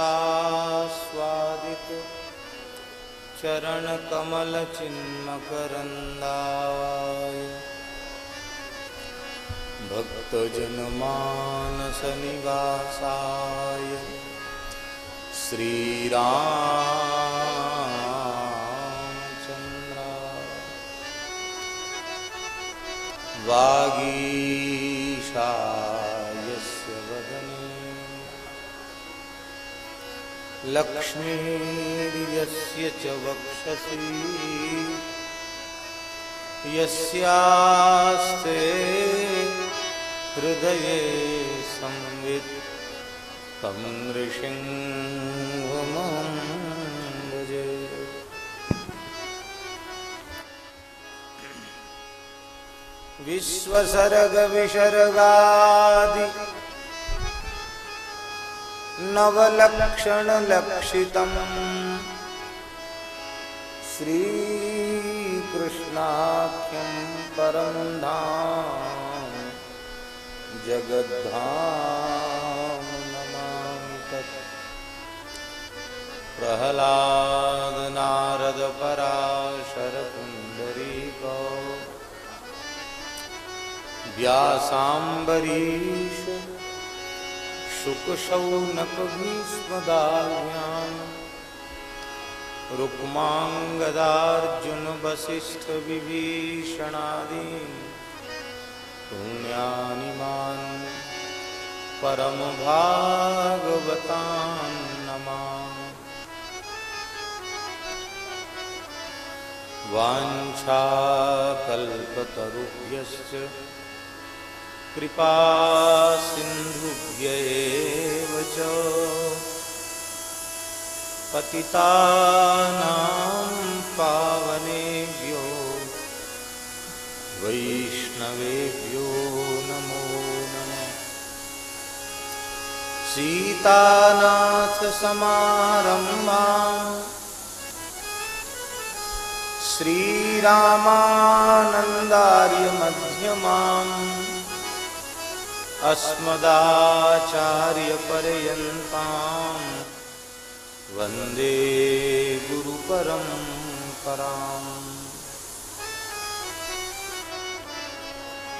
रसास्वादित चरणकमलचिन्मकरन्दाय। भक्तजनमानसनिवासाय। श्रीरामचन्द्रा वागीशा लक्ष्मीर्यस्य च वक्षसि। यस्यास्ते हृदये संवित् तं ऋषिंहमहं भजे। विश्वसर्गविसर्गादि नवलक्षणलक्षितम्। श्रीकृष्णाख्यं परं धाम जगद्धाम नमामि तत्। प्रह्लादनारदपराशरपुण्डरीको व्यासाम्बरीश शुकशौनकभीष्मदाभ्याम् रुक्माङ्गदार्जुनवसिष्ठविभीषणादीन् पुण्यानि मान् परमभागवतान् नमामि वाञ्छाकल्पतरुभ्यश्च कृपा सिन्धुभ्य एव च। पतितानां पावनेभ्यो वैष्णवेभ्यो नमो नमः। सीतानाथसमारम्भा श्रीरामानन्दार्यमध्यमाम् अस्मदाचार्यपर्यन्तां वंदे गुरुपरं पराम्।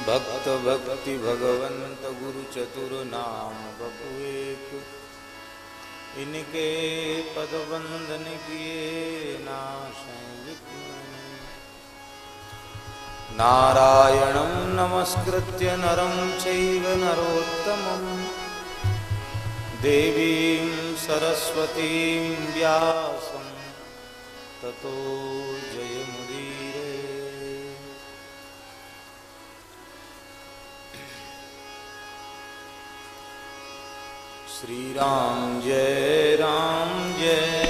भक्तभक्तिभगवन्तगुरुचतुर्नाम बपुवेक इनके पदवन्दन किए नाश नारायणं नमस्कृत्य नरं चैव नरोत्तमं देवीं सरस्वतीं व्यासं ततो जयमुदीरे। श्रीराम जय राम जय।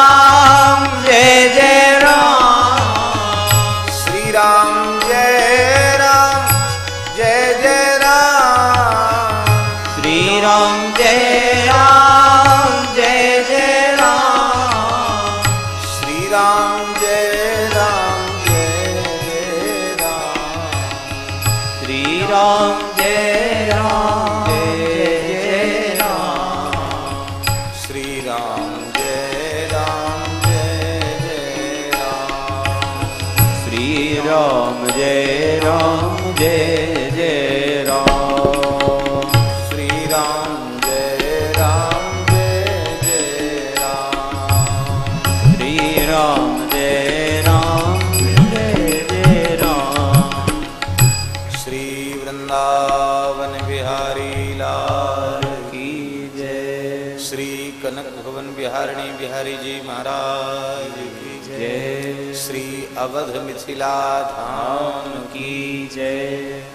मिथिला धाम की की जय।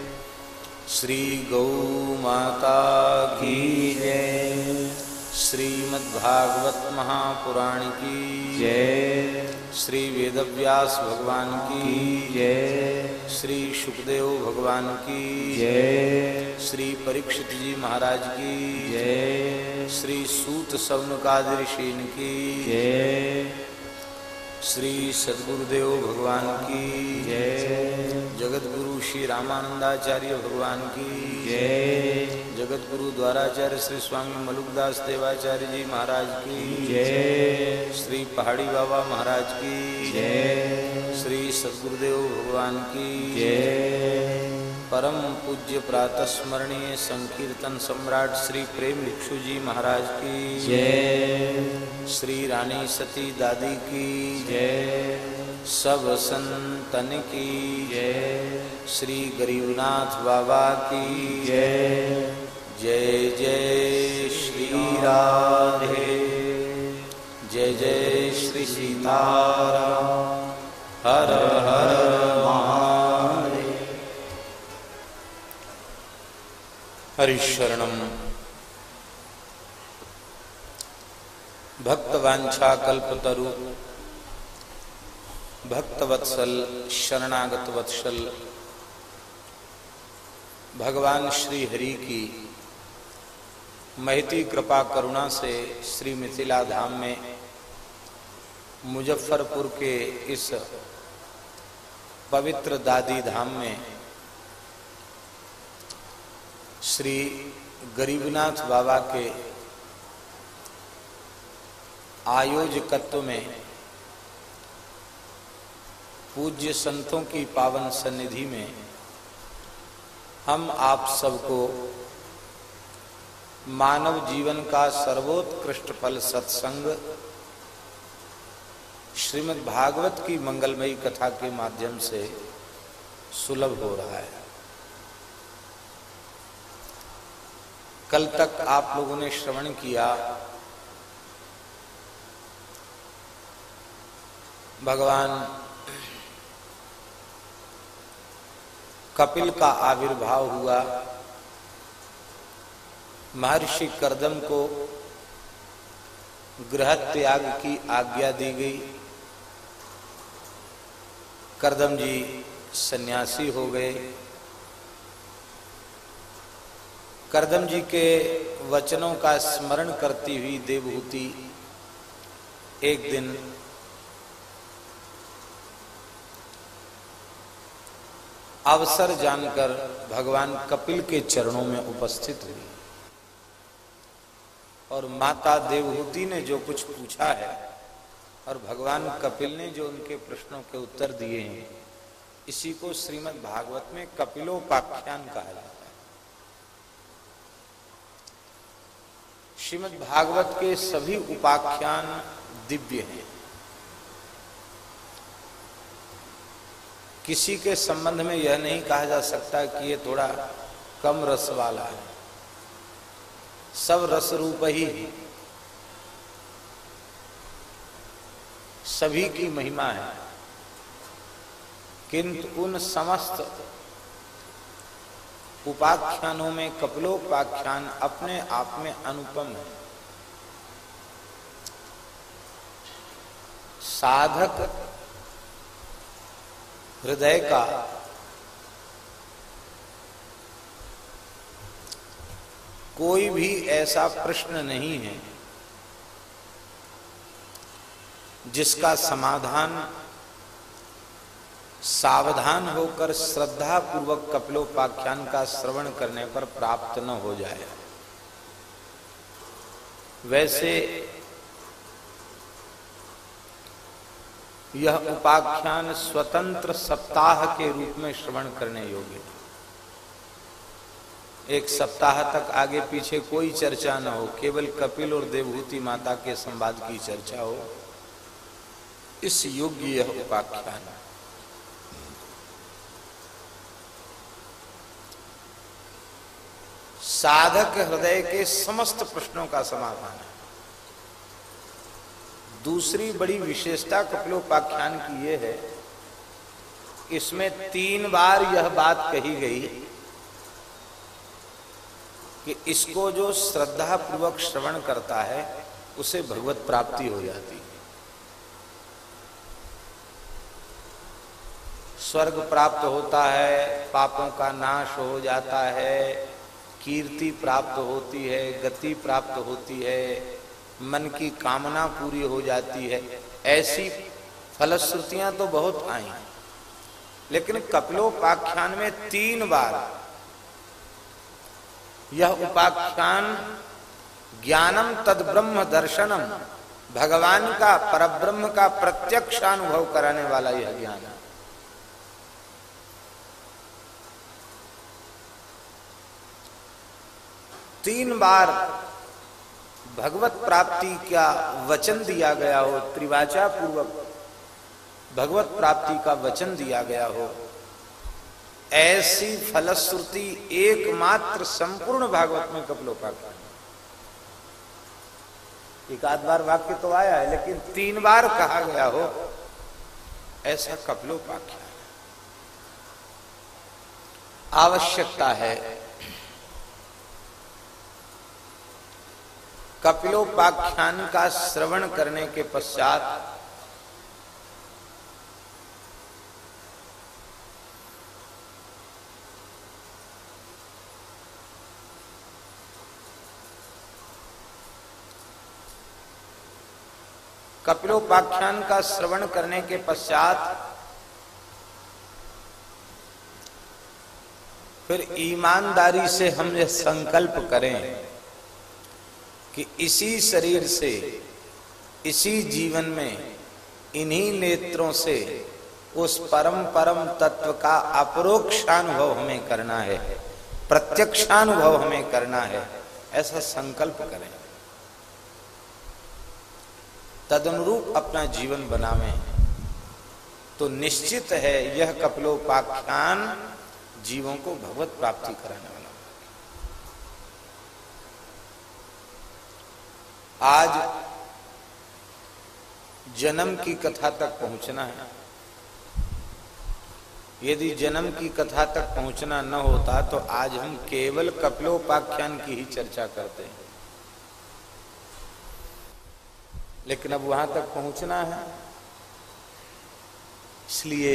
श्री गौ माता की की जय। श्रीमद्भागवत महापुराण की जय। श्री वेदव्यास भगवान की की जय। श्री सुखदेव भगवान की जय। श्री परीक्षित जी महाराज की जय। श्री सूत सवनकाद ऋषिन की जय। श्री सद्गुरुदेव भगवान की जय। जगत गुरु श्री रामानंदाचार्य भगवान की जय। जगत गुरु द्वाराचार्य श्री स्वामी मलुकदास देवाचार्य जी महाराज की जय। श्री पहाड़ी बाबा महाराज की जय। श्री सद्गुरुदेव भगवान की जय। परम पूज्य प्रातः स्मरणीय संकीर्तन सम्राट श्री प्रेम भिक्षु जी महाराज की। जय। श्री रानी सती दादी की। जय। सब संतन की। जय। श्री गरीबनाथ बाबा की। जय। जय जय श्री राधे। जय जय श्री सीताराम। हर हरिशरणम। भक्तवांछा कल्पतरु भक्तवत्सल शरणागत वत्सल भगवान श्री हरि की महती कृपा करुणा से श्री मिथिला धाम में मुजफ्फरपुर के इस पवित्र दादी धाम में श्री गरीबनाथ बाबा के आयोजकत्व में पूज्य संतों की पावन सन्निधि में हम आप सबको मानव जीवन का सर्वोत्कृष्ट फल सत्संग श्रीमद् भागवत की मंगलमयी कथा के माध्यम से सुलभ हो रहा है। कल तक आप लोगों ने श्रवण किया। भगवान कपिल का आविर्भाव हुआ। महर्षि करदम को गृह त्याग की आज्ञा दी गई। करदम जी सन्यासी हो गए। करदम जी के वचनों का स्मरण करती हुई देवहूति एक दिन अवसर जानकर भगवान कपिल के चरणों में उपस्थित हुई। और माता देवहूति ने जो कुछ पूछा है और भगवान कपिल ने जो उनके प्रश्नों के उत्तर दिए हैं, इसी को श्रीमद् भागवत में कपिलोपाख्यान कहा जाता है। श्रीमद् भागवत के सभी उपाख्यान दिव्य हैं। किसी के संबंध में यह नहीं कहा जा सकता कि ये थोड़ा कम रस वाला है। सब रस रूप ही है। सभी की महिमा है। किंतु उन समस्त उपाख्यानों में, कपिलोपाख्यान अपने आप में अनुपम है। साधक हृदय का कोई भी ऐसा प्रश्न नहीं है जिसका समाधान सावधान होकर श्रद्धा पूर्वक कपिलोपाख्यान का श्रवण करने पर प्राप्त न हो जाए। वैसे यह उपाख्यान स्वतंत्र सप्ताह के रूप में श्रवण करने योग्य एक सप्ताह तक आगे पीछे कोई चर्चा न हो, केवल कपिल और देवभूति माता के संवाद की चर्चा हो, इस योग्य यह उपाख्यान। साधक हृदय के समस्त प्रश्नों का समाधान है। दूसरी बड़ी विशेषता कपिलोपाख्यान की यह है, इसमें तीन बार यह बात कही गई कि इसको जो श्रद्धा पूर्वक श्रवण करता है, उसे भगवत प्राप्ति हो जाती है। स्वर्ग प्राप्त होता है, पापों का नाश हो जाता है कीर्ति प्राप्त होती है, गति प्राप्त होती है, मन की कामना पूरी हो जाती है। ऐसी फलश्रुतियाँ तो बहुत आई। लेकिन कपिलोपाख्यान में तीन बार यह उपाख्यान ज्ञानम तद ब्रह्म दर्शनम, भगवान का परब्रह्म का प्रत्यक्ष अनुभव कराने वाला यह ज्ञान। है तीन बार भगवत प्राप्ति का वचन दिया गया हो त्रिवाचा पूर्वक भगवत प्राप्ति का वचन दिया गया हो, ऐसी फलश्रुति एकमात्र संपूर्ण भागवत में कपलोपाख्यान एक आध बार वाक्य तो आया है, लेकिन तीन बार कहा गया हो, ऐसा कपलोपाख्यान आवश्यकता है कपिलोपाख्यान का श्रवण करने के पश्चात कपिलोपाख्यान का श्रवण करने के पश्चात फिर ईमानदारी से हम यह संकल्प करें। कि इसी शरीर से, इसी जीवन में, इन्हीं नेत्रों से, उस परम परम तत्व का अपरोक्षानुभव हमें करना है, प्रत्यक्षानुभव हमें करना है, ऐसा संकल्प करें। तदनुरूप अपना जीवन बनावे तो निश्चित है यह कपिलोपाख्यान जीवों को भगवत प्राप्ति कराने वाला आज जन्म की कथा तक पहुँचना है। यदि जन्म की कथा तक पहुँचना न होता तो आज हम केवल कपिलोपाख्यान की ही चर्चा करते हैं। लेकिन अब वहाँ तक पहुँचना है। इसलिए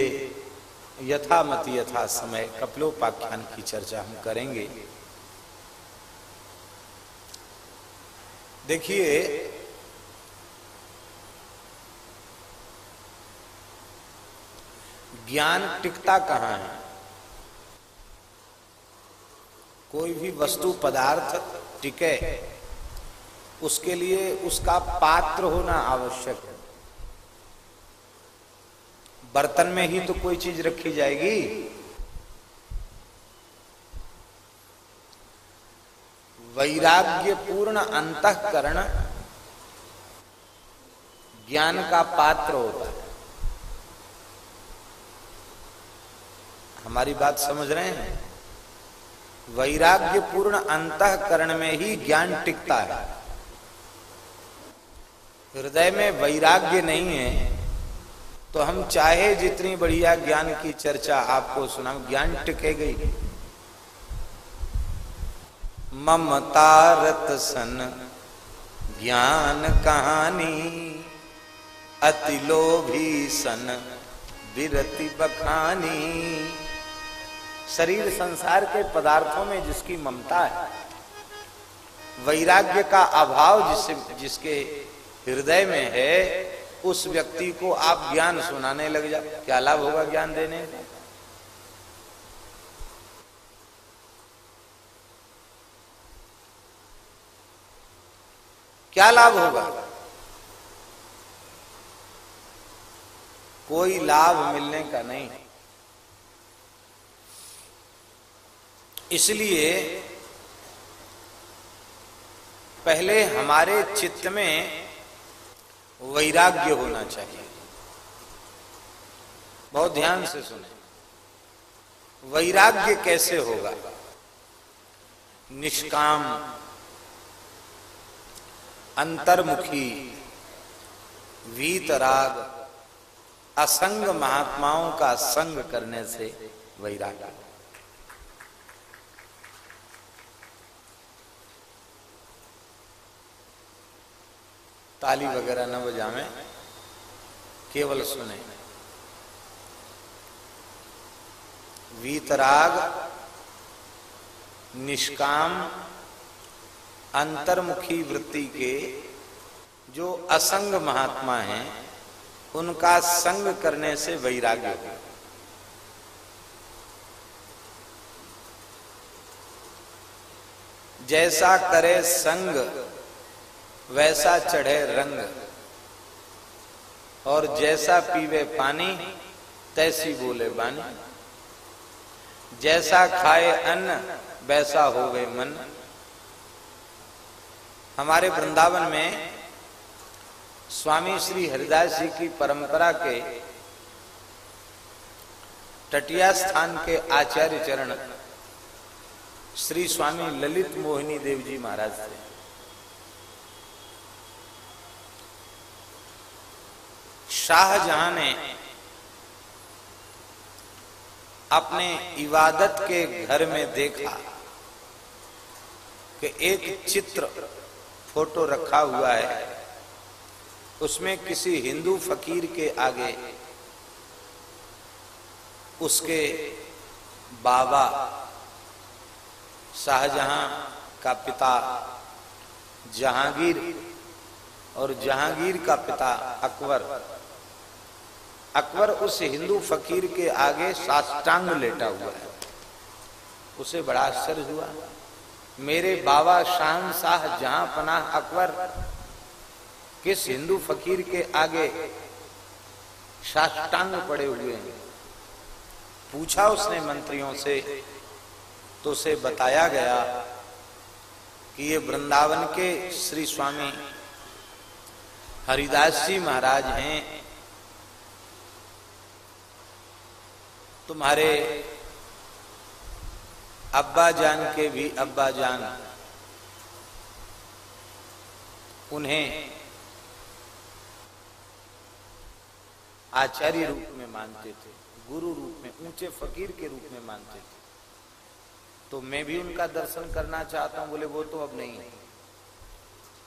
यथामत यथा समय कपिलोपाख्यान की चर्चा हम करेंगे। देखिए, ज्ञान टिकता कहाँ है? कोई भी वस्तु, पदार्थ टिके, उसके लिए उसका पात्र होना आवश्यक है। बर्तन में ही तो कोई चीज़ रखी जाएगी। वैराग्य पूर्ण अंतकरण ज्ञान का पात्र होता है। हमारी बात समझ रहे हैं? वैराग्य पूर्ण अंतकरण में ही ज्ञान टिकता है। हृदय में वैराग्य नहीं है तो हम चाहे जितनी बढ़िया ज्ञान की चर्चा आपको सुना ज्ञान टिके गई ममतारत सन ज्ञान कहानी, अति लोभी सन, विरति बखानी। शरीर संसार के पदार्थों में जिसकी ममता है, वैराग्य का अभाव जिससे जिसके हृदय में है, उस व्यक्ति को आप ज्ञान सुनाने लग जाए क्या लाभ होगा ज्ञान देने का? क्या लाभ होगा? कोई लाभ मिलने का नहीं। इसलिए पहले हमारे चित्त में वैराग्य होना चाहिए। बहुत ध्यान से सुने। वैराग्य कैसे होगा? निष्काम। अंतर्मुखी, वीतराग, असंग महात्माओं का संग करने से वैराग्य। ताली वगैरह न बजावे केवल सुने। वीतराग, निष्काम अंतर्मुखी वृत्ति के जो असंग महात्मा हैं, उनका संग करने से वैराग्य हो जैसा करे संग, वैसा चढ़े रंग। और जैसा पीवे पानी, तैसी बोले बानी। जैसा खाए अन्न, वैसा हो गए मन। हमारे वृंदावन में स्वामी श्री हरिदास जी की परंपरा के टटिया स्थान के आचार्य चरण श्री स्वामी ललित मोहिनी देव जी महाराज थे। शाहजहां ने अपने इबादत के घर में देखा कि एक चित्र फ़ोटो रखा हुआ है। उसमें किसी हिंदू फकीर के आगे उसके बाबा शाहजहां का पिता, जहांगीर और जहांगीर का पिता अकबर। अकबर उस हिंदू फकीर के आगे साष्टांग लेटा हुआ है। उसे बड़ा आश्चर्य हुआ। मेरे बाबा शाह शाह जहाँ पनाह अकबर, किस हिंदू फकीर के आगे साष्टांग पड़े हुए हैं? पूछा उसने मंत्रियों से तो उसे बताया गया कि ये वृंदावन के श्री स्वामी हरिदास जी महाराज हैं। तुम्हारे अब्बा जान के भी अब्बा जान। उन्हें आचार्य रूप में मानते थे, गुरु रूप में, ऊँचे फकीर के रूप में मानते थे। तो मैं भी उनका दर्शन करना चाहता हूँ, बोले, वो तो अब नहीं है।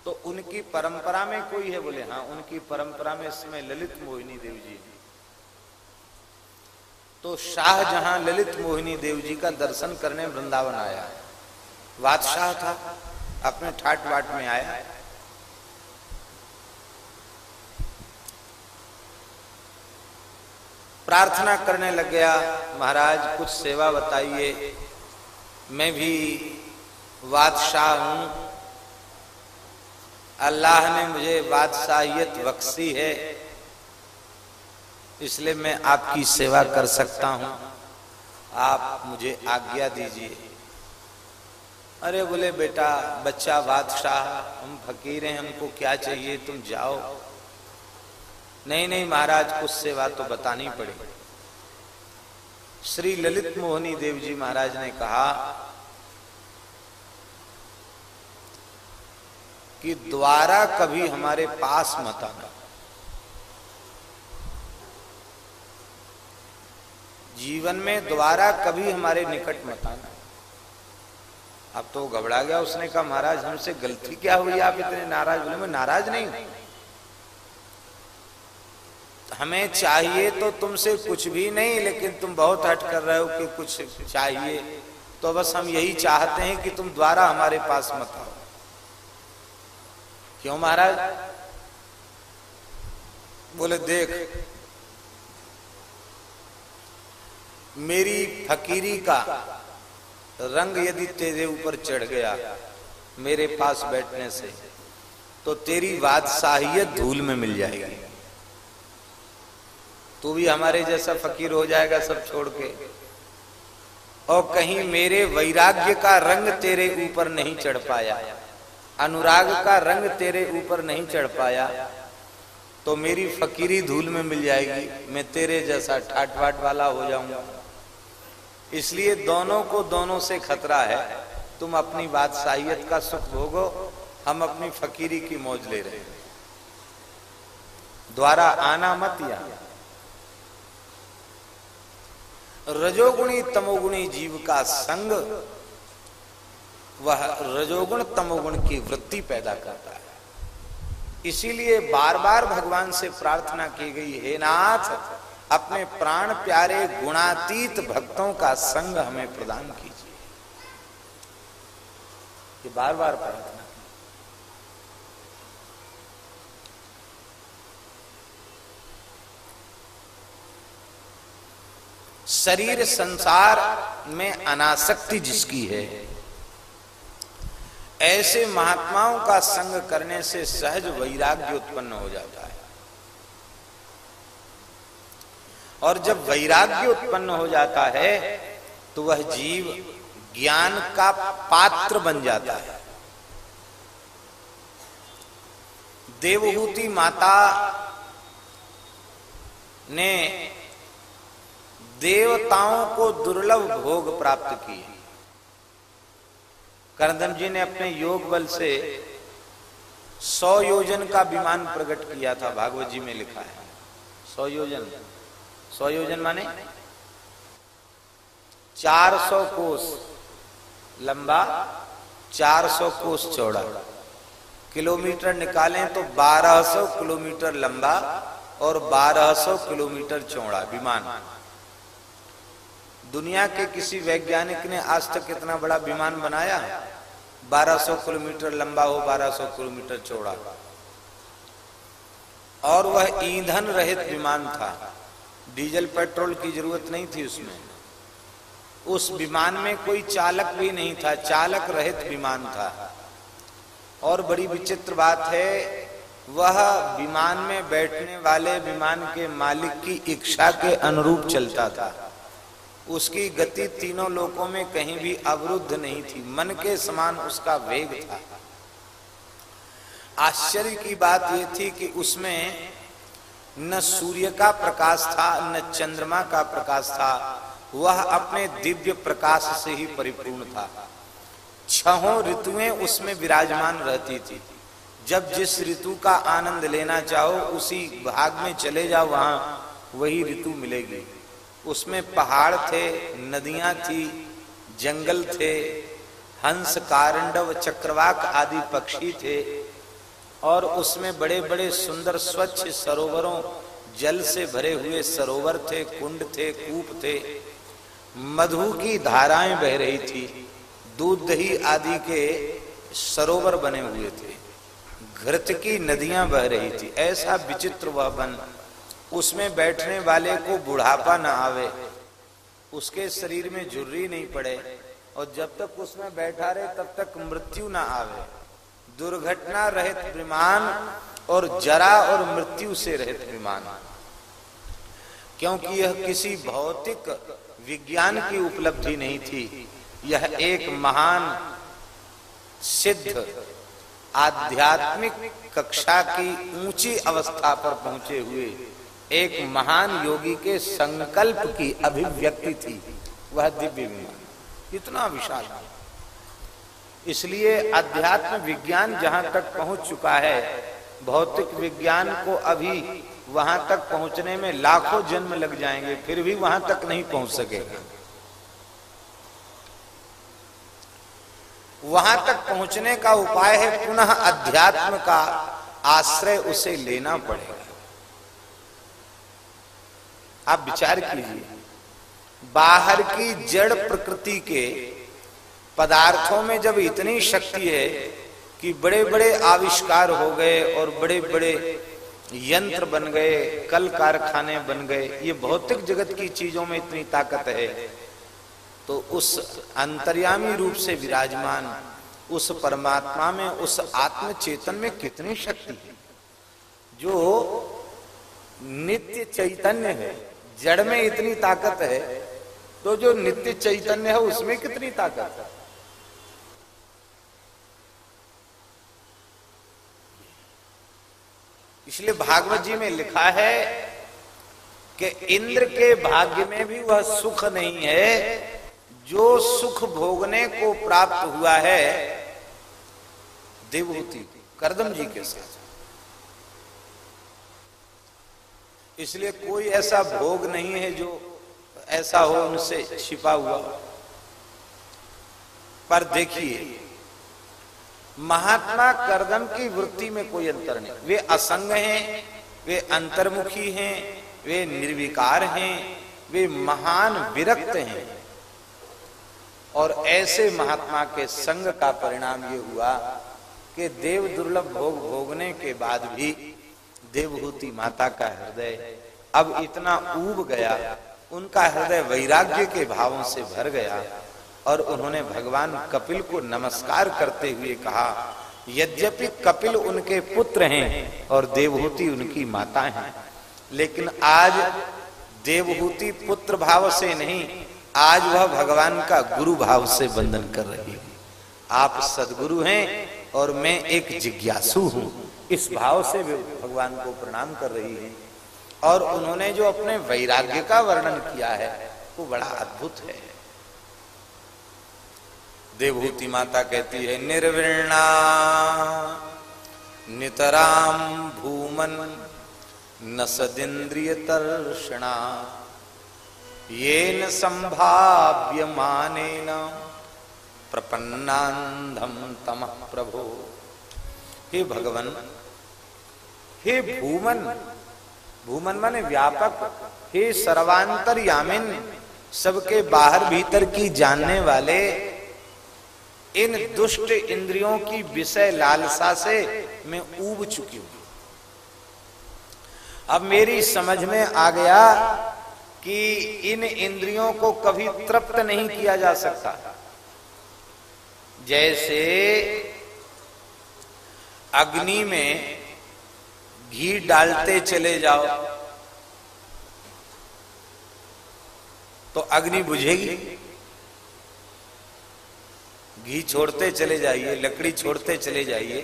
तो उनकी परंपरा में कोई है, बोले हाँ उनकी परंपरा में इसमें ललित मोहिनी देव जी है। तो शाहजहां ललित मोहिनी देव जी का दर्शन करने वृंदावन आया। बादशाह था, अपने ठाट वाट में आया। प्रार्थना करने लग गया, महाराज, कुछ सेवा बताइए। मैं भी बादशाह हूँ। अल्लाह ने मुझे बादशाहियत बख्शी है। इसलिए मैं आपकी सेवा कर सकता हूँ। आप मुझे आज्ञा दीजिए। अरे बोले, बेटा, बच्चा बादशाह, हम फकीर हैं, हमको क्या चाहिए? तुम जाओ। नहीं नहीं, महाराज, कुछ सेवा तो बतानी पड़ेगी श्री ललित मोहनी देव जी महाराज ने कहा कि द्वारा कभी हमारे पास मत आना। जीवन में द्वारा कभी हमारे निकट मत आना। अब तो घबरा गया उसने कहा, महाराज, हमसे गलती क्या हुई? आप इतने नाराज़ बोले, मैं नाराज़ नहीं हमें चाहिए तो तुमसे कुछ भी नहीं, लेकिन तुम बहुत हट कर रहे हो कि कुछ चाहिए। तो बस हम यही चाहते हैं कि तुम द्वारा हमारे पास मत आओ। क्यों, महाराज? बोले, देख मेरी फकीरी का रंग यदि तेरे ऊपर चढ़ गया मेरे पास बैठने से तो तेरी बादशाहियत धूल में मिल जाएगी। तू भी हमारे जैसा फकीर हो जाएगा सब छोड़ के। और कहीं मेरे वैराग्य का रंग तेरे ऊपर नहीं चढ़ पाया, अनुराग का रंग तेरे ऊपर नहीं चढ़ पाया तो मेरी फकीरी धूल में मिल जाएगी, मैं तेरे जैसा ठाट वाला हो जाऊँगा। इसलिए दोनों को दोनों से खतरा है। तुम अपनी बादशाहियत का सुख भोगो, हम अपनी फकीरी की मौज ले रहे हैं। द्वारा आना मत या। रजोगुणी तमोगुणी जीव का संग, वह रजोगुण तमोगुण की वृत्ति पैदा करता है। इसीलिए बार बार भगवान से प्रार्थना की गई, हे नाथ अपने प्राण प्यारे गुणातीत भक्तों का संग हमें प्रदान कीजिए। ये बार बार प्रार्थना शरीर संसार में अनासक्ति जिसकी है, ऐसे महात्माओं का संग करने से सहज वैराग्य उत्पन्न हो जाता है। और जब वैराग्य उत्पन्न हो जाता है तो वह जीव ज्ञान का पात्र बन जाता है। देवहूति माता ने देवताओं को दुर्लभ भोग प्राप्त किए। करदम जी ने अपने योग बल से सौ योजन का विमान प्रकट किया था, भागवत जी में लिखा है। सौ योजन। सौ योजन माने? चार सौ कोस लंबा, चार सौ कोस चौड़ा। किलोमीटर निकालें तो बारह सौ किलोमीटर लंबा और बारह सौ किलोमीटर चौड़ा विमान। दुनिया के किसी वैज्ञानिक ने आज तक कितना बड़ा विमान बनाया? 1200 किलोमीटर लंबा हो 1200 किलोमीटर चौड़ा। और वह ईंधन रहित विमान था। डीजल पेट्रोल की ज़रूरत नहीं थी उसमें। उस विमान में कोई चालक भी नहीं था, चालक रहित विमान था। और बड़ी विचित्र बात है, वह विमान में बैठने वाले विमान के मालिक की इच्छा के अनुरूप चलता था। उसकी गति तीनों लोकों में कहीं भी अवरुद्ध नहीं थी, मन के समान उसका वेग था। आश्चर्य की बात यह थी कि उसमें न सूर्य का प्रकाश था, न चंद्रमा का प्रकाश था। वह अपने दिव्य प्रकाश से ही परिपूर्ण था। छहों ऋतुएँ उसमें विराजमान रहती थी। जब जिस ऋतु का आनंद लेना चाहो, उसी भाग में चले जाओ, वहाँ वही ऋतु मिलेगी। उसमें पहाड़ थे, नदियाँ थी, जंगल थे, हंस, कारंडव, चक्रवाक आदि पक्षी थे और उसमें बड़े बड़े सुंदर स्वच्छ सरोवरों, जल से भरे हुए सरोवर थे, कुंड थे, कूप थे। मधु की धाराएँ बह रही थी। दूध दही आदि के सरोवर बने हुए थे। घृत की नदियाँ बह रही थी। ऐसा विचित्र वह बन, उसमें बैठने वाले को बुढ़ापा न आवे। उसके शरीर में झुर्री नहीं पड़े। और जब तक उसमें बैठा रहे, तब तक मृत्यु ना आवे। दुर्घटना रहित विमान और जरा और मृत्यु से रहित विमान। क्योंकि यह किसी भौतिक विज्ञान की उपलब्धि नहीं थी, यह एक महान सिद्ध आध्यात्मिक कक्षा की ऊँची अवस्था पर पहुँचे हुए एक महान योगी के संकल्प की अभिव्यक्ति थी, वह दिव्य विमान। इतना विशाल। इसलिए अध्यात्म विज्ञान जहाँ तक पहुँच चुका है, भौतिक विज्ञान को अभी वहाँ तक पहुँचने में लाखों जन्म लग जाएँगे, फिर भी वहाँ तक नहीं पहुँच सकेगा वहाँ तक पहुँचने का उपाय है पुनः अध्यात्म का आश्रय उसे लेना पड़ेगा। आप विचार कीजिए, बाहर की जड़ प्रकृति के पदार्थों में जब इतनी शक्ति है कि बड़े बड़े आविष्कार हो गए और बड़े बड़े यंत्र बन गए, कल कारखाने बन गए, ये भौतिक जगत की चीज़ों में इतनी ताकत है तो उस अंतर्यामी रूप से विराजमान, उस परमात्मा में, उस आत्म चेतन में कितनी शक्ति है, जो नित्य चैतन्य है, जड़ में इतनी ताकत है तो जो नित्य चैतन्य है, उसमें कितनी ताकत है? इसलिए भागवत जी में लिखा है कि इंद्र के भाग्य में भी वह सुख नहीं है। जो सुख भोगने को प्राप्त हुआ है, देवहूति, करदम जी के साथ। इसलिए कोई ऐसा भोग नहीं है जो ऐसा हो, उनसे छिपा हुआ पर देखिए महात्मा करदम की वृत्ति में कोई अंतर नहीं। वे असंग हैं, वे अंतर्मुखी हैं, वे निर्विकार हैं, वे महान विरक्त हैं। और ऐसे महात्मा के संग का परिणाम ये हुआ कि देव दुर्लभ भोग भोगने के बाद भी देवहूति माता का हृदय अब इतना उब गया, उनका हृदय वैराग्य के भावों से भर गया और उन्होंने भगवान कपिल को नमस्कार करते हुए कहा, यद्यपि कपिल उनके पुत्र हैं और देवहूति उनकी माता हैं, लेकिन आज देवहूति पुत्र भाव से नहीं, आज वह भगवान का गुरु भाव से बंधन कर रही है। आप सदगुरु हैं और मैं एक जिज्ञासु हूँ। इस भाव से भी भगवान को प्रणाम कर रही है। और उन्होंने जो अपने वैराग्य का वर्णन किया है, वो बड़ा अद्भुत है। देवभूति माता कहती है, निर्विणा, नितराम भूमन न सदिंद्रिय तर्षणा येन संभाव्य माने न प्रपन्नांधम तम प्रभो। हे भगवान, हे भूमन भूमन माने व्यापक, हे सर्वांतर यामिन सबके बाहर भीतर की जानने वाले इन दुष्ट इंद्रियों की विषय लालसा से मैं ऊब चुकी हूँ। अब मेरी समझ में आ गया कि इन इंद्रियों को कभी तृप्त नहीं किया जा सकता। जैसे अग्नि में घी डालते चले जाओ तो अग्नि बुझेगी। घी छोड़ते चले जाइए, लकड़ी छोड़ते चले जाइए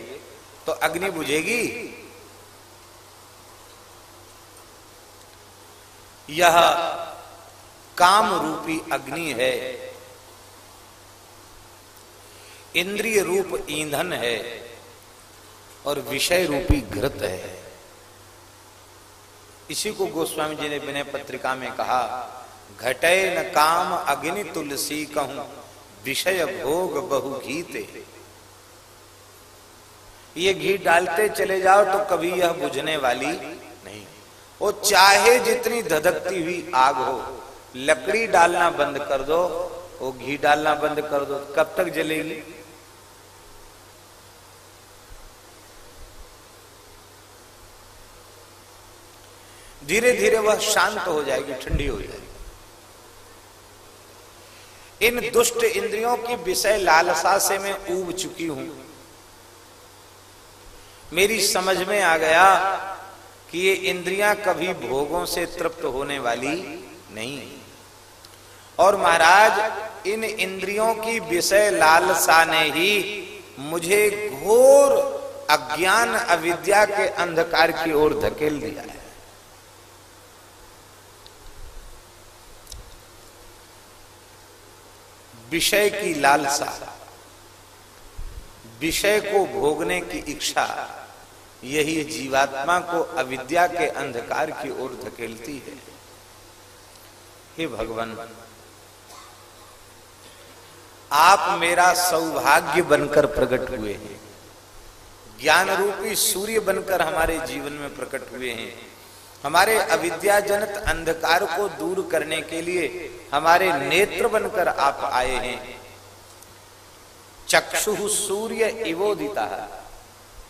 तो अग्नि बुझेगी। यह काम रूपी अग्नि है। इंद्रिय रूप ईंधन है और विषय रूपी घृत है। इसी को गोस्वामी जी ने विनय पत्रिका में कहा घटे न काम अग्नि तुलसी कहूँ। विषय भोग बहु घीते ये घी डालते चले जाओ तो कभी यह बुझने वाली नहीं। वो चाहे जितनी धधकती हुई आग हो, लकड़ी डालना बंद कर दो, वो घी डालना बंद कर दो, कब तक जलेगी? धीरे धीरे वह शांत हो जाएगी, ठंडी हो जाएगी। इन दुष्ट इंद्रियों की विषय लालसा से मैं ऊब चुकी हूँ। मेरी समझ में आ गया कि ये इंद्रियाँ कभी भोगों से तृप्त होने वाली नहीं। और महाराज, इन इंद्रियों की विषय लालसा ने ही मुझे घोर अज्ञान अविद्या के अंधकार की ओर धकेल दिया है। विषय की लालसा, विषय को भोगने की इच्छा, यही जीवात्मा को अविद्या के अंधकार की ओर धकेलती है। हे भगवान, आप मेरा सौभाग्य बनकर प्रकट हुए हैं। ज्ञान रूपी सूर्य बनकर हमारे जीवन में प्रकट हुए हैं। हमारे अविद्याजनित अंधकार को दूर करने के लिए हमारे नेत्र बनकर आप आए हैं। चक्षु सूर्य इवोदिता।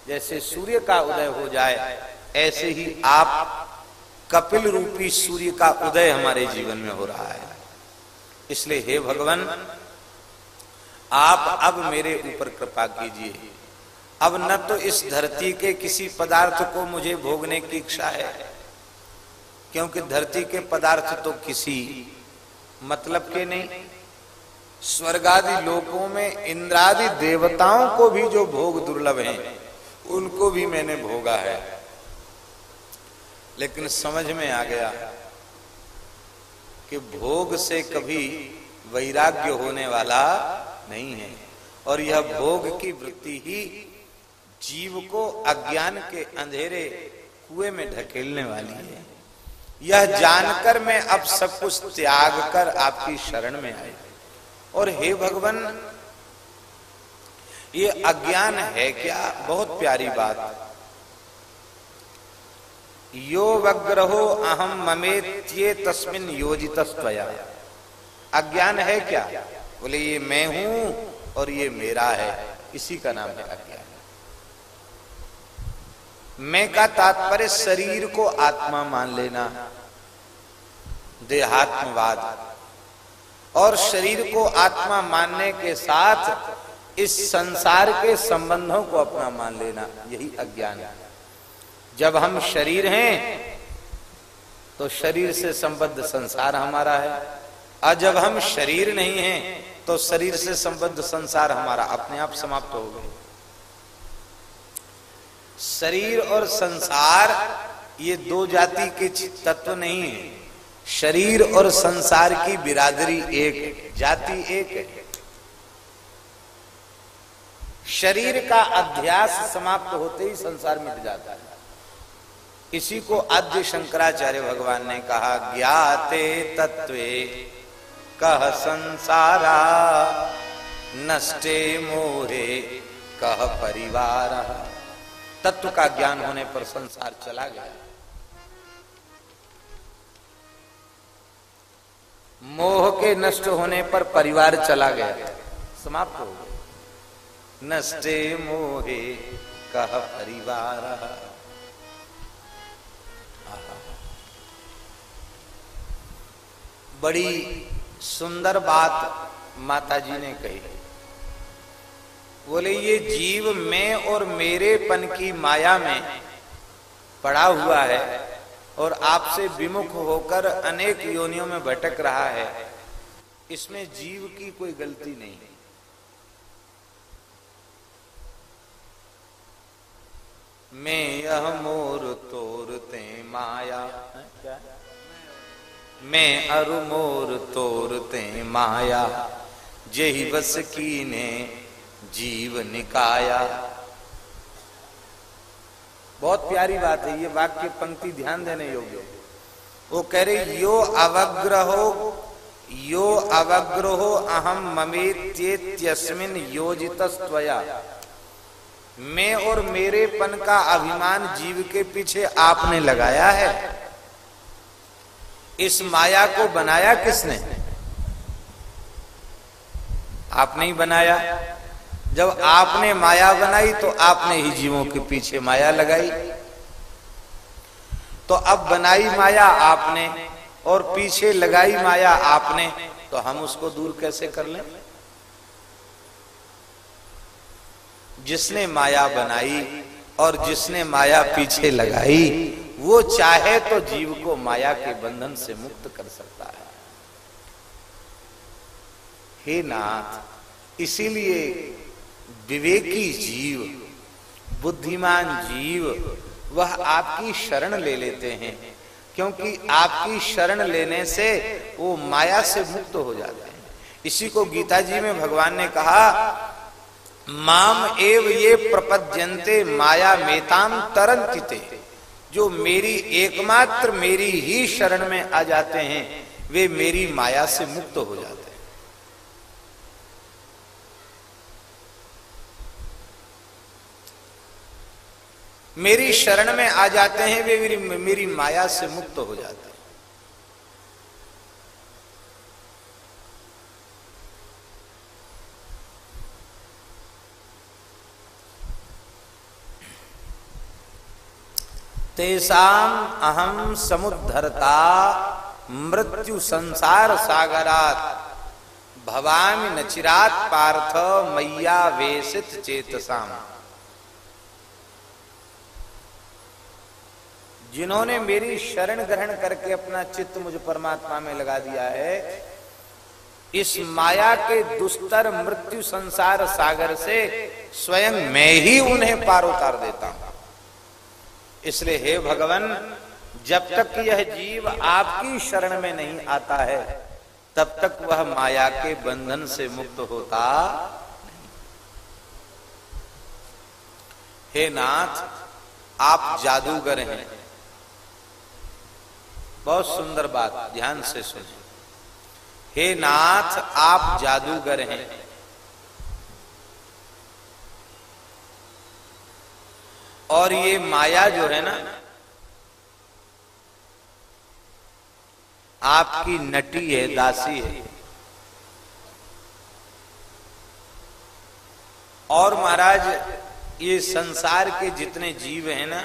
जैसे सूर्य का उदय हो जाए, ऐसे ही आप कपिल रूपी सूर्य का उदय हमारे जीवन में हो रहा है। इसलिए हे भगवान, आप अब मेरे ऊपर कृपा कीजिए। अब न तो इस धरती के किसी पदार्थ को मुझे भोगने की इच्छा है, क्योंकि धरती के पदार्थ तो किसी मतलब के नहीं। स्वर्गादि लोकों में इंद्रादि देवताओं को भी जो भोग दुर्लभ हैं, उनको भी मैंने भोगा है। लेकिन समझ में आ गया कि भोग से कभी वैराग्य होने वाला नहीं है। और यह भोग की वृत्ति ही जीव को अज्ञान के अंधेरे कुएँ में ढकेलने वाली है। यह जानकर मैं अब सब कुछ त्याग कर आपकी शरण में आई। और हे भगवान, ये अज्ञान है क्या? बहुत प्यारी बात। यो वग्रहो अहम ममेत्ये तस्मिन योजित अज्ञान है क्या? बोले, ये मैं हूँ और ये मेरा है। इसी का नाम है अज्ञान। मैं का तात्पर्य शरीर को आत्मा मान लेना, देहात्मवाद। और शरीर को आत्मा मानने के साथ इस संसार के संबंधों को अपना मान लेना, यही अज्ञान है। जब हम शरीर हैं तो शरीर से संबद्ध संसार हमारा है। और जब हम शरीर नहीं हैं तो शरीर से संबद्ध संसार हमारा अपने आप समाप्त हो गए शरीर और संसार, ये दो जाति के तत्व नहीं है। शरीर और संसार की बिरादरी एक, जाति एक। है शरीर का अध्यास समाप्त होते ही संसार मिट जाता है। इसी को आद्य शंकराचार्य भगवान ने कहा, ज्ञाते तत्वे कह संसारा, नष्टे मोहे, कह परिवार। तत्व का ज्ञान होने पर संसार चला गया। मोह के नष्ट होने पर परिवार चला गया। समाप्त हो गया। नष्टे मोहे कह परिवार। बड़ी सुंदर बात माता जी ने कही। बोले, ये जीव में और मेरे पन की माया में पड़ा हुआ है और आपसे विमुख होकर अनेक योनियों में भटक रहा है। इसमें जीव की कोई गलती नहीं। है मैं यह मोर तोरते माया। मैं अरु मोर तोरते माया। जही बस की ने जीव निकाया बहुत प्यारी बात है, ये वाक्य पंक्ति ध्यान देने योग्य वो कह रहे, यो अवग्रहो यो अवग्रहो अहम ममेत्यस्मिन योजित स्वया मैं और मेरे पन का अभिमान जीव के पीछे आपने लगाया है। इस माया को बनाया किसने? आपने ही बनाया। जब आपने माया बनाई तो आपने ही जीवों के पीछे माया लगाई। तो अब बनाई माया आपने और पीछे लगाई माया आपने तो हम उसको दूर कैसे कर लें? जिसने माया बनाई और जिसने माया पीछे लगाई, वो चाहे तो जीव को माया के बंधन से मुक्त कर सकता है। हे नाथ, इसीलिए विवेकी जीव, बुद्धिमान जीव, वह आपकी शरण ले लेते हैं, क्योंकि आपकी शरण लेने से वो माया से मुक्त हो जाते हैं। इसी को गीता जी में भगवान ने कहा, माम एव ये प्रपद्यंते माया मेताम तरंतिते जो मेरी एकमात्र मेरी ही शरण में आ जाते हैं, वे मेरी माया से मुक्त हो जाते हैं मेरी शरण में आ जाते हैं, वे मेरी मेरी माया से मुक्त हो जाते हैं। तेसाम अहम समुद्धरता मृत्यु संसार सागरात भवामी नचिरात पार्थ मैया वेशित चेतसाम। जिन्होंने मेरी शरण ग्रहण करके अपना चित्त मुझ परमात्मा में लगा दिया है, इस माया के दुस्तर मृत्यु संसार सागर से स्वयं मैं ही उन्हें पार उतार देता हूँ। इसलिए हे भगवान, जब तक यह जीव आपकी शरण में नहीं आता है, तब तक वह माया के बंधन से मुक्त होता हे नाथ, आप जादूगर हैं। बहुत सुंदर बात, ध्यान से सुने हे नाथ, आप जादूगर हैं। और ये माया जो है ना, आपकी नटी है, दासी है। और महाराज, ये संसार के जितने जीव हैं ना,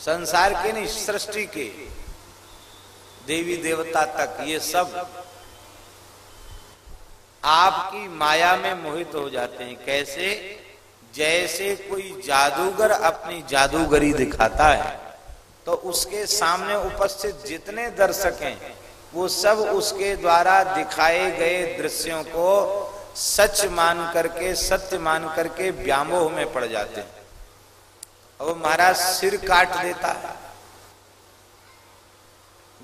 संसार के नहीं, सृष्टि के। देवी देवता तक, ये सब आपकी माया में मोहित हो जाते हैं। कैसे? जैसे कोई जादूगर अपनी जादूगरी दिखाता है तो उसके सामने उपस्थित जितने दर्शक हैं, वो सब उसके द्वारा दिखाए गए दृश्यों को सच मान करके, सत्य मान करके व्यामोह में पड़ जाते हैं। और महाराज सिर काट देता है।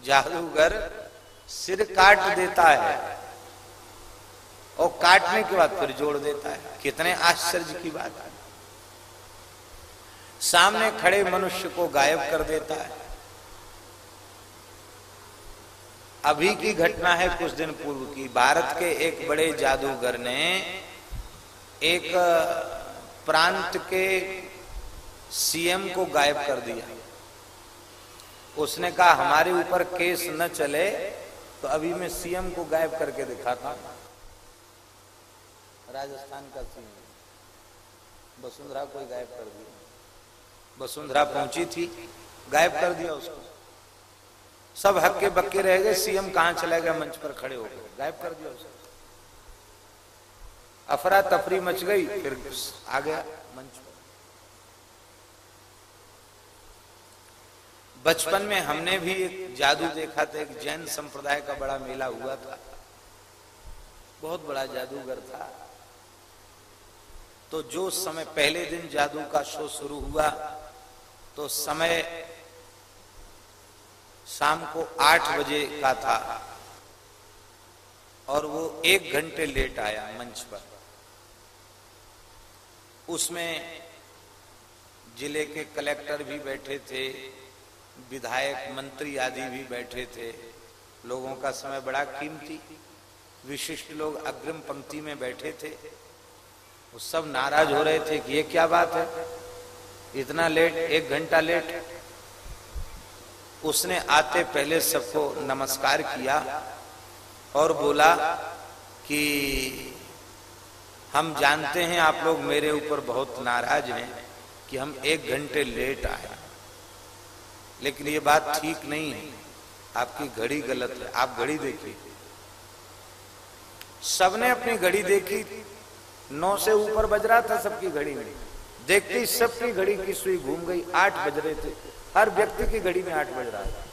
जादूगर सिर काट देता है और काटने के बाद फिर जोड़ देता है। कितने आश्चर्य की बात है। सामने खड़े मनुष्य को गायब कर देता है। अभी की घटना है कुछ दिन पूर्व की। भारत के एक बड़े जादूगर ने एक प्रांत के सीएम को गायब कर दिया। उसने कहा, हमारे ऊपर केस न चले। तो अभी मैं सीएम को गायब करके दिखाता राजस्थान का सीएम। वसुंधरा को गायब कर दिया। वसुंधरा पहुँची थी, गायब कर दिया उसको। सब हक्के बक्के रह गए, सीएम कहाँ चला गया, मंच पर खड़े हो गए। गायब कर दिया उसको। अफरा तफरी मच गई, फिर आ गया मंच पर बचपन में हमने भी एक जादू देखा था, एक जैन संप्रदाय का बड़ा मेला हुआ था। बहुत बड़ा जादूगर था। तो जो समय पहले दिन जादू का शो शुरू हुआ तो समय शाम को आठ बजे का था और वो एक घंटे लेट आया मंच पर। उसमें ज़िले के कलेक्टर भी बैठे थे विधायक मंत्री आदि भी बैठे थे। लोगों का समय बड़ा कीमती, विशिष्ट लोग अग्रिम पंक्ति में बैठे थे। वो सब नाराज़ हो रहे थे कि ये क्या बात है? इतना लेट, एक घंटा लेट। उसने आते पहले सबको नमस्कार किया और बोला कि हम जानते हैं आप लोग मेरे ऊपर बहुत नाराज़ हैं कि हम एक घंटे लेट आए। लेकिन ये बात ठीक नहीं है। आपकी घड़ी गलत है। आप घड़ी देखिए। सबने अपनी घड़ी देखी। नौ से ऊपर बज रहा था सबकी घड़ी में। देखते सबकी घड़ी की सुई घूम गई। आठ बज रहे थे। हर व्यक्ति की घड़ी में आठ बज रहा था।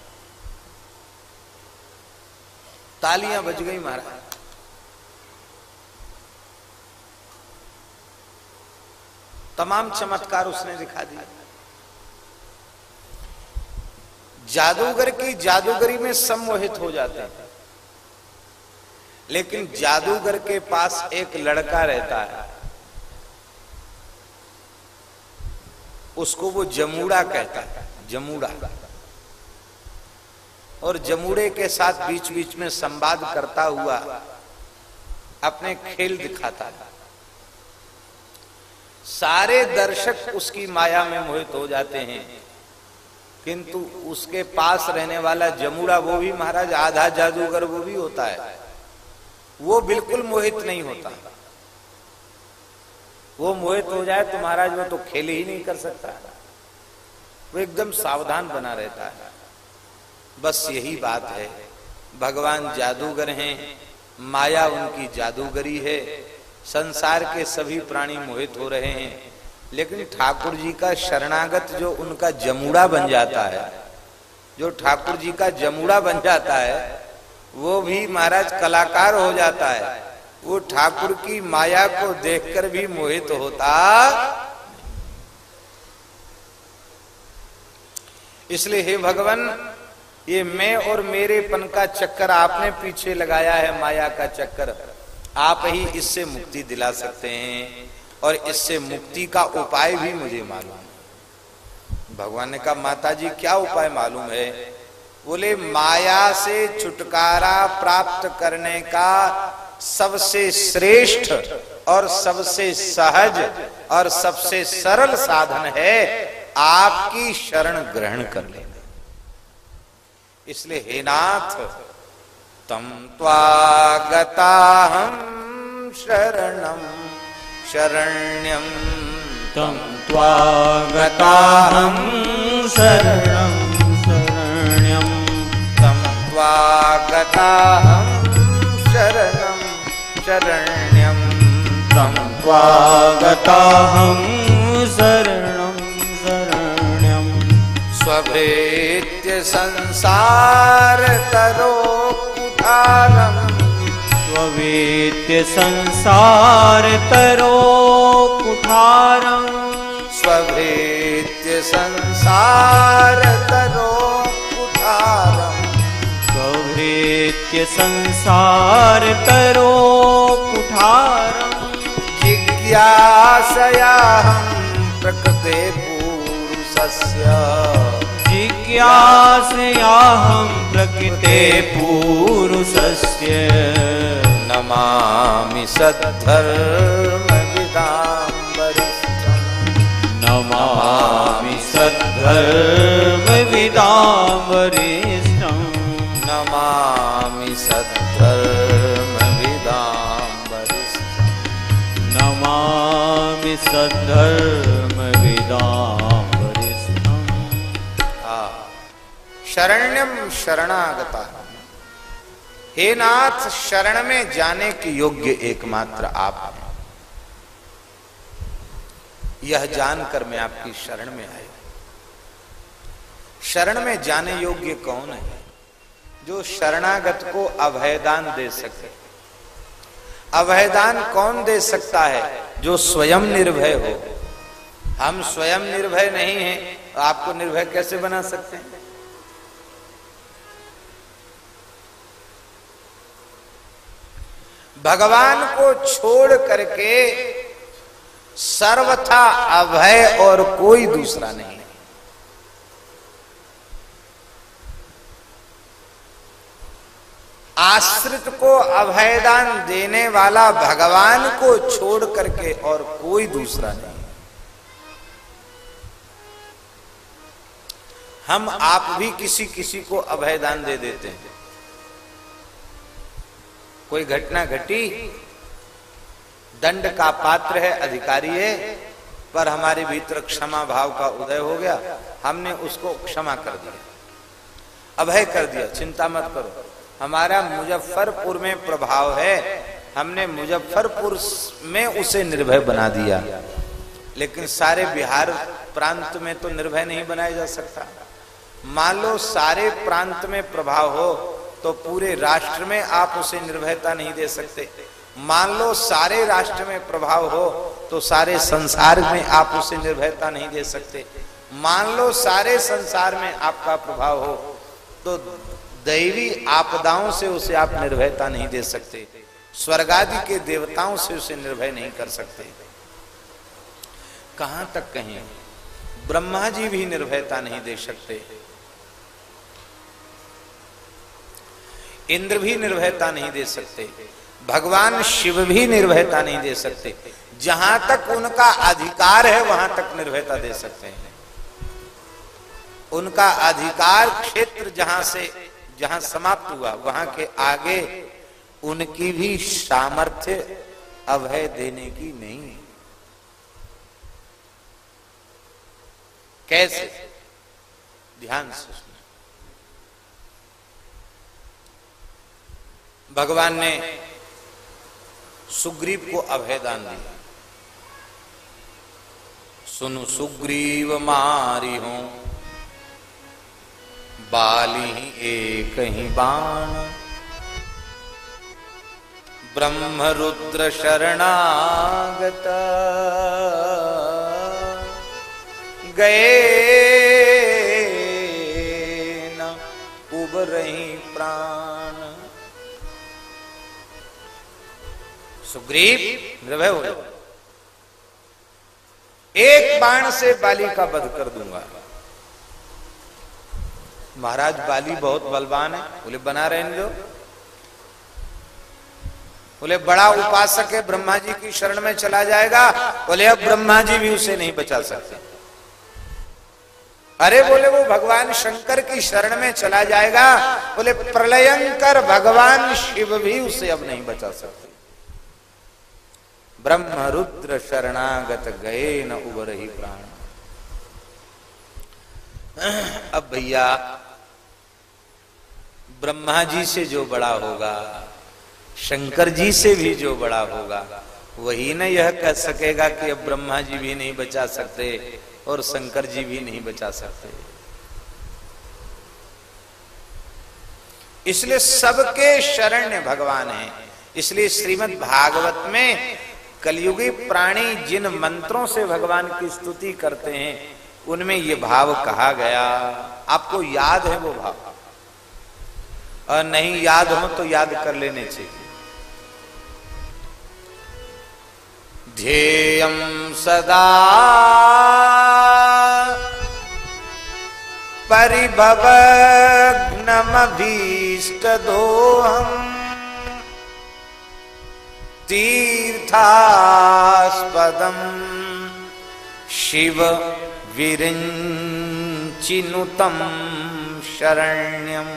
तालियाँ बज गई महाराज। तमाम चमत्कार उसने दिखा दिया जादूगर की जादूगरी में सम्मोहित हो जाते हैं। लेकिन जादूगर के पास एक लड़का रहता है। उसको वो जमूड़ा कहता है, जमूड़ा। और जमूड़े के साथ बीच बीच में संवाद करता हुआ अपने खेल दिखाता है। सारे दर्शक उसकी माया में मोहित हो जाते हैं। किंतु उसके पास रहने वाला जमुड़ा वो भी महाराज आधा जादूगर वो भी होता है। वो बिल्कुल मोहित नहीं होता। वो मोहित हो जाए तो महाराज वो तो खेल ही नहीं कर सकता। वो एकदम सावधान बना रहता है। बस यही बात है। भगवान जादूगर हैं, माया उनकी जादूगरी है। संसार के सभी प्राणी मोहित हो रहे हैं। लेकिन ठाकुर जी का शरणागत जो उनका जमुड़ा बन जाता है, जो ठाकुर जी का जमुड़ा बन जाता है, वो भी महाराज कलाकार हो जाता है। वो ठाकुर की माया को देखकर भी मोहित होता। इसलिए हे भगवान, ये मैं और मेरे पन का चक्कर आपने पीछे लगाया है, माया का चक्कर। आप ही इससे मुक्ति दिला सकते हैं। और इससे मुक्ति का उपाय भी मुझे मालूम। है भगवान ने कहा माता जी क्या उपाय मालूम है? बोले, माया से छुटकारा प्राप्त करने का सबसे श्रेष्ठ और सबसे सहज और सबसे सरल साधन है आपकी शरण ग्रहण कर लेना इसलिए हे नाथ, तम त्वागता हम शरणम शरण्यम तम त्वागताहं शरणं शरण्यं तम त्वागता हम शरणम शरण्यम तं त्वागताहं शरणं शरण्यं स्वभेत्य संसार स्ववेत्य संसारतरो कुठारम् स्वभेत्य संसार तरो कुठारम स्ववेत्य संसारतरो कुठारम् जिज्ञासया हम प्रकृते पुरुषस्य। जिज्ञासयाहं प्रकृते पुरुषस्य। नमामि सद्धर्म नमामि सद्धर्मविदां वरिष्ठम् नमामि सद्धर्म विदाम वरिष्ठम् नमामि सद्धर्मविदां वरिष्ठम् आ, शरण्यम शरणागता। हे नाथ, शरण में जाने के योग्य एकमात्र आप हैं। यह जानकर मैं आपकी शरण में आया। शरण में जाने योग्य कौन है? जो शरणागत को अभयदान दे सके। अभयदान कौन दे सकता है? जो स्वयं निर्भय हो। हम स्वयं निर्भय नहीं हैं तो आपको निर्भय कैसे बना सकते हैं? भगवान को छोड़ करके सर्वथा अभय और कोई दूसरा नहीं। आश्रित को अभयदान देने वाला भगवान को छोड़ करके और कोई दूसरा नहीं। हम आप भी किसी किसी को अभयदान दे देते हैं। कोई घटना घटी? दंड का पात्र है, अधिकारी है, पर हमारे भीतर क्षमा भाव का उदय हो गया। हमने उसको क्षमा कर दिया। अभय कर दिया, चिंता मत करो। हमारा मुजफ्फरपुर में प्रभाव है। हमने मुजफ्फरपुर में उसे निर्भय बना दिया। लेकिन सारे बिहार प्रांत में तो निर्भय नहीं बनाया जा सकता। मान लो सारे प्रांत में प्रभाव हो तो पूरे राष्ट्र में आप उसे निर्भयता नहीं दे सकते। मान लो सारे राष्ट्र में प्रभाव हो तो सारे संसार में आप उसे निर्भयता नहीं दे सकते। मान लो सारे संसार में आपका प्रभाव हो तो दैवी आपदाओं से उसे आप निर्भयता नहीं दे सकते। स्वर्गादि के देवताओं से उसे निर्भय नहीं कर सकते। कहाँ तक कहें? ब्रह्मा जी भी निर्भयता नहीं दे सकते। इंद्र भी निर्भयता नहीं दे सकते, भगवान शिव भी निर्भयता नहीं दे सकते। जहाँ तक उनका अधिकार है, वहाँ तक निर्भयता दे सकते हैं। उनका अधिकार क्षेत्र जहाँ से, जहाँ समाप्त हुआ, वहाँ के आगे उनकी भी सामर्थ्य अभय देने की नहीं है। कैसे? ध्यान से सुना भगवान ने सुग्रीव को अभयदान दिया। सुनु, सुग्रीव मारी हूँ, बाली ही एक ही बाण। ब्रह्म रुद्र शरणागत, गए सुग्रीव निर्भय हो एक बाण से बाली का वध कर दूँगा। महाराज, बाली बहुत बलवान है। बोले, बना रहे जो। बोले, बड़ा उपासक है, ब्रह्मा जी की शरण में चला जाएगा। बोले, अब ब्रह्मा जी भी उसे नहीं बचा सकते। अरे, बोले, वो भगवान शंकर की शरण में चला जाएगा। बोले, प्रलयंकर भगवान शिव भी उसे अब नहीं बचा सकते। ब्रह्म रुद्र शरणागत गए न उबर ही प्राण। अब भैया ब्रह्मा जी से जो बड़ा होगा शंकर जी से भी जो बड़ा होगा, वही न यह कह सकेगा कि अब ब्रह्मा जी भी नहीं बचा सकते और शंकर जी भी नहीं बचा सकते। इसलिए सबके शरण्य भगवान हैं। इसलिए श्रीमद् भागवत में कलयुगी प्राणी जिन मंत्रों से भगवान की स्तुति करते हैं, उनमें ये भाव कहा गया। आपको याद है वो भाव? और नहीं याद हो तो याद कर लेने चाहिए। ध्येयम सदा परिभवग्नमभीष्ट दोहम तीर्थास्पदम। शिव विरिञ्चिनुतं शरण्यम्।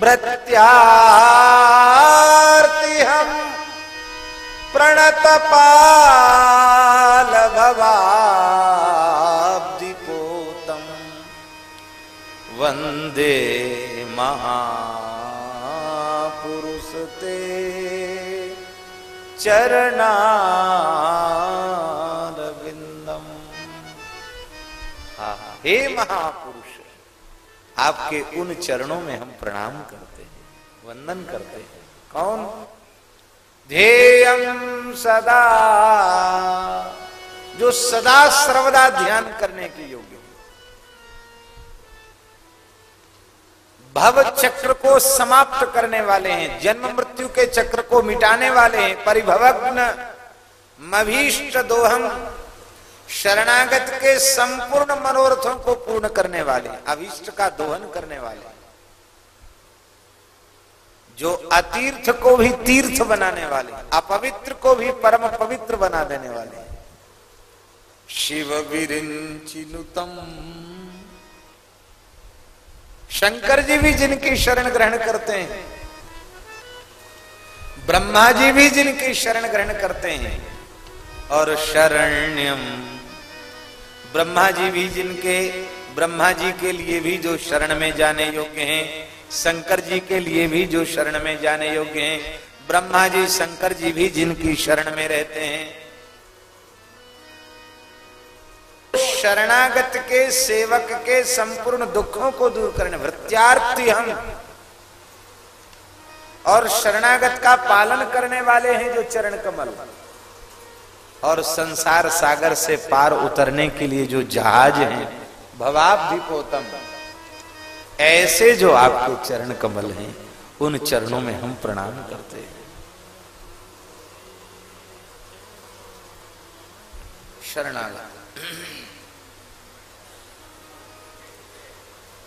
भृत्यार्तिहं प्रणतपालभवाब्धिपोतं वन्दे महापुरुषते चरणारविन्दम् हे महापुरुष आपके उन चरणों में हम प्रणाम करते हैं वंदन करते हैं। कौन? ध्येयम सदा जो सदा सर्वदा ध्यान करने के योग्य भव चक्र को समाप्त करने वाले हैं, जन्म मृत्यु के चक्र को मिटाने वाले हैं, परिभवग्न मभीष्ट दोहम शरणागत के संपूर्ण मनोरथों को पूर्ण करने वाले अभीष्ट का दोहन करने वाले जो अतीर्थ को भी तीर्थ बनाने वाले अपवित्र को भी परम पवित्र बना देने वाले शिव विरिंचिनुतम शंकर जी भी जिनकी शरण ग्रहण करते हैं, ब्रह्मा जी भी जिनकी शरण ग्रहण करते हैं, और शरण्यम, ब्रह्मा जी भी जिनके, ब्रह्मा जी के लिए भी जो शरण में जाने योग्य हैं, शंकर जी के लिए भी जो शरण में जाने योग्य हैं, ब्रह्मा जी, शंकर जी भी जिनकी शरण में रहते हैं शरणागत के, सेवक के संपूर्ण दुखों को दूर करने, वृत्यार्थी हम। और शरणागत का पालन करने वाले हैं जो चरण कमल। और संसार सागर से पार उतरने के लिए जो जहाज़ हैं भवाब्धिपोतम ऐसे जो आपके चरण कमल हैं, उन चरणों में हम प्रणाम करते हैं। शरणागत।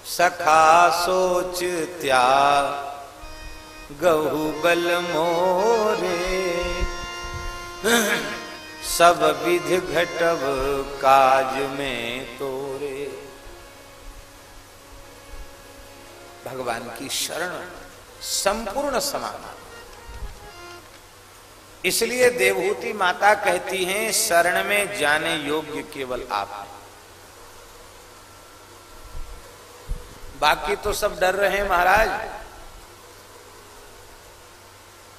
सखा सोच त्याग, गहु बल मोरे। सब विधि घटब काज में तोरे। भगवान की शरण संपूर्ण समाधान इसलिए देवहूति माता कहती हैं, शरण में जाने योग्य केवल आप बाकी तो सब डर रहे हैं महाराज।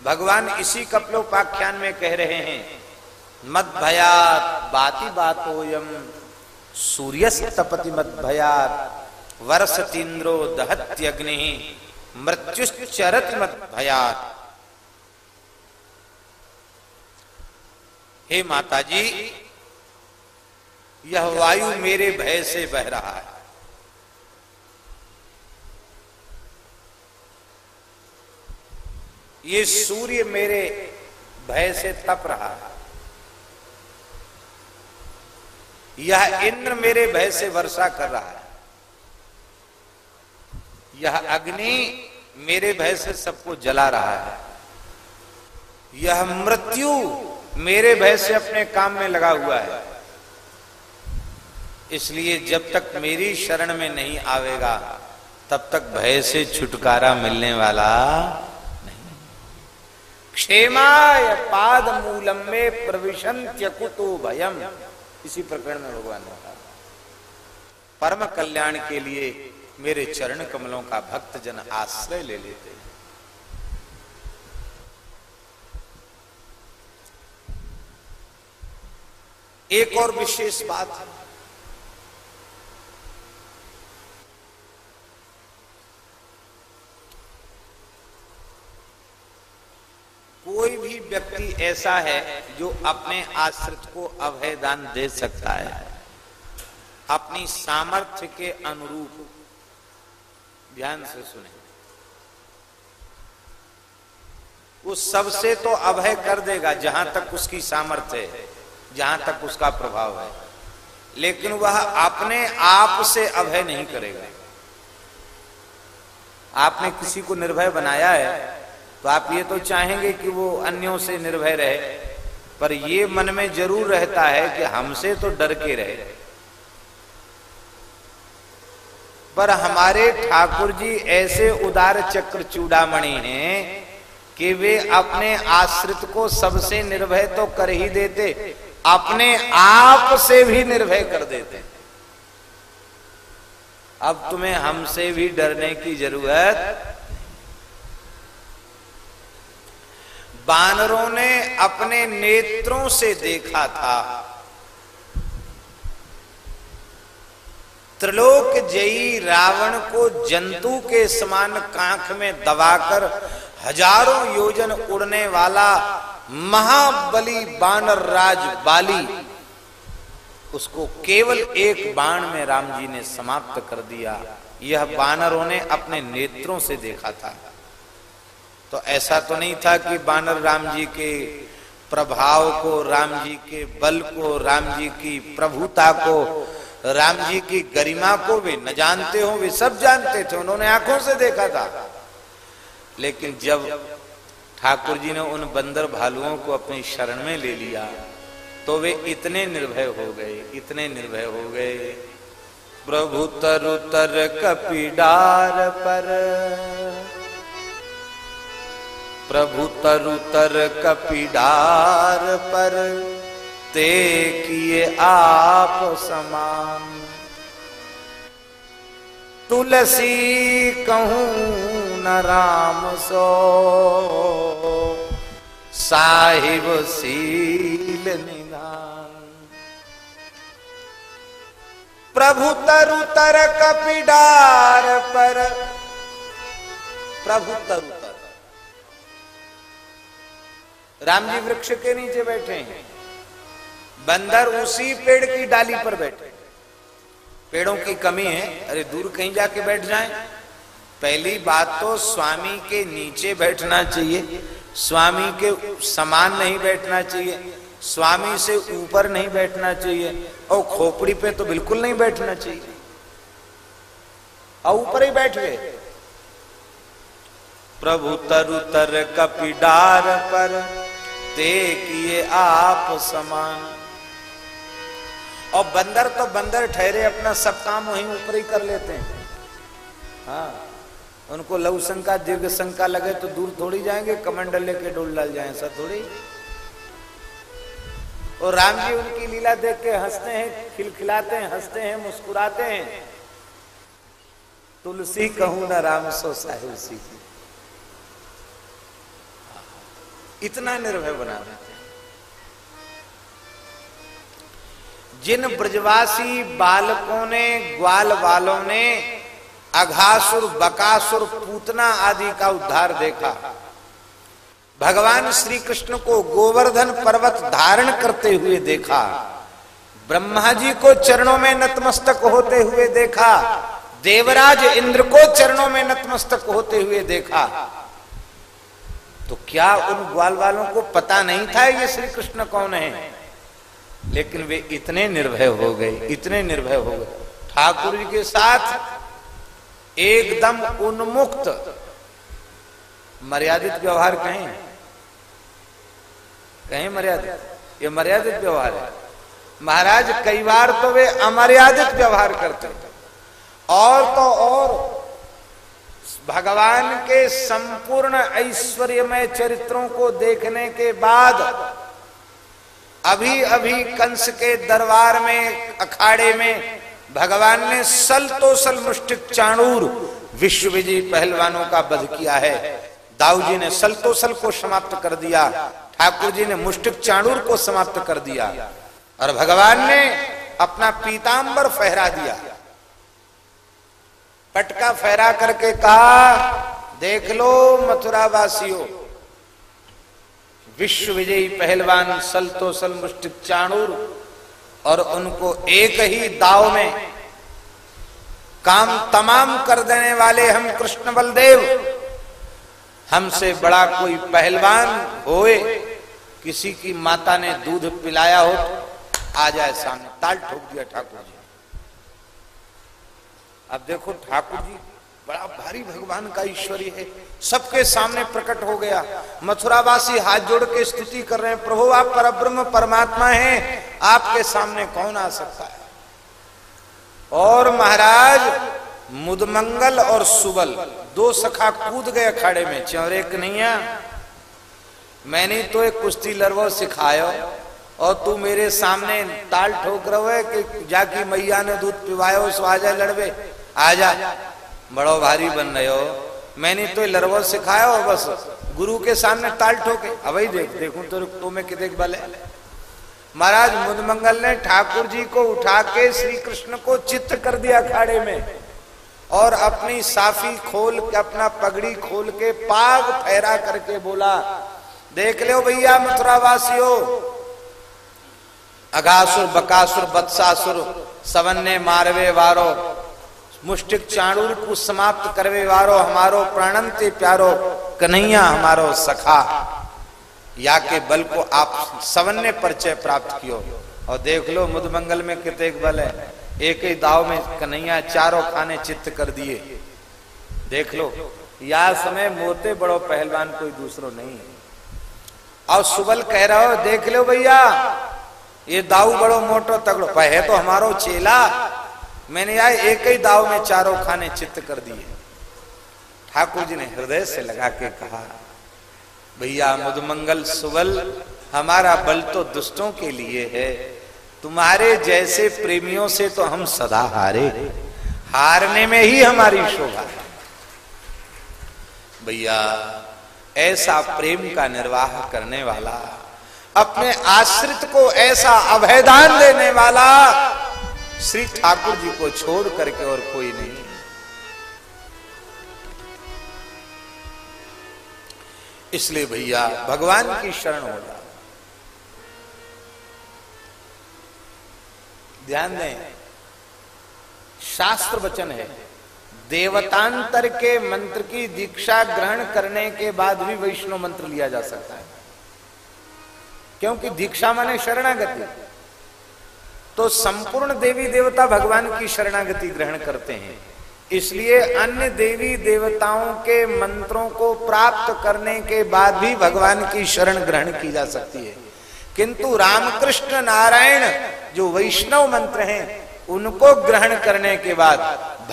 भगवान इसी कपलोपाख्यान में कह रहे हैं, मत भयात, बाती बात यम सूर्य तपति मत भयात वर्ष तीन्द्रो दहत्यग्नि मृत्युश्चरत मत भयात। हे माता जी यह वायु मेरे भय से बह रहा है। ये सूर्य मेरे भय से तप रहा है। यह इंद्र मेरे भय से वर्षा कर रहा है। यह अग्नि मेरे भय से सबको जला रहा है। यह मृत्यु मेरे भय से अपने काम में लगा हुआ है। इसलिए जब तक मेरी शरण में नहीं आवेगा, तब तक भय से छुटकारा मिलने वाला क्षेमाय पाद मूलम में प्रविशंत्य कुतो भयम। इसी प्रकरण में भगवान ने कहा, परम कल्याण के लिए मेरे चरण कमलों का भक्त जन आश्रय ले लेते हैं। एक और विशेष बात है। कोई भी व्यक्ति ऐसा है जो अपने आश्रित को अभय दान दे सकता है। अपनी सामर्थ्य के अनुरूप। ध्यान से सुने। वो सबसे तो अभय कर देगा जहाँ तक उसकी सामर्थ्य है, जहाँ तक उसका प्रभाव है। लेकिन वह अपने आप से अभय नहीं करेगा। आपने किसी को निर्भय बनाया है? तो आप ये तो चाहेंगे कि वो अन्यों से निर्भय रहे, पर ये मन में ज़रूर रहता है कि हमसे तो डर के रहे। पर हमारे ठाकुर जी ऐसे उदार चक्र चूड़ामणि हैं कि वे अपने आश्रित को सबसे निर्भय तो कर ही देते, अपने आप से भी निर्भय कर देते। अब तुम्हें हमसे भी डरने की ज़रूरत बानरों ने अपने नेत्रों से देखा था। त्रिलोक जयी रावण को जंतु के समान कांख में दबाकर हज़ारों योजन उड़ने वाला महाबली बानर राज बाली, उसको केवल एक बाण में राम जी ने समाप्त कर दिया। यह बानरों ने अपने नेत्रों से देखा था। तो ऐसा तो नहीं था कि बानर राम जी के प्रभाव को, राम जी के बल को, राम जी की प्रभुता को, राम जी की गरिमा को वे न जानते हो, वे सब जानते थे, उन्होंने आँखों से देखा था। लेकिन जब ठाकुर जी ने उन बंदर भालुओं को अपनी शरण में ले लिया तो वे इतने निर्भय हो गए, इतने निर्भय हो गए। प्रभु तरु तर कपिडार पर प्रभु तरु तर कपिडार पर, ते किए आप समान। तुलसी कहूँ न राम सो, साहिब सील निदान। प्रभु तरु तर कपिडार पर, प्रभु तरु राम जी वृक्ष के नीचे बैठे हैं। बंदर उसी पेड़ की डाली पर बैठे। पेड़ों की कमी है। अरे दूर कहीं जाके बैठ जाएँ। पहली बात तो स्वामी के नीचे बैठना चाहिए। स्वामी के समान नहीं बैठना चाहिए। स्वामी से ऊपर नहीं बैठना चाहिए। और खोपड़ी पे तो बिल्कुल नहीं बैठना चाहिए। और ऊपर ही बैठ गए। प्रभु तरु तर कपिडार पर ते किए आप समान। और बंदर तो बंदर ठहरे, अपना सब काम वहीं ऊपर ही कर लेते हैं। हाँ उनको लघु शंका, दीर्घ शंका लगे तो दूर थोड़ी जाएँगे, कमंडल लेके डोल डाल जाए, ऐसा थोड़ी। और राम जी उनकी लीला देख के हँसते हैं, खिलखिलाते हैं, हँसते हैं, मुस्कुराते हैं। तुलसी कहूँ ना राम सो साहिब सी इतना निर्भय बना देते जिन ब्रजवासी बालकों ने, ग्वाल वालों ने अघासुर, बकासुर, पूतना आदि का उद्धार देखा, भगवान श्री कृष्ण को गोवर्धन पर्वत धारण करते हुए देखा, ब्रह्मा जी को चरणों में नतमस्तक होते हुए देखा, देवराज इंद्र को चरणों में नतमस्तक होते हुए देखा तो क्या उन ग्वाल वालों को पता नहीं था ये श्री कृष्ण कौन है? लेकिन वे इतने निर्भय हो गए, इतने निर्भय हो गए। ठाकुर जी के साथ एकदम उन्मुक्त, मर्यादित व्यवहार कहें? कहें मर्यादित? ये मर्यादित व्यवहार है। महाराज, कई बार तो वे अमर्यादित व्यवहार करते और तो और भगवान के संपूर्ण ऐश्वर्यमय चरित्रों को देखने के बाद अभी अभी कंस के दरबार में, अखाड़े में, भगवान ने सल तो सल मुष्टिक चाणूर विश्व विजयी पहलवानों का वध किया है। दाऊ जी ने सल तो सल को समाप्त कर दिया ठाकुर जी ने मुष्टिक चाणूर को समाप्त कर दिया, और भगवान ने अपना पीतांबर फहरा दिया। पटका फहरा करके कहा, देख लो मथुरा वासियों विश्व विजयी पहलवान सल तो सल मुष्टिक चाणूर और उनको एक ही दाव में काम तमाम कर देने वाले हम कृष्ण बलदेव, हमसे बड़ा कोई पहलवान होए, किसी की माता ने दूध पिलाया हो तो आ जाए सामने। ताल ठोक दिया ठाकुर जी। अब देखो ठाकुर जी, बड़ा भारी भगवान का ईश्वरी है। सबके सामने प्रकट हो गया। मथुरावासी हाथ जोड़ के स्तुति कर रहे हैं। प्रभु, आप पर ब्रह्म परमात्मा हैं। आपके सामने कौन आ सकता है? और महाराज, मुदमंगल और सुबल, दो सखा कूद गए अखाड़े में। चौर चौरे कन्हैया मैंने तो एक कुश्ती लड़वो सिखायो। और तू मेरे सामने ताल ठोक रहे कि जाकी मैया ने दूध पिवायो सो आजा लड़वे। आजा। बड़ो भारी बन रहे हो। मैंने तो लड़वो सिखाया और बस। गुरु के सामने ताल ठोके। अब देख, देखू तो तो कि देख भले महाराज मुदमंगल ने ठाकुर जी को उठा के श्री कृष्ण को चित्त कर दिया खाड़े में। और अपनी साफी खोल के, अपना पगड़ी खोल के पाग फहरा करके बोला, देख लो भैया मथुरा वासियों अघासुर बकासुर, बत्सासुर, सवन्ने, मारवे, वारो मुष्टिक चाणूर को समाप्त करवे वारो हमारो प्राणंते प्यारो, कन्हैया हमारो सखा। या के बल को आप सवन्य परिचय प्राप्त कियो। और देख लो मुदमंगल में कितने बल है। एक ही दाव में कन्हैया चारों खाने चित्त कर दिए। देख लो, या समय मोते बड़ो पहलवान कोई दूसरो नहीं है। और सुबल कह रहा हो, देख लो भैया, ये दाऊ बड़ो मोटो तगड़ो पहे तो हमारो चेला। मैंने यार एक ही दाव में चारों खाने चित्त कर दिए। ठाकुर जी ने हृदय से लगा के कहा, भैया मुदमंगल सुबल हमारा बल तो दुष्टों के लिए है। तुम्हारे जैसे प्रेमियों से तो हम सदा हारे। हारने में ही हमारी शोभा है। भैया, ऐसा प्रेम का निर्वाह करने वाला, अपने आश्रित को ऐसा अभयदान देने वाला श्री ठाकुर जी को छोड़ करके और कोई नहीं। इसलिए भैया, भगवान की शरण हो जाओ। ध्यान दें, शास्त्र वचन है, देवतांतर के मंत्र की दीक्षा ग्रहण करने के बाद भी वैष्णव मंत्र लिया जा सकता है। क्योंकि दीक्षा माने शरणागति। तो संपूर्ण देवी देवता भगवान की शरणागति ग्रहण करते हैं। इसलिए अन्य देवी देवताओं के मंत्रों को प्राप्त करने के बाद भी भगवान की शरण ग्रहण की जा सकती है। किंतु रामकृष्ण नारायण जो वैष्णव मंत्र हैं, उनको ग्रहण करने के बाद,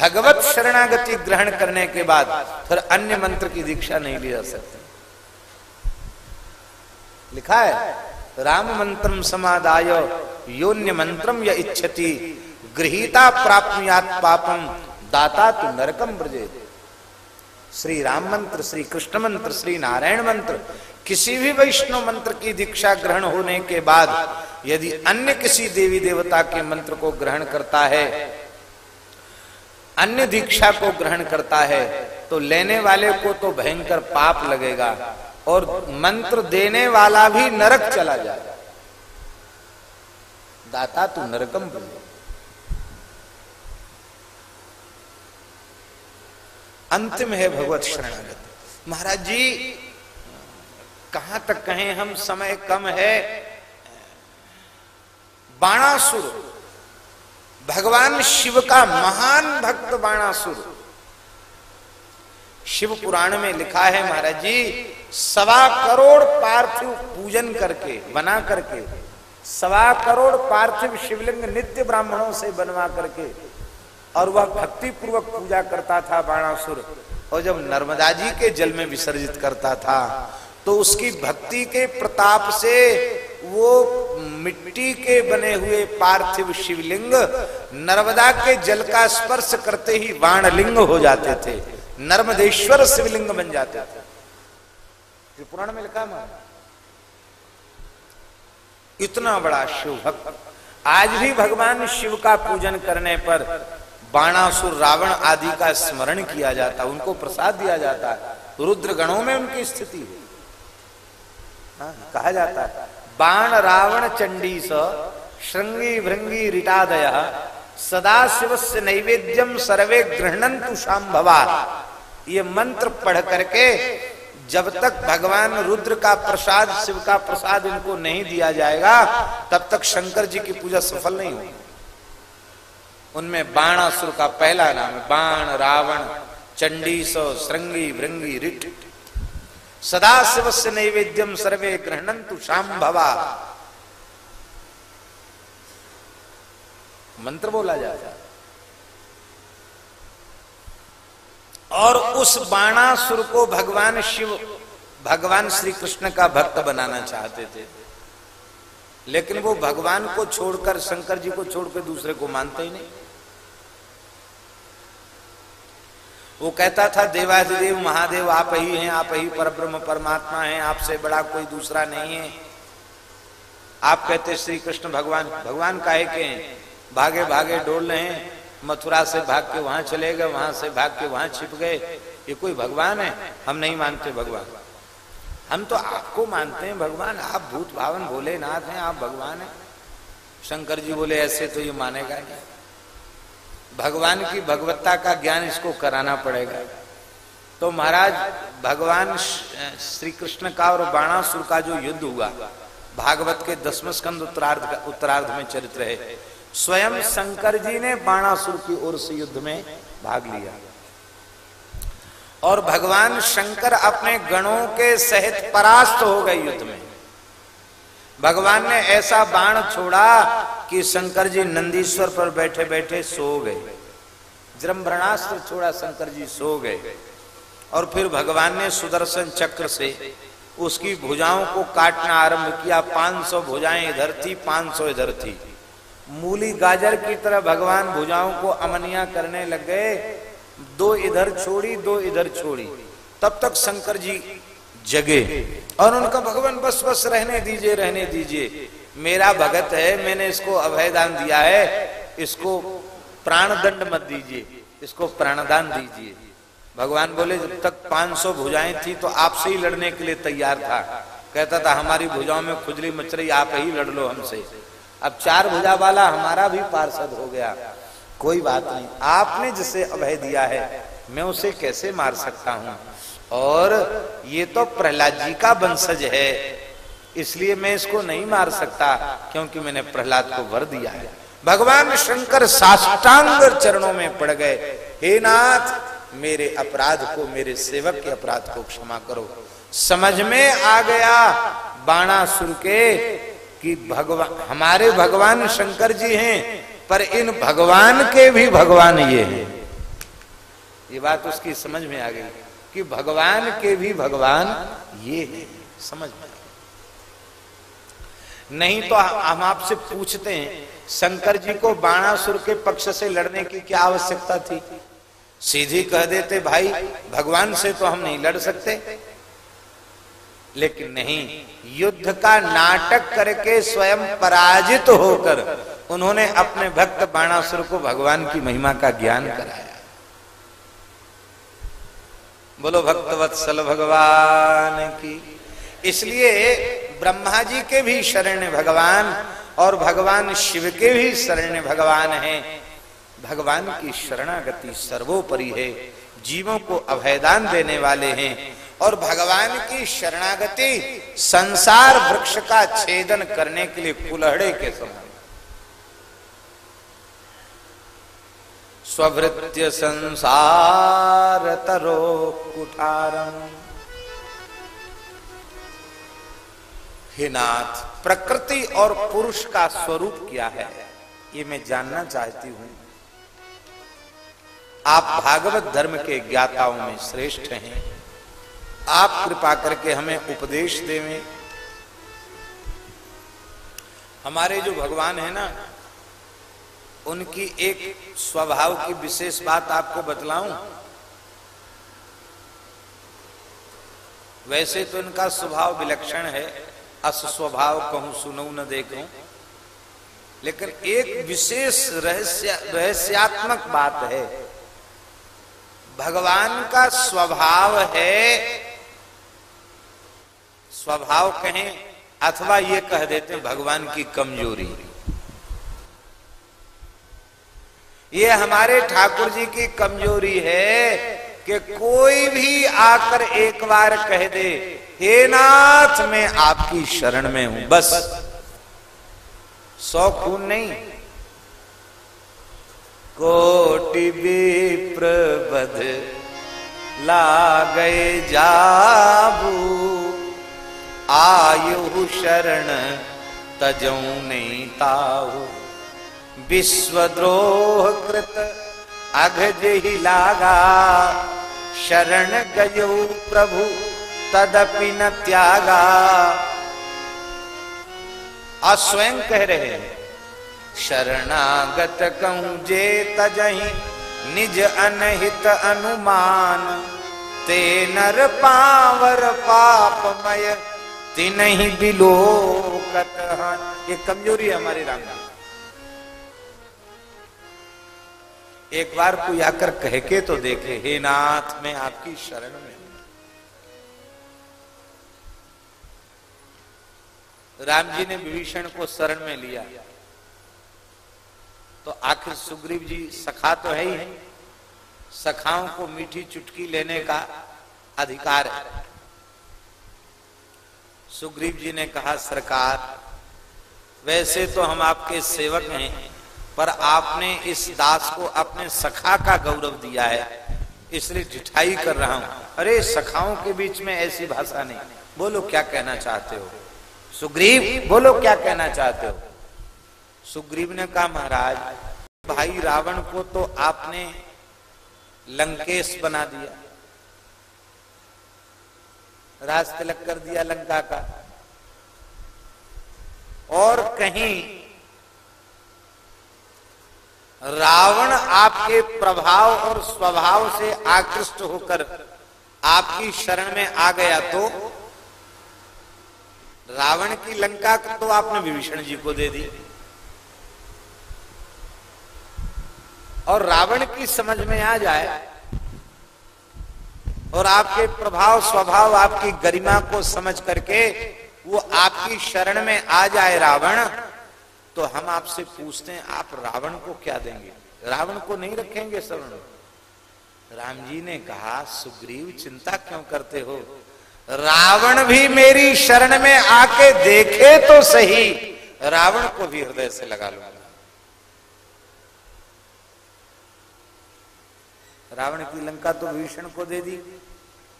भगवत शरणागति ग्रहण करने के बाद फिर अन्य मंत्र की दीक्षा नहीं ली जा सकती। लिखा है, राम मंत्रम समादाय योन्य मंत्रम या इच्छति। गृहीता प्राप्त पापम दाता तु नरकम ब्रजे श्री राम मंत्र श्री कृष्ण मंत्र श्री नारायण मंत्र, किसी भी वैष्णव मंत्र की दीक्षा ग्रहण होने के बाद, यदि अन्य किसी देवी देवता के मंत्र को ग्रहण करता है, अन्य दीक्षा को ग्रहण करता है तो लेने वाले को तो भयंकर पाप लगेगा और मंत्र देने वाला भी नरक चला जाएगा। दाता तू नरकम बन अंतिम है भगवत शरणागत। महाराज जी, कहाँ तक कहें हम, समय कम है। बाणासुर, भगवान शिव का महान भक्त बाणासुर। शिव पुराण में लिखा है महाराज जी, सवा करोड़ पार्थिव पूजन करके, बना करके सवा करोड़ पार्थिव शिवलिंग नित्य ब्राह्मणों से बनवा करके, और वह भक्ति पूर्वक पूजा करता था बाणासुर। और जब नर्मदा जी के जल में विसर्जित करता था तो उसकी भक्ति के प्रताप से वो मिट्टी के बने हुए पार्थिव शिवलिंग नर्मदा के जल का स्पर्श करते ही वाणलिंग हो जाते थे, नर्मदेश्वर शिवलिंग बन जाते थे। पुराण में लिखा मैं इतना बड़ा शिव भक्त। आज भी भगवान शिव का पूजन करने पर बाणासुर रावण आदि का स्मरण किया जाता उनको प्रसाद दिया जाता। है रुद्र गणों में उनकी स्थिति है हाँ, कहा जाता है बाण रावण चंडी श्रृंगी भृंगी रिटादय सदा शिव से नैवेद्यम सर्वे गृहणंतु भवा ये मंत्र पढ़ करके जब तक भगवान रुद्र का प्रसाद, शिव का प्रसाद इनको नहीं दिया जाएगा, तब तक शंकर जी की पूजा सफल नहीं होगी। उनमें बाणासुर का पहला नाम है, बाण, रावण, चंडी, सो, श्रृंगी भृंगी रिट। सदा शिव से नैवेद्यम सर्वे ग्रहणंतु शाम भवा। मंत्र बोला जाता और उस बाणासुर को भगवान शिव, भगवान श्री कृष्ण का भक्त बनाना चाहते थे। लेकिन वो भगवान को छोड़कर, शंकर जी को छोड़कर दूसरे को मानते ही नहीं। वो कहता था देवाधिदेव महादेव, आप ही हैं, आप ही पर ब्रह्म परमात्मा हैं, आपसे बड़ा कोई दूसरा नहीं है। आप कहते श्री कृष्ण भगवान भगवान काहे के हैं? भागे भागे डोल रहे हैं। मथुरा से भाग के वहाँ चले गए, वहाँ से भाग के वहाँ छिप गए। ये कोई भगवान है? हम नहीं मानते भगवान। हम तो आपको मानते हैं भगवान। आप भूत भावन, भोलेनाथ हैं, आप भगवान हैं। शंकर जी बोले, ऐसे तो ये मानेगा नहीं। भगवान की भगवत्ता का ज्ञान इसको कराना पड़ेगा। तो महाराज, भगवान श्री कृष्ण का और बाणासुर का जो युद्ध हुआ, भागवत के दसवें स्कंद उत्तरार्ध उत्तरार्ध में चरित्र है। स्वयं शंकर जी ने बाणासुर की ओर से युद्ध में भाग लिया। और भगवान शंकर अपने गणों के सहित परास्त हो गए युद्ध में। भगवान ने ऐसा बाण छोड़ा कि शंकर जी नंदीश्वर पर बैठे बैठे सो गए। जृंभरणास्त्र छोड़ा, शंकर जी सो गए। और फिर भगवान ने सुदर्शन चक्र से उसकी भुजाओं को काटना आरंभ किया। 500 भुजाएँ इधर थी 500 इधर थी। मूली गाजर की तरह भगवान भुजाओं को अमनिया करने लग गए। दो इधर छोड़ी, दो इधर छोड़ी। तब तक शंकर जी जगे और उनका भगवान बस बस रहने दीजिए रहने दीजिए। मेरा भगत है, मैंने इसको अभयदान दिया है। इसको प्राण दंड मत दीजिए, इसको प्राणदान दीजिए। भगवान बोले, जब तक 500 भुजाएँ थी तो आपसे ही लड़ने के लिए तैयार था। कहता था, हमारी भुजाओं में खुजली मच रही, आप ही लड़ लो हमसे। अब चार भुजा वाला हमारा भी पार्षद हो गया। कोई बात नहीं। आपने जिसे अभय दिया है, मैं उसे कैसे मार सकता हूँ? और ये तो प्रहलाद जी का वंशज है, इसलिए मैं इसको नहीं मार सकता, क्योंकि मैंने प्रहलाद को वर दिया है। भगवान शंकर साष्टांग चरणों में पड़ गए। हे नाथ, मेरे अपराध को, मेरे सेवक के अपराध को क्षमा करो। समझ में आ गया, बाणासुर के कि भगवान हमारे भगवान शंकर जी हैं, पर इन भगवान के भी भगवान ये हैं। ये बात उसकी समझ में आ गई कि भगवान के भी भगवान ये हैं। समझ में नहीं तो हम आपसे पूछते हैं, शंकर जी को बाणासुर के पक्ष से लड़ने की क्या आवश्यकता थी? सीधी कह देते, भाई, भगवान से तो हम नहीं लड़ सकते। लेकिन नहीं, युद्ध का नाटक करके स्वयं पराजित होकर उन्होंने अपने भक्त बाणासुर को भगवान की महिमा का ज्ञान कराया। बोलो, भक्तवत्सल भगवान की। इसलिए ब्रह्मा जी के भी शरण भगवान और भगवान शिव के भी शरण भगवान हैं। भगवान की शरणागति सर्वोपरि है, जीवों को अभयदान देने वाले हैं। और भगवान की शरणागति संसार वृक्ष का छेदन करने के लिए कुलहड़े के समान। स्वभृत्य संसार तरो कुठारम। हिनाथ प्रकृति और पुरुष का स्वरूप क्या है? ये मैं जानना चाहती हूँ। आप भागवत धर्म के ज्ञाताओं में श्रेष्ठ हैं। आप कृपा करके हमें उपदेश देवें। हमारे जो भगवान है ना, उनकी एक स्वभाव की विशेष बात आपको बतलाऊं। वैसे तो इनका स्वभाव विलक्षण है, अस स्वभाव कहूँ, सुनऊ न देखूँ। लेकिन एक विशेष रहस्य, रहस्यात्मक बात है, भगवान का स्वभाव है स्वभाव कहें अथवा ये कह देते भगवान की कमज़ोरी। ये हमारे ठाकुर जी की कमज़ोरी है कि कोई भी आकर एक बार कह दे, हे नाथ, मैं आपकी शरण में हूँ। बस। सौ खून नहीं। कोटि विप्र बध ला गए जाबू। आयु शरण नहीं ताऊ विश्वद्रोह कृत अघज ही लागा शरण गयो प्रभु, तदपि न त्यागा। और स्वयं कह रहे हैं, शरणागत कहूँ जे तजही निज अनहित अनुमान, ते नर पावर पापमय तीन ही बिलोकत ये कमज़ोरी है हमारी राम एक बार कोई आकर कह के तो देखे, हे नाथ, मैं आपकी शरण में राम जी ने विभीषण को शरण में लिया। तो आखिर सुग्रीव जी, सखा तो है ही है। सखाओं को मीठी चुटकी लेने का अधिकार है। सुग्रीव जी ने कहा, सरकार, वैसे तो हम आपके सेवक हैं, पर आपने इस दास को अपने सखा का गौरव दिया है, इसलिए ढिठाई कर रहा हूँ। अरे, सखाओं के बीच में ऐसी भाषा नहीं। बोलो, क्या कहना चाहते हो? सुग्रीव, बोलो, क्या कहना चाहते हो? सुग्रीव ने कहा, महाराज, भाई रावण को तो आपने लंकेश बना दिया। राज तिलक कर दिया लंका का। और कहीं रावण आपके प्रभाव और स्वभाव से आकृष्ट होकर आपकी शरण में आ गया तो रावण की लंका तो आपने विभीषण जी को दे दी। और रावण की समझ में आ जाए और आपके प्रभाव, स्वभाव, आपकी गरिमा को समझ करके वो आपकी शरण में आ जाए रावण तो हम आपसे पूछते हैं, आप रावण को क्या देंगे? रावण को नहीं रखेंगे शरण। राम जी ने कहा, सुग्रीव, चिंता क्यों करते हो? रावण भी मेरी शरण में आके देखे तो सही। रावण को भी हृदय से लगा लूँगा। रावण की लंका तो भीषण को दे दी।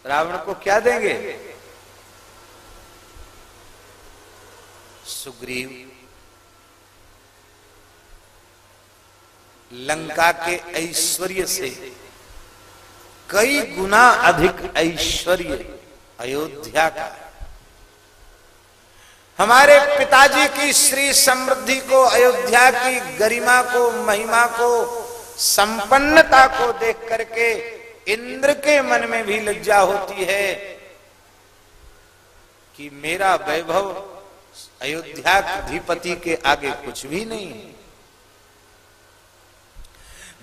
रावण को क्या देंगे? सुग्रीव। लंका के ऐश्वर्य से कई गुना अधिक ऐश्वर्य अयोध्या का हमारे पिताजी की श्री समृद्धि को, अयोध्या की गरिमा को, महिमा को, संपन्नता को देख करके इंद्र के मन में भी लज्जा होती है कि मेरा वैभव अयोध्या अधिपति के आगे कुछ भी नहीं है।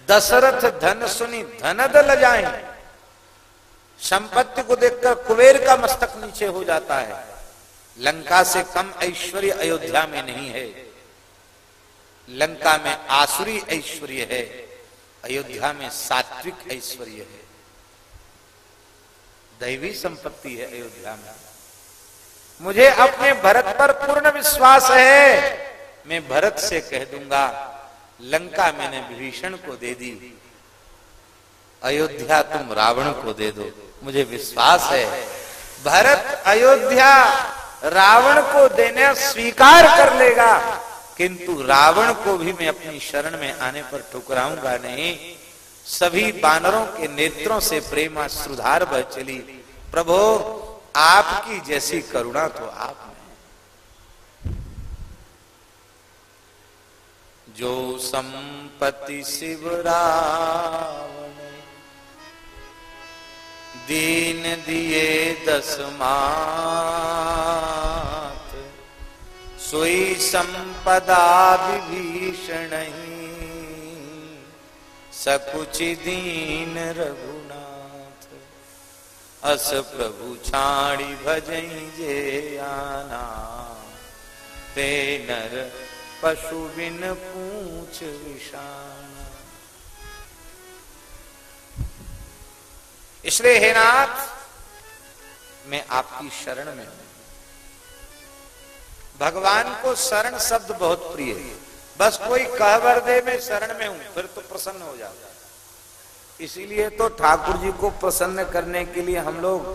दशरथ धन सुनी धन दल जाए संपत्ति को देखकर कुबेर का मस्तक नीचे हो जाता है। लंका से कम ऐश्वर्य अयोध्या में नहीं है। लंका में आसुरी ऐश्वर्य है। अयोध्या में सात्विक ऐश्वर्य है। दैवी संपत्ति है अयोध्या में। मुझे अपने भरत पर पूर्ण विश्वास है। मैं भरत से कह दूँगा, लंका मैंने विभीषण को दे दी। अयोध्या तुम रावण को दे दो। मुझे विश्वास है। भरत अयोध्या रावण को देने स्वीकार कर लेगा। किंतु रावण को भी मैं अपनी शरण में आने पर ठुकराऊँगा नहीं। सभी बानरों के नेत्रों से प्रेमा सुधार बह चली, प्रभो, आपकी जैसी करुणा तो आप में जो संपत्ति शिव रावण दीन दिए दस सोई संपदा विभीषण सकुच दीन रघुनाथ। अस प्रभु छाड़ी भजई जे आना। ते नर पशु बिन पूछ विषाण। इसलिए हे नाथ, मैं आपकी शरण में हूँ। भगवान को शरण शब्द बहुत प्रिय है। बस कोई कहवर दे, में शरण में हूँ, फिर तो प्रसन्न हो जाता इसीलिए तो ठाकुर जी को प्रसन्न करने के लिए हम लोग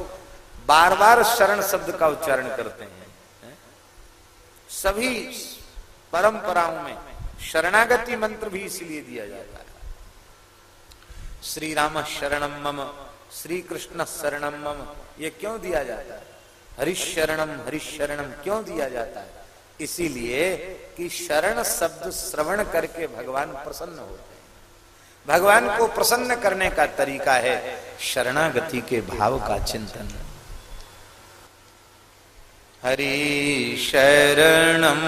बार बार शरण शब्द का उच्चारण करते हैं। सभी परंपराओं में शरणागति मंत्र भी इसलिए दिया जाता है। श्री राम शरणम मम श्री कृष्ण शरणम मम, ये क्यों दिया जाता है? हरिशरणम हरिशरणम क्यों दिया जाता है? इसीलिए कि शरण शब्द श्रवण करके भगवान प्रसन्न होते हैं। भगवान को प्रसन्न करने का तरीका है शरणागति के भाव का चिंतन। हरि शरणम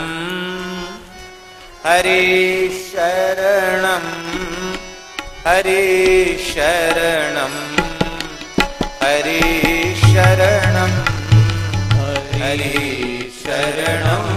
हरि शरणम हरि शरणम हरि शरणम हरि शरणम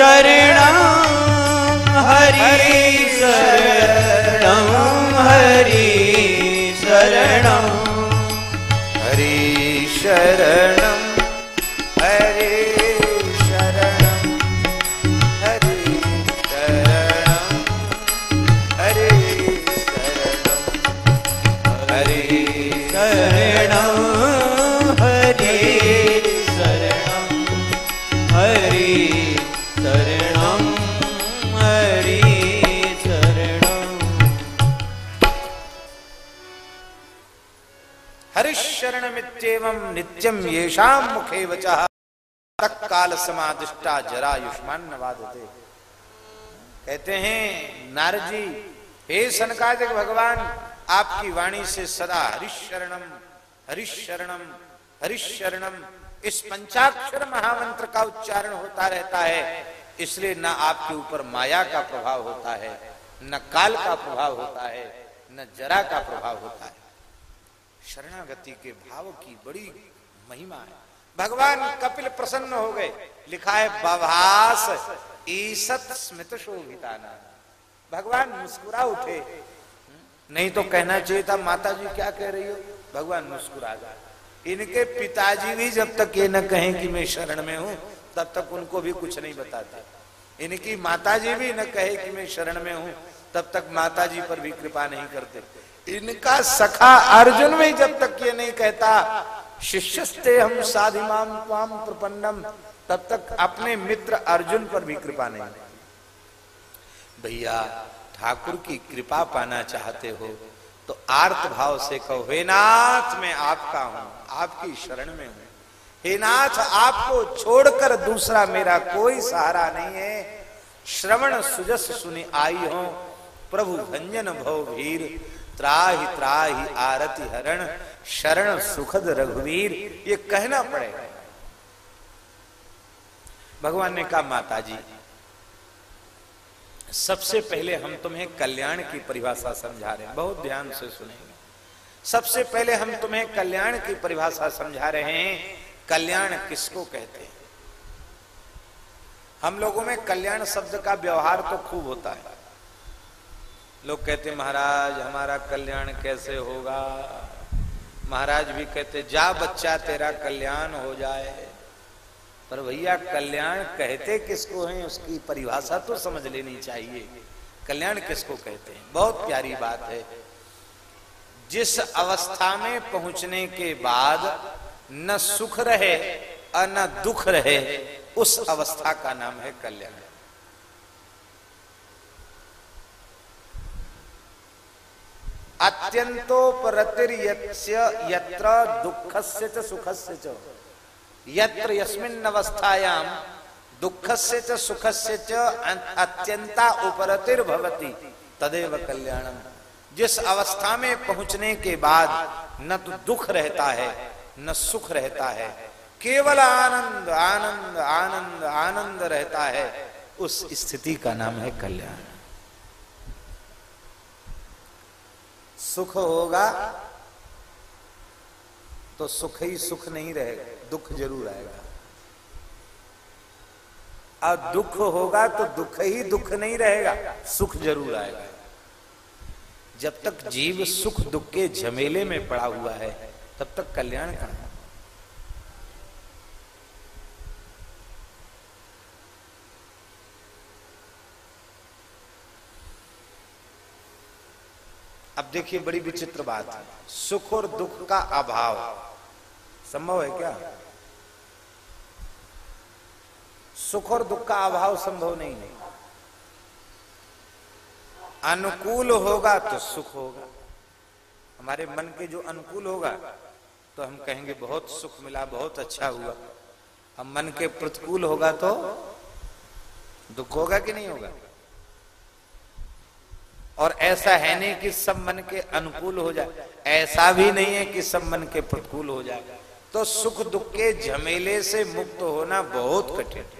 शरणं हरि नित्यम येषाम मुखे वचः। तत्काल समादिष्टा जरायुष्मान नवादते कहते हैं, नारजी, हे सनकादिक भगवान, आपकी वाणी से सदा हरिशरणम हरिशरणम हरिशरणम इस पंचाक्षर महामंत्र का उच्चारण होता रहता है। इसलिए न आपके ऊपर माया का प्रभाव होता है, न काल का प्रभाव होता है, न जरा का प्रभाव होता है। शरणागति के भाव की बड़ी महिमा है। भगवान कपिल प्रसन्न हो गए। लिखा है, बभास ईसत स्मित शोभिताना। भगवान मुस्कुरा उठे। नहीं तो कहना चाहिए था माता जी क्या कह रही हो? भगवान मुस्कुरा गए। इनके पिताजी भी जब तक ये न कहें कि मैं शरण में हूँ, तब तक उनको भी कुछ नहीं बताते। इनकी माताजी भी न कहे कि मैं शरण में हूँ, तब तक माताजी पर भी कृपा नहीं करते। इनका सखा अर्जुन भी जब तक ये नहीं कहता, शिष्यस्ते हम साधिमाम त्वाम प्रपन्नम, तब तक अपने मित्र अर्जुन पर भी कृपा नहीं। भैया, ठाकुर की कृपा पाना चाहते हो तो आर्त भाव से कहो, हे नाथ, मैं आपका हूँ, आपकी शरण में हूँ। हे नाथ, आपको छोड़कर दूसरा मेरा कोई सहारा नहीं है। श्रवण सुजस सुनी आई हो, प्रभु भंजन भव भीर त्राहि त्राहि आरति हरण, शरण सुखद रघुवीर। ये कहना पड़ेगा भगवान ने कहा माता जी सबसे पहले हम तुम्हें कल्याण की परिभाषा समझा रहे हैं। बहुत ध्यान से सुनेंगे। सबसे पहले हम तुम्हें कल्याण की परिभाषा समझा रहे हैं। कल्याण किसको कहते हैं? हम लोगों में कल्याण शब्द का व्यवहार तो खूब होता है। लोग कहते महाराज, हमारा कल्याण कैसे होगा? महाराज भी कहते जा बच्चा, तेरा कल्याण हो जाए। पर भैया, कल्याण कहते किसको हैं? उसकी परिभाषा तो समझ लेनी चाहिए। कल्याण किसको कहते हैं? बहुत प्यारी बात है। जिस अवस्था में पहुँचने के बाद न सुख रहे और न दुख रहे, उस अवस्था का नाम है कल्याण। अत्यंतोपरतिर यत्र दुखस्य च सुखस्य च। यत्र यस्मिन् अवस्थायां दुखस्य च सुखस्य च अत्यंता उपरतिर भवति तदेव कल्याणम। जिस अवस्था में पहुँचने के बाद न तो दुख रहता है, न सुख रहता है, केवल आनंद आनंद आनंद आनंद रहता है, उस स्थिति का नाम है कल्याण। सुख होगा तो सुख ही सुख नहीं रहेगा, दुख ज़रूर आएगा। और दुख होगा तो दुख ही दुख नहीं रहेगा, सुख ज़रूर आएगा। जब तक जीव सुख दुख के झमेले में पड़ा हुआ है, तब तक कल्याण कहाँ अब देखिए, बड़ी विचित्र बात। सुख और दुख का अभाव। संभव है क्या? सुख और दुख का अभाव संभव नहीं। है अनुकूल होगा तो सुख होगा। हमारे मन के जो अनुकूल होगा तो हम कहेंगे, बहुत सुख मिला, बहुत अच्छा हुआ। हम मन के प्रतिकूल होगा तो दुख होगा कि नहीं होगा? और ऐसा है नहीं कि सब मन के अनुकूल हो जाए। ऐसा भी नहीं है कि सब मन के प्रतिकूल हो जाए। तो सुख दुख के झमेले से मुक्त होना बहुत कठिन है।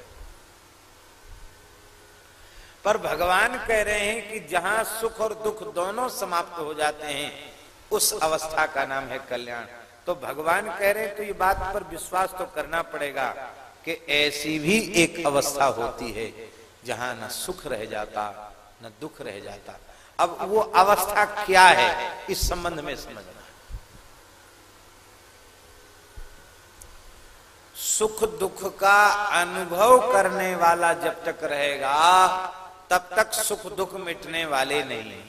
पर भगवान कह रहे हैं कि जहाँ सुख और दुख दोनों समाप्त हो जाते हैं, उस अवस्था का नाम है कल्याण। तो भगवान कह रहे हैं तो ये बात पर विश्वास तो करना पड़ेगा कि ऐसी भी एक अवस्था होती है जहाँ न सुख रह जाता, न दुख रह जाता। अब वो अवस्था क्या है, इस संबंध में समझना। सुख दुख का अनुभव करने वाला जब तक रहेगा, तब तक सुख दुख मिटने वाले नहीं।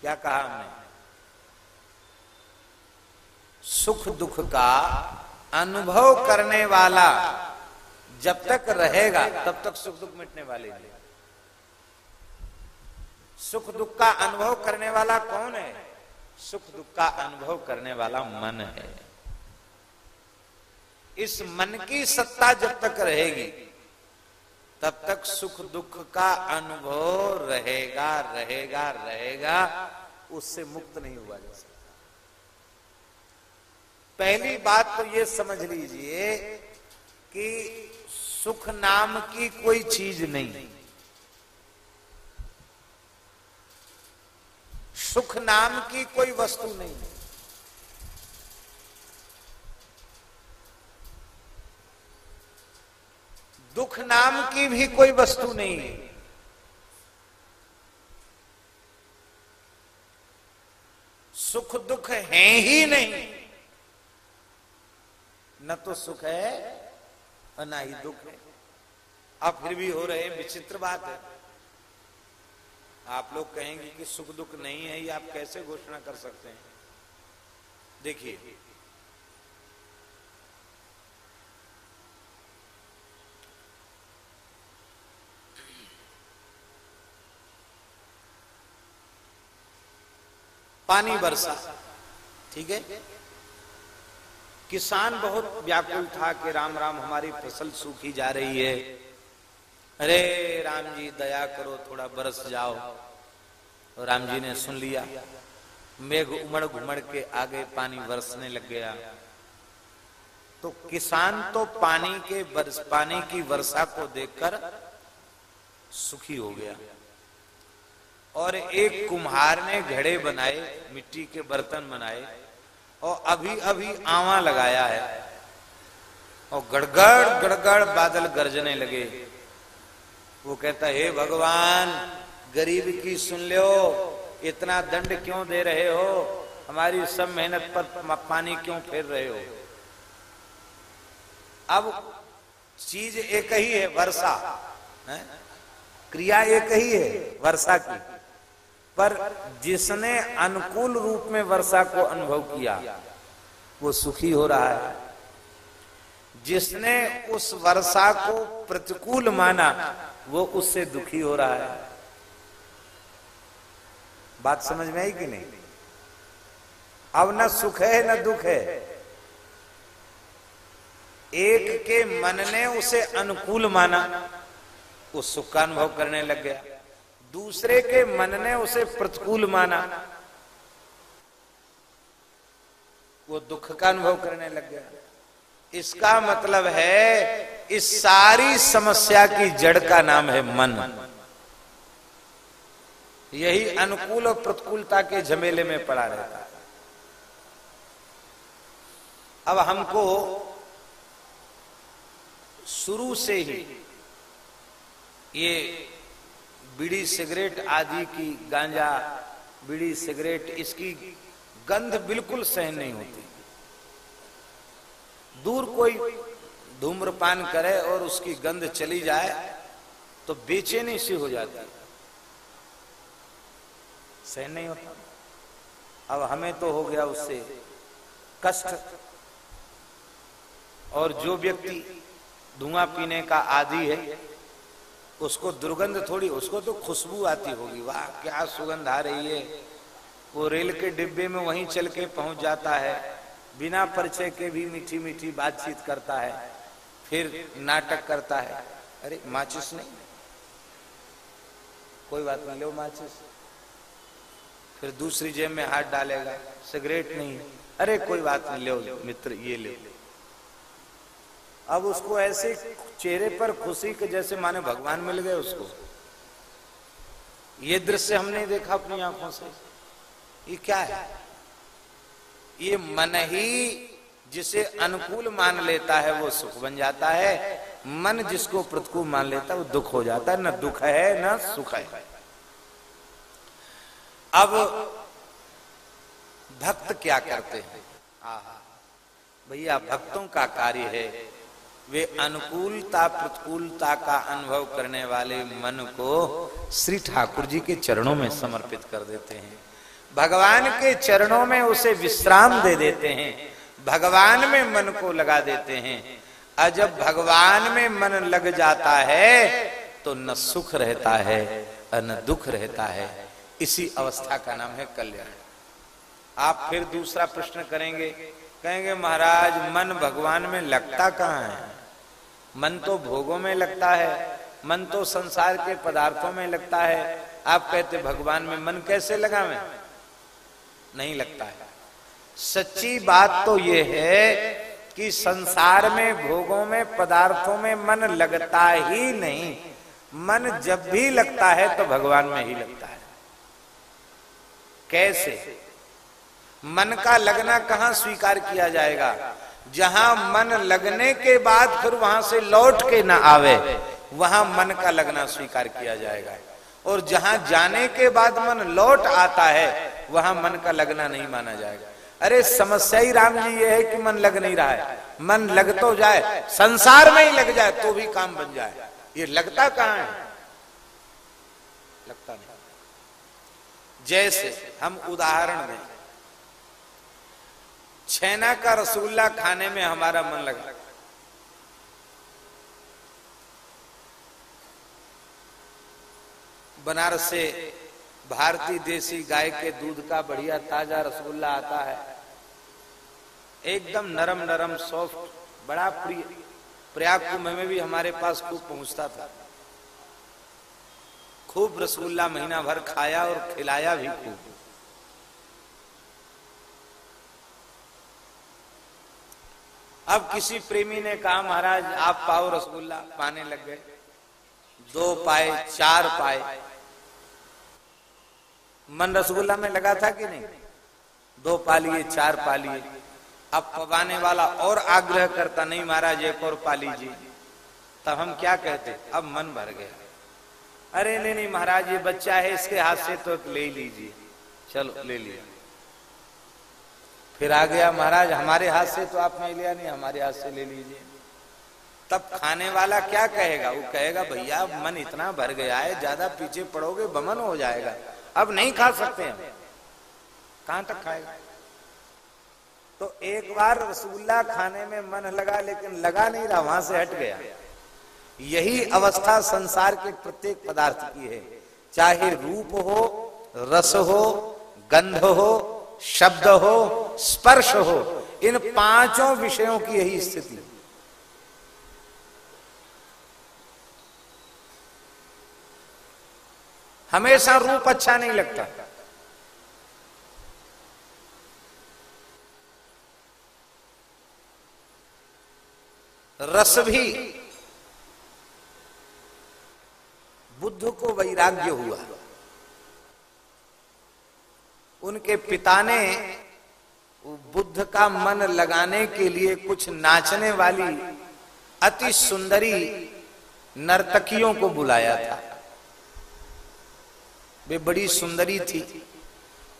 क्या कहा हमने? सुख दुख का अनुभव करने वाला जब तक रहेगा, तब तक सुख दुख मिटने वाले नहीं। सुख दुख का अनुभव करने वाला कौन है? सुख दुख का अनुभव करने वाला मन है। इस मन की सत्ता जब तक रहेगी, तब तक सुख दुख का अनुभव रहेगा रहेगा रहेगा, उससे मुक्त नहीं हुआ जा सकता। पहली बात तो ये समझ लीजिए कि सुख नाम की कोई चीज़ नहीं। सुख नाम की कोई वस्तु नहीं। है दुख नाम की भी कोई वस्तु नहीं। है सुख दुख है ही नहीं। न तो सुख है, और ना ही दुख है। अब फिर भी हो रहे विचित्र बात है। आप लोग कहेंगे कि सुख दुख नहीं है ये आप कैसे घोषणा कर सकते हैं? देखिए पानी बरसा। ठीक है? किसान बहुत व्याकुल था कि राम राम हमारी फ़सल सूखी जा रही है। अरे राम जी दया करो, थोड़ा बरस जाओ। तो राम जी ने सुन लिया। मेघ उमड़ घुमड़ के आगे पानी बरसने लग गया। तो किसान तो पानी के बरस, पानी की वर्षा को देखकर सुखी हो गया। और एक कुम्हार ने घड़े बनाए, मिट्टी के बर्तन बनाए, और अभी अभी आवा लगाया है। और गड़गड़ गड़गड़ बादल गरजने लगे। वो कहता, हे भगवान, गरीब की सुन लो, इतना दंड क्यों दे रहे हो? हमारी सब मेहनत पर पानी क्यों फेर रहे हो? अब चीज़ एक ही है, वर्षा, है? क्रिया एक ही है, वर्षा की। पर जिसने अनुकूल रूप में वर्षा को अनुभव किया, वो सुखी हो रहा है। जिसने उस वर्षा को प्रतिकूल माना वो उससे दुखी हो रहा है। बात समझ में आई कि नहीं? अब न सुख है, न दुख है। एक के मन ने उसे अनुकूल माना, वो सुख का अनुभव करने लग गया। दूसरे के मन ने उसे प्रतिकूल माना, वो दुख का अनुभव करने लग गया। इसका मतलब है, इस सारी समस्या की जड़ का नाम है मन। यही अनुकूल और प्रतिकूलता के झमेले में पड़ा रहता है। अब हमको शुरू से ही ये बीड़ी सिगरेट आदि की गांजा, बीड़ी सिगरेट, इसकी गंध बिल्कुल सहन नहीं होती। दूर कोई धूम्रपान करे और उसकी गंध चली जाए तो बेचैनी सी हो जाती है। सहन नहीं होता। अब हमें तो हो गया उससे कष्ट। और जो व्यक्ति धुआँ पीने का आदि है, उसको दुर्गंध थोड़ी, उसको तो खुशबू आती होगी। वाह, क्या सुगंध आ रही है। वो रेल के डिब्बे में वहीं चल के पहुँच जाता है। बिना परिचय के भी मीठी मीठी बातचीत करता है, फिर नाटक करता है। अरे, माचिस नहीं? कोई बात नहीं, लो माचिस। फिर दूसरी जेब में हाथ डालेगा, सिगरेट नहीं अरे, कोई बात नहीं, लो मित्र, ये ले अब उसको ऐसे चेहरे पर खुशी के जैसे माने भगवान मिल गए उसको। ये दृश्य हमने देखा अपनी आँखों से। ये क्या है? ये मन ही जिसे अनुकूल मान लेता है, वो सुख बन जाता है। मन जिसको प्रतिकूल मान लेता है, वो दुख हो जाता है। न दुख है, न सुख है। अब भक्त क्या करते हैं? भैया, भक्तों का कार्य है, वे अनुकूलता, प्रतिकूलता का अनुभव करने वाले मन को श्री ठाकुर जी के चरणों में समर्पित कर देते हैं। भगवान के चरणों में उसे विश्राम दे देते हैं, भगवान में मन को लगा देते हैं। और जब भगवान में मन लग जाता है तो न सुख रहता है और न दुख रहता है। इसी अवस्था का नाम है कल्याण। आप फिर दूसरा प्रश्न करेंगे। कहेंगे, महाराज, मन भगवान में लगता कहाँ है? मन तो भोगों में लगता है, मन तो संसार के पदार्थों में लगता है। आप कहते, भगवान में मन कैसे लगा मैं नहीं लगता है। सच्ची बात तो यह है कि संसार में, भोगों में, पदार्थों में मन लगता ही नहीं। मन जब भी लगता है तो भगवान में ही लगता है। कैसे? मन का लगना कहाँ स्वीकार किया जाएगा? जहाँ मन लगने के बाद फिर वहाँ से लौट के ना आवे, वहाँ मन का लगना स्वीकार किया जाएगा। और जहाँ जाने के बाद मन लौट आता है वहाँ मन का लगना नहीं माना जाएगा। अरे, समस्या ही राम जी ये है कि मन लग नहीं रहा है। मन लग तो जाए, संसार में ही लग जाए तो भी काम बन जाए। ये लगता कहाँ है? लगता नहीं। जैसे हम उदाहरण दें, छेना का रसगुल्ला खाने में हमारा मन लगा। बनारस से भारतीय देसी गाय के दूध का बढ़िया ताज़ा रसगुल्ला आता है। एकदम नरम नरम सॉफ्ट बड़ा प्रिय, प्रयाग कुंभ में भी हमारे पास खूब पहुँचता था। खूब रसगुल्ला महीना भर खाया और खिलाया भी खूब। अब किसी प्रेमी ने कहा, महाराज, आप पाओ रसगुल्ला। पाने लग गए। दो पाए, चार पाए। मन रसगुल्ला में लगा था कि नहीं? दो पा लिए चार पा लिए अब पवाने वाला और आग्रह करता, नहीं महाराज, एक और पा लीजिए तब हम क्या कहते? अब मन भर गया। अरे, नहीं नहीं महाराज, ये बच्चा है, इसके हाथ से तो ले लीजिए। चलो, ले लिया। फिर आ गया, महाराज, हमारे हाथ से तो आप नहीं लिया नहीं, हमारे हाथ से ले लीजिए। तब खाने वाला क्या कहेगा? वो कहेगा, भैया मन इतना भर गया है, ज़्यादा पीछे पड़ोगे, बमन हो जाएगा। अब नहीं खा सकते हम कहाँ तक खाएगा? तो एक बार रसगुल्ला खाने में मन लगा, लेकिन लगा नहीं रहा, वहाँ से हट गया। यही अवस्था संसार के प्रत्येक पदार्थ की है। चाहे रूप हो, रस हो, गंध हो, शब्द हो, स्पर्श हो, इन पाँचों विषयों की यही स्थिति। हमेशा रूप अच्छा नहीं लगता। रस भी बुद्ध को वैराग्य हुआ। उनके पिता ने बुद्ध का मन लगाने के लिए कुछ नाचने वाली अति सुंदरी नर्तकियों को बुलाया था। वे बड़ी सुंदरी थी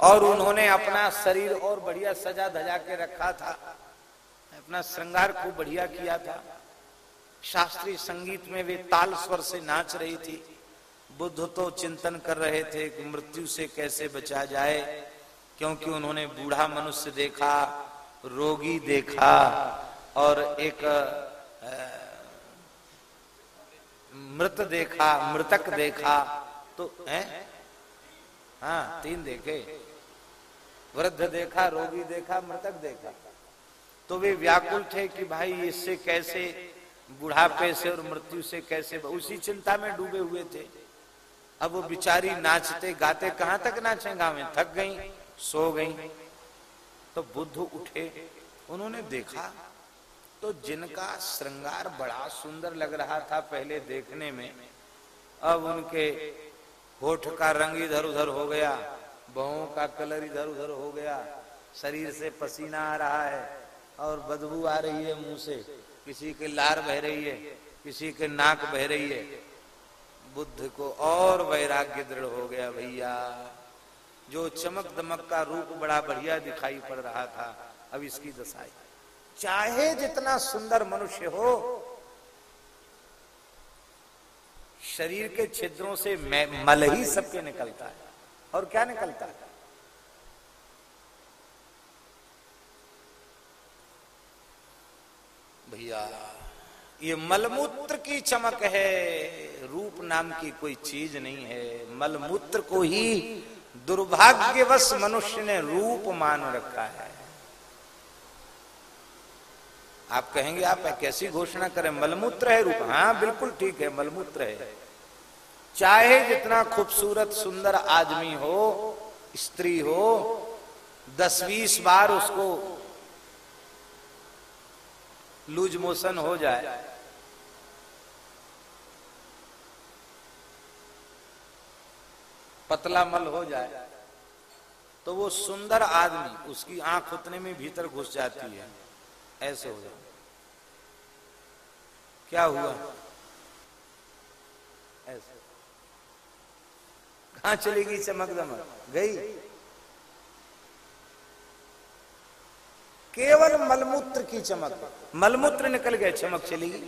और उन्होंने अपना शरीर और बढ़िया सजा धजा के रखा था। अपना श्रृंगार खूब बढ़िया किया था। शास्त्रीय संगीत में वे ताल स्वर से नाच रही थी। बुद्ध तो चिंतन कर रहे थे कि मृत्यु से कैसे बचा जाए, क्योंकि उन्होंने बूढ़ा मनुष्य देखा, रोगी देखा और एक मृत देखा, मृतक देखा। तो है? हाँ तीन देखे। वृद्ध देखा, रोगी देखा, मृतक देखा। तो वे व्याकुल थे कि भाई इससे कैसे बुढ़ापे से और मृत्यु से कैसे उसी चिंता में डूबे हुए थे। अब वो बिचारी नाचते, गाते, कहाँ तक नाचे गाँव थक गई, सो गई। तो बुद्ध उठे, उन्होंने देखा तो जिनका श्रृंगार बड़ा सुंदर लग रहा था पहले देखने में, अब उनके होठ का रंग इधर उधर हो गया, बहुओं का कलर इधर उधर हो गया, शरीर से पसीना आ रहा है और बदबू आ रही है मुँह से। किसी के लार बह रही है, किसी के नाक बह रही है। बुद्ध को और वैराग्य दृढ़ हो गया भैया। जो चमक दमक का रूप बड़ा बढ़िया दिखाई पड़ रहा था, अब इसकी दशाई चाहे जितना सुंदर मनुष्य हो शरीर के छिद्रों से मल ही सबके निकलता है। और क्या निकलता है? भैया, ये मलमूत्र की चमक है, रूप नाम की कोई चीज़ नहीं है। मलमूत्र को ही दुर्भाग्यवश मनुष्य ने रूप मान रखा है। आप कहेंगे, आप कैसी घोषणा करें, मलमूत्र है रूप। हाँ बिल्कुल ठीक है, मलमूत्र है। चाहे जितना खूबसूरत सुंदर आदमी हो, स्त्री हो दस बीस बार उसको लूज मोशन हो जाए। पतला मल हो जाए तो वो सुंदर आदमी उसकी आँख उतने में भीतर घुस जाती है। ऐसे हो जाए। क्या हुआ ऐसे कहा चलेगी चमक दमक गई। केवल मलमूत्र की चमक। मलमूत्र निकल गए चमक चलेगी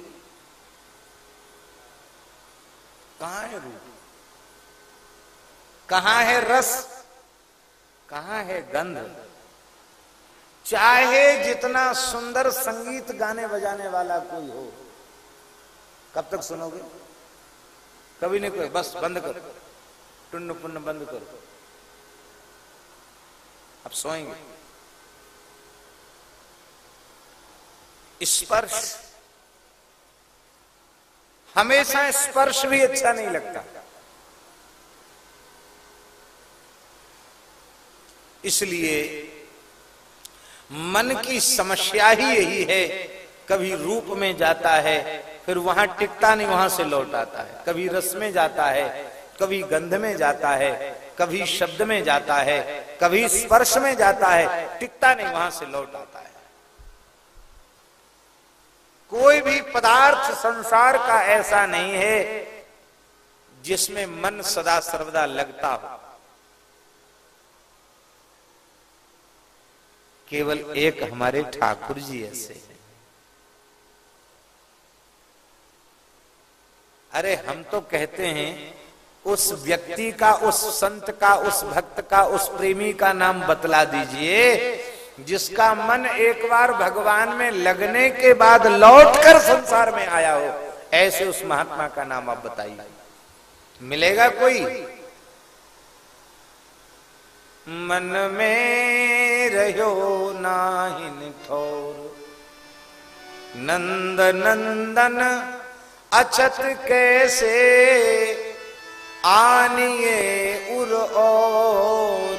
कहा है रूप? कहा है रस? कहा है गंध? चाहे जितना सुंदर संगीत गाने बजाने वाला कोई हो, कब तक सुनोगे? कभी नहीं कोई, बस बंद करो। टुन्न पुण्य बंद करो। अब सोएँगे। स्पर्श। हमेशा स्पर्श भी अच्छा नहीं लगता। इसलिए मन की समस्या ही यही है। कभी रूप में जाता है, फिर वहाँ टिकता नहीं, वहाँ से लौट आता है। कभी रस में जाता है कभी गंध में जाता है, कभी शब्द में जाता है, कभी स्पर्श में जाता है, टिकता नहीं, वहाँ से लौट आता है। कोई भी पदार्थ संसार का ऐसा नहीं है जिसमें मन सदा सर्वदा लगता हो। केवल एक हमारे ठाकुर जी ऐसे अरे, हम तो कहते हैं उस व्यक्ति का, उस संत का, उस भक्त का, उस प्रेमी का नाम बतला दीजिए, जिसका मन एक बार भगवान में लगने के बाद लौटकर संसार में आया हो। ऐसे उस महात्मा का नाम आप बताइए। मिलेगा कोई? मन में रहो नाहिन ठोर। नंद नंदन अचत कैसे आनिए उर और,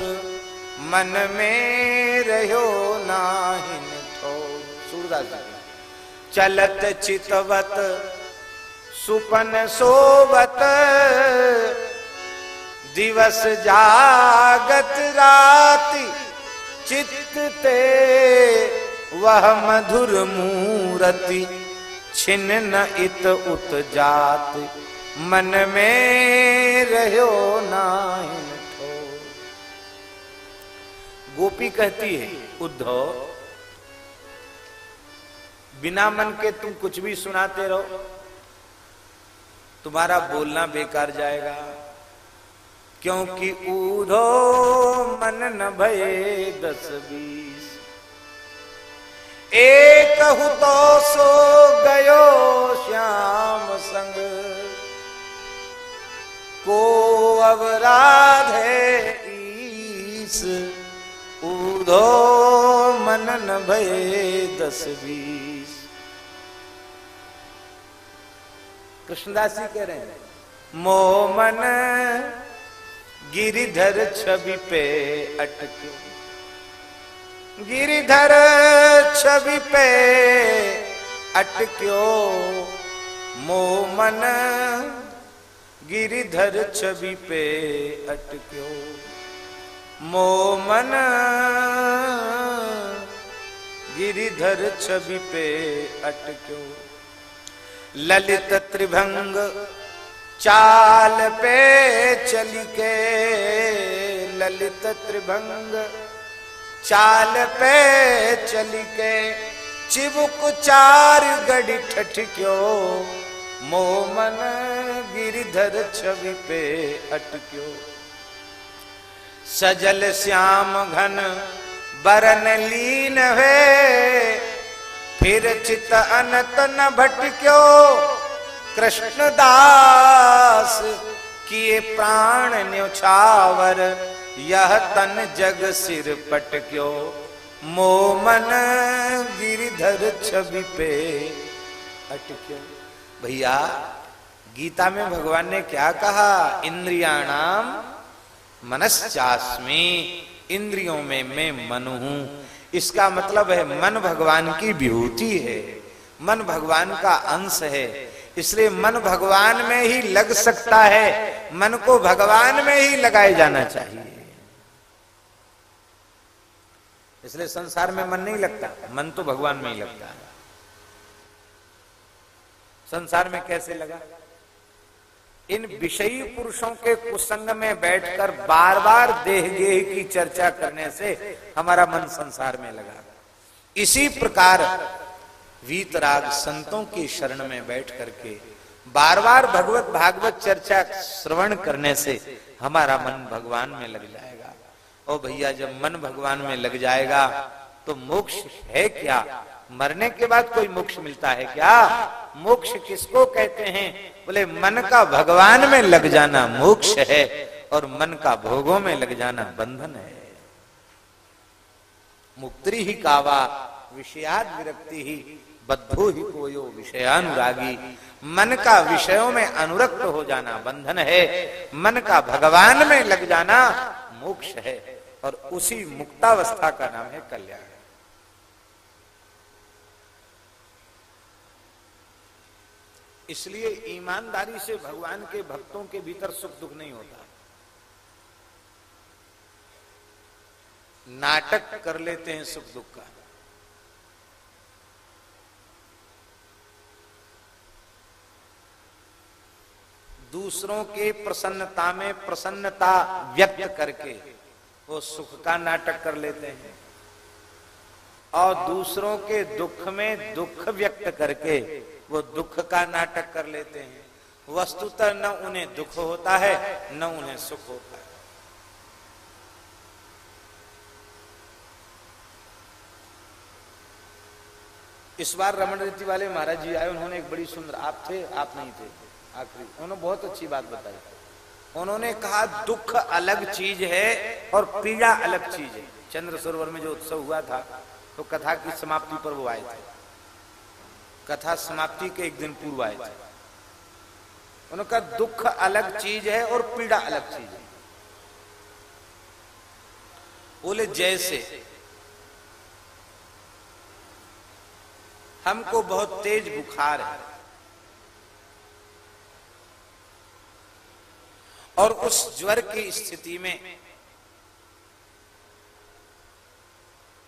मन में रहो नाहिन ठोर। सूरदास चलत चितवत, सुपन सोवत, दिवस जागत राति चित्त ते वह मधुर मूरति छिन न इत उत जात। मन में रहो नाइन गोपी कहती है, उद्धव, बिना मन के तुम कुछ भी सुनाते रहो। तुम्हारा बोलना बेकार जाएगा, क्योंकि ऊधो मन न भये दस बीस। एक हु तो सो गयो श्याम संग। को अवराध है ईस। ऊधो मन न भये दस बीस। कृष्णदास जी कह रहे हैं, मोमन गिरिधर छवि पे अटके। गिरिधर छवि पे अटक्यो, मोमन गिरिधर छवि पे अटक्यो। मोमन गिरिधर छवि पे अटक्यो। ललित त्रिभंग चाल पे चली के, ललित त्रिभंग चाल पे चली के चिबुक चार गड़ी ठठक्यो। मोमन गिरिधर छवि पे अटक्यो। सजल श्याम घन बरन लीन है फिर चित अनत न भटक्यो। कृष्णदास किए प्राण न्योछावर, यह तन जग सिर पटक्यो। मोमन गिरिधर छवि पे अटक्यो। भैया, गीता में भगवान ने क्या कहा? इंद्रियाणाम मनस्चास्मी इंद्रियों में मैं मन हूँ। इसका मतलब है, मन भगवान की विभूति है। मन भगवान का अंश है। इसलिए मन भगवान में ही लग सकता है। मन को भगवान में ही लगाए जाना चाहिए। इसलिए संसार में मन नहीं लगता। मन तो भगवान में ही लगता है। संसार में कैसे लगा? इन विषयी पुरुषों के कुसंग में बैठकर बार बार देह गेह की चर्चा करने से हमारा मन संसार में लगा। इसी प्रकार वीतराग संतों की शरण में बैठ करके बार बार भगवत भागवत चर्चा श्रवण करने से हमारा मन भगवान में लग जाएगा। ओ भैया, जब मन भगवान में लग जाएगा तो मोक्ष है क्या? मरने के बाद कोई मोक्ष मिलता है क्या? मोक्ष किसको कहते हैं? बोले, मन का भगवान में लग जाना मोक्ष है और मन का भोगों में लग जाना बंधन है। मुक्ति ही कावा, विषयाद विरक्ति ही, बद्धो ही कोयो विषयानुरागी। मन का विषयों में अनुरक्त हो जाना बंधन है। मन का भगवान में लग जाना मोक्ष है और उसी मुक्तावस्था का नाम है कल्याण। इसलिए ईमानदारी से भगवान के भक्तों के भीतर सुख दुख नहीं होता। नाटक कर लेते हैं सुख दुख का। दूसरों के प्रसन्नता में प्रसन्नता व्यक्त करके वो सुख का नाटक कर लेते हैं। और दूसरों के दुख में दुख व्यक्त करके वो दुख का नाटक कर लेते हैं। वस्तुतः न उन्हें दुख होता है, न उन्हें सुख होता है। इस बार रमन रीति वाले महाराज जी आए, उन्होंने एक बड़ी सुंदर, आप थे, आप नहीं थे, आखिरी। उन्होंने बहुत अच्छी बात बताई। उन्होंने कहा, दुख अलग चीज़ है और पीड़ा अलग चीज़ है। चंद्र सरोवर में जो उत्सव हुआ था तो कथा की समाप्ति पर वो आए थे। कथा समाप्ति के एक दिन पूर्व आए थे। उनका दुख अलग चीज़ है और पीड़ा अलग चीज़ है। बोले, जैसे हमको बहुत तेज बुखार है और उस ज्वर की स्थिति में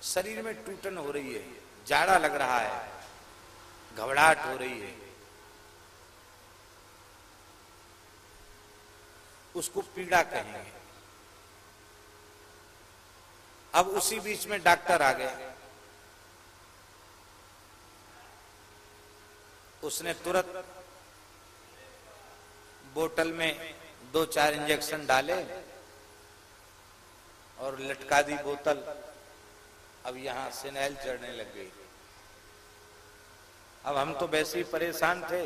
शरीर में टूटन हो रही है, जाड़ा लग रहा है। घबराहट हो रही है। उसको पीड़ा कहेंगे। अब उसी बीच में डॉक्टर आ गए उसने तुरंत बोतल में दो चार इंजेक्शन डाले और लटका दी बोतल। अब यहाँ सिनैल चढ़ने लग गई। अब हम तो वैसे ही परेशान थे।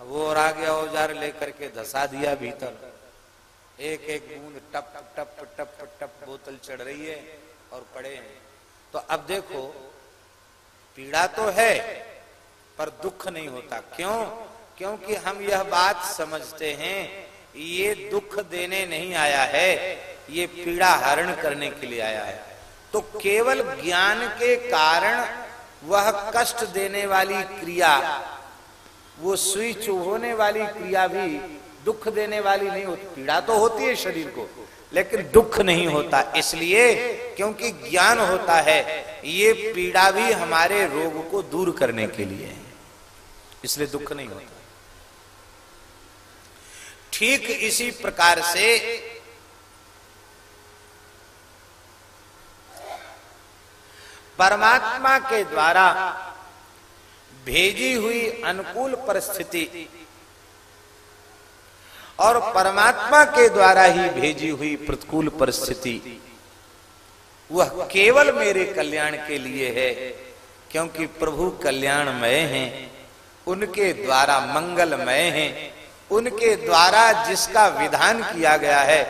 वो और आ गया औज़ार लेकर के धसा दिया भीतर। एक एक बूंद टप टप टप टप बोतल चढ़ रही है और पड़े हैं। तो अब देखो, पीड़ा तो है, पर दुख नहीं होता। क्यों? क्योंकि हम यह बात समझते हैं, ये दुख देने नहीं आया है, ये पीड़ा हरण करने के लिए आया है। तो केवल ज्ञान के कारण वह कष्ट देने वाली क्रिया, वो सुई चुभोने वाली क्रिया भी दुख देने वाली नहीं होती। पीड़ा तो होती है शरीर को, लेकिन दुख नहीं होता। इसलिए क्योंकि ज्ञान होता है, ये पीड़ा भी हमारे रोग को दूर करने के लिए है। इसलिए दुख नहीं होता। ठीक इसी प्रकार से परमात्मा के द्वारा भेजी हुई अनुकूल परिस्थिति और परमात्मा के द्वारा ही भेजी हुई प्रतिकूल परिस्थिति, वह केवल मेरे कल्याण के लिए है, क्योंकि प्रभु कल्याणमय हैं, उनके द्वारा मंगलमय हैं, उनके द्वारा जिसका विधान किया गया है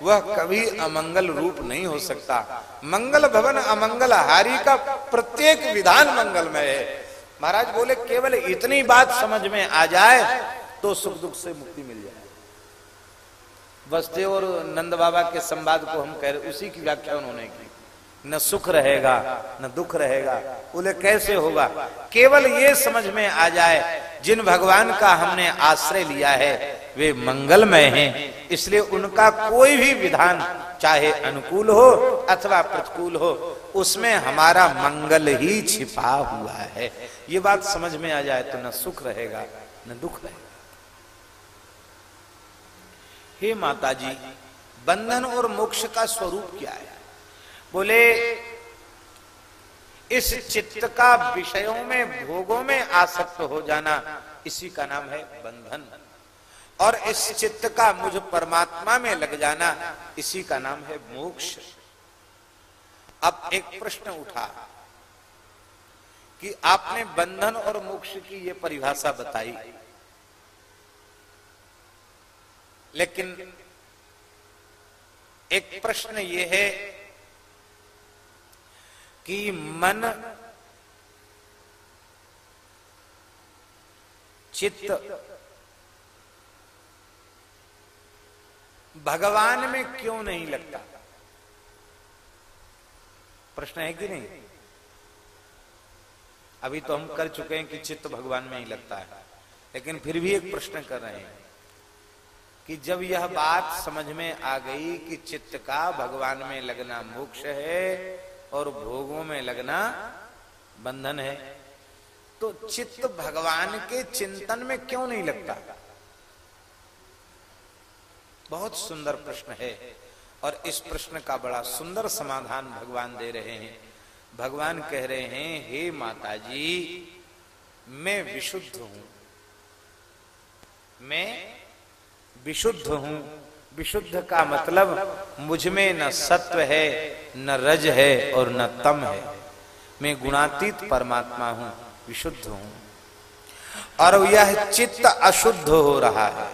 वह कभी अमंगल रूप नहीं हो सकता। मंगल भवन अमंगल, हारी का प्रत्येक विधान मंगल में है। महाराज बोले, केवल इतनी बात समझ में आ जाए तो सुख दुख से मुक्ति मिल जाए। बसदेव और नंद बाबा के संवाद को हम कह रहे, उसी की व्याख्या उन्होंने की। न सुख रहेगा, न दुख रहेगा। बोले, कैसे होगा? केवल ये समझ में आ जाए, जिन भगवान का हमने आश्रय लिया है, वे मंगलमय हैं। इसलिए उनका कोई भी विधान, चाहे अनुकूल हो अथवा प्रतिकूल हो, उसमें हमारा मंगल ही छिपा हुआ है। ये बात समझ में आ जाए तो न सुख रहेगा, न दुख रहेगा। हे माता जी बंधन और मोक्ष का स्वरूप क्या है? बोले, इस चित्त का विषयों में, भोगों में आसक्त हो जाना, इसी का नाम है बंधन। और इस चित्त का मुझ परमात्मा में लग जाना, इसी का नाम है मोक्ष। अब एक प्रश्न उठा कि आपने बंधन और मोक्ष की यह परिभाषा बताई। लेकिन एक प्रश्न ये है कि मन चित्त भगवान में क्यों नहीं लगता? प्रश्न है कि नहीं? अभी तो हम कर चुके हैं कि चित्त भगवान में ही लगता है। लेकिन फिर भी एक प्रश्न कर रहे हैं कि जब यह बात समझ में आ गई कि चित्त का भगवान में लगना मोक्ष है और भोगों में लगना बंधन है। तो चित्त भगवान के चिंतन में क्यों नहीं लगता? बहुत सुंदर प्रश्न है और इस प्रश्न का बड़ा सुंदर समाधान भगवान दे रहे हैं। भगवान कह रहे हैं, हे माता जी मैं विशुद्ध हूँ। मैं विशुद्ध हूँ। विशुद्ध का मतलब मुझमें न सत्व है। न रज है और न तम है। मैं गुणातीत परमात्मा हूँ, विशुद्ध हूँ। और यह चित्त अशुद्ध हो रहा है।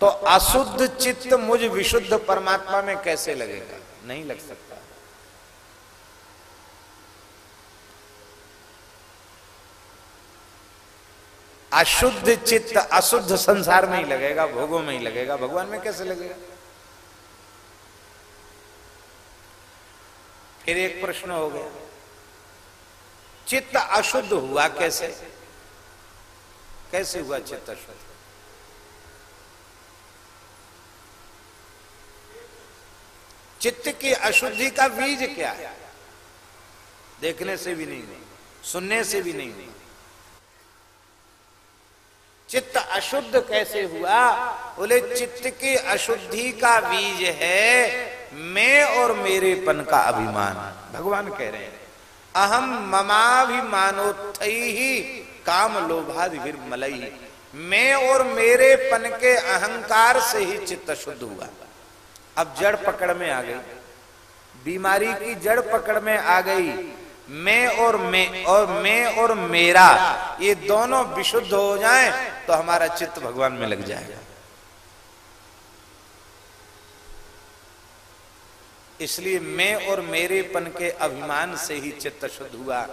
तो अशुद्ध चित्त मुझ विशुद्ध परमात्मा में कैसे लगेगा? नहीं लग सकता। अशुद्ध चित्त अशुद्ध संसार में ही लगेगा, भोगों में ही लगेगा। भगवान में कैसे लगेगा? फिर एक प्रश्न हो गया। चित्त अशुद्ध हुआ कैसे? कैसे हुआ चित्त अशुद्ध? चित्त की अशुद्धि का बीज क्या है? देखने से भी नहीं, सुनने से भी नहीं। चित्त अशुद्ध कैसे हुआ? बोले, चित्त की अशुद्धि का बीज है मैं और मेरेपन का अभिमान। भगवान कह रहे हैं, अहम ममाभिमानोत्थ ही काम लोभादिर मलई मैं और मेरेपन के अहंकार से ही चित्त शुद्ध हुआ। अब जड़ पकड़ में आ गई। बीमारी की जड़ पकड़ में आ गई। मैं और मैं और मैं और मेरा, ये दोनों विशुद्ध हो जाएँ तो हमारा चित्त भगवान में लग जाएगा। इसलिए मैं और मेरेपन के अभिमान से ही चित्त शुद्ध हुआ।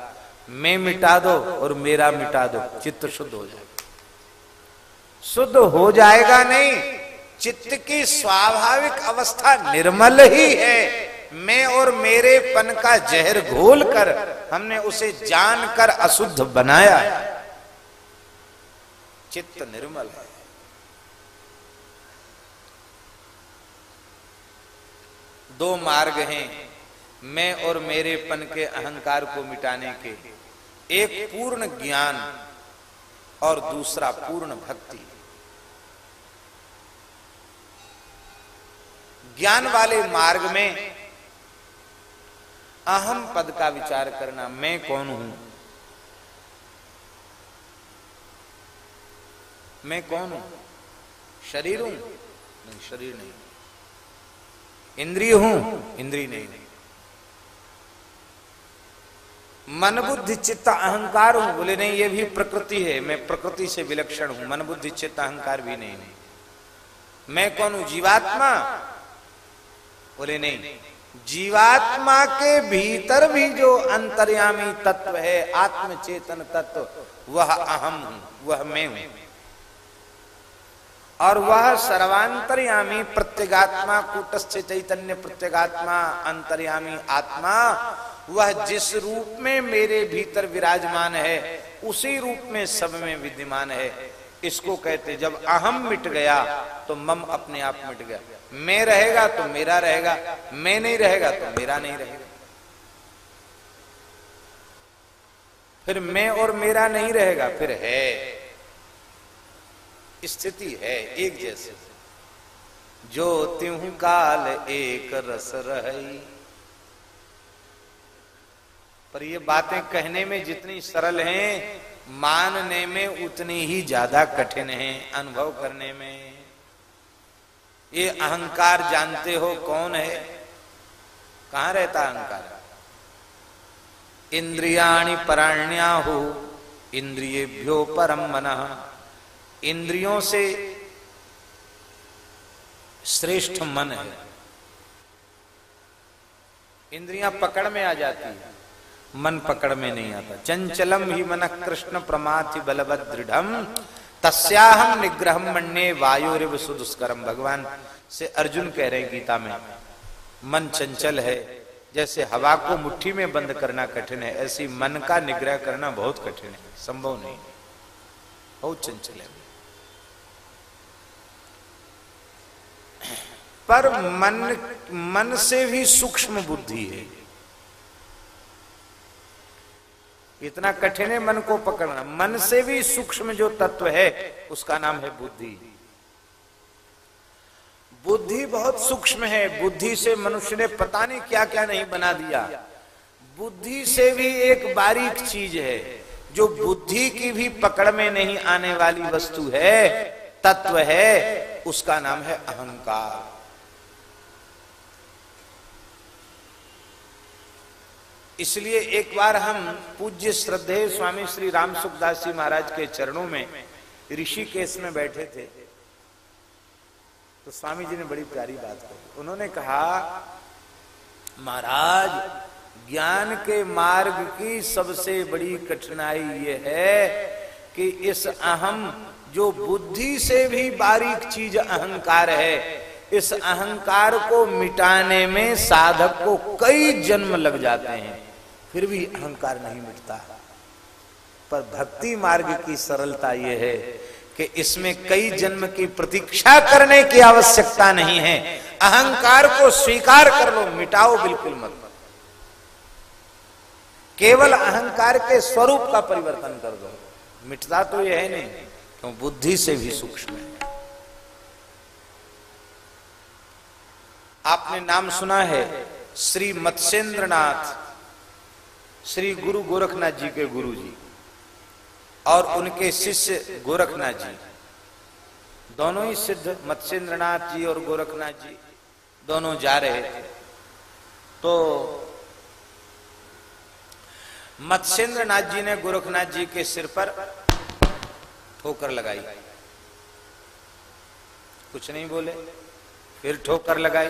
मैं मिटा दो और मेरा मिटा दो, चित्त शुद्ध हो जाएगा शुद्ध हो जाएगा नहीं, चित्त की स्वाभाविक अवस्था निर्मल ही है। मैं और मेरे पन का जहर घोल कर हमने उसे जानकर अशुद्ध बनाया। चित्त निर्मल है। दो मार्ग हैं, मैं और मेरे पन के अहंकार को मिटाने के। एक पूर्ण ज्ञान और दूसरा पूर्ण भक्ति। ज्ञान वाले मार्ग में अहम पद का विचार करना, मैं कौन हूँ? मैं कौन हूँ? शरीर हूँ? नहीं, शरीर नहीं। इंद्रिय हूँ इंद्रिय नहीं, मन बुद्धि चित्त अहंकार हूँ बोले नहीं ये भी प्रकृति है मैं प्रकृति से विलक्षण हूँ मन बुद्धि चित्त अहंकार भी नहीं, नहीं मैं कौन हूँ जीवात्मा? बोले नहीं। जीवात्मा के भीतर भी जो अंतर्यामी तत्व है आत्म चेतन तत्व वह अहम हूँ वह मैं हूँ। और वह सर्वांतर्यामी प्रत्यगात्मा, कूटस्थ चैतन्य प्रत्यगात्मा, अंतर्यामी आत्मा, वह जिस रूप में मेरे भीतर विराजमान है, उसी रूप में सब में विद्यमान है। इसको कहते जब अहम मिट गया तो मम अपने आप मिट गया। मैं रहेगा तो मेरा रहेगा, मैं नहीं रहेगा तो मेरा नहीं रहेगा। फिर मैं और मेरा नहीं रहेगा, फिर है। स्थिति है एक जैसे। जो त्यों काल एक रस रही। पर ये बातें कहने में जितनी सरल हैं, मानने में उतनी ही ज़्यादा कठिन है अनुभव करने में। ये अहंकार जानते हो कौन है? कहाँ रहता अहंकार? इंद्रियाणी पराण्या हो, इंद्रियभ्यो परम मन। इंद्रियों से श्रेष्ठ मन है। इंद्रियाँ पकड़ में आ जाती है, मन पकड़ में नहीं आता। चंचलम ही मन कृष्ण प्रमाथि बलवद दृढ़ तस्याहम निग्रह मण्य वायु सुदुष्करम भगवान से अर्जुन कह रहे हैं गीता में, मन चंचल है, जैसे हवा को मुट्ठी में बंद करना कठिन है, ऐसी मन का निग्रह करना बहुत कठिन है, संभव नहीं। बहुत चंचल है। पर मन मन से भी सूक्ष्म बुद्धि है। इतना कठिन है मन को पकड़ना। मन से भी सूक्ष्म जो तत्व है, उसका नाम है बुद्धि। बुद्धि बहुत सूक्ष्म है। बुद्धि से मनुष्य ने पता नहीं क्या क्या नहीं बना दिया। बुद्धि से भी एक बारीक चीज़ है। जो बुद्धि की भी पकड़ में नहीं आने वाली वस्तु है, तत्व है, उसका नाम है अहंकार। इसलिए एक बार हम पूज्य श्रद्धे स्वामी श्री राम सुखदास जी महाराज के चरणों में ऋषिकेश में बैठे थे। तो स्वामी जी ने बड़ी प्यारी बात कही। उन्होंने कहा, महाराज, ज्ञान के मार्ग की सबसे बड़ी कठिनाई ये है कि इस अहम, जो बुद्धि से भी बारीक चीज़ अहंकार है, इस अहंकार को मिटाने में साधक को कई जन्म लग जाते हैं। फिर भी अहंकार नहीं मिटता। पर भक्ति मार्ग की सरलता यह है कि इसमें कई जन्म की प्रतीक्षा करने की आवश्यकता नहीं है। अहंकार को स्वीकार कर लो, मिटाओ बिल्कुल मत। केवल अहंकार के स्वरूप का परिवर्तन कर दो। मिटता तो यह है नहीं, क्यों? बुद्धि से भी सूक्ष्म है। आपने नाम सुना है, श्री मत्स्येंद्रनाथ। श्री गुरु गोरखनाथ जी के गुरु जी और उनके शिष्य गोरखनाथ जी। दोनों ही सिद्ध मत्स्येंद्रनाथ जी और गोरखनाथ जी दोनों जा रहे थे। तो मत्स्येंद्रनाथ जी ने गोरखनाथ जी के सिर पर ठोकर लगाई। कुछ नहीं बोले, फिर ठोकर लगाई,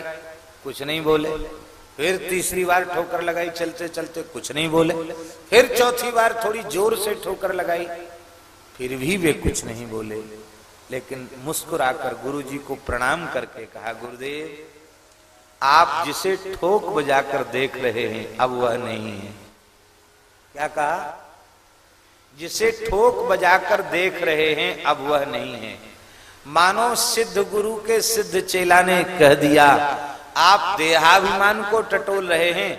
कुछ नहीं बोले। फिर तीसरी बार ठोकर लगाई, चलते चलते कुछ नहीं बोले। फिर चौथी बार थोड़ी ज़ोर से ठोकर लगाई, फिर भी वे कुछ नहीं बोले। लेकिन मुस्कुराकर गुरु जी को प्रणाम करके कहा, गुरुदेव, आप जिसे ठोक बजाकर देख रहे हैं, अब वह नहीं है। क्या कहा? जिसे ठोक बजाकर देख रहे हैं, अब वह नहीं है। मानो सिद्ध गुरु के सिद्ध चेला ने कह दिया आप देहाभिमान को टटोल रहे हैं,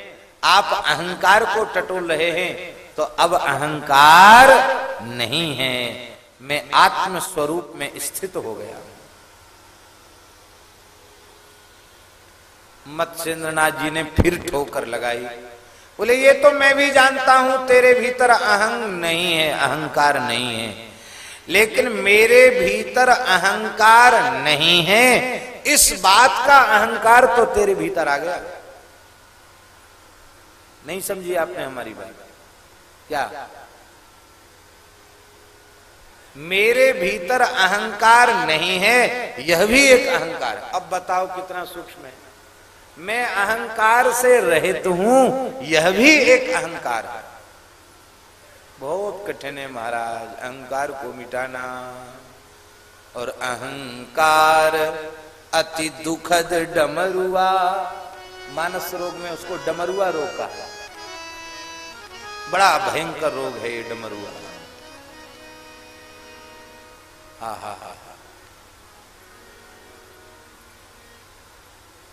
आप अहंकार को टटोल रहे हैं तो अब अहंकार नहीं है। मैं आत्म स्वरूप में स्थित हो गया मत्स्येंद्रनाथ जी ने फिर ठोकर लगाई। बोले, ये तो मैं भी जानता हूँ, तेरे भीतर अहंग नहीं है, अहंकार नहीं है। लेकिन मेरे भीतर अहंकार नहीं है इस बात का अहंकार तो तेरे भीतर आ गया। नहीं समझी आपने हमारी बात? क्या? मेरे भीतर अहंकार नहीं है, यह भी एक अहंकार है। अब बताओ कितना सूक्ष्म है। मैं अहंकार से रहित हूँ, यह भी एक अहंकार है। बहुत कठिन है महाराज, अहंकार को मिटाना और अहंकार अति दुखद डमरुआ। मानस रोग में उसको डमरुआ रोग कहा बड़ा भयंकर रोग है ये डमरुआ। हा हा हा।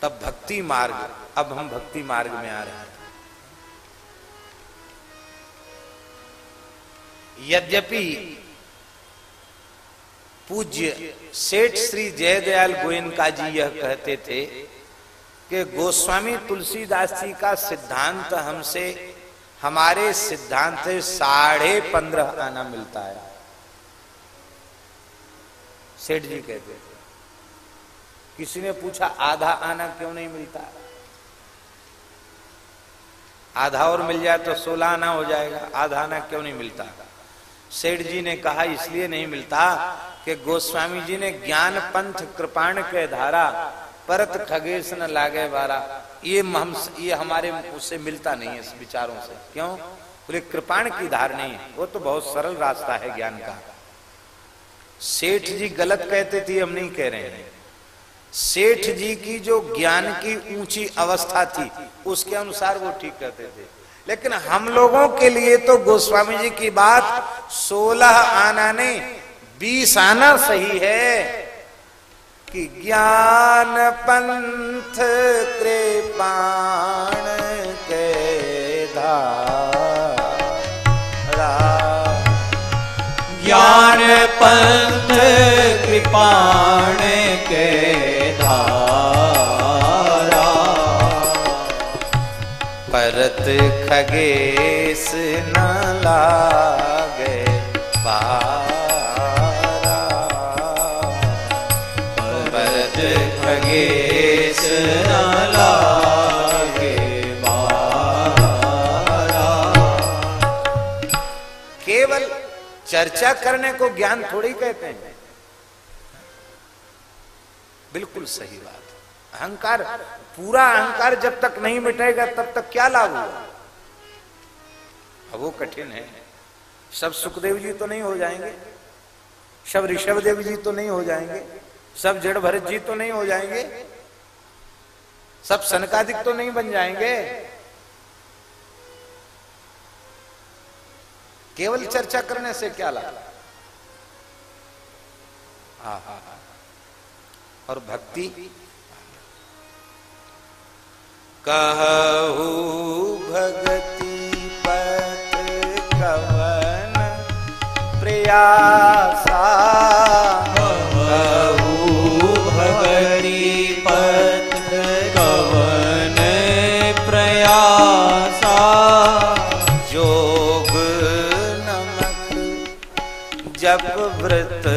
तब भक्ति मार्ग, अब हम भक्ति मार्ग में आ रहे हैं। यद्यपि पूज्य सेठ श्री जयदयाल गोयनका जी यह कहते थे कि गोस्वामी तुलसीदास जी का सिद्धांत हमसे, हमारे सिद्धांत से साढ़े पंद्रह आना मिलता है। सेठ जी कहते थे, किसी ने पूछा, आधा आना क्यों नहीं मिलता? आधा और मिल जाए तो सोलह आना हो जाएगा, आधा आना क्यों नहीं मिलता? सेठ जी ने कहा, इसलिए नहीं मिलता कि गोस्वामी जी ने ज्ञान पंथ कृपाण के धारा, परत खगेश न लागे बारा ये हम, ये हमारे उससे मिलता नहीं है इस विचारों से। क्यों? बोले, कृपाण की धार नहीं है। वो तो बहुत सरल रास्ता है ज्ञान का। सेठ जी गलत कहते थे, हम नहीं कह रहे हैं। सेठ जी की जो ज्ञान की ऊँची अवस्था थी, उसके अनुसार वो ठीक कहते थे। लेकिन हम लोगों के लिए तो गोस्वामी जी की बात सोलह आना नहीं, बीस आना सही है कि ज्ञान पंथ कृपाण के ज्ञान पंथ कृपाण के खगेश न लागे भरत खगेश न लागे केवल चर्चा करने को ज्ञान थोड़ी कहते हैं। बिल्कुल सही बात। अहंकार पूरा अहंकार जब तक नहीं मिटेगा, तब तक क्या लाभ अब वो कठिन है। सब सुखदेव जी तो नहीं हो जाएँगे। सब ऋषभ देव जी तो नहीं हो जाएँगे। सब जड़ भरत जी तो नहीं हो जाएँगे। सब सनकादिक तो नहीं बन जाएँगे। केवल चर्चा करने से क्या लाभ? हा हा हा और भक्ति कहू भगति पथ कवन प्रयासा जप व्रत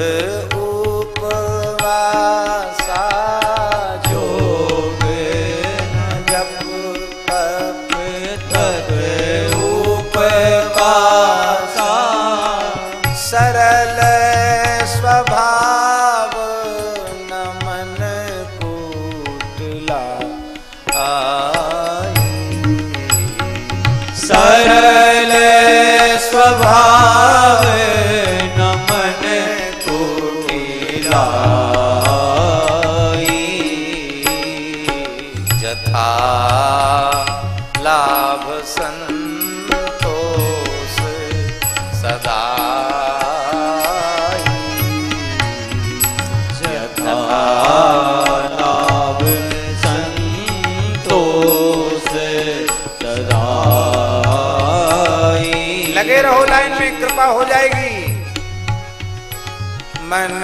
मन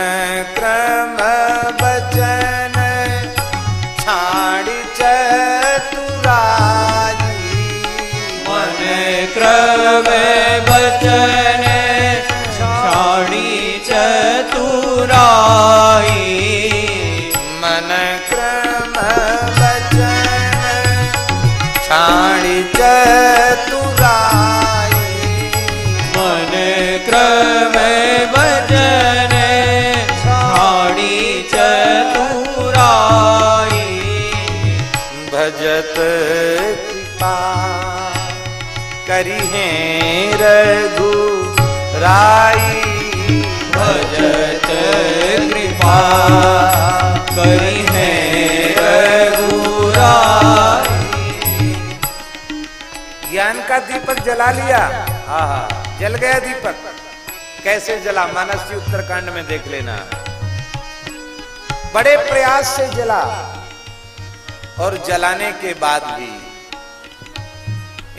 क्रम बचन छाड़ चतुराई। मन क्रम बचन छाणी चतुराई। मन क्रम बचन छाड़ चतुराई। मन क्रम भजत कृपा करी है रघु राई, भजत कृपा करी है रघुराई ज्ञान का दीपक जला लिया। हाँ हाँ जल गया दीपक। कैसे जला? मानस जी उत्तराखंड में देख लेना। बड़े प्रयास से जला। और जलाने के बाद भी।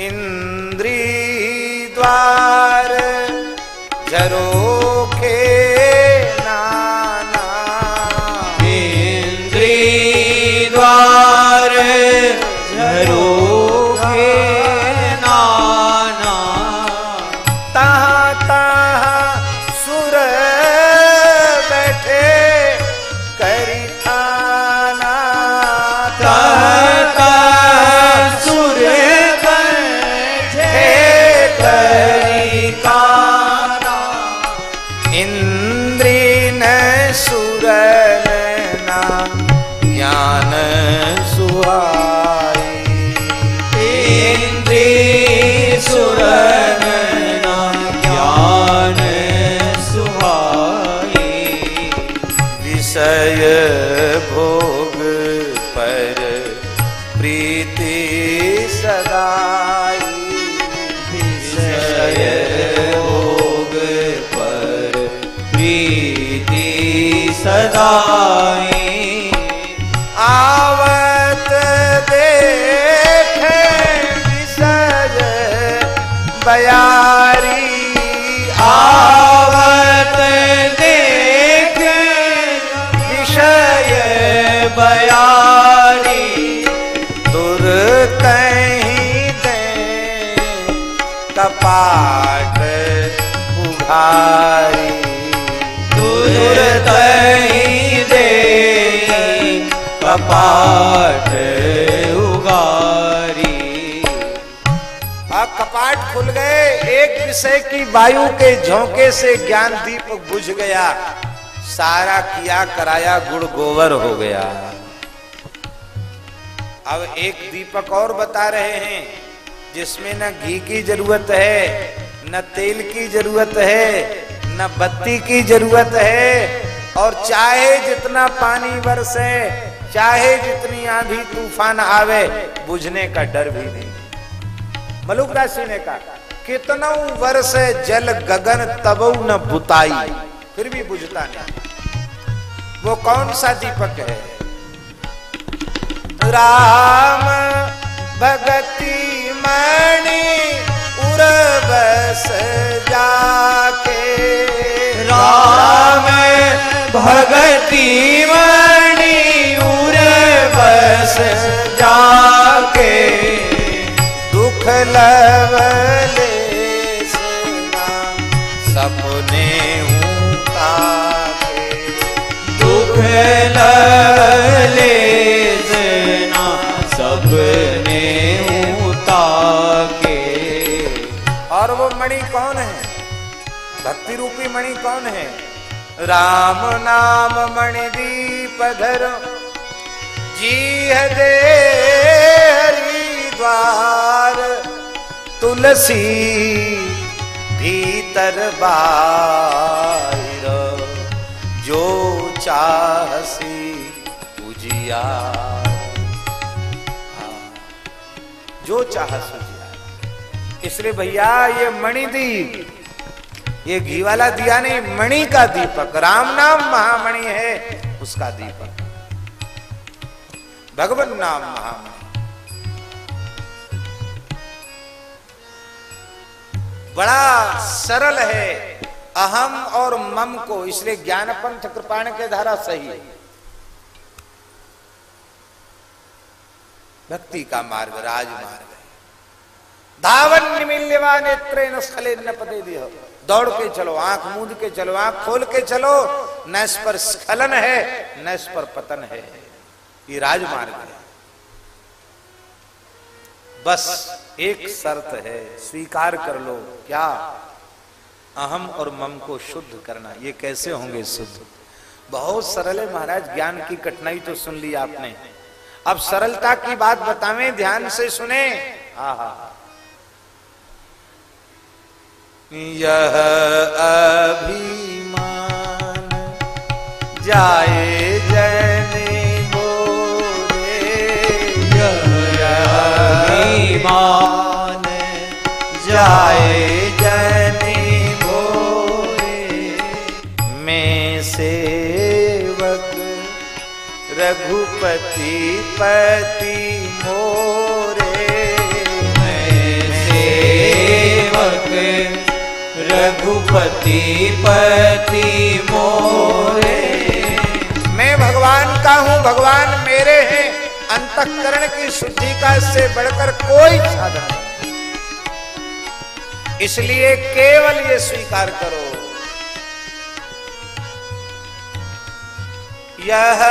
इंद्री द्वार झरोखे कपाट उगारी। आ कपाट खुल गए, एक विषय की वायु के झोंके से ज्ञान दीप बुझ गया। सारा किया कराया गुड़ गोबर हो गया। अब एक दीपक और बता रहे हैं, जिसमें न घी की ज़रूरत है न तेल की ज़रूरत है, न बत्ती की ज़रूरत है। और चाहे जितना पानी बरसे, चाहे जितनी आंधी तूफ़ान आवे, बुझने का डर भी नहीं। मलुक राशि ने कहा, कितना वर्ष जल गगन तब न बुताई। फिर भी बुझता नहीं। वो कौन सा दीपक है? राम भगती मणि उर्वस जाके। राम भगती मणि उर्वस जाके। दुख लवले सपने ताके दुख लले जना और वो मणि कौन है? भक्ति रूपी मणि कौन है? राम नाम मणि दीप धर। जी दे हरिद्वार तुलसी भीतर बाहर। जो चाहसी उजिया जो चाहस। इसलिए भैया, ये मणिदीप ये घी वाला दिया नहीं, मणि का दीपक। राम नाम महामणि है, उसका दीपक। भगवान नाम महामणि। बड़ा सरल है, अहम और मम को, इसलिए ज्ञान पंथ कृपाण के धारा सही। है भक्ति का मार्ग, राजमार्ग। धावन निमिल्यवा नेत्रे न स्खले न पदे दियो दौड़ के चलो, आँख मूंद के चलो, आँख खोल के चलो। न इस पर स्खलन है न इस पर पतन है। ये राजमार्ग है। बस एक शर्त है, स्वीकार कर लो, क्या? अहम और मम को शुद्ध करना। ये कैसे होंगे शुद्ध? बहुत सरल है महाराज, ज्ञान की कठिनाई तो सुन ली आपने। अब सरलता की बात बतावें, ध्यान से सुने। आहा यह अभिमान जाए जने ईमान जाए जनी रघुपति पति रघुपति पति मोरे। मैं भगवान का हूँ, भगवान मेरे हैं। अंतकरण की शुद्धि का इससे बढ़कर कोई साधन इसलिए केवल ये स्वीकार करो। यह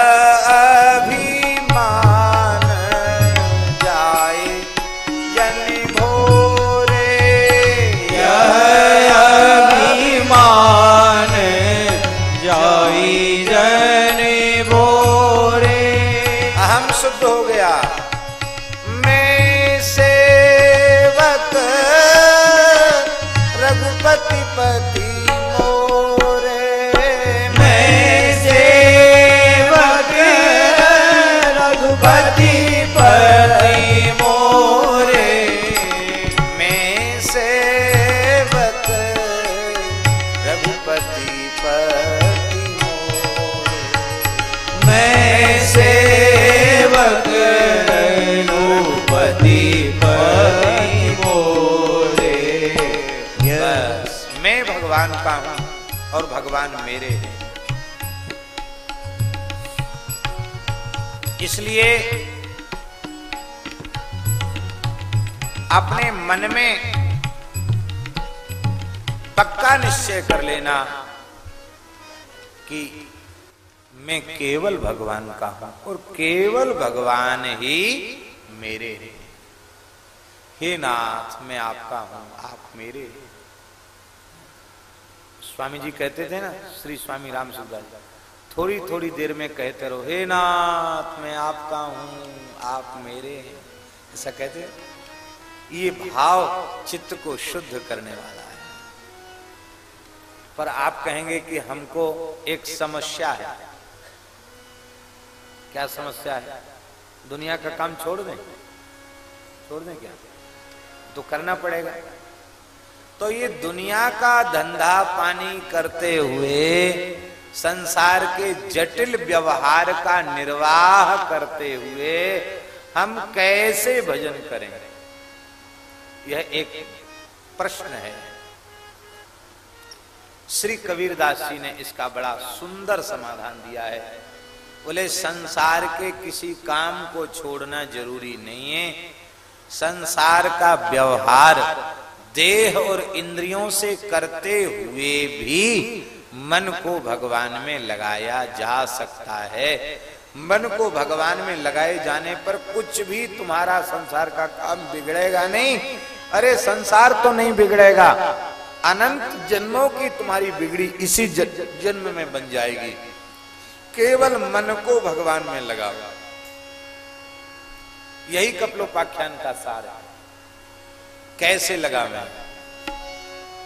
अभिमान का हूँ और भगवान मेरे हैं इसलिए अपने मन में पक्का निश्चय कर लेना कि मैं केवल भगवान का हूँ और केवल भगवान ही मेरे हैं हे नाथ, मैं आपका हूँ, आप मेरे हैं। स्वामी जी कहते थे ना श्री स्वामी राम जी, थोड़ी थोड़ी देर में कहते रहो हे नाथ मैं आपका हूँ आप मेरे हैं। ऐसा कहते हैं। ये भाव चित्त को शुद्ध करने वाला है। पर आप कहेंगे कि हमको एक समस्या है। क्या समस्या है? दुनिया का काम छोड़ दें? छोड़ दें क्या? तो करना पड़ेगा। तो ये दुनिया का धंधा पानी करते हुए संसार के जटिल व्यवहार का निर्वाह करते हुए हम कैसे भजन करें यह एक प्रश्न है। श्री कबीरदास जी ने इसका बड़ा सुंदर समाधान दिया है। बोले, संसार के किसी काम को छोड़ना ज़रूरी नहीं है। संसार का व्यवहार देह और इंद्रियों से करते हुए भी मन को भगवान में लगाया जा सकता है। मन को भगवान में लगाए जाने पर कुछ भी तुम्हारा संसार का काम बिगड़ेगा नहीं। अरे, संसार तो नहीं बिगड़ेगा। अनंत जन्मों की तुम्हारी बिगड़ी इसी जन्म में बन जाएगी। केवल मन को भगवान में लगाओ। यही कपलोपाख्यान का सार है। कैसे लगा मैं?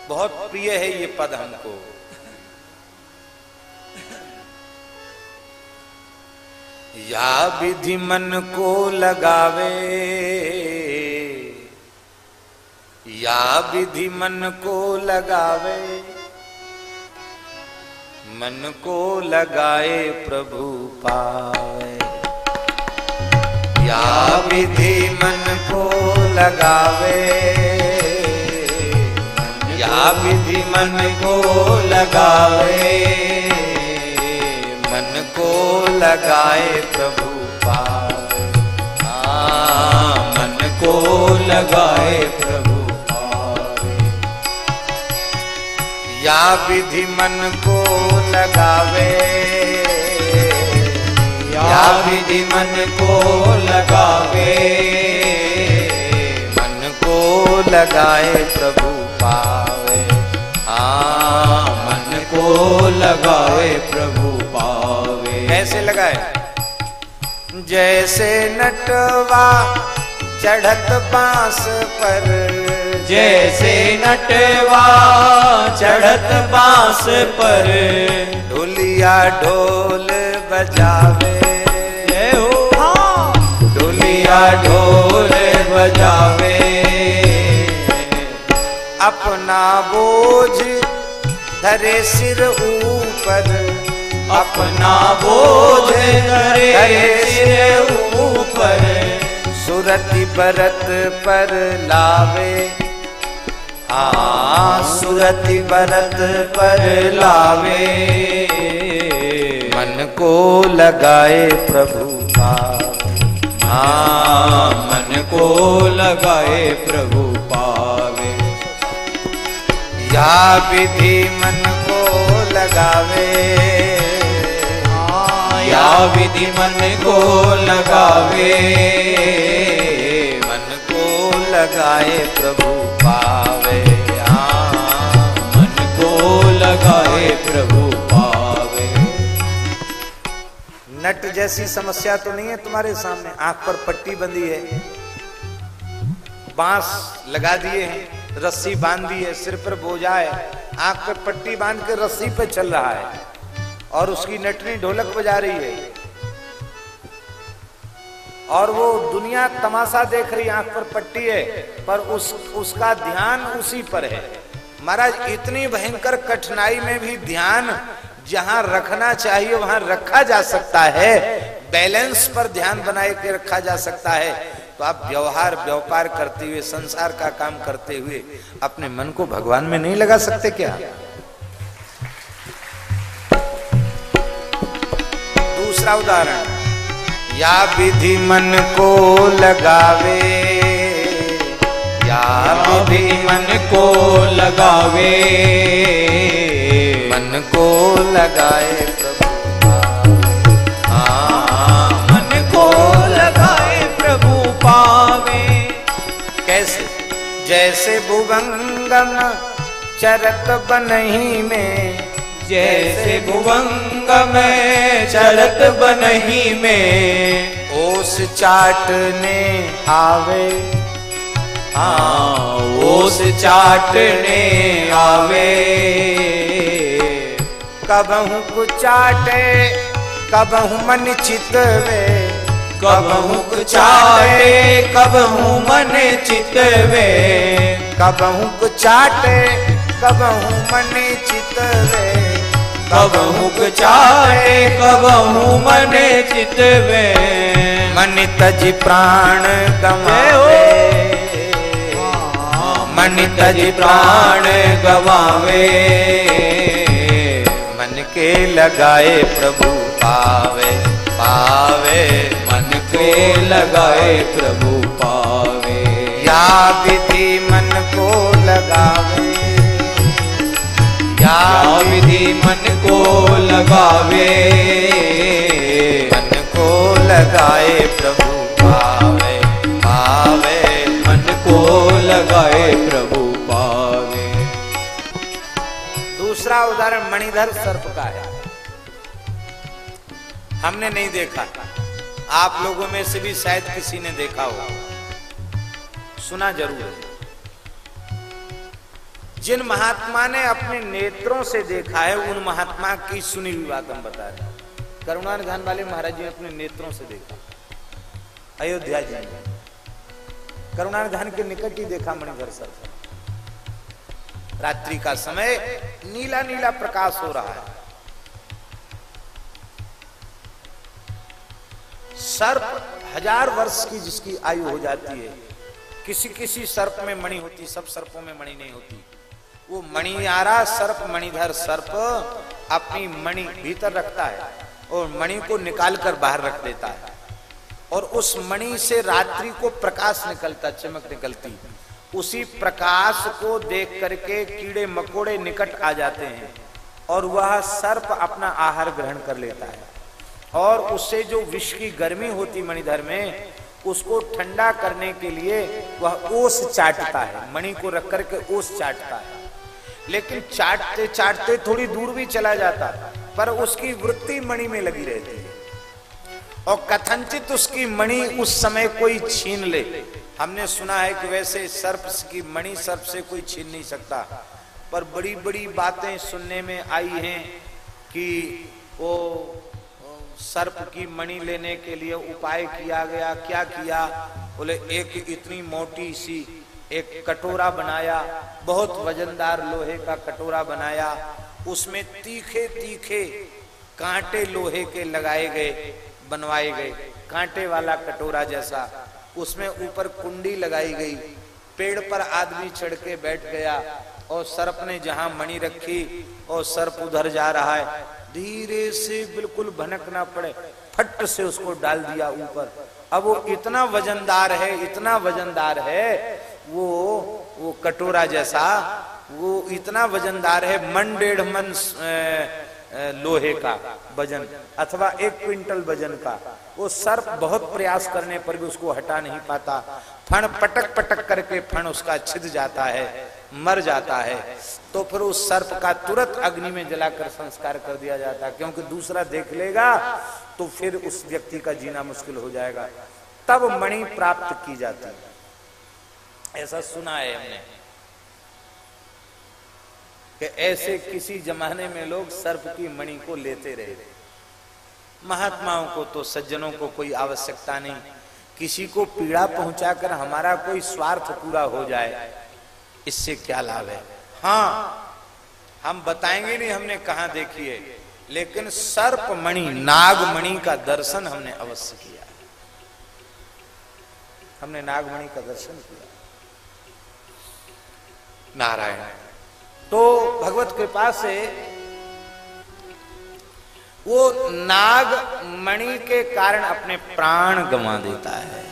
बहुत प्रिय है ये पद हमको। या विधि मन को लगावे, या विधि मन को लगावे, मन को लगाए प्रभु पाए या विधि मन को लगावे। या विधि मन को लगावे। मन को लगाए प्रभु पावे। मन को लगाए प्रभु पावे। या विधि मन को लगावे। या विधि मन को लगावे। मन को लगाए प्रभु पावे। हाँ मन को लगाए प्रभु पावे। कैसे लगाए। जैसे नटवा चढ़त बाँस पर। जैसे नटवा चढ़त बाँस पर। ढोलिया ढोल बजावे। जय हो। ढोलिया ढोल बजावे। अपना बोझ धरे सिर ऊपर। अपना बोझ धरे सिर ऊपर। सुरति बरत पर लावे। हाँ सुरति बरत पर लावे। को लगाए प्रभु हाँ मन को लगाए प्रभु पावे या विधि मन को लगावे। या विधि मन को लगावे। मन को लगाए प्रभु पावे। हाँ मन को लगाए प्रभु नट जैसी समस्या तो नहीं है तुम्हारे सामने। आँख पर पट्टी बंधी है। बाँस लगा दिए हैं, रस्सी बाँध दी है, सिर पर बोझा है। आँख पर पट्टी बाँध के रस्सी पर चल रहा है। और उसकी नटनी ढोलक बजा रही है। और वो दुनिया तमाशा देख रही आँख पर पट्टी है, पर उस, उसका ध्यान उसी पर है। महाराज, इतनी भयंकर कठिनाई में भी ध्यान जहाँ रखना चाहिए, वहाँ रखा जा सकता है। बैलेंस पर ध्यान बनाए के रखा जा सकता है। तो आप व्यवहार, व्यापार करते हुए, संसार का काम करते हुए अपने मन को भगवान में नहीं लगा सकते क्या? दूसरा उदाहरण, या विधि मन को लगावे, या विधि मन को लगावे। लगाए प्रभु हाँ मन को लगाए प्रभु पावे। कैसे? जैसे भुवंगम चरत बनही में। जैसे भुवंग में चरत बनही में। ओस चाटने आवे। हाँ ओस चाटने आवे। कबहू कुचाटे कबहू मन चितवे। कबहू चाटे कबहू मन चितवे। कबहू कुचाटे कबहू मन चितवे। कबहू चाटे कबहू मन चितवे। मन तज प्राण गवावे। मन तज प्राण गवावे। मन के लगाए प्रभु पावे पावे। मन के लगाए प्रभु पावे। या विधि मन को लगावे। या विधि मन को लगावे। मन को लगाए प्रभु पावे पावे। मन को लगाए प्रभु दूसरा उदाहरण मणिधर सर्प का है। हमने नहीं देखा। आप लोगों में से भी शायद किसी ने देखा हो। सुना ज़रूर। है जिन महात्मा ने अपने नेत्रों से देखा है, उन महात्मा की सुनी हुई बात हम बता रहे हैं। करुणा निधान वाले महाराज जी ने अपने नेत्रों से देखा। अयोध्या जी ने। करुणा निधान के निकट ही देखा मणिधर सर्प। रात्रि का समय नीला नीला प्रकाश हो रहा है। सर्प हज़ार वर्ष की जिसकी आयु हो जाती है किसी किसी सर्प में मणि होती, सब सर्पों में मणि नहीं होती। वो मणियारा सर्प, मणिधर सर्प अपनी मणि भीतर रखता है और मणि को निकाल कर बाहर रख देता है। और उस मणि से रात्रि को प्रकाश निकलता, चमक निकलती। उसी प्रकाश को देख करके कीड़े मकोड़े निकट आ जाते हैं और वह सर्प अपना आहार ग्रहण कर लेता है। और उससे जो विष की गर्मी होती मणिधर में, उसको ठंडा करने के लिए वह ओस चाटता है। मणि को रख करके ओस चाटता है। लेकिन चाटते चाटते थोड़ी दूर भी चला जाता, पर उसकी वृत्ति मणि में लगी रहती है। और कथनचित उसकी मणि उस समय कोई छीन ले। हमने सुना है कि वैसे सर्प की मणि सर्प से कोई छीन नहीं सकता, पर बड़ी बड़ी बातें सुनने में आई हैं कि वो सर्प की मणि लेने के लिए उपाय किया गया, क्या किया? बोले, एक इतनी मोटी सी एक कटोरा बनाया, बहुत वजनदार लोहे का कटोरा बनाया, उसमें तीखे तीखे कांटे लोहे के लगाए गए, बनवाए गए, कांटे वाला कटोरा जैसा। उसमें ऊपर कुंडी लगाई गई। पेड़ पर आदमी चढ़ के बैठ गया और सर्प ने जहाँ मणि रखी और सर्प उधर जा रहा है। धीरे से बिल्कुल भनक ना पड़े, फट से उसको डाल दिया ऊपर। अब वो इतना वजनदार है, इतना वजनदार है, वो वो कटोरा जैसा, वो इतना वजनदार है, मन डेढ़ मन लोहे का वज़न अथवा एक क्विंटल वज़न का, वो सर्प बहुत प्रयास करने पर भी उसको हटा नहीं पाता। फण पटक पटक करके फण उसका छिद जाता है, मर जाता है। तो फिर उस सर्प का तुरंत अग्नि में जलाकर संस्कार कर दिया जाता है। क्योंकि दूसरा देख लेगा तो फिर उस व्यक्ति का जीना मुश्किल हो जाएगा। तब मणि प्राप्त की जाती है। ऐसा सुना है हमने। कि ऐसे किसी जमाने में लोग सर्प की मणि को लेते रहे। महात्माओं को तो सज्जनों को कोई आवश्यकता नहीं। किसी को पीड़ा पहुंचाकर हमारा कोई स्वार्थ पूरा हो जाए, इससे क्या लाभ है? हाँ हम बताएँगे नहीं, हमने कहा देखी है। लेकिन सर्प मणि नागमणि का दर्शन हमने अवश्य किया। हमने नागमणि का दर्शन किया। नारायण। तो भगवत कृपा से वो नाग मणि के कारण अपने प्राण गंवा देता है।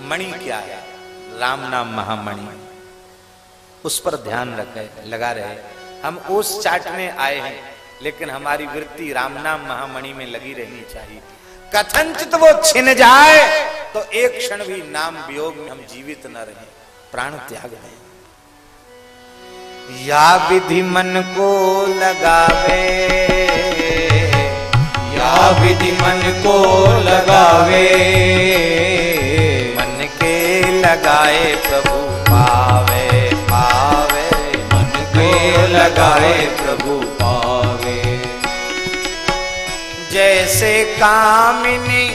मणि क्या है? राम नाम महामणि। उस पर ध्यान रखे, लगा रहे। हम उस चाटने आए हैं, लेकिन हमारी वृत्ति राम नाम महामणि में लगी रहनी चाहिए। कथनचित वो छिन जाए तो एक क्षण भी नाम वियोग में हम जीवित न रहे। प्राण त्याग दें। या विधि मन को लगावे। या विधि मन को लगावे। मन के लगाए प्रभु पावे पावे। मन के लगाए प्रभु पावे। जैसे कामिनी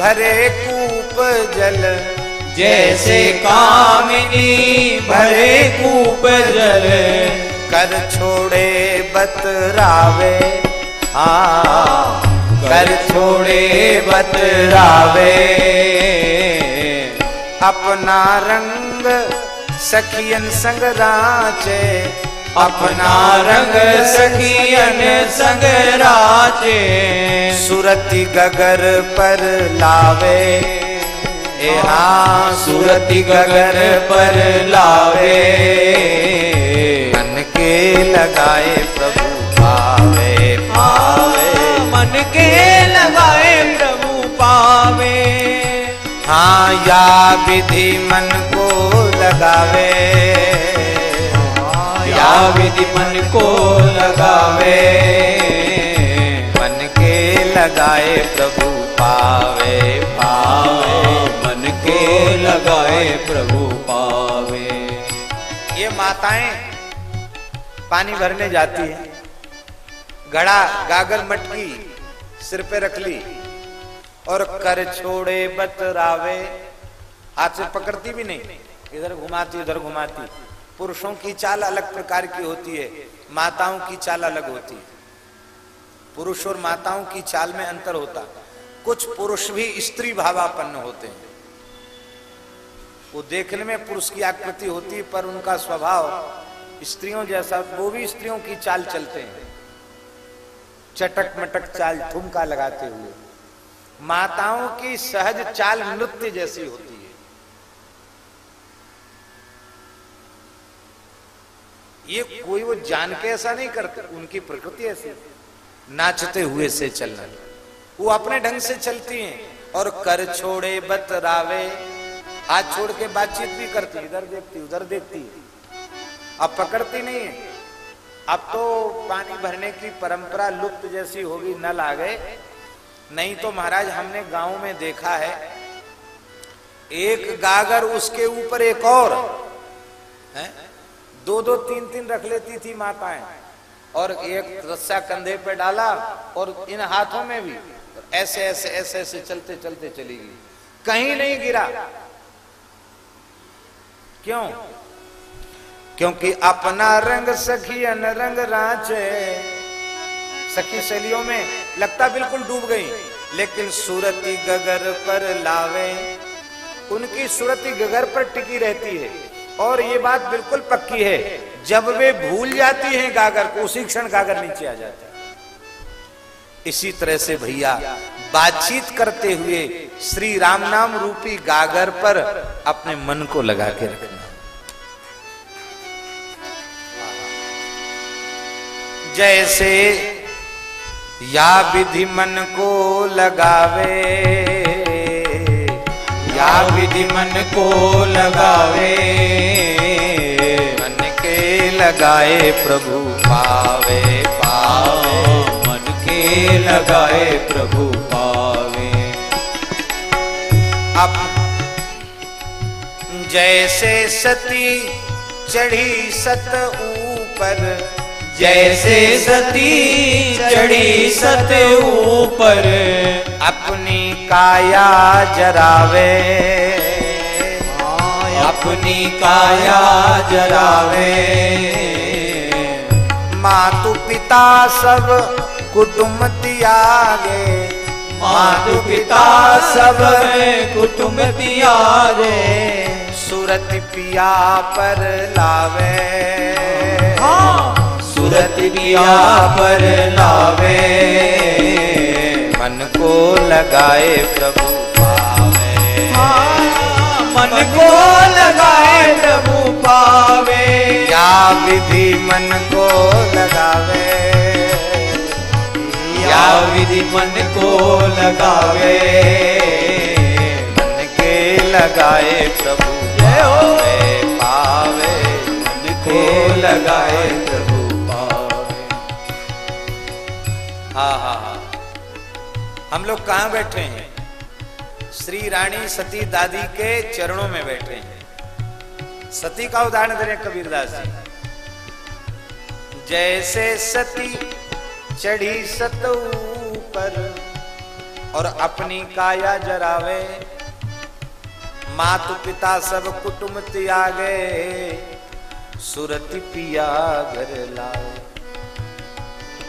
भरे कूप जल जैसे कामिनी भरे कूप जल, कर छोड़े बतरावे। हाँ कर छोड़े बतरावे। अपना रंग सखियन संग राचे, अपना रंग सखियन संग राचे। सुरति गगर पर लावे। ए हाँ सुरति गगर पर लावे। मन के लगाए प्रभु पावे पावे। मन के लगाए प्रभु पावे। हाँ या विधि मन को लगावे। या विधि मन को लगावे। मन के लगाए प्रभु पावे पावे। के लगाए प्रभु पावे। ये माताएँ पानी भरने जाती है। घड़ा गागर मटकी सिर पे रख ली और कर छोड़े बतरावे। हाथ से पकड़ती भी नहीं, इधर घुमाती, उधर घुमाती। पुरुषों की चाल अलग प्रकार की होती है, माताओं की चाल अलग होती है। पुरुष और माताओं की चाल में अंतर होता। कुछ पुरुष भी स्त्री भावापन्न होते हैं। वो देखने में पुरुष की आकृति होती है पर उनका स्वभाव स्त्रियों जैसा, वो भी स्त्रियों की चाल चलते हैं। चटक मटक चाल ठुमका लगाते हुए। माताओं की सहज चाल नृत्य जैसी होती है। ये कोई वो जान के ऐसा नहीं करते, उनकी प्रकृति ऐसी। नाचते हुए से चलना। वो अपने ढंग से चलती हैं, और कर छोड़े बतरावे। हाथ छोड़ के बातचीत भी करती, इधर देखती, उधर देखती। है अब पकड़ती नहीं है। अब तो पानी भरने की परंपरा लुप्त जैसी होगी, नल आ गए। नहीं तो महाराज, हमने गाँव में देखा है, एक गागर उसके ऊपर एक और, है? दो दो तीन तीन रख लेती थी माताएँ, और एक रस्सा कंधे पे डाला, और इन हाथों में भी, ऐसे ऐसे ऐसे ऐसे चलते चलते चली गई। कहीं नहीं गिरा। क्यों? क्योंकि अपना रंग सखी अन रंग राचे। सखी शैलियों में लगता बिल्कुल डूब गई, लेकिन सूरती गगर पर लावे। उनकी सूरती गगर पर टिकी रहती है, और ये बात बिल्कुल पक्की है, जब वे भूल जाती हैं गागर को, उसी क्षण गागर नीचे आ जाती है। इसी तरह से भैया, बातचीत करते हुए श्री राम नाम रूपी गागर पर अपने मन को लगा के रखना। जैसे या विधि मन को लगावे। या विधि मन को लगावे। मन के लगाए प्रभु पावे पावे। मन के लगाए प्रभु पावे। अब जैसे सती चढ़ी सत ऊपर जैसे सती चढ़ी सत ऊपर अपनी काया जरावे। अपनी काया जरावे। मातु पिता सब कुटुंब त्यागे। मातु पिता सब कुटुंब तियारे सूरत पिया पर लावे। सूरत पिया पर लावे मन को लगाए प्रभु पावे। मन को लगाए प्रभु पावे। या विधि मन को लगावे? या विधि मन को लगावे? मन के लगाए प्रभु पावे पावे। मन को लगाए हाँ हाँ हाँ। हम लोग कहाँ बैठे हैं? श्री रानी सती दादी के चरणों में बैठे हैं। सती का उदाहरण दे रहे कबीरदास जी। जैसे सती चढ़ी सत ऊपर और अपनी काया जरावे, मातु पिता सब कुटुंब त्यागे, सुरति पिया घर लाए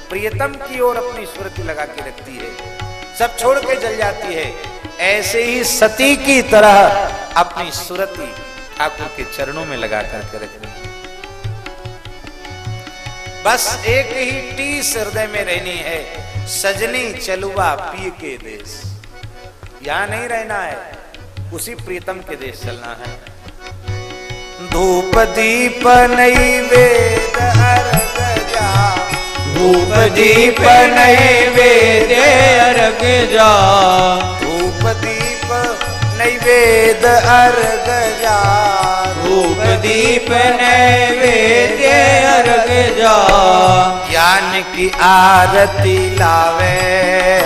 प्रियतम की ओर अपनी सुरति लगा के रखती है। सब छोड़ के जल जाती है। ऐसे ही सती की तरह अपनी सुरति ठाकुर के चरणों में लगा करके रखनी है। बस एक ही टीस हृदय में रहनी है। सजनी चलुआ पी के देश। यहाँ नहीं रहना है, उसी प्रीतम के देश चलना है। धूप दीप अर्घ जा धूप दीप नैवेद अर्घ जा। धूप दीप नैवेद अर्घ जा। धूप दीप नैवेद अर्घ जा। ज्ञान की आरती लावे।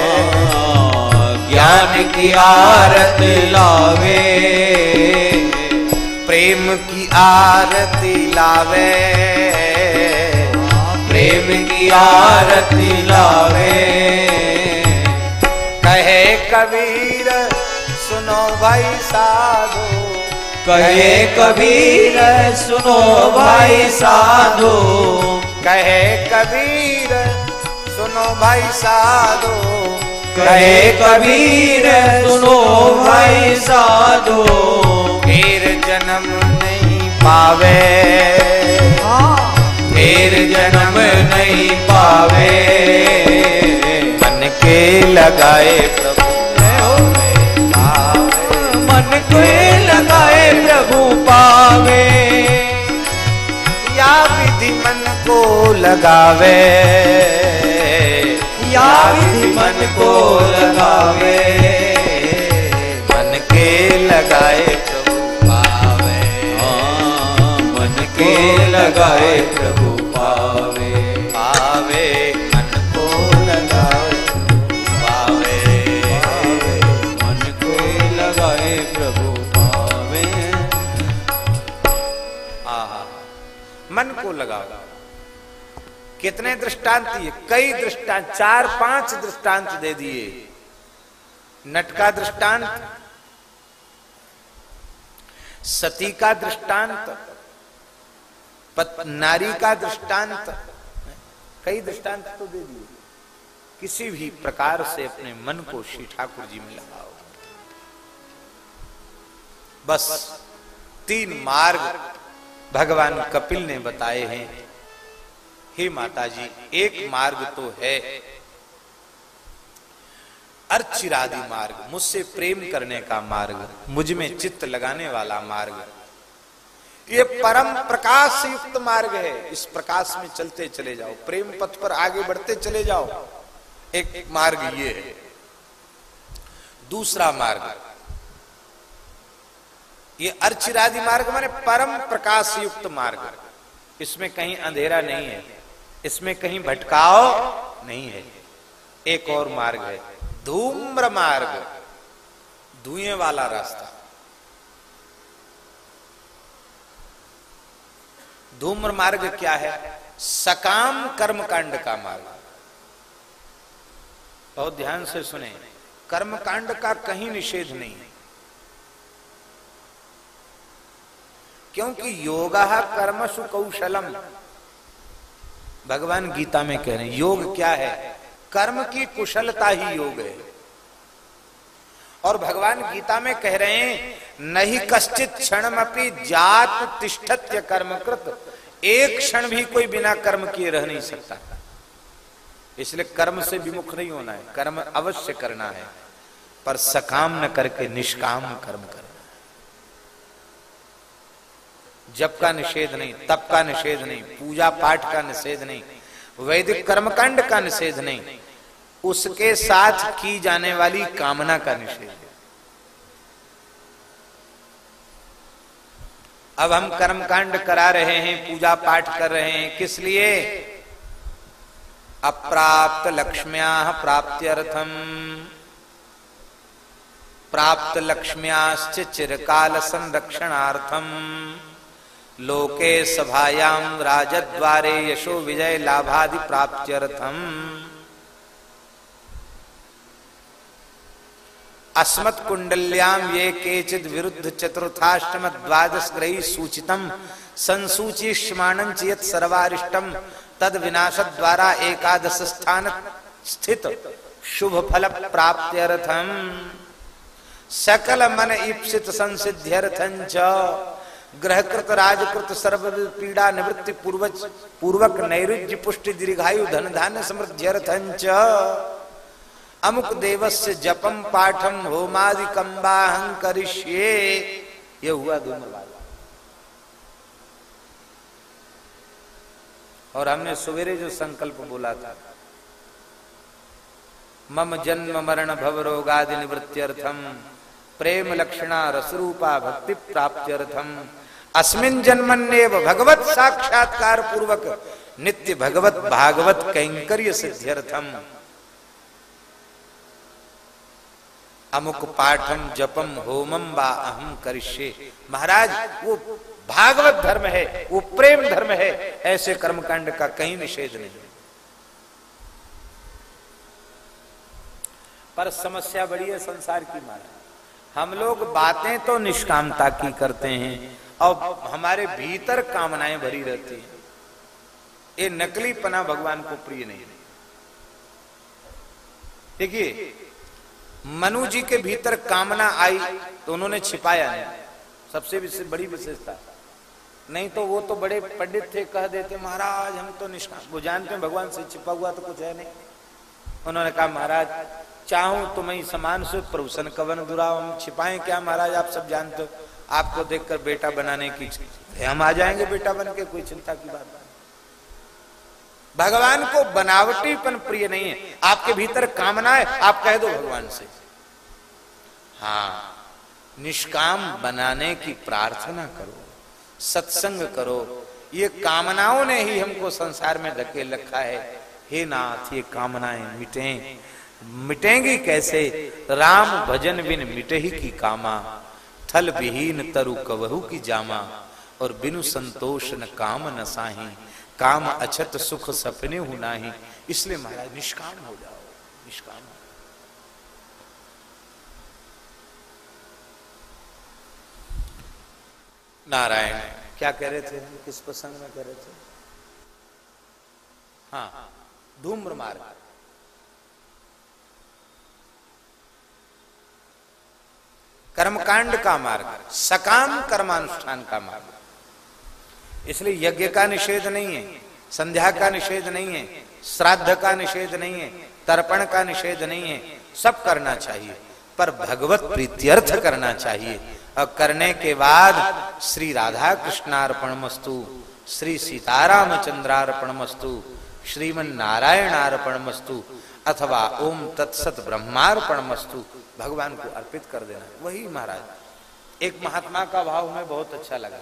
ज्ञान की आरत लावे। प्रेम की आरती लावे। प्रेम की आरती लावे। कहे कबीर सुनो भाई साधो। कहे कबीर सुनो भाई साधो। कहे कबीर सुनो भाई साधो। कहे कबीर सुनो भाई साधो। फिर जन्म नहीं पावे। फिर जन्म नहीं पावे। मन के लगाए प्रभु मन को लगाए प्रभु पावे। या विधि मन को लगावे। या विधि मन को लगावे। मन के लगाए लगाए प्रभु पावे। पावे मन को लगाए पावे। मन को लगाए प्रभु पावे। आहा मन को लगाओ। कितने दृष्टांत दिए कई दृष्टांत चार पाँच दृष्टांत दे दिए। नट का दृष्टांत सती का दृष्टांत नारी का दृष्टांत, कई दृष्टांत तो दे दिए। किसी भी प्रकार से अपने मन को श्री ठाकुर जी में लगाओ। बस तीन मार्ग भगवान कपिल ने बताए हैं। हे माता जी एक मार्ग तो है। अर्चिरादि मार्ग, मुझसे प्रेम करने का मार्ग, मुझमें चित्त लगाने वाला मार्ग। ये परम प्रकाश युक्त मार्ग है। इस प्रकाश में चलते चले जाओ। प्रेम पथ पर आगे बढ़ते चले जाओ। एक मार्ग ये है। दूसरा मार्ग। ये अर्चिरादि मार्ग माने परम प्रकाश युक्त मार्ग। इसमें कहीं अंधेरा नहीं है। इसमें कहीं भटकाव नहीं है। एक और मार्ग है। धूम्र मार्ग। धुएँ वाला रास्ता। धूम्र मार्ग क्या है? सकाम कर्मकांड का मार्ग। बहुत ध्यान से सुने। कर्मकांड का कहीं निषेध नहीं। है क्योंकि योगा कर्मसु कौशलम भगवान गीता में कह रहे हैं, योग क्या है? कर्म की कुशलता ही योग है। और भगवान गीता में कह रहे हैं, नहीं कश्चित क्षण जात तिष्ठत्य कर्मकृत। एक क्षण भी कोई बिना कर्म किए रह नहीं सकता। इसलिए कर्म से विमुख नहीं होना है, कर्म अवश्य करना है, पर सकाम न करके निष्काम कर्म करना जप का निषेध नहीं, तप का निषेध नहीं, पूजा पाठ का निषेध नहीं, वैदिक कर्मकांड का निषेध नहीं, उसके साथ की जाने वाली कामना का निषेध है अब हम कर्मकांड करा रहे हैं, पूजा पाठ कर रहे हैं। किस लिए? अप्राप्त लक्ष्म्या प्राप्त्यर्थम। प्राप्त लक्ष्म्याश्च चिरकाल संरक्षणार्थम। लोके सभायाम राजद्वारे यशो विजय लाभादि प्राप्त्यर्थम। अस्मत् कुंडल्याम ये केचिद विरुद्ध चतुर्थाष्टम द्वादश ग्रही सूचितम संसूचिष्मान चेत सर्वारिष्टम। तद विनाश द्वारा एकादश स्थान स्थित। शुभ फल प्राप्त्यर्थम सकल मन ईप्सित संसिध्यर्थं ग्रहकृत राजकृत सर्व पीड़ा निवृत्ति पूर्वज पूर्वक नैरुज्य पुष्टि दीर्घायु धन धान्य समृद्ध्यर्थं अमुक देवस्य जपम पाठम होमादि कंबाहं करिष्ये। ये हुआ धूम्रवाद और हमने सवेरे जो संकल्प बोला था, मम जन्म मरण भव रोगादि निवृत्त्यर्थम प्रेम लक्षणा रसरूपा भक्ति प्राप्त्यर्थम अस्मिन जन्मन्यव भगवत साक्षात्कार पूर्वक नित्य भगवत भागवत कैंकर्य सिद्ध्यर्थम अमुक पाठम जपम होमम बा अहम करिष्ये। महाराज, वो भागवत धर्म है, वो प्रेम धर्म है, ऐसे कर्मकांड का कहीं निषेध नहीं। पर समस्या बड़ी है संसार की मारा हम लोग बातें तो निष्कामता की करते हैं, और हमारे भीतर कामनाएँ भरी रहती हैं। ये नकली पना भगवान को प्रिय नहीं देखिए मनु जी के भीतर कामना आई तो उन्होंने छिपाया नहीं। सबसे बड़ी विशेषता। नहीं तो वो तो बड़े पंडित थे, कह देते, महाराज, हम तो निष्काम वो जानते हैं, भगवान से छिपा हुआ तो कुछ है नहीं। उन्होंने कहा, महाराज, चाहूँ तो मैं समान से प्रभुसन कवन दुराव हम छिपाए क्या, महाराज, आप सब जानते हो। आपको देखकर बेटा बनाने की हम आ जाएँगे बेटा बन के, कोई चिंता की बात नहीं। भगवान को बनावटीपन प्रिय नहीं है। आपके भीतर कामना है, आप कह दो भगवान से। हाँ निष्काम बनाने की प्रार्थना करो, सत्संग करो। ये कामनाओं ने ही हमको संसार में धके रखा है। हे नाथ, ये कामनाएँ मिटे। मिटेंगी कैसे? राम भजन बिन मिटे ही की कामा, थल विहीन तरु कवहु की जामा, और बिनु संतोष न काम न साही। काम अछत सुख सपने हु नाही, इसलिए महाराज निष्काम हो जाओ, निष्काम नारायण, क्या कह रहे थे किस प्रसंग में कह रहे थे? हाँ धूम्र मार्ग। कर्मकांड का मार्ग, सकाम कर्मानुष्ठान का मार्ग। इसलिए यज्ञ का निषेध नहीं है, संध्या का निषेध नहीं है, श्राद्ध का निषेध नहीं है, तर्पण का निषेध नहीं है, सब करना चाहिए। पर भगवत प्रीत्यर्थ करना चाहिए। और करने के बाद श्री राधा कृष्णार्पण मस्तु श्री सीताराम चंद्रार्पण मस्तु श्रीमन नारायण अर्पण मस्तु अथवा ओम तत्सत ब्रह्मार्पण मस्तु भगवान को अर्पित कर देना। वही महाराज, एक महात्मा का भाव हमें बहुत अच्छा लगा।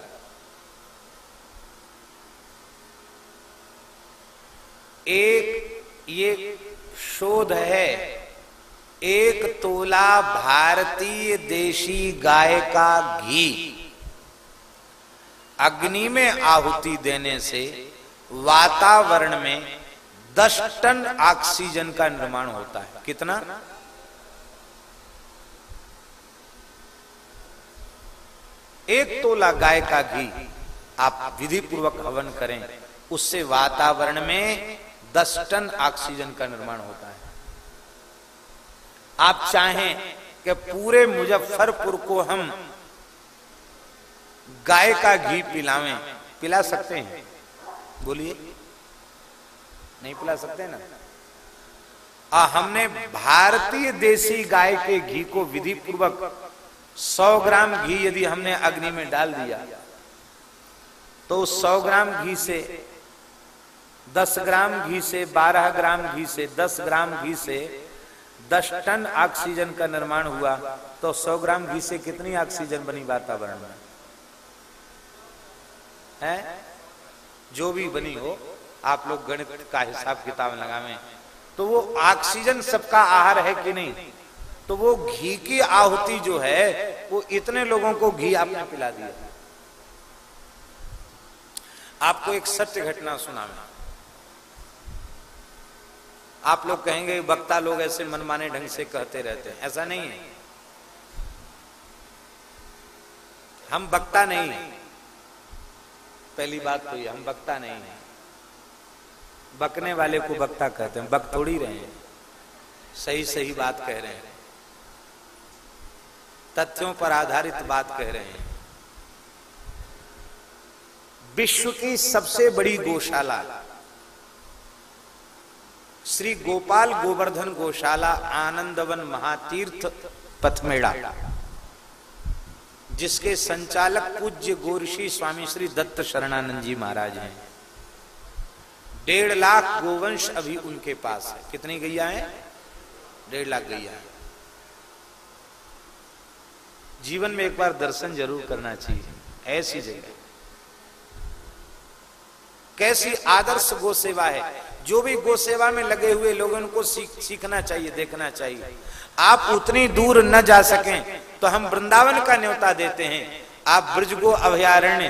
एक ये शोध है। एक तोला भारतीय देशी गाय का घी। अग्नि में आहुति देने से वातावरण में दस टन ऑक्सीजन का निर्माण होता है। कितना? एक तोला गाय का घी आप विधि पूर्वक हवन करें। उससे वातावरण में दस टन ऑक्सीजन का निर्माण होता है। आप चाहें कि पूरे मुजफ्फरपुर को हम गाय का घी पिलावें पिला सकते हैं? बोलिए। नहीं पिला सकते ना? आ, हमने भारतीय देसी गाय के घी को विधि पूर्वक सौ ग्राम घी यदि हमने अग्नि में डाल दिया तो सौ ग्राम घी से दस ग्राम घी से, बारह ग्राम घी से, दस ग्राम घी से दस टन ऑक्सीजन का निर्माण हुआ तो सौ ग्राम घी से कितनी ऑक्सीजन बनी वातावरण में? है? जो भी बनी हो, आप लोग गणित का हिसाब किताब लगावे। तो वो ऑक्सीजन सबका आहार है कि नहीं? तो वो घी की आहुति जो है, वो इतने लोगों को घी आपने पिला दिया। आपको एक सत्य घटना सुना मैं आप लोग कहेंगे, वक्ता लोग ऐसे मनमाने ढंग से कहते रहते हैं। ऐसा नहीं है। हम वक्ता नहीं है। पहली बात तो ये, हम वक्ता नहीं है। बकने वाले को वक्ता कहते हैं। बक थोड़ी रहे हैं। सही सही बात कह रहे हैं। तथ्यों पर आधारित बात कह रहे हैं। विश्व की सबसे बड़ी गौशाला श्री गोपाल गोवर्धन गोशाला आनंदवन महातीर्थ पथमेड़ा, जिसके संचालक पूज्य गोरशी स्वामी श्री दत्त शरणानंद जी महाराज हैं। डेढ़ लाख गोवंश अभी उनके पास है। कितनी गैया है? डेढ़ लाख गैया है। जीवन में एक बार दर्शन ज़रूर करना चाहिए। ऐसी जगह। कैसी आदर्श गो सेवा है? जो भी गो सेवा में लगे हुए लोग उनको सीख, सीखना चाहिए, देखना चाहिए। आप उतनी दूर न जा सकें तो हम वृंदावन का न्योता देते हैं। आप ब्रज गो अभ्यारण्य,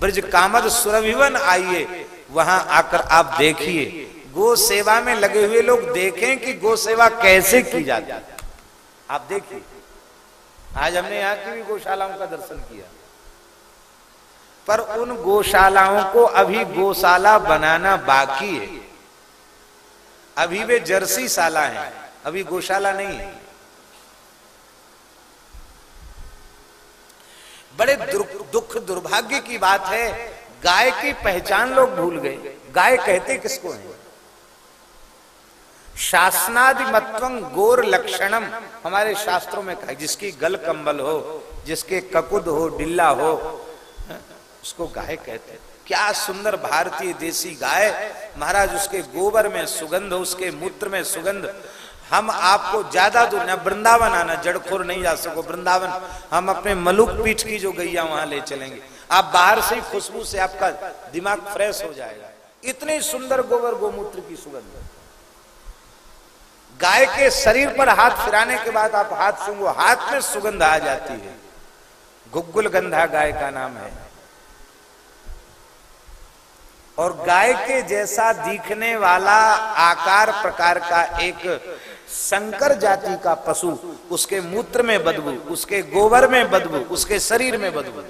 ब्रज कामद सुरभिवन आइए, वहाँ आकर आप देखिए। गो सेवा में लगे हुए लोग देखें कि गो सेवा कैसे की जाती है। आप देखिए। आज हमने यहाँ की भी गौशालाओं का दर्शन किया। पर उन गौशालाओं को अभी गौशाला बनाना बाकी है। अभी वे जर्सी शाला हैं। अभी गौशाला नहीं है। बड़े दुख दुर्भाग्य की बात है, गाय की पहचान लोग भूल गए। गाय कहते किसको है? शासनादिमत्वं गोर लक्षणम हमारे शास्त्रों में कहा, जिसकी गल कंबल हो, जिसके ककुद हो, डिल्ला हो, उसको गाय कहते हैं। क्या सुंदर भारतीय देसी गाय। महाराज, उसके गोबर में सुगंध, उसके मूत्र में सुगंध। हम आपको ज़्यादा दूर न, वृंदावन आना, जड़खोर नहीं जा सको। वृंदावन, हम अपने मलुक पीठ की जो गैया वहाँ ले चलेंगे। आप बाहर से ही खुशबू से आपका दिमाग फ्रेश हो जाएगा। इतनी सुंदर गोबर गोमूत्र की सुगंध। गाय के शरीर पर हाथ फिराने के बाद आप हाथ सुंगो हाथ में सुगंध आ जाती है। गुग्गुल गंधा गाय का नाम है। और गाय के जैसा दिखने वाला आकार प्रकार का एक संकर जाति का पशु, उसके मूत्र में बदबू, उसके गोबर में बदबू, उसके शरीर में बदबू।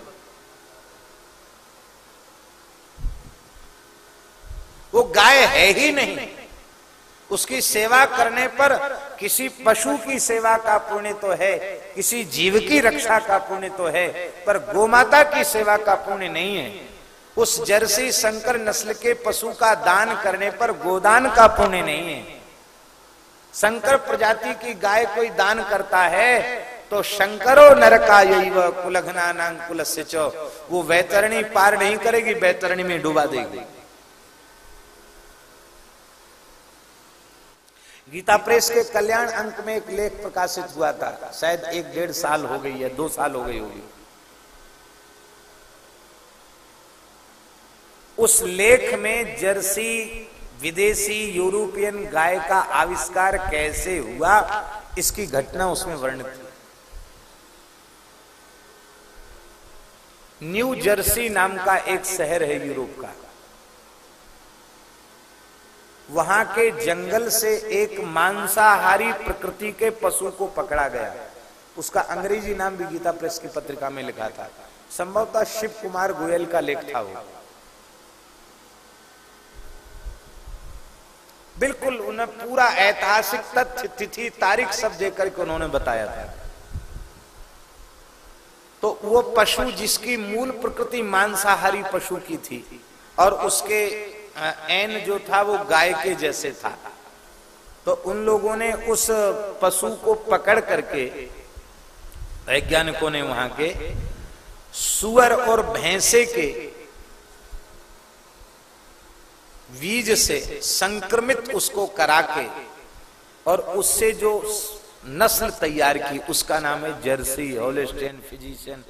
वो गाय है ही नहीं। उसकी सेवा करने पर किसी पशु की सेवा का पुण्य तो है, किसी जीव की रक्षा का पुण्य तो है, पर गोमाता की सेवा का पुण्य नहीं है। उस जर्सी संकर नस्ल के पशु का दान करने पर गोदान का पुण्य नहीं है। शंकर प्रजाति की गाय कोई दान करता है तो शंकरो नरका यही वह कुलघना नांग कुल वो वैतरणी पार नहीं करेगी, वैतरणी में डुबा देगी। गीता प्रेस के कल्याण अंक में एक लेख प्रकाशित हुआ था। शायद एक डेढ़ साल हो गई है दो साल हो गई होगी। उस लेख में जर्सी, विदेशी, यूरोपियन गाय का आविष्कार कैसे हुआ, इसकी घटना उसमें वर्णित न्यू जर्सी नाम का एक शहर है यूरोप का। वहाँ के जंगल से एक मांसाहारी प्रकृति के पशु को पकड़ा गया। उसका अंग्रेज़ी नाम भी गीता प्रेस की पत्रिका में लिखा था। संभवतः शिव कुमार गोयल का लेख था वो। बिल्कुल उन्हें पूरा ऐतिहासिक तथ्य, तिथि, तारीख सब देकर के उन्होंने बताया था। तो वो पशु जिसकी मूल प्रकृति मांसाहारी पशु की थी और उसके एन जो था वो गाय के जैसे था। तो उन लोगों ने उस पशु को पकड़ करके, वैज्ञानिकों ने वहाँ के सुअर और भैंसे के बीज से संक्रमित उसको करा के और उससे जो नस्ल तैयार की, उसका नाम है जर्सी, होलेस्टेन, फिजिशियन।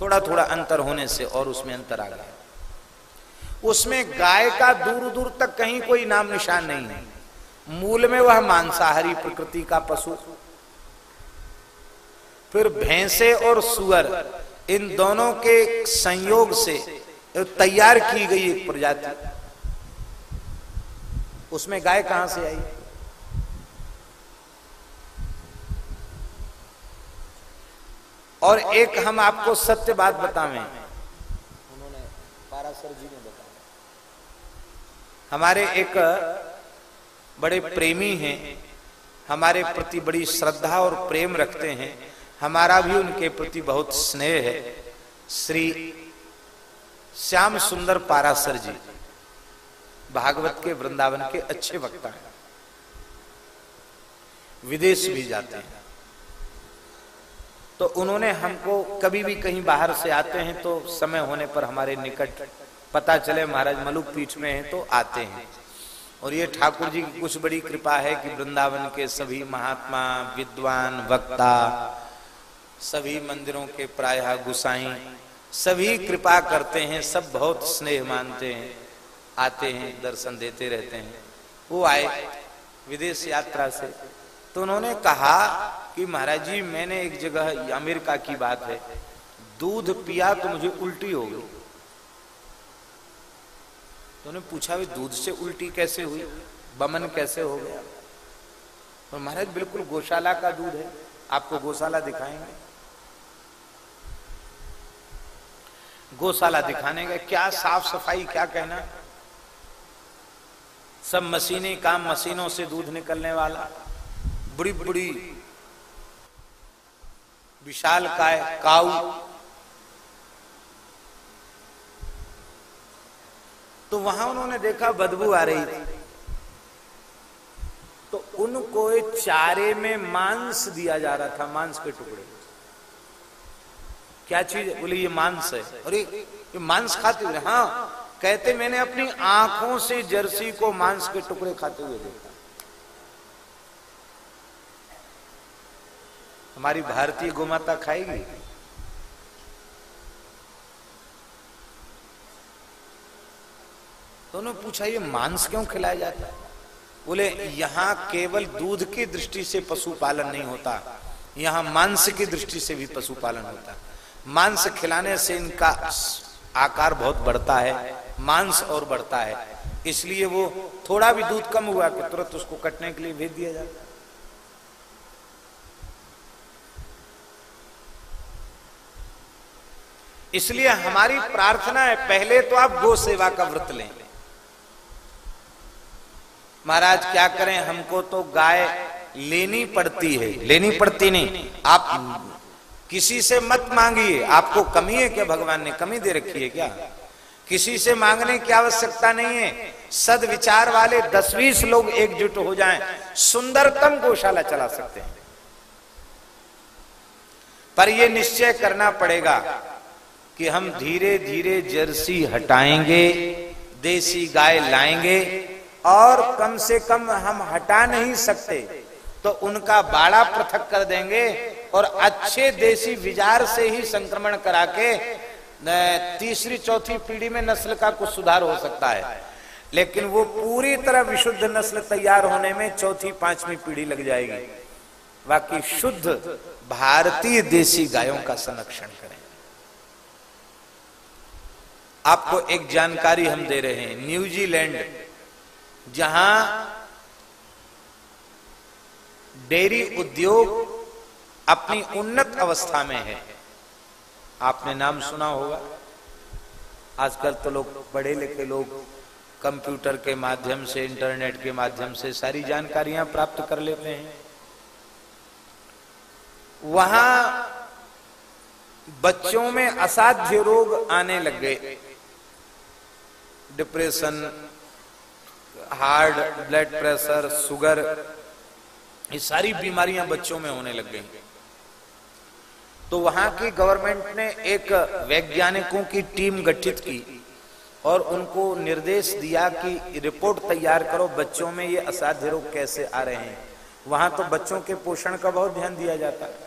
थोड़ा थोड़ा अंतर होने से और उसमें अंतर आ गया। उसमें गाय का दूर दूर तक कहीं कोई नाम निशान नहीं है। मूल में वह मांसाहारी प्रकृति का पशु। फिर भैंसे और सुअर, इन दोनों के संयोग से तैयार की गई एक प्रजाति। उसमें गाय कहाँ से आई? और एक हम आपको सत्य बात बतावें। उन्होंने पारासर जी ने बताया। हमारे एक बड़े प्रेमी हैं। हमारे प्रति बड़ी श्रद्धा और प्रेम रखते हैं। हमारा भी उनके प्रति बहुत स्नेह है। श्री श्याम सुंदर पारासर जी। भागवत के वृंदावन के अच्छे वक्ता हैं। विदेश भी जाते हैं। तो उन्होंने हमको कभी भी कहीं बाहर से आते हैं तो समय होने पर हमारे निकट पता चले, महाराज मलुक पीठ में हैं तो आते हैं। और ये ठाकुर जी की कुछ बड़ी कृपा है कि वृंदावन के सभी महात्मा, विद्वान, वक्ता, सभी मंदिरों के प्राय गुसाई, सभी कृपा करते हैं, सब बहुत स्नेह मानते हैं। आते हैं, दर्शन देते रहते हैं। वो आए विदेश यात्रा से। तो उन्होंने कहा कि महाराज जी, मैंने एक जगह अमेरिका की बात है। दूध पिया तो मुझे उल्टी हो गई। तो उन्हें पूछा भी दूध से उल्टी कैसे हुई? बमन कैसे हो गया? और महाराज, बिल्कुल गौशाला का दूध है। आपको गौशाला दिखाएँगे। गौशाला दिखाने का क्या साफ़ सफ़ाई, क्या कहना? सब मशीनी काम मशीनों से दूध निकलने वाला। बड़ी बड़ी विशाल काय, काऊ। तो वहाँ उन्होंने देखा बदबू आ रही थी। तो उनको चारे में मांस दिया जा रहा था, मांस के टुकड़े। क्या चीज़ बोले, ये मांस है। अरे, ये मांस खाते हुए हाँ कहते मैंने अपनी आँखों से जर्सी को मांस के टुकड़े खाते हुए देखा। हमारी भारतीय गोमाता खाएगी? तो उन्होंने पूछा, ये मांस क्यों खिलाया जाता है? बोले, यहाँ केवल दूध की दृष्टि से पशुपालन नहीं होता, यहाँ मांस की दृष्टि से भी पशुपालन होता मांस खिलाने से इनका आकार बहुत बढ़ता है मांस और बढ़ता है। इसलिए वो थोड़ा भी दूध कम हुआ कि तुरंत उसको कटने के लिए भेज दिया जाता है। इसलिए हमारी प्रार्थना है, पहले तो आप गो सेवा का व्रत लें। महाराज, क्या करें? हमको तो गाय लेनी पड़ती है। लेनी पड़ती नहीं। आप किसी से मत मांगिए। आपको कमी है क्या? भगवान ने कमी दे रखी है क्या? किसी से मांगने की आवश्यकता नहीं है। सद विचार वाले दस बीस लोग एकजुट हो जाएँ, सुंदरतम गौशाला चला सकते हैं। पर यह निश्चय करना पड़ेगा कि हम धीरे धीरे जर्सी हटाएँगे, देसी गाय लाएँगे, और कम से कम हम हटा नहीं सकते तो उनका बाड़ा पृथक कर देंगे और अच्छे देसी विजार से ही संक्रमण करा के तीसरी, चौथी पीढ़ी में नस्ल का कुछ सुधार हो सकता है। लेकिन वो पूरी तरह विशुद्ध नस्ल तैयार होने में चौथी, पांचवी पीढ़ी लग जाएगी। बाकी शुद्ध भारतीय देसी गायों का संरक्षण करें। आपको एक जानकारी हम दे रहे हैं, न्यूजीलैंड, जहाँ डेयरी उद्योग अपनी उन्नत अवस्था में है। आपने नाम सुना होगा। आजकल तो लोग पढ़े लिखे लोग कंप्यूटर के माध्यम से, इंटरनेट के माध्यम से सारी जानकारियाँ प्राप्त कर लेते हैं। वहाँ बच्चों में असाध्य रोग आने लग गए। Depression heart blood pressure, sugar, ये सारी बीमारियाँ बच्चों में होने लग गई। तो वहाँ की गवर्नमेंट ने एक वैज्ञानिकों की टीम गठित की और उनको निर्देश दिया कि रिपोर्ट तैयार करो, बच्चों में ये असाध्य रोग कैसे आ रहे हैं। वहाँ तो बच्चों के पोषण का बहुत ध्यान दिया जाता। है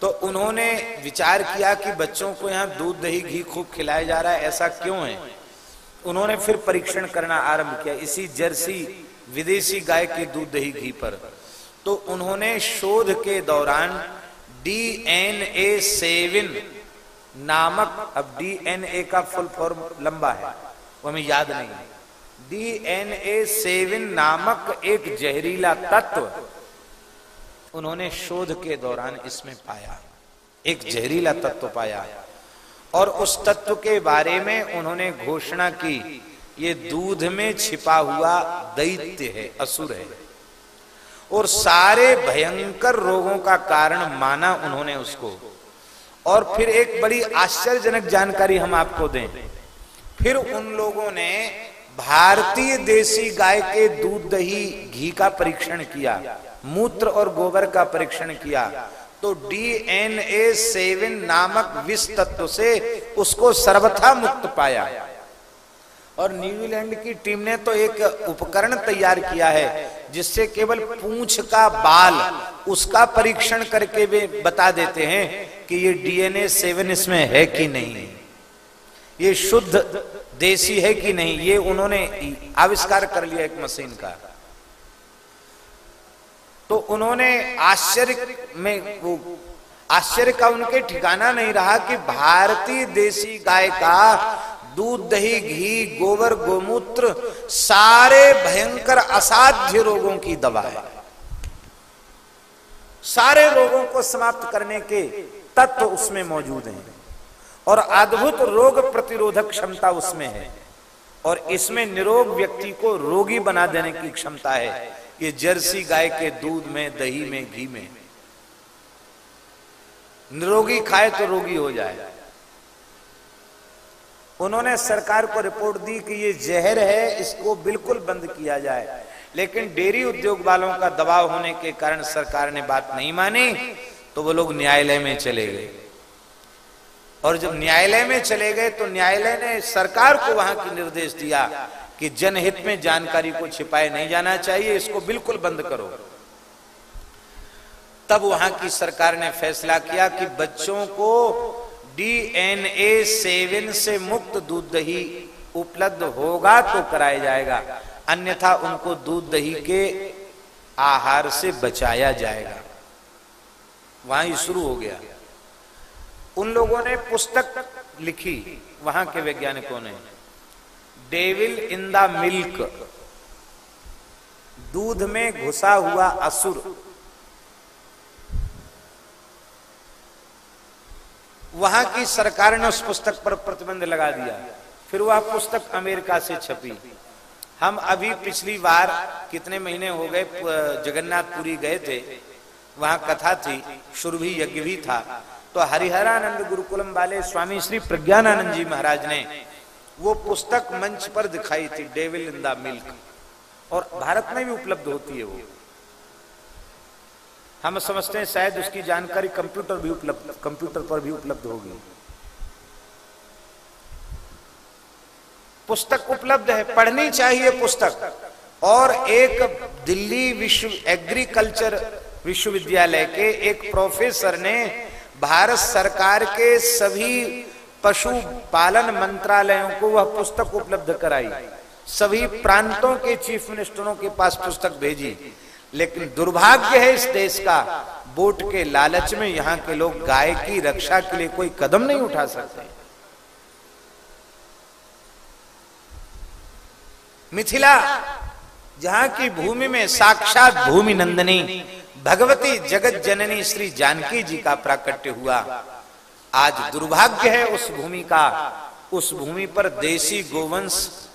तो उन्होंने विचार किया कि बच्चों को यहाँ दूध, दही, घी खूब खिलाया जा रहा है, ऐसा क्यों है? उन्होंने फिर परीक्षण करना आरंभ किया इसी जर्सी विदेशी गाय के दूध, दही, घी पर। तो उन्होंने शोध के दौरान डीएनए सेविन नामक, अब डीएनए का फुल फॉर्म लंबा है, वो हमें याद नहीं है। डीएनए सेविन नामक एक जहरीला तत्व उन्होंने शोध के दौरान इसमें पाया, एक जहरीला तत्व पाया। और उस तत्व के बारे में उन्होंने घोषणा की, ये दूध में छिपा हुआ दैत्य है, असुर है। और सारे भयंकर रोगों का कारण माना उन्होंने उसको। और फिर एक बड़ी आश्चर्यजनक जानकारी हम आपको दें। फिर उन लोगों ने भारतीय देसी गाय के दूध दही, घी का परीक्षण किया, मूत्र और गोबर का परीक्षण किया। तो डीएनए सेवन नामक विष तत्व से उसको सर्वथा मुक्त पाया। और न्यूजीलैंड की टीम ने तो एक उपकरण तैयार किया है, जिससे केवल पूंछ का बाल उसका परीक्षण करके वे बता देते हैं कि ये डीएनए सेवन इसमें है कि नहीं। ये शुद्ध देसी है कि नहीं, ये उन्होंने आविष्कार कर लिया एक मशीन का। तो उन्होंने आश्चर्य में वो आश्चर्य का उनके ठिकाना नहीं रहा कि भारतीय देसी गाय का दूध, दही, घी, गोबर, गोमूत्र, सारे भयंकर असाध्य रोगों की दवा है। सारे रोगों को समाप्त करने के तत्व उसमें मौजूद हैं और अद्भुत रोग प्रतिरोधक क्षमता उसमें है और इसमें निरोग व्यक्ति को रोगी बना देने की क्षमता है, ये जर्सी गाय के दूध में, दही में, घी में। निरोगी खाए तो रोगी हो जाए। उन्होंने सरकार को रिपोर्ट दी कि ये जहर है, इसको बिल्कुल बंद किया जाए। लेकिन डेयरी उद्योग वालों का दबाव होने के कारण सरकार ने बात नहीं मानी तो वो लोग न्यायालय में चले गए। और जब न्यायालय में चले गए तो न्यायालय ने सरकार को वहाँ की निर्देश दिया कि जनहित में जानकारी को छिपाए नहीं जाना चाहिए, इसको बिल्कुल बंद करो। तब वहाँ की सरकार ने फैसला किया कि बच्चों को डीएनए सेवन से मुक्त दूध दही उपलब्ध होगा तो कराया जाएगा। अन्यथा उनको दूध दही के आहार से बचाया जाएगा। वहाँ शुरू हो गया। उन लोगों ने पुस्तक लिखी। वहाँ के वैज्ञानिकों ने। Devil in the milk. दूध में घुसा हुआ असुर। वहाँ की सरकार ने उस पुस्तक पर प्रतिबंध लगा दिया। फिर वह पुस्तक अमेरिका से छपी। हम अभी पिछली बार कितने महीने हो गए जगन्नाथपुरी गए थे। वहाँ कथा थी शुरभी यज्ञ भी था। तो हरिहरानंद गुरुकुलम वाले स्वामी श्री प्रज्ञानंद जी महाराज ने वो पुस्तक मंच पर दिखाई थी, डेविल इन द मिल्क। और भारत में भी उपलब्ध होती है वो। हम समझते हैं शायद उसकी जानकारी कंप्यूटर भी उपलब्ध, कंप्यूटर पर भी उपलब्ध होगी। पुस्तक उपलब्ध है, पढ़नी चाहिए पुस्तक। और एक दिल्ली विश्व एग्रीकल्चर विश्वविद्यालय के एक प्रोफेसर ने भारत सरकार के सभी पशु पालन मंत्रालयों को वह पुस्तक उपलब्ध कराई। सभी प्रांतों के चीफ मिनिस्टरों के पास पुस्तक भेजी। लेकिन दुर्भाग्य है इस देश का वोट के लालच में यहाँ के लोग गाय की रक्षा के लिए कोई कदम नहीं उठा सकते। मिथिला, जहाँ की भूमि में साक्षात भूमि नंदनी, भगवती जगत जननी श्री जानकी जी का प्राकट्य हुआ। आज दुर्भाग्य है उस भूमि का, उस भूमि पर देशी गोवंश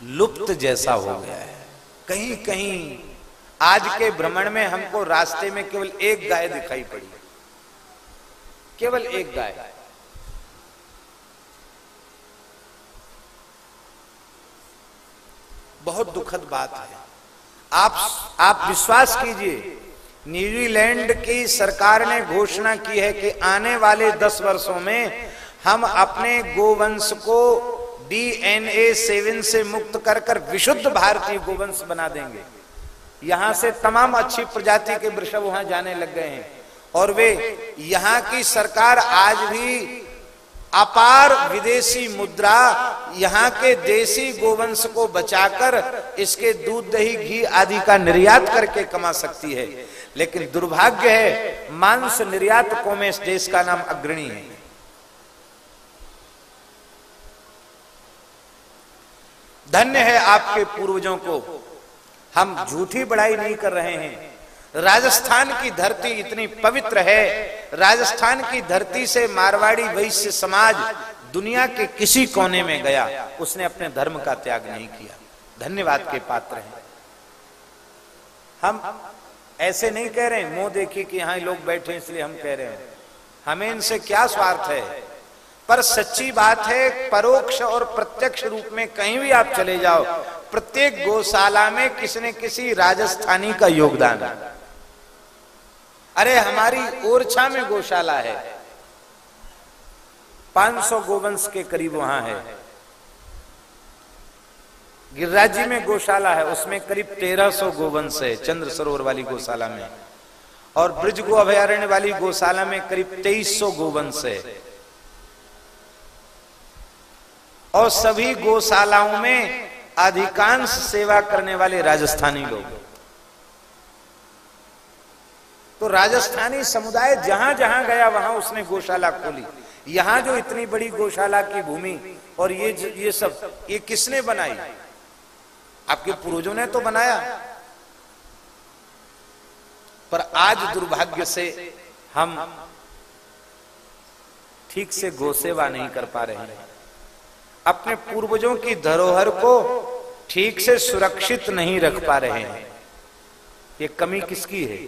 लुप्त जैसा हो गया है। कहीं कहीं आज के भ्रमण में हमको रास्ते में केवल एक गाय दिखाई पड़ी। केवल एक गाय। बहुत दुखद बात है। आप आप विश्वास कीजिए, न्यूजीलैंड की सरकार ने घोषणा की है कि आने वाले दस वर्षों में हम अपने गोवंश को डीएनए सेवन से मुक्त कर विशुद्ध भारतीय गोवंश बना देंगे। यहाँ से तमाम अच्छी प्रजाति के वृषभ वहाँ जाने लग गए हैं। और वे यहाँ की सरकार आज भी अपार विदेशी मुद्रा यहाँ के देसी गोवंश को बचाकर इसके दूध, दही, घी आदि का निर्यात करके कमा सकती है। लेकिन दुर्भाग्य है, मांस निर्यातकों में इस देश का नाम अग्रणी है। धन्य है आपके पूर्वजों को। हम झूठी बड़ाई नहीं कर रहे हैं। राजस्थान की धरती इतनी पवित्र है। राजस्थान की धरती से मारवाड़ी वैश्य समाज दुनिया के किसी कोने में गया, उसने अपने धर्म का त्याग नहीं किया। धन्यवाद के पात्र हैं। हम ऐसे नहीं कह रहे हैं, मुँह देखिए कि यहाँ लोग बैठे इसलिए हम कह रहे हैं। हमें इनसे क्या स्वार्थ है? पर सच्ची बात है, परोक्ष और प्रत्यक्ष रूप में कहीं भी आप चले जाओ, प्रत्येक गौशाला में किसी न किसी राजस्थानी का योगदान है। अरे, हमारी ओरछा में गौशाला है। 500 गोवंश के करीब वहाँ है। गिरिराज में गौशाला है, उसमें करीब 1300 गोवंश है चंद्र सरोवर वाली गौशाला में। और ब्रिज गो अभयारण्य वाली गौशाला में करीब 2300 गोवंश है। और सभी गौशालाओं में अधिकांश सेवा करने वाले राजस्थानी लोग। तो राजस्थानी समुदाय जहाँ जहाँ गया, वहाँ उसने गौशाला खोली। यहाँ जो इतनी बड़ी गौशाला की भूमि और ये ये सब, ये किसने बनाई? आपके पूर्वजों ने तो बनाया। पर आज दुर्भाग्य से हम ठीक से गौसेवा नहीं कर पा रहे हैं। अपने पूर्वजों की धरोहर को ठीक से सुरक्षित नहीं रख पा रहे हैं। ये कमी किसकी है?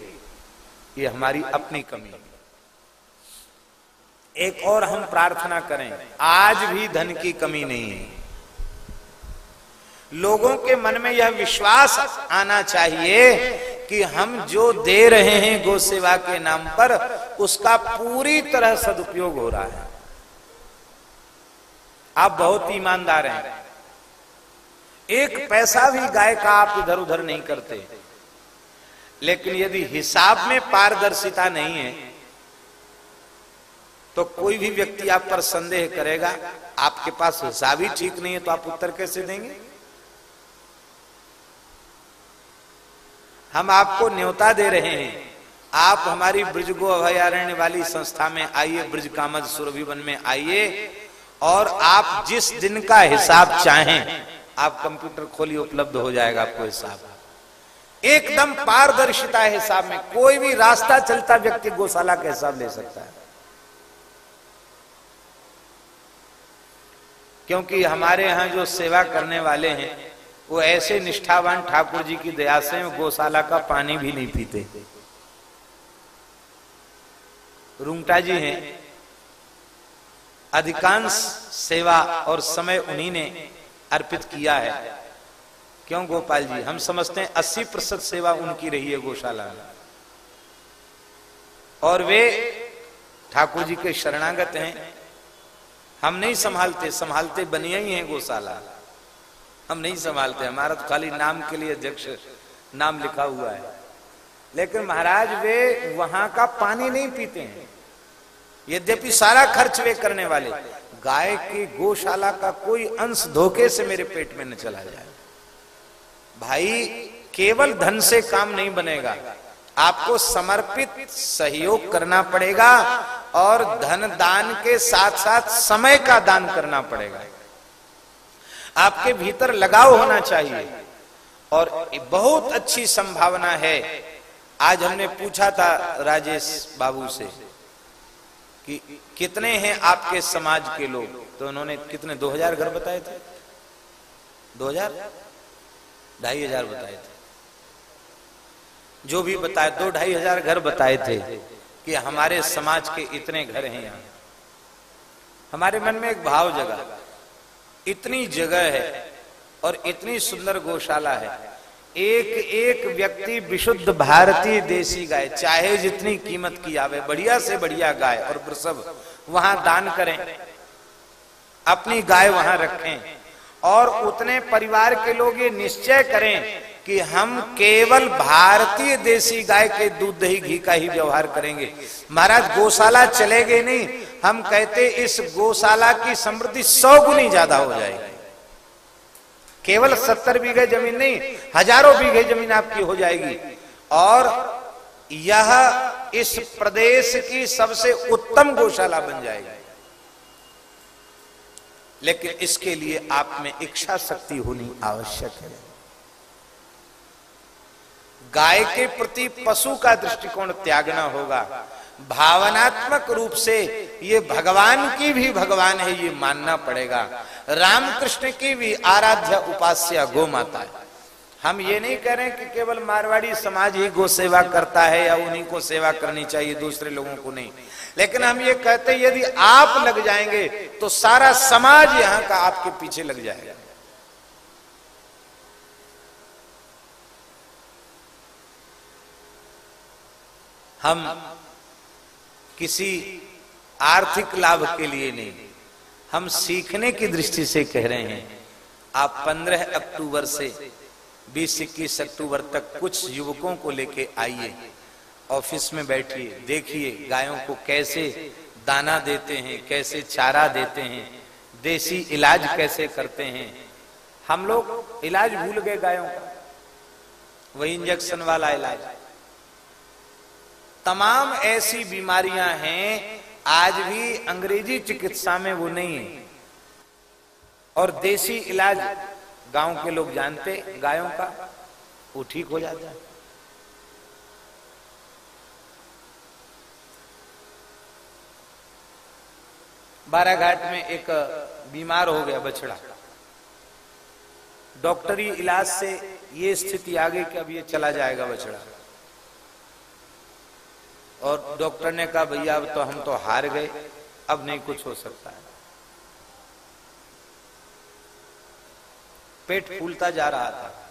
ये हमारी अपनी कमी है। एक और हम प्रार्थना करें, आज भी धन की कमी नहीं है। लोगों के मन में यह विश्वास आना चाहिए कि हम जो दे रहे हैं गो सेवा के नाम पर, उसका पूरी तरह सदुपयोग हो रहा है। आप बहुत ईमानदार हैं। एक पैसा भी गाय का आप इधर उधर नहीं करते। लेकिन यदि हिसाब में पारदर्शिता नहीं है तो कोई भी व्यक्ति आप पर संदेह करेगा, आपके पास हिसाब ही ठीक नहीं है तो आप उत्तर कैसे देंगे? हम आपको न्योता दे रहे हैं। आप हमारी ब्रज गो अभयारण्य वाली संस्था में आइए ब्रज कामद सुरभिवन में आइए। और आप जिस दिन का हिसाब चाहें, आप कंप्यूटर खोलिए उपलब्ध हो जाएगा आपको हिसाब। एकदम पारदर्शिता हिसाब में, कोई भी रास्ता चलता व्यक्ति गौशाला का हिसाब ले सकता है। क्योंकि हमारे यहाँ जो सेवा करने वाले हैं, वो ऐसे निष्ठावान ठाकुर जी की दया से गौशाला का पानी भी नहीं पीते। रूंगटा जी हैं अधिकांश सेवा और समय उन्हीं ने अर्पित किया है। क्यों गोपाल जी? हम समझते हैं अस्सी प्रतिशत सेवा उनकी रही है गौशाला में। और वे ठाकुर जी के शरणागत हैं। हम नहीं संभालते संभालते बनिया ही हैं गौशाला। हम नहीं संभालते, हमारा तो खाली नाम के लिए अध्यक्ष नाम लिखा हुआ है। लेकिन महाराज, वे वहाँ का पानी नहीं पीते हैं। यद्यपि सारा खर्च वे करने वाले, गाय की गौशाला का कोई अंश धोखे से मेरे पेट में न चला जाए। भाई, केवल धन से काम नहीं बनेगा, आपको समर्पित सहयोग करना पड़ेगा और धन दान के साथ साथ समय का दान करना पड़ेगा। आपके भीतर लगाव होना चाहिए और बहुत अच्छी संभावना है। आज हमने पूछा था राजेश बाबू से कि कितने हैं आपके समाज के लोग? तो उन्होंने कितने? दो हज़ार घर बताए थे। दो हज़ार? ढाई हज़ार बताए थे। जो भी बताए, दो ढाई हज़ार घर बताए थे कि हमारे समाज के इतने घर हैं यहाँ। हमारे मन में एक भाव जगा। इतनी जगह है और इतनी सुंदर गौशाला है। एक एक व्यक्ति विशुद्ध भारतीय देसी गाय, चाहे जितनी कीमत की आवे, बढ़िया से बढ़िया गाय और प्रसव वहाँ दान करें। अपनी गाय वहाँ रखें। और उतने परिवार के लोग ये निश्चय करें कि हम केवल भारतीय देसी गाय के दूध, दही, घी का ही व्यवहार करेंगे। महाराज, गौशाला चलेगे नहीं। हम कहते, इस गौशाला की समृद्धि सौ गुनी ज़्यादा हो जाएगी। केवल सत्तर बीघे ज़मीन नहीं, हज़ारों बीघे ज़मीन आपकी हो जाएगी। और यह इस प्रदेश की सबसे उत्तम गौशाला बन जाएगी। लेकिन इसके लिए आप में इच्छा शक्ति होनी आवश्यक है। गाय के प्रति पशु का दृष्टिकोण त्यागना होगा। भावनात्मक रूप से ये भगवान की भी भगवान है, ये मानना पड़ेगा। रामकृष्ण की भी आराध्य उपास्य गो माता है। हम ये नहीं कह रहे कि केवल मारवाड़ी समाज ही गो सेवा करता है या उन्हीं को सेवा करनी चाहिए, दूसरे लोगों को नहीं। लेकिन हम ये कहते यदि आप लग जाएँगे तो सारा समाज यहाँ का आपके पीछे लग जाएगा। हम किसी आर्थिक लाभ के लिए नहीं हम सीखने की दृष्टि से कह रहे हैं। आप 15 अक्टूबर से 20-21 अक्टूबर तक कुछ युवकों को लेके आइए, ऑफ़िस में बैठिए, देखिए गायों को कैसे दाना देते हैं, कैसे चारा देते हैं, देसी इलाज कैसे करते हैं। हम लोग इलाज भूल गए गायों का। वही इंजेक्शन वाला इलाज। तमाम ऐसी बीमारियाँ हैं आज भी अंग्रेज़ी चिकित्सा में वो नहीं है। और देसी इलाज गाँव के लोग जानते गायों का, वो ठीक हो जाता है। बाराघाट में एक बीमार हो गया बछड़ा। डॉक्टरी इलाज से ये स्थिति आ गई कि अब ये चला जाएगा बछड़ा। और डॉक्टर ने कहा, भैया, अब तो हम तो हार गए, अब नहीं कुछ हो सकता है। पेट फूलता जा रहा था।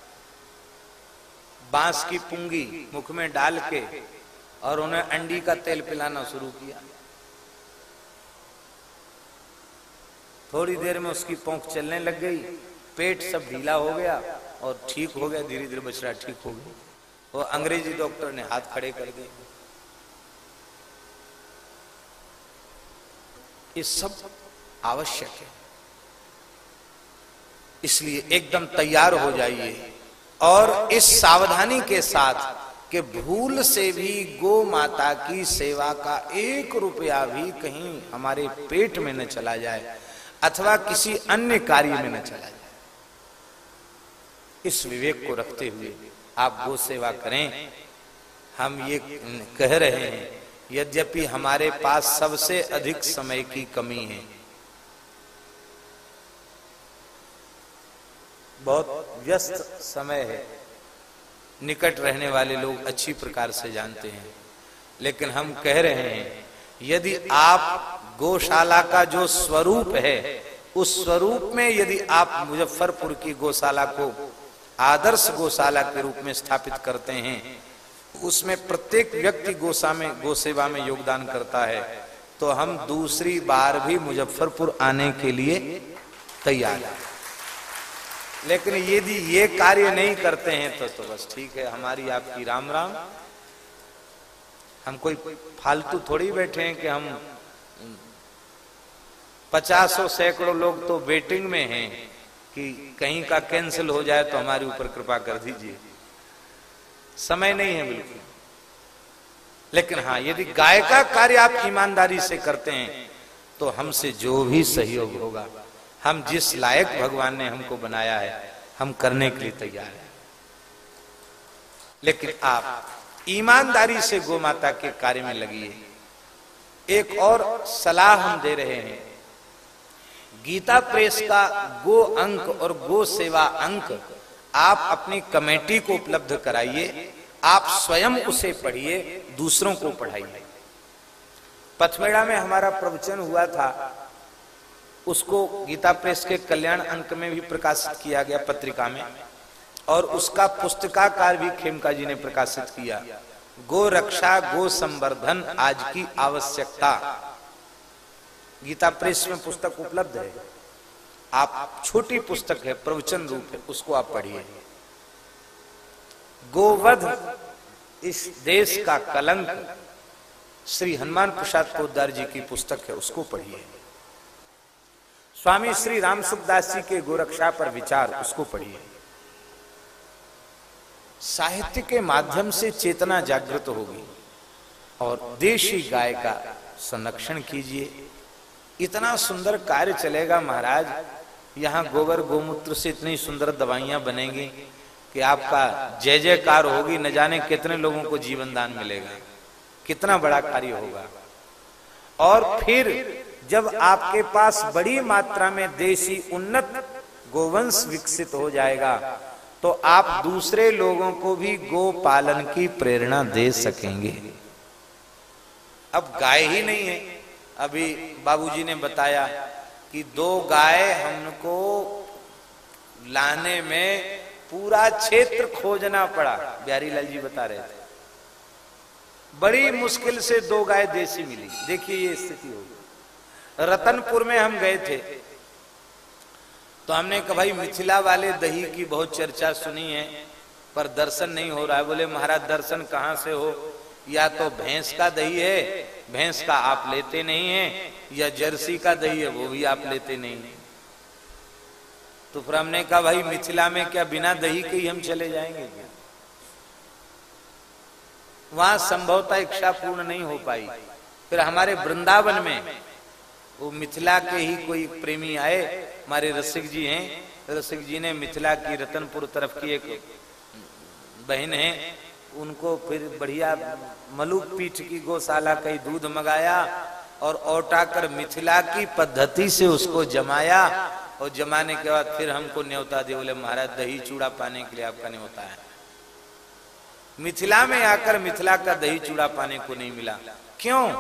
बाँस की पुंगी मुख में डाल के और उन्हें अंडी का तेल पिलाना शुरू किया। थोड़ी देर में उसकी पोंख चलने लग गई। पेट सब ढीला हो गया और ठीक हो गया धीरे धीरे बछड़ा ठीक हो गया। वो अंग्रेज़ी डॉक्टर ने हाथ खड़े कर दिए। ये सब आवश्यक है। इसलिए एकदम तैयार हो जाइए। और इस सावधानी के साथ कि भूल से भी गो माता की सेवा का एक रुपया भी कहीं हमारे पेट में न चला जाए, अथवा किसी अन्य कार्य में न चला जाए। इस विवेक को रखते हुए आप गो सेवा करें। हम ये कह रहे हैं यद्यपि हमारे पास सबसे अधिक समय की कमी है। बहुत व्यस्त समय है। निकट रहने वाले लोग अच्छी प्रकार से जानते हैं। लेकिन हम कह रहे हैं, यदि आप गौशाला का जो स्वरूप है, उस स्वरूप में यदि आप मुजफ्फरपुर की गौशाला को आदर्श गौशाला के रूप में स्थापित करते हैं उसमें प्रत्येक व्यक्ति गोसा में गो सेवा में योगदान करता है। तो हम दूसरी बार भी मुजफ्फरपुर आने के लिए तैयार हैं। लेकिन यदि ये कार्य नहीं करते हैं तो तो बस ठीक है, हमारी आपकी राम राम। हम कोई फालतू थोड़ी बैठे हैं कि हम पचासों सैकड़ों लोग तो वेटिंग में हैं कि कहीं का कैंसिल हो जाए तो हमारे ऊपर कृपा कर दीजिए। समय नहीं है बिल्कुल। लेकिन हाँ यदि गाय का कार्य आप ईमानदारी से करते हैं तो हमसे जो भी सहयोग होगा, हम जिस लायक भगवान ने हमको बनाया है, हम करने के लिए तैयार हैं। लेकिन आप ईमानदारी से गो माता के कार्य में लगिए। एक और सलाह हम दे रहे हैं। गीता प्रेस का गो अंक और गो सेवा अंक आप अपनी कमेटी को उपलब्ध कराइए, आप स्वयं उसे पढ़िए, दूसरों को पढ़ाइए। पथमेड़ा में हमारा प्रवचन हुआ था, उसको गीता प्रेस के कल्याण अंक में भी प्रकाशित किया गया पत्रिका में, और उसका पुस्तकाकार भी खेमका जी ने प्रकाशित किया। गो रक्षा, गो संवर्धन, आज की आवश्यकता। गीता प्रेस में पुस्तक उपलब्ध है। आप छोटी पुस्तक है, प्रवचन रूप है, उसको आप पढ़िए। गोवध इस देश का कलंक, श्री हनुमान प्रसाद पोदार जी की पुस्तक है, उसको पढ़िए। स्वामी श्री राम सुखदास जी के गोरक्षा पर विचार, उसको पढ़िए। साहित्य के माध्यम से चेतना जागृत होगी और देशी गाय का संरक्षण कीजिए। इतना सुंदर कार्य चलेगा महाराज यहाँ गोबर गोमूत्र से इतनी सुंदर दवाइयाँ बनेंगी कि आपका जय जयकार होगी, न जाने कितने लोगों को जीवन दान मिलेगा, कितना बड़ा कार्य होगा। और फिर जब आपके पास बड़ी मात्रा में देशी उन्नत गोवंश विकसित हो जाएगा तो आप दूसरे लोगों को भी गो पालन की प्रेरणा दे सकेंगे। अब गाय ही नहीं है। अभी बाबूजी ने बताया कि दो गाय हमको लाने में पूरा क्षेत्र खोजना पड़ा। बिहारी लाल जी बता रहे थे। बड़ी मुश्किल से दो गाय देसी मिली। देखिए ये स्थिति होगी रतनपुर में हम गए थे। तो हमने कहा, भाई, मिथिला वाले दही की बहुत चर्चा सुनी है, पर दर्शन नहीं हो रहा है। बोले, महाराज, दर्शन कहाँ से हो? या तो भैंस का दही है भैंस का आप लेते नहीं है, या जर्सी का दही है, वो भी आप लेते नहीं है। तो फिर हमने कहा, भाई, मिथिला में क्या बिना दही के ही हम चले जाएँगे क्या? वहाँ संभवता इच्छा पूर्ण नहीं हो पाई। फिर हमारे वृंदावन में वो मिथिला के ही कोई प्रेमी आए, हमारे रसिक जी हैं। रसिक जी ने मिथिला की रतनपुर तरफ़ की एक बहन है, उनको फिर बढ़िया मलुक पीठ की गौशाला का दूध मंगाया और औटा कर मिथिला की पद्धति से उसको जमाया और जमाने के बाद फिर हमको न्योता दिए बोले, महाराज, दही चूड़ा पाने के लिए आपका न्योता है। मिथिला में आकर मिथिला का दही चूड़ा पाने को नहीं मिला। क्यों?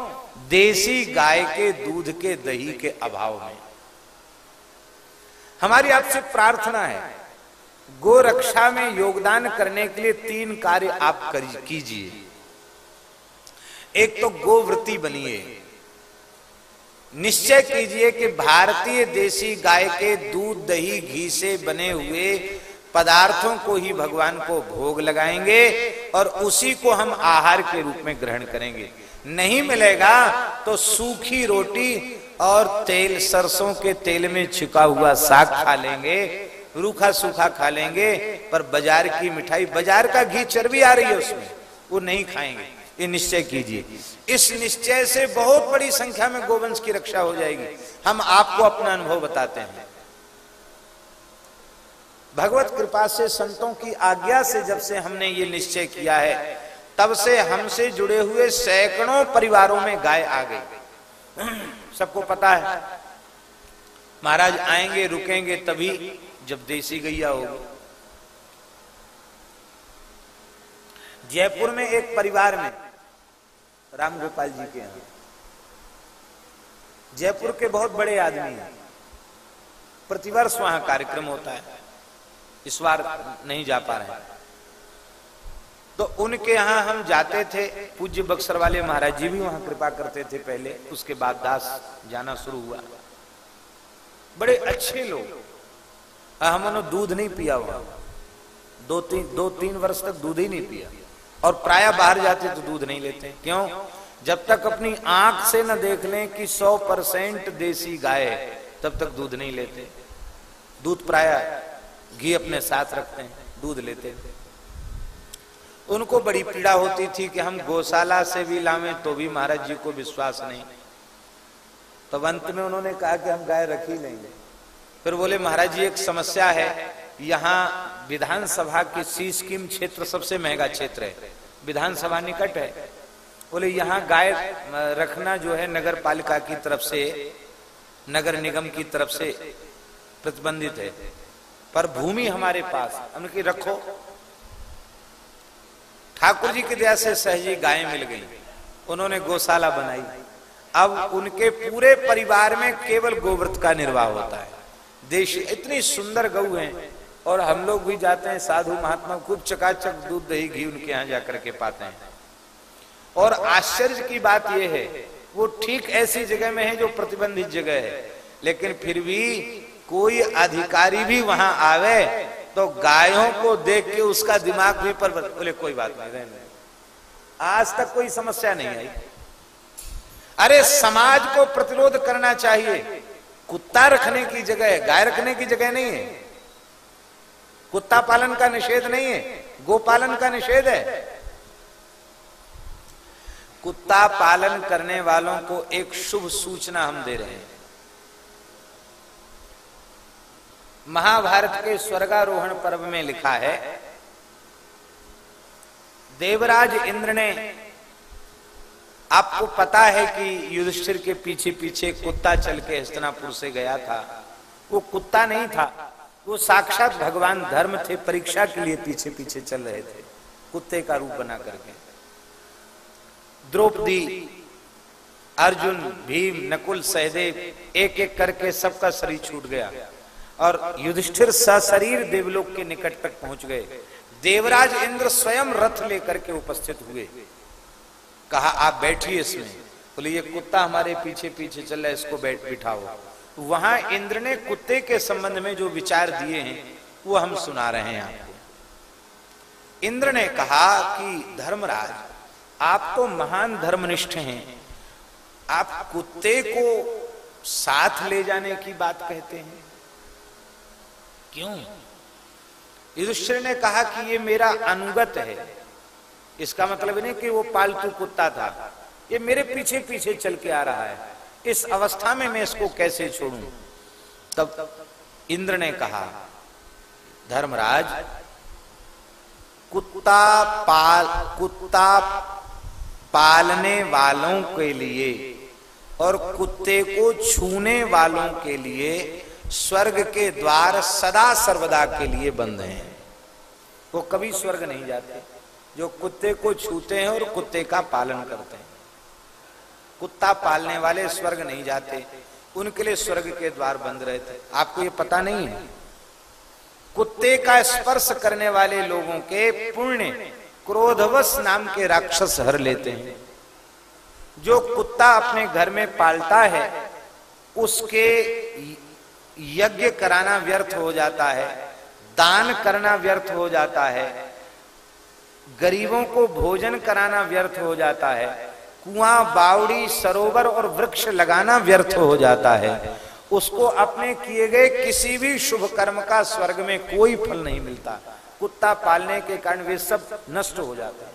देसी गाय के दूध के दही के अभाव में। हमारी आपसे प्रार्थना है, गो रक्षा में योगदान करने के लिए तीन कार्य आप कीजिए। एक तो गोवृत्ति बनिए। निश्चय कीजिए कि भारतीय देसी गाय के दूध, दही, घी से बने हुए पदार्थों को ही भगवान को भोग लगाएँगे और उसी को हम आहार के रूप में ग्रहण करेंगे। नहीं मिलेगा तो सूखी रोटी और तेल, सरसों के तेल में छिका हुआ साग खा लेंगे, रूखा सूखा खा लेंगे, पर बाज़ार की मिठाई, बाज़ार का घी चर्बी आ रही है उसमें, वो नहीं खाएँगे। ये निश्चय कीजिए। इस निश्चय से बहुत बड़ी संख्या में गोवंश की रक्षा हो जाएगी। हम आपको अपना अनुभव बताते हैं। भगवत कृपा से संतों की आज्ञा से जब से हमने ये निश्चय किया है, तब से हमसे जुड़े हुए सैकड़ों परिवारों में गाय आ गई। सबको पता है, महाराज आएँगे, रुकेंगे, तभी जब देसी गैया होगी। जयपुर में एक परिवार में राम गोपाल जी के यहाँ जयपुर के बहुत बड़े आदमी हैं। प्रतिवर्ष वहाँ कार्यक्रम होता है। इस बार नहीं जा पा रहे हैं। तो उनके यहाँ हम जाते थे, पूज्य बक्सर वाले महाराज जी भी वहाँ कृपा करते थे पहले। उसके बाद दास जाना शुरू हुआ। बड़े अच्छे लोग। हमने दूध नहीं पिया हुआ दो तीन दो तीन वर्ष तक दूध ही नहीं पिया। और प्राय बाहर जाते तो दूध नहीं लेते। क्यों? जब तक अपनी आँख से न देख लें कि सौ परसेंट देसी गाय, तब तक दूध नहीं लेते। दूध प्राय घी अपने साथ रखते हैं, दूध लेते उनको बड़ी पीड़ा होती थी कि हम गौशाला से भी लावे तो भी महाराज जी को विश्वास नहीं। तो अंत में उन्होंने कहा कि हम गाय रख ही लेंगे। फिर बोले, महाराज जी, एक समस्या है। यहाँ विधानसभा की सी स्कीम क्षेत्र सबसे महँगा क्षेत्र है। विधानसभा निकट है। बोले, यहाँ गाय रखना जो है नगर पालिका की तरफ़ से, नगर निगम की तरफ़ से प्रतिबंधित है। पर भूमि हमारे पास उनकी रखो। ठाकुर जी की दया से सहजी गायें मिल गई। उन्होंने गौशाला बनाई। अब उनके पूरे परिवार में केवल गोव्रत का निर्वाह होता है। देश इतनी सुंदर गऊ हैं और हम लोग भी जाते हैं, साधु महात्मा खूब चकाचक दूध दही घी उनके यहाँ जाकर के पाते हैं। और आश्चर्य की बात यह है, वो ठीक ऐसी जगह में है जो प्रतिबंधित जगह है, लेकिन फिर भी कोई अधिकारी भी वहाँ आवे तो गायों को देख के उसका दिमाग भी पर बोले कोई बात नहीं, रहने आज तक कोई समस्या नहीं आई। अरे समाज को प्रतिरोध करना चाहिए। कुत्ता रखने की जगह गाय रखने की जगह नहीं है। कुत्ता पालन का निषेध नहीं है, गोपालन का निषेध है। कुत्ता पालन करने वालों को एक शुभ सूचना हम दे रहे हैं। महाभारत के स्वर्गारोहण पर्व में लिखा है, देवराज इंद्र ने, आपको पता है कि युधिष्ठिर के पीछे पीछे कुत्ता चल के हस्तनापुर से गया था। वो कुत्ता नहीं था वो साक्षात भगवान धर्म थे, परीक्षा के लिए पीछे पीछे चल रहे थे, कुत्ते का रूप बना करके। द्रौपदी, अर्जुन, भीम, नकुल, सहदेव एक एक करके सबका शरीर छूट गया और युधिष्ठिर सशरीर देवलोक के निकट तक पहुँच गए। देवराज इंद्र स्वयं रथ लेकर के उपस्थित हुए। कहा, आप बैठिए इसमें। बोले, ये कुत्ता हमारे पीछे पीछे चल रहा है, इसको बैठ बिठाओ। वहाँ इंद्र ने कुत्ते के संबंध में जो विचार दिए हैं वो हम सुना रहे हैं आपको। इंद्र ने कहा कि धर्मराज आप तो महान धर्मनिष्ठ हैं। आप कुत्ते को साथ ले जाने की बात कहते हैं। क्यों? युधिष्ठिर ने कहा कि ये मेरा अनुगत है। इसका मतलब नहीं कि वो पालतू कुत्ता था। ये मेरे पीछे पीछे चल के आ रहा है। इस अवस्था में मैं इसको कैसे छोड़ूं? तब इंद्र ने कहा, धर्मराज, कुत्ता पाल, कुत्ता पालने वालों के लिए और कुत्ते को छूने वालों के लिए स्वर्ग के द्वार सदा सर्वदा के लिए बंद हैं। वो कभी स्वर्ग नहीं जाते। जो कुत्ते को छूते हैं और कुत्ते का पालन करते हैं। कुत्ता पालने वाले स्वर्ग नहीं जाते। उनके लिए स्वर्ग के द्वार बंद रहते। आपको ये पता नहीं है? कुत्ते का स्पर्श करने वाले लोगों के पुण्य क्रोधवश नाम के राक्षस हर लेते हैं। जो कुत्ता अपने घर में पालता है, उसके यज्ञ कराना व्यर्थ हो जाता है, दान करना व्यर्थ हो जाता है, गरीबों को भोजन कराना व्यर्थ हो जाता है। कुआँ, बावड़ी, सरोवर और वृक्ष लगाना व्यर्थ हो जाता है। उसको अपने किए गए किसी भी शुभ कर्म का स्वर्ग में कोई फल नहीं मिलता। कुत्ता पालने के कारण वे सब नष्ट हो जाते हैं।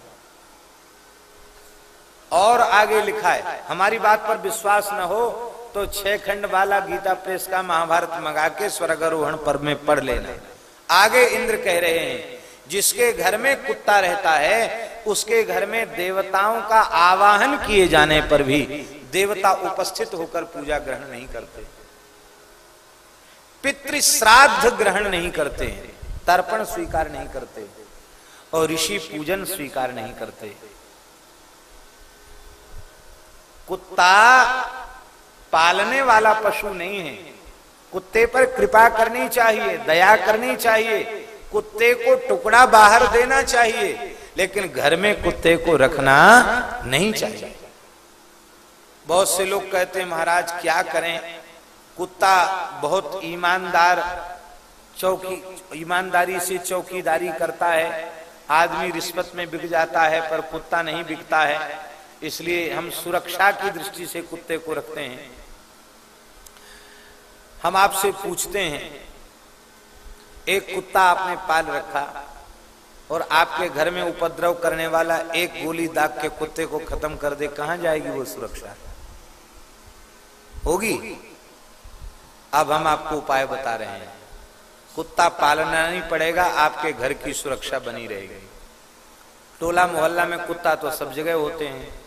और आगे लिखा है, हमारी बात पर विश्वास न हो तो छह खंड वाला गीता प्रेस का महाभारत मंगा के स्वर्गारोहण पर्व में पढ़ लेना। आगे इंद्र कह रहे हैं, जिसके घर में कुत्ता रहता है उसके घर में देवताओं का आवाहन किए जाने पर भी देवता उपस्थित होकर पूजा ग्रहण नहीं करते। पितृ श्राद्ध ग्रहण नहीं करते, तर्पण स्वीकार नहीं करते और ऋषि पूजन स्वीकार नहीं करते। कुत्ता पालने वाला पशु नहीं है। कुत्ते पर कृपा करनी चाहिए, दया करनी चाहिए। कुत्ते को टुकड़ा बाहर देना चाहिए। लेकिन घर में कुत्ते को रखना नहीं चाहिए। बहुत से लोग कहते हैं, महाराज, क्या करें? कुत्ता बहुत ईमानदार चौकी, ईमानदारी से चौकीदारी करता है। आदमी रिश्वत में बिक जाता है, पर कुत्ता नहीं बिकता है। इसलिए हम सुरक्षा की दृष्टि से कुत्ते को रखते हैं। हम आपसे पूछते हैं, एक कुत्ता आपने पाल रखा और आपके घर में उपद्रव करने वाला एक गोली दाग के कुत्ते को खत्म कर दे, कहाँ जाएगी वो सुरक्षा? होगी? अब हम आपको उपाय बता रहे हैं। कुत्ता पालना नहीं पड़ेगा, आपके घर की सुरक्षा बनी रहेगी। टोला मोहल्ला में कुत्ता तो सब जगह होते हैं।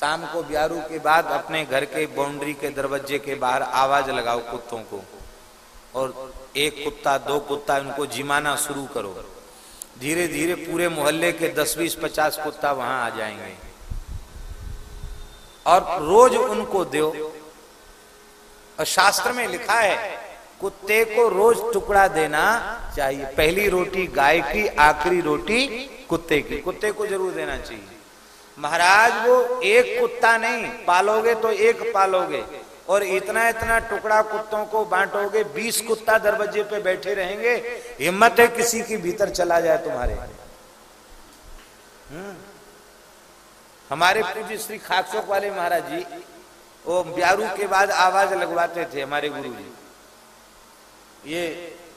शाम को ब्यारू के बाद अपने घर के बाउंड्री के दरवाजे के बाहर आवाज़ लगाओ कुत्तों को। और एक कुत्ता, दो कुत्ता उनको जिमाना शुरू करो। धीरे धीरे पूरे मोहल्ले के दस बीस पचास कुत्ता वहाँ आ जाएँगे। और रोज उनको दो। और शास्त्र में लिखा है, कुत्ते को रोज टुकड़ा देना चाहिए। पहली रोटी गाय की, आखिरी रोटी कुत्ते की। कुत्ते को ज़रूर देना चाहिए। महाराज, वो एक कुत्ता नहीं, पालोगे तो एक पालोगे। और इतना इतना टुकड़ा कुत्तों को बांटोगे, बीस कुत्ता दरवाजे पे बैठे रहेंगे, हिम्मत है किसी के भीतर चला जाए तुम्हारे। हम्म। हमारे पूज्य श्री खाकचौक वाले महाराज जी, वो ब्यारू के बाद आवाज़ लगवाते थे हमारे गुरु जी ये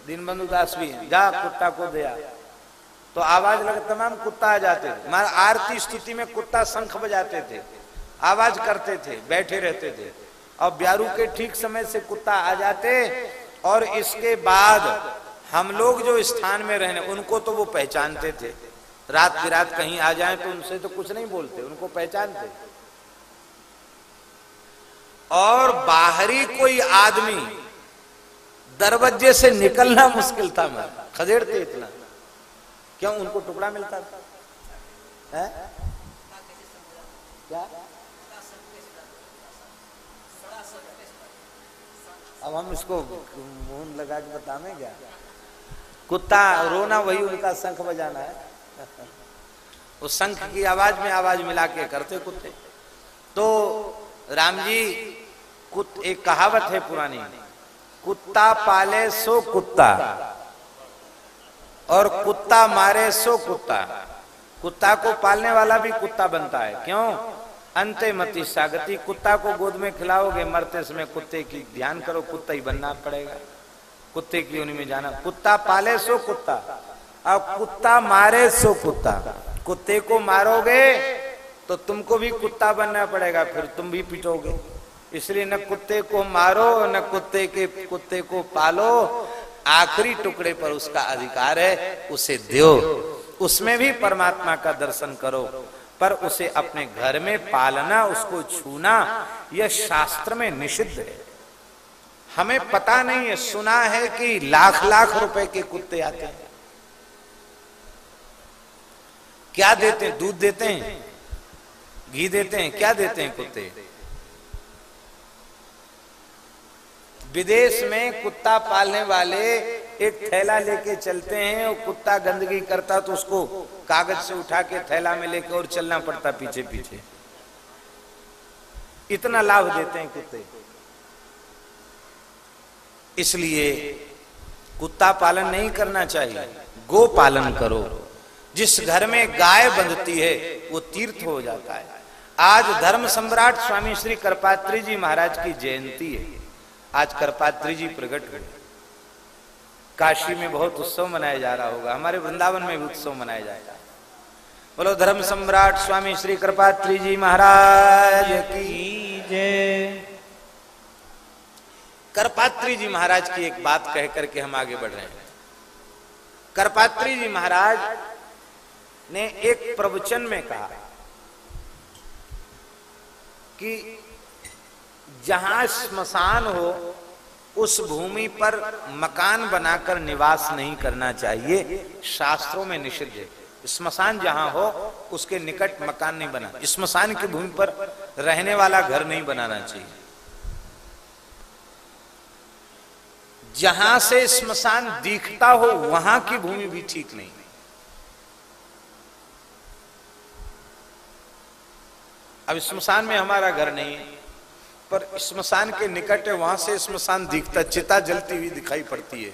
दीनबंधु दास भी जा कुत्ता को दिया तो आवाज़ लगे, तमाम कुत्ता आ जाते थे। आरती स्थिति में कुत्ता शंख बजाते थे। आवाज़ करते थे, बैठे रहते थे। और ब्यारू के ठीक समय से कुत्ता आ जाते और इसके बाद हम लोग जो स्थान में रहने, उनको तो वो पहचानते थे। रात बिरात कहीं आ जाए तो उनसे तो कुछ नहीं बोलते, उनको पहचानते। और बाहरी कोई आदमी दरवाजे से निकलना मुश्किल था मैं, खदेड़ते इतना। क्यों? उनको टुकड़ा मिलता था। है? क्या? अब हम इसको मुँह लगा के बताने क्या? कुत्ता रोना वही उनका शंख बजाना है। उस शंख की आवाज़ में आवाज़ मिला के करते कुत्ते। तो राम जी, कुत एक कहावत है पुरानी। कुत्ता पाले सो कुत्ता, और कुत्ता मारे सो कुत्ता। कुत्ता को पालने वाला भी कुत्ता बनता है। क्यों? अंत्य मति सागति, कुत्ता को गोद में खिलाओगे, मरते समय कुत्ते की ध्यान करो, कुत्ता ही बनना पड़ेगा। कुत्ते की उन्हीं में जाना। कुत्ता पाले सो कुत्ता। अब कुत्ता मारे सो कुत्ता। कुत्ते को मारोगे तो तुमको भी कुत्ता बनना पड़ेगा, फिर तुम भी पिटोगे। इसलिए न कुत्ते को मारो, न कुत्ते के, कुत्ते को पालो। आखिरी टुकड़े पर उसका अधिकार है, उसे दो। उसमें भी परमात्मा का दर्शन करो। पर उसे अपने घर में पालना, उसको छूना, यह शास्त्र में निषिद्ध है। हमें पता नहीं है, सुना है कि लाख लाख रुपए के कुत्ते आते हैं। क्या देते हैं? दूध देते हैं? घी देते हैं? क्या देते हैं कुत्ते? विदेश में कुत्ता पालने वाले एक थैला लेके चलते हैं और कुत्ता गंदगी करता तो उसको कागज़ से उठा के थैला में लेके और चलना पड़ता पीछे पीछे। इतना लाभ देते हैं कुत्ते। इसलिए कुत्ता पालन नहीं करना चाहिए गो पालन करो। जिस घर में गाय बंधती है, वो तीर्थ हो जाता है। आज धर्म सम्राट स्वामी श्री कर्पात्री जी महाराज की जयंती है। आज करपात्री जी प्रकट हुए। काशी में बहुत उत्सव मनाया जा रहा होगा, हमारे वृंदावन में भी उत्सव मनाया जाएगा बोलो, धर्म सम्राट स्वामी श्री कृपात्री जी महाराज की जय। करपात्री जी महाराज की एक बात कह करके हम आगे बढ़ रहे हैं। करपात्री जी महाराज ने एक प्रवचन में कहा कि जहाँ स्मशान हो, उस भूमि पर मकान बनाकर निवास नहीं करना चाहिए। शास्त्रों में निषिद्ध है। स्मशान जहाँ हो, उसके निकट मकान नहीं बना। स्मशान की भूमि पर रहने वाला घर नहीं बनाना चाहिए। जहाँ से स्मशान दिखता हो, वहाँ की भूमि भी ठीक नहीं। अब स्मशान में हमारा घर नहीं है। पर स्मशान के निकट है, वहाँ से स्मशान दिखता, चिता जलती हुई दिखाई पड़ती है।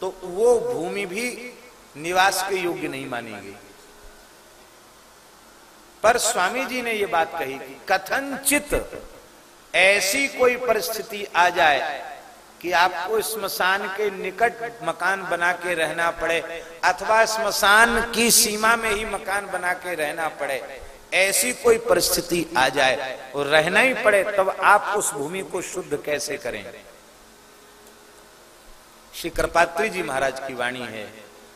तो वो भूमि भी निवास के योग्य नहीं मानी गई। पर स्वामी जी ने यह बात कही कि कथनचित ऐसी कोई परिस्थिति आ जाए कि आपको स्मशान के निकट मकान बना के रहना पड़े, अथवा स्मशान की सीमा में ही मकान बना के रहना पड़े ऐसी कोई परिस्थिति आ जाए और रहना ही पड़े, तब आप उस भूमि को शुद्ध कैसे करें? श्री कृपात्री जी महाराज की वाणी है।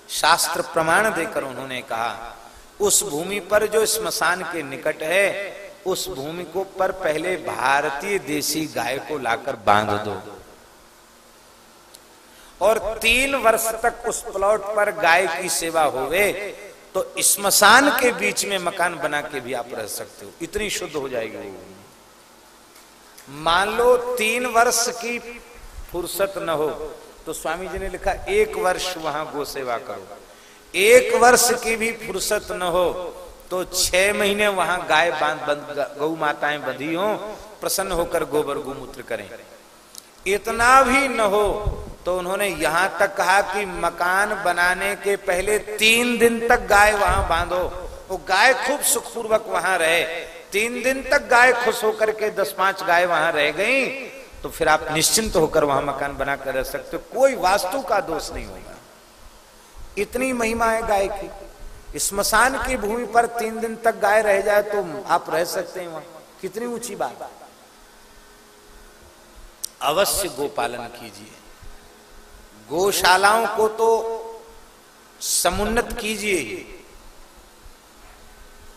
शास्त्र प्रमाण देकर उन्होंने कहा, उस भूमि पर जो स्मशान के निकट है, उस भूमि को पर पहले भारतीय देसी गाय को लाकर बाँध दो। और तीन वर्ष तक उस प्लॉट पर गाय की सेवा होवे तो स्मशान के बीच में मकान बना के भी आप रह सकते हो। इतनी शुद्ध हो जाएगी मान लो तीन वर्ष की फुर्सत न हो तो स्वामी जी ने लिखा, एक वर्ष वहाँ गो सेवा करो। एक वर्ष की भी फुर्सत न हो तो छह महीने वहाँ गाय बाँध गौ माताएँ बंधी हो, प्रसन्न होकर गोबर गोमूत्र करें। इतना भी न हो तो उन्होंने यहाँ तक कहा कि मकान बनाने के पहले तीन दिन तक गाय वहाँ बांधो। वो गाय खूब सुखपूर्वक वहाँ रहे। तीन दिन तक गाय खुश होकर के दस पाँच गाय वहाँ रह गई। तो फिर आप निश्चिंत होकर वहाँ मकान बनाकर रह सकते हो। कोई वास्तु का दोष नहीं होगा। इतनी महिमा है गाय की। स्मशान की भूमि पर तीन दिन तक गाय रह जाए तो आप रह सकते हैं वहाँ। कितनी ऊँची बात। अवश्य गोपालन कीजिए। गौशालाओं को तो समुन्नत कीजिए,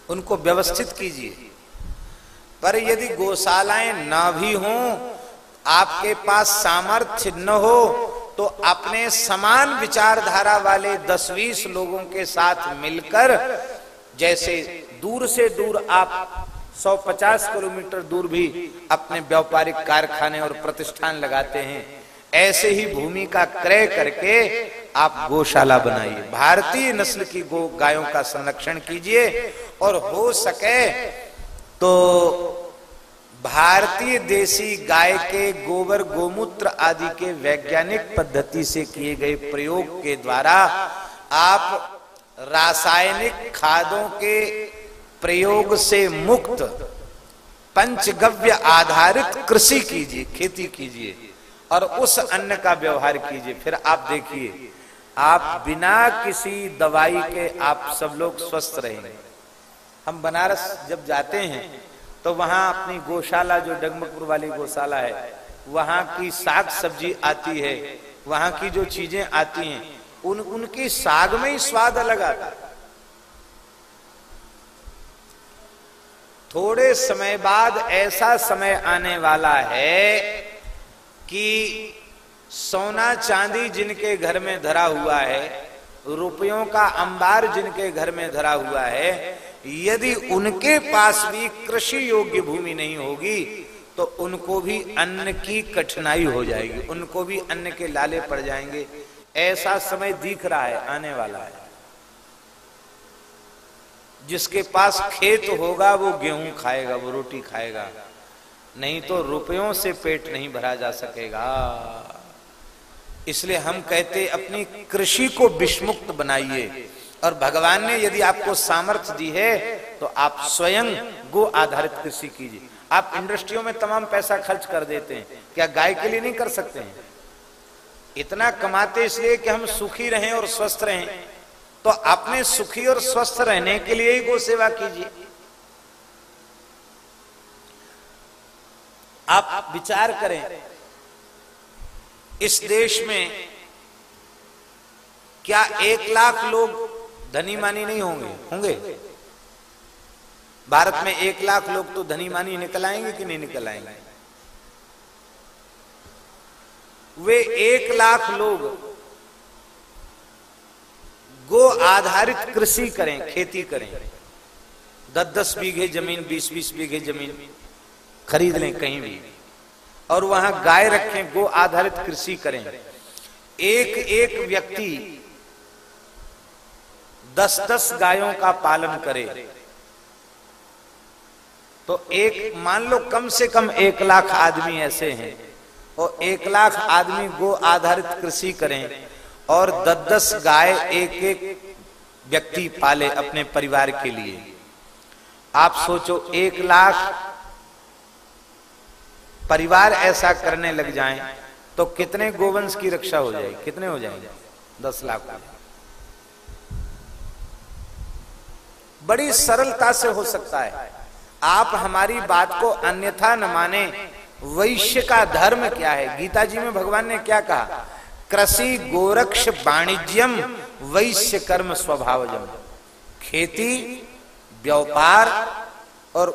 उनको व्यवस्थित कीजिए। पर यदि गौशालाएँ ना भी हों, आपके पास सामर्थ्य न हो तो अपने समान विचारधारा वाले दस बीस लोगों के साथ मिलकर, जैसे दूर से दूर आप 150 किलोमीटर दूर भी अपने व्यापारिक कारखाने और प्रतिष्ठान लगाते हैं ऐसे ही भूमि का क्रय करके आप गौशाला बनाइए। भारतीय नस्ल की गो गायों का संरक्षण कीजिए और हो सके तो भारतीय देसी गाय के गोबर, गोमूत्र आदि के वैज्ञानिक पद्धति से किए गए प्रयोग के द्वारा आप रासायनिक खादों के प्रयोग से मुक्त, पंचगव्य आधारित कृषि कीजिए, खेती कीजिए। और उस अन्न का व्यवहार कीजिए। फिर आप देखिए, आप बिना किसी दवाई के आप सब लोग स्वस्थ रहेंगे। हम बनारस जब जाते हैं तो वहाँ अपनी गौशाला, जो डगमगपुर वाली गौशाला है, वहाँ की साग सब्ज़ी आती है, वहाँ की जो चीज़ें आती हैं, उन, उनकी साग में ही स्वाद अलग आता है। थोड़े समय बाद ऐसा समय आने वाला है कि सोना चांदी जिनके घर में धरा हुआ है, रुपयों का अंबार जिनके घर में धरा हुआ है, यदि उनके पास भी कृषि योग्य भूमि नहीं होगी तो उनको भी अन्न की कठिनाई हो जाएगी, उनको भी अन्न के लाले पड़ जाएँगे। ऐसा समय दिख रहा है, आने वाला है। जिसके पास खेत होगा, वो गेहूँ खाएगा, वो रोटी खाएगा। नहीं तो रुपयों से पेट नहीं भरा जा सकेगा। इसलिए हम कहते अपनी कृषि को विषमुक्त बनाइए। और भगवान ने यदि आपको सामर्थ्य दी है तो आप स्वयं गो आधारित कृषि कीजिए। आप इंडस्ट्रियों में तमाम पैसा खर्च कर देते हैं। क्या गाय के लिए नहीं कर सकते हैं? इतना कमाते इसलिए कि हम सुखी रहें और स्वस्थ रहें। तो आपने सुखी और स्वस्थ रहने के लिए ही गो सेवा कीजिए। आप विचार करें, इस देश में क्या एक लाख लोग धनी मानी नहीं होंगे? होंगे। भारत में एक लाख लोग तो धनी मानी निकल आएँगे कि नहीं निकल आएँगे? वे एक लाख लोग गो आधारित कृषि करें, खेती करें। दस दस बीघे ज़मीन, बीस बीस बीघे ज़मीन। खरीद लें कहीं भी। और वहाँ गाय रखें गो आधारित कृषि करें। एक एक व्यक्ति दस दस गायों का पालन करे। तो एक, मान लो कम से कम एक लाख आदमी ऐसे हैं, और एक लाख आदमी गो आधारित कृषि करें, और दस दस गाय एक एक व्यक्ति पाले अपने परिवार के लिए। आप सोचो, एक लाख परिवार ऐसा करने लग जाएँ तो कितने गोवंश की रक्षा हो जाएगी? कितने हो जाएँगे? दस लाख बड़ी सरलता से हो सकता है। आप हमारी बात को अन्यथा न माने। वैश्य का धर्म क्या है? गीता जी में भगवान ने क्या कहा? कृषि गोरक्ष वाणिज्यम, वैश्य कर्म स्वभावजम। खेती, व्यापार और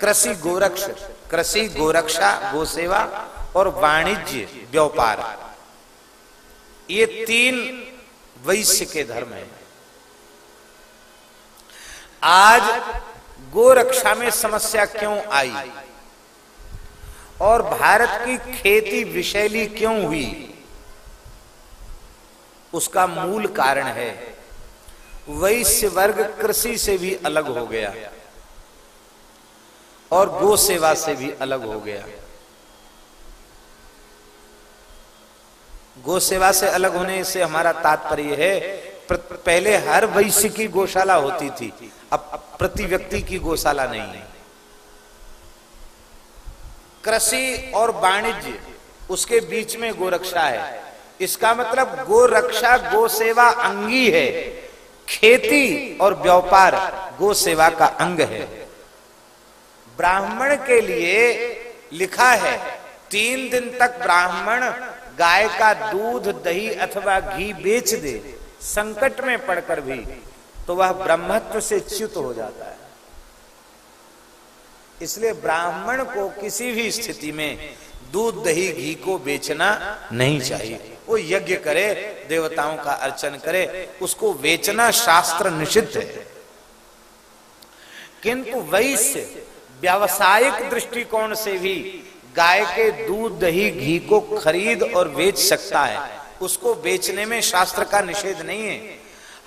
कृषि गोरक्ष। कृषि, गोरक्षा, गोसेवा और वाणिज्य व्यापार। ये तीन वैश्य के धर्म है। आज गोरक्षा में समस्या क्यों आई? और भारत की खेती विशैली क्यों हुई? उसका मूल कारण है, वैश्य वर्ग कृषि से भी अलग हो गया। और गो सेवा से भी अलग हो गया। गो सेवा से अलग होने से हमारा तात्पर्य है पहले हर वैश्य की गौशाला होती थी, अब प्रति व्यक्ति की गौशाला नहीं। है कृषि और वाणिज्य, उसके बीच में गोरक्षा है। इसका मतलब गोरक्षा, गो सेवा अंगी है। खेती और व्यापार, गो सेवा का अंग है। ब्राह्मण के लिए लिखा है, तीन दिन तक ब्राह्मण गाय का दूध, दही अथवा घी बेच दे, संकट में पड़कर भी तो वह ब्रह्मत्व से च्युत हो जाता है। इसलिए ब्राह्मण को किसी भी स्थिति में दूध, दही, घी को बेचना नहीं चाहिए। वो यज्ञ करे, देवताओं का अर्चन करे, उसको बेचना शास्त्र निषिद्ध है। किंतु वैश्य व्यावसायिक दृष्टिकोण से भी गाय के दूध, दही, घी को खरीद और बेच सकता है। उसको बेचने में शास्त्र का निषेध नहीं है।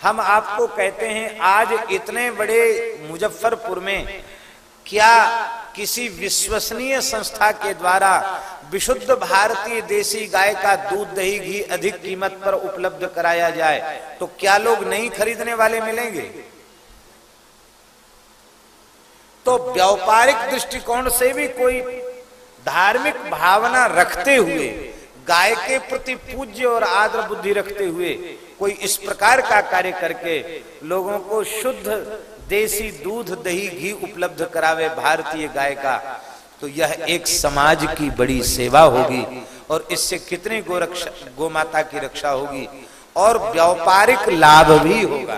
हम आपको कहते हैं, आज इतने बड़े मुजफ्फरपुर में क्या किसी विश्वसनीय संस्था के द्वारा विशुद्ध भारतीय देसी गाय का दूध, दही, घी अधिक कीमत पर उपलब्ध कराया जाए तो क्या लोग नहीं खरीदने वाले मिलेंगे? तो व्यापारिक दृष्टिकोण से भी कोई धार्मिक भावना रखते हुए, गाय के प्रति पूज्य और आदर बुद्धि रखते हुए कोई इस प्रकार का कार्य करके लोगों को शुद्ध देसी दूध, दही, घी उपलब्ध करावे भारतीय गाय का तो यह एक समाज की बड़ी सेवा होगी और इससे कितने गोरक्षा, गोमाता की रक्षा होगी और व्यापारिक लाभ भी होगा।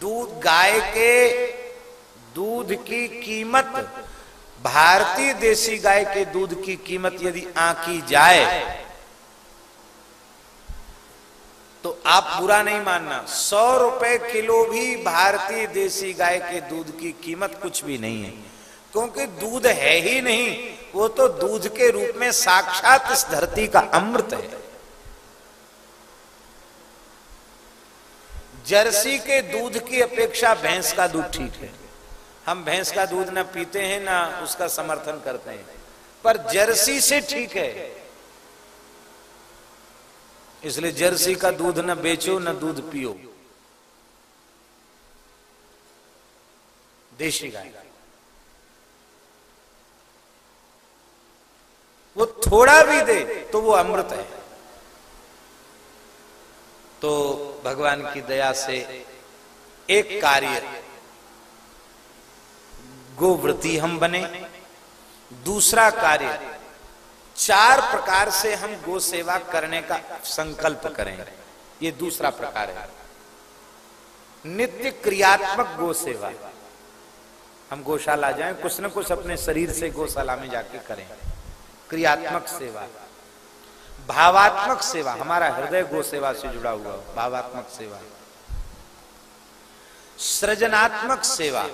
दूध गाय के दूध की कीमत, भारतीय देसी गाय के दूध की कीमत यदि आंकी जाए तो आप बुरा नहीं मानना। सौ रुपए किलो भी भारतीय देसी गाय के दूध की कीमत कुछ भी नहीं है। क्योंकि दूध है ही नहीं, वो तो दूध के रूप में साक्षात इस धरती का अमृत है। जर्सी के दूध की अपेक्षा भैंस का दूध ठीक है। हम भैंस का दूध ना पीते हैं, ना उसका समर्थन करते हैं। पर जर्सी से ठीक है। इसलिए जर्सी का दूध ना बेचो, न दूध पियो। देशी गाय। वो थोड़ा भी दे तो वो अमृत है। तो भगवान की दया से एक कार्य गोव्रती हम बने। दूसरा कार्य, चार प्रकार से हम गो सेवा करने का संकल्प करें। ये दूसरा प्रकार है। नित्य क्रियात्मक गो सेवा। हम गौशाला जाएँ, कुछ न कुछ अपने शरीर से गौशाला में जाके करें। क्रियात्मक सेवा। भावात्मक सेवा, हमारा हृदय गो सेवा से जुड़ा हुआ भावात्मक सेवा। सृजनात्मक सेवा।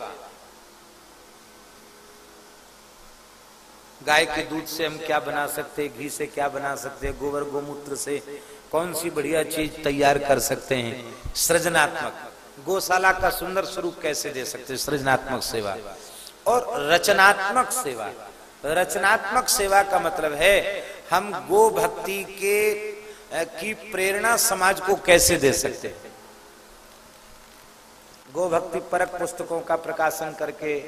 गाय के दूध से हम क्या बना सकते हैं? घी से क्या बना सकते हैं? गोबर, गोमूत्र से कौन सी बढ़िया चीज़ तैयार कर सकते हैं? सृजनात्मक। गौशाला का सुंदर स्वरूप कैसे दे सकते हैं? सृजनात्मक सेवा। और रचनात्मक सेवा। रचनात्मक सेवा का मतलब है, हम गो भक्ति के की प्रेरणा समाज को कैसे दे सकते हैं? गो भक्ति परक पुस्तकों का प्रकाशन करके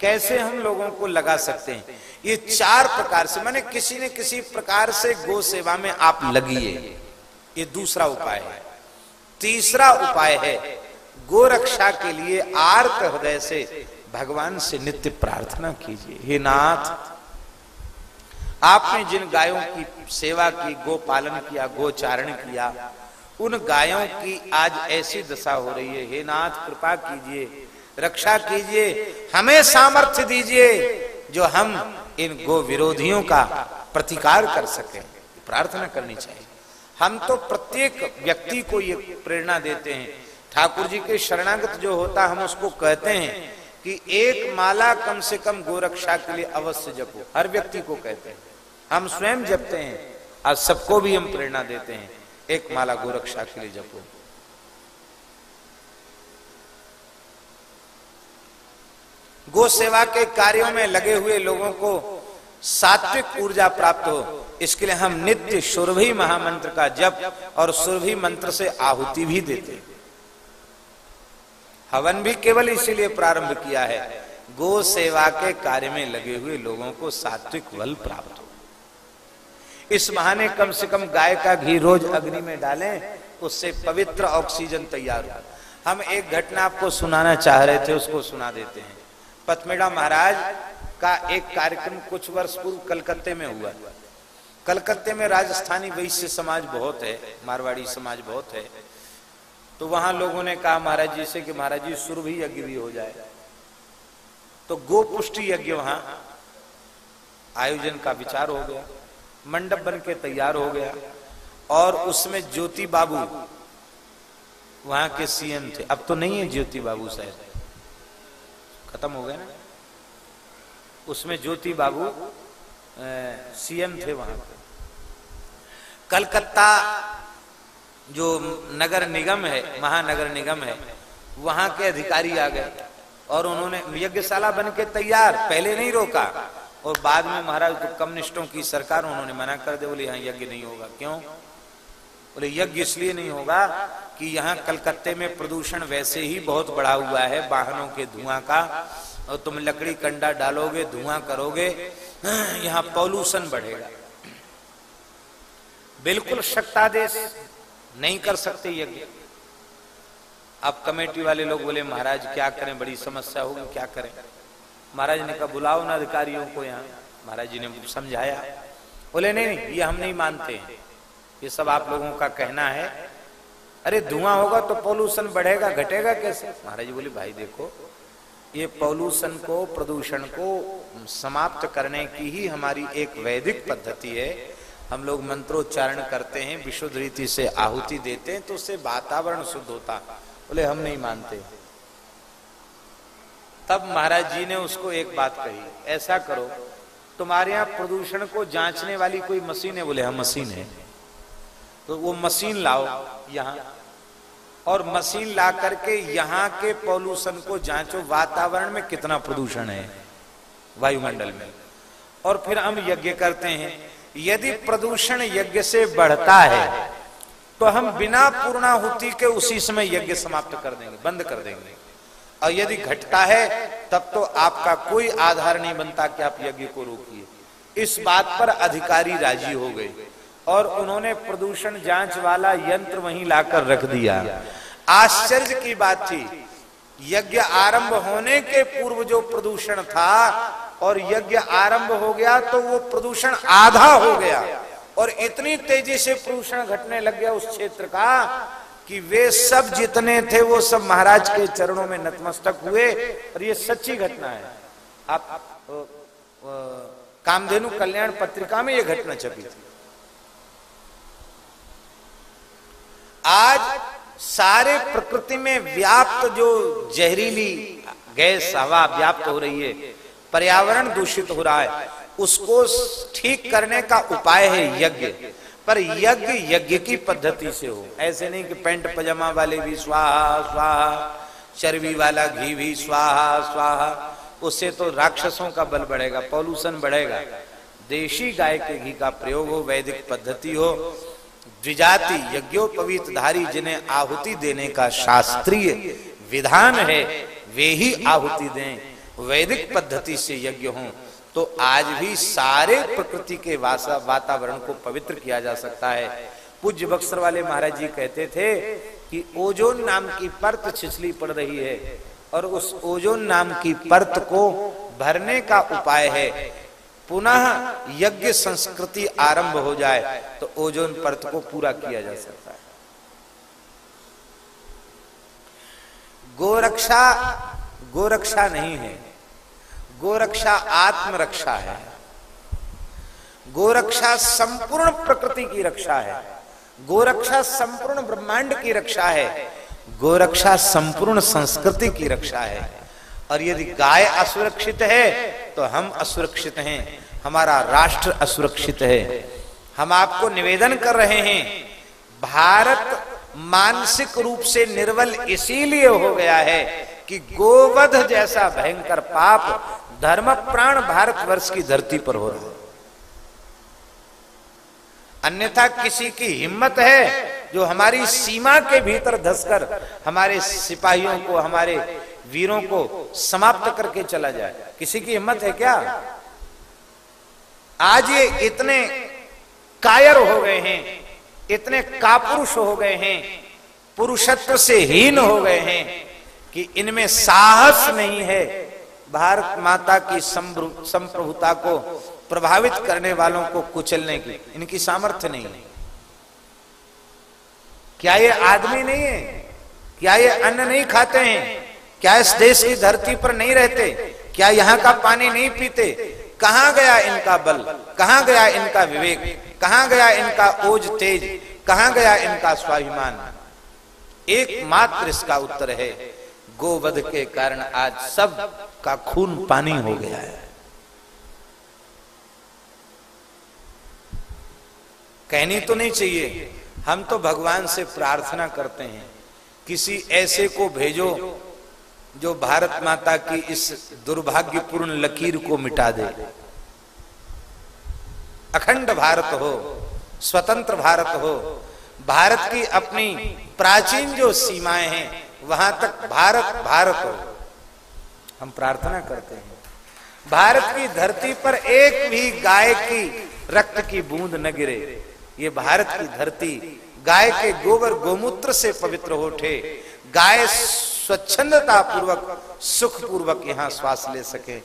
कैसे हम लोगों को लगा सकते हैं? ये चार प्रकार से, मैंने किसी न किसी प्रकार से गो सेवा में आप लगिए ये दूसरा उपाय है। तीसरा उपाय है गो रक्षा के लिए आर्त हृदय से भगवान से नित्य प्रार्थना कीजिए। हे नाथ, आपने जिन गायों की सेवा की, गो पालन किया गोचारण किया, उन गायों की आज ऐसी दशा हो रही है। हे नाथ, कृपा कीजिए, रक्षा कीजिए, हमें सामर्थ्य दीजिए, जो हम इन गो विरोधियों का प्रतिकार कर सके। प्रार्थना करनी चाहिए। हम तो प्रत्येक व्यक्ति को ये प्रेरणा देते हैं। ठाकुर जी के शरणागत जो होता हम उसको कहते हैं कि एक माला कम से कम गोरक्षा के लिए अवश्य जपो। हर व्यक्ति को कहते हैं। हम स्वयं जपते हैं। और सबको भी हम प्रेरणा देते हैं। एक माला गोरक्षा के लिए जपो। गो सेवा के कार्यों में लगे हुए लोगों को सात्विक ऊर्जा प्राप्त हो। इसके लिए हम नित्य सुरभि महामंत्र का जप और सुरभि मंत्र से आहुति भी देते हवन भी केवल इसीलिए प्रारंभ किया है, गो सेवा के कार्य में लगे हुए लोगों को सात्विक बल प्राप्त हो। इस बहाने कम से कम गाय का घी रोज अग्नि में डालें, उससे पवित्र ऑक्सीजन तैयार हो। हम एक घटना आपको सुनाना चाह रहे थे, उसको सुना देते हैं। पथमेड़ा महाराज का एक कार्यक्रम कुछ वर्ष पूर्व कलकत्ते में हुआ। कलकत्ते में राजस्थानी वैश्य समाज बहुत है, मारवाड़ी समाज बहुत है। तो वहाँ लोगों ने कहा महाराज जी से कि महाराज जी सुर भी यज्ञ भी हो जाए। तो गोपुष्टि यज्ञ वहाँ आयोजन का विचार हो गया, मंडप बन के तैयार हो गया। और उसमें ज्योति बाबू, वहाँ के सीएम थे। अब तो नहीं है ज्योति बाबू साहब। खत्म हो गए ना? उसमें ज्योति बाबू सीएम थे वहाँ पे। कलकत्ता जो नगर निगम है, महानगर निगम है, वहाँ के अधिकारी आ गए और उन्होंने यज्ञशाला बन के तैयार, पहले नहीं रोका। और बाद में महाराज तो कम्युनिस्टों की सरकार उन्होंने मना कर दे, बोले यहाँ यज्ञ नहीं होगा। क्यों? बोले यज्ञ इसलिए नहीं होगा कि यहाँ कलकत्ते में प्रदूषण वैसे ही बहुत बढ़ा हुआ है, वाहनों के धुआँ का। और तुम लकड़ी कंडा डालोगे, धुआँ करोगे, यहाँ पॉल्यूशन बढ़ेगा। बिल्कुल शक्तादेश नहीं कर सकते यज्ञ। अब कमेटी वाले लोग बोले, महाराज, क्या करें? बड़ी समस्या होगी, क्या करें? महाराज ने कहा, बुलाओ ना अधिकारियों को यहाँ। महाराज जी ने समझाया। बोले, नहीं नहीं, ये हम नहीं मानते हैं। ये सब आप लोगों का कहना है। अरे धुआँ होगा तो पॉल्यूशन बढ़ेगा घटेगा कैसे? महाराज बोले भाई देखो ये पॉल्यूशन को प्रदूषण को समाप्त करने की ही हमारी एक वैदिक पद्धति है। हम लोग मंत्रोच्चारण करते हैं विशुद्ध रीति से आहुति देते हैं तो उससे वातावरण शुद्ध होता। बोले हम नहीं मानते। तब महाराज जी ने उसको एक बात कही ऐसा करो तुम्हारे यहाँ प्रदूषण को जांचने वाली कोई मशीन है? बोले हम हाँ, मशीन है। तो वो मशीन लाओ यहाँ। और मशीन ला करके यहाँ के पॉल्यूशन को जांचो, वातावरण में कितना प्रदूषण है वायुमंडल में। और फिर हम यज्ञ करते हैं। यदि प्रदूषण यज्ञ से बढ़ता है तो हम बिना पूर्णाहुति के उसी समय यज्ञ समाप्त कर देंगे, बंद कर देंगे। और यदि घटता है, तब तो आपका कोई आधार नहीं बनता कि आप यज्ञ को रोकिए। इस बात पर अधिकारी राज़ी हो गए। और उन्होंने प्रदूषण जाँच वाला यंत्र वहीं लाकर रख दिया। आश्चर्य की बात थी, यज्ञ आरंभ होने के पूर्व जो प्रदूषण था और यज्ञ आरंभ हो गया तो वो प्रदूषण आधा हो गया और इतनी तेज़ी से प्रदूषण घटने लग गया उस क्षेत्र का कि वे सब जितने थे वो सब महाराज के चरणों में नतमस्तक हुए और ये सच्ची घटना है। आप कामधेनु कल्याण पत्रिका में ये घटना छपी थी। आज सारे प्रकृति में व्याप्त जो जहरीली गैस, हवा व्याप्त हो रही है, पर्यावरण दूषित हो रहा है, उसको ठीक करने का उपाय है यज्ञ। पर यज्ञ यज्ञ की पद्धति से हो। ऐसे नहीं कि पेंट पजामा वाले भी स्वाहा स्वाहा, चर्बी वाला घी भी स्वाहा स्वाहा। उससे तो राक्षसों का बल बढ़ेगा, पॉल्यूशन बढ़ेगा। देशी गाय के घी का प्रयोग हो, वैदिक पद्धति हो द्विजाति यज्ञोपवीत धारी जिन्हें आहुति देने का शास्त्रीय विधान है, वे ही आहुति दें। वैदिक पद्धति से यज्ञ हों तो आज भी सारे प्रकृति के वातावरण को पवित्र किया जा सकता है। पूज्य बक्सर वाले महाराज जी कहते थे कि ओजोन नाम की परत छिछली पड़ रही है, और उस ओजोन नाम की परत को भरने का उपाय है। पुनः यज्ञ संस्कृति आरंभ हो जाए तो ओजोन परत को पूरा किया जा सकता है। गोरक्षा गोरक्षा नहीं है। गोरक्षा आत्मरक्षा है। गोरक्षा संपूर्ण प्रकृति की रक्षा है। गोरक्षा संपूर्ण ब्रह्मांड की रक्षा है। गोरक्षा संपूर्ण संस्कृति की रक्षा है। और यदि गाय असुरक्षित है तो हम असुरक्षित हैं, हमारा राष्ट्र असुरक्षित है। हम आपको निवेदन कर रहे हैं, भारत मानसिक रूप से निर्बल इसीलिए हो गया है कि गोवध जैसा भयंकर पाप धर्म प्राण भारतवर्ष की धरती पर हो रहा है। अन्यथा किसी की हिम्मत है जो हमारी सीमा के भीतर धसकर, हमारे सिपाहियों को, हमारे वीरों को समाप्त करके चला जाए। किसी की हिम्मत है क्या? आज ये इतने कायर हो गए हैं, इतने कापुरुष हो गए हैं, पुरुषत्व से हीन हो गए हैं कि इनमें साहस नहीं है भारत माता की संप्रभुता को प्रभावित करने वालों को कुचलने की। इनकी सामर्थ्य नहीं है। क्या ये आदमी नहीं है? क्या ये अन्न नहीं खाते हैं? क्या इस देश की धरती पर नहीं रहते? क्या यहाँ का पानी नहीं पीते? कहाँ गया इनका बल? कहाँ गया इनका विवेक? कहाँ गया इनका ओज तेज? कहाँ गया इनका स्वाभिमान? एकमात्र इसका उत्तर है, गोवध के कारण आज सब का खून पानी हो गया है। कहनी तो नहीं चाहिए, हम तो भगवान से प्रार्थना करते हैं, किसी ऐसे को भेजो जो भारत माता की इस दुर्भाग्यपूर्ण लकीर को मिटा दे। अखंड भारत हो, स्वतंत्र भारत हो, भारत की अपनी प्राचीन जो सीमाएँ हैं, वहाँ तक भारत भारत हो। हम प्रार्थना करते हैं, भारत की धरती पर एक भी गाय की रक्त की बूंद न गिरे। ये भारत की धरती गाय के गोबर गोमूत्र से पवित्र हो उठे। गाय स्वच्छंदता पूर्वक सुख पूर्वक यहाँ श्वास ले सके।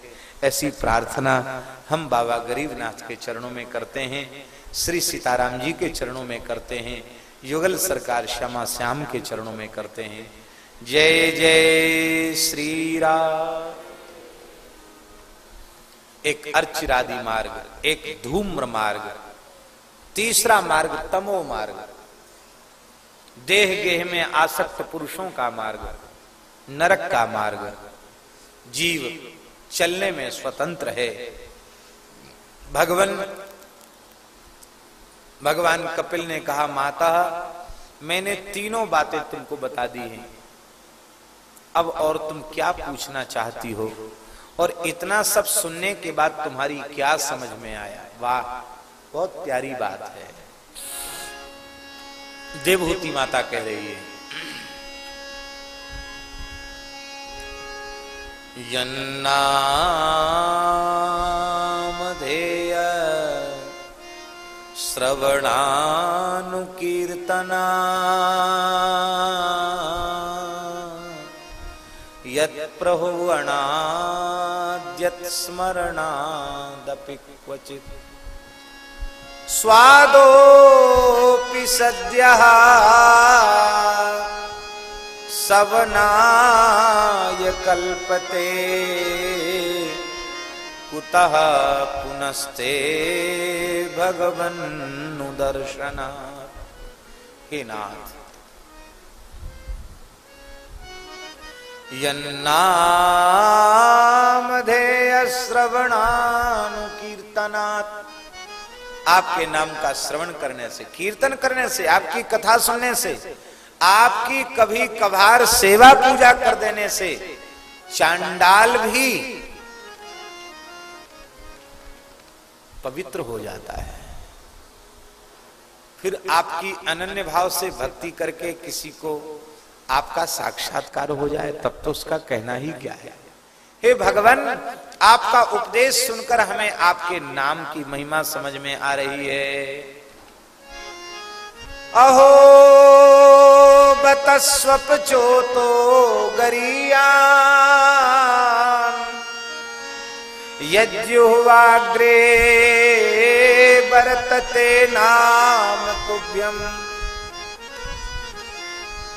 ऐसी प्रार्थना हम बाबा गरीबनाथ के चरणों में करते हैं, श्री सीताराम जी के चरणों में करते हैं, युगल सरकार श्यामा श्याम के चरणों में करते हैं। जय जय श्री राम। एक अर्चिरादि मार्ग, एक धूम्र मार्ग, तीसरा मार्ग तमो मार्ग। देह गेह में आसक्त पुरुषों का मार्ग नरक का मार्ग। जीव चलने में स्वतंत्र है। भगवान भगवान कपिल ने कहा, माता, मैंने तीनों बातें तुमको बता दी हैं। अब और तुम क्या पूछना चाहती हो? और इतना सब सुनने के बाद तुम्हारी क्या समझ में आया? वाह, बहुत प्यारी बात है। देवहूति माता कह रही है। यन्नामधेय श्रवणानुकीर्तना यत्प्रहुवणाद्यत्स्मरणादपि क्वचित् स्वादोऽपि सद्यः सवनाय कल्पते। कुतः पुनस्ते भगवन्नुदर्शना हे नाथ। यन्नामधेय श्रवणानुकीर्तनात् आपके नाम का श्रवण करने से, कीर्तन करने से, आपकी कथा सुनने से आपकी कभी कभार सेवा पूजा कर देने से चांडाल भी पवित्र हो जाता है। फिर आपकी अनन्य भाव से भक्ति करके किसी को आपका साक्षात्कार हो जाए, तब तो उसका कहना ही क्या है? हे भगवान, आपका उपदेश सुनकर हमें आपके नाम की महिमा समझ में आ रही है। अहो! बतस्वप चोतो गरिया। यज्जुवाग्रे वर्तते नाम तुभ्यम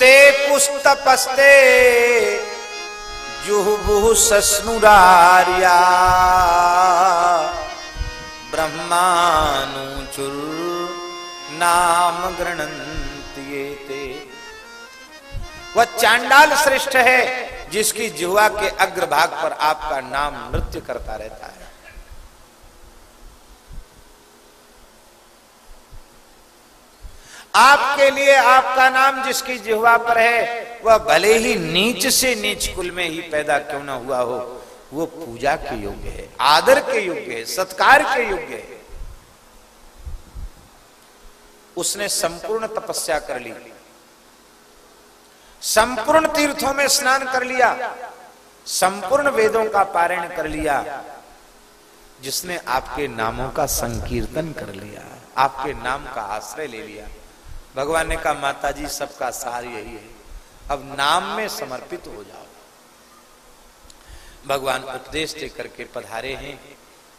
ते पुस्तपस्ते जुहुबुहु सस्नुरार्या। ब्रह्मानुचुर नाम गृणंत्येते वह चांडाल श्रेष्ठ है, जिसकी जुआ के अग्रभाग पर आपका नाम नृत्य करता रहता है। आपके लिए आपका नाम जिसकी जिहवा पर है, वह भले ही नीच से नीच कुल में ही पैदा क्यों ना हुआ हो, वो पूजा के योग्य है, आदर के योग्य है, सत्कार के योग्य है। उसने संपूर्ण तपस्या कर ली। संपूर्ण तीर्थों में स्नान कर लिया, संपूर्ण वेदों का पारायण कर लिया, जिसने आपके नामों का संकीर्तन कर लिया, आपके नाम का आश्रय ले लिया। भगवान ने कहा माता जी सबका सार यही है। अब नाम में समर्पित हो जाओ। भगवान उपदेश दे करके पधारे हैं।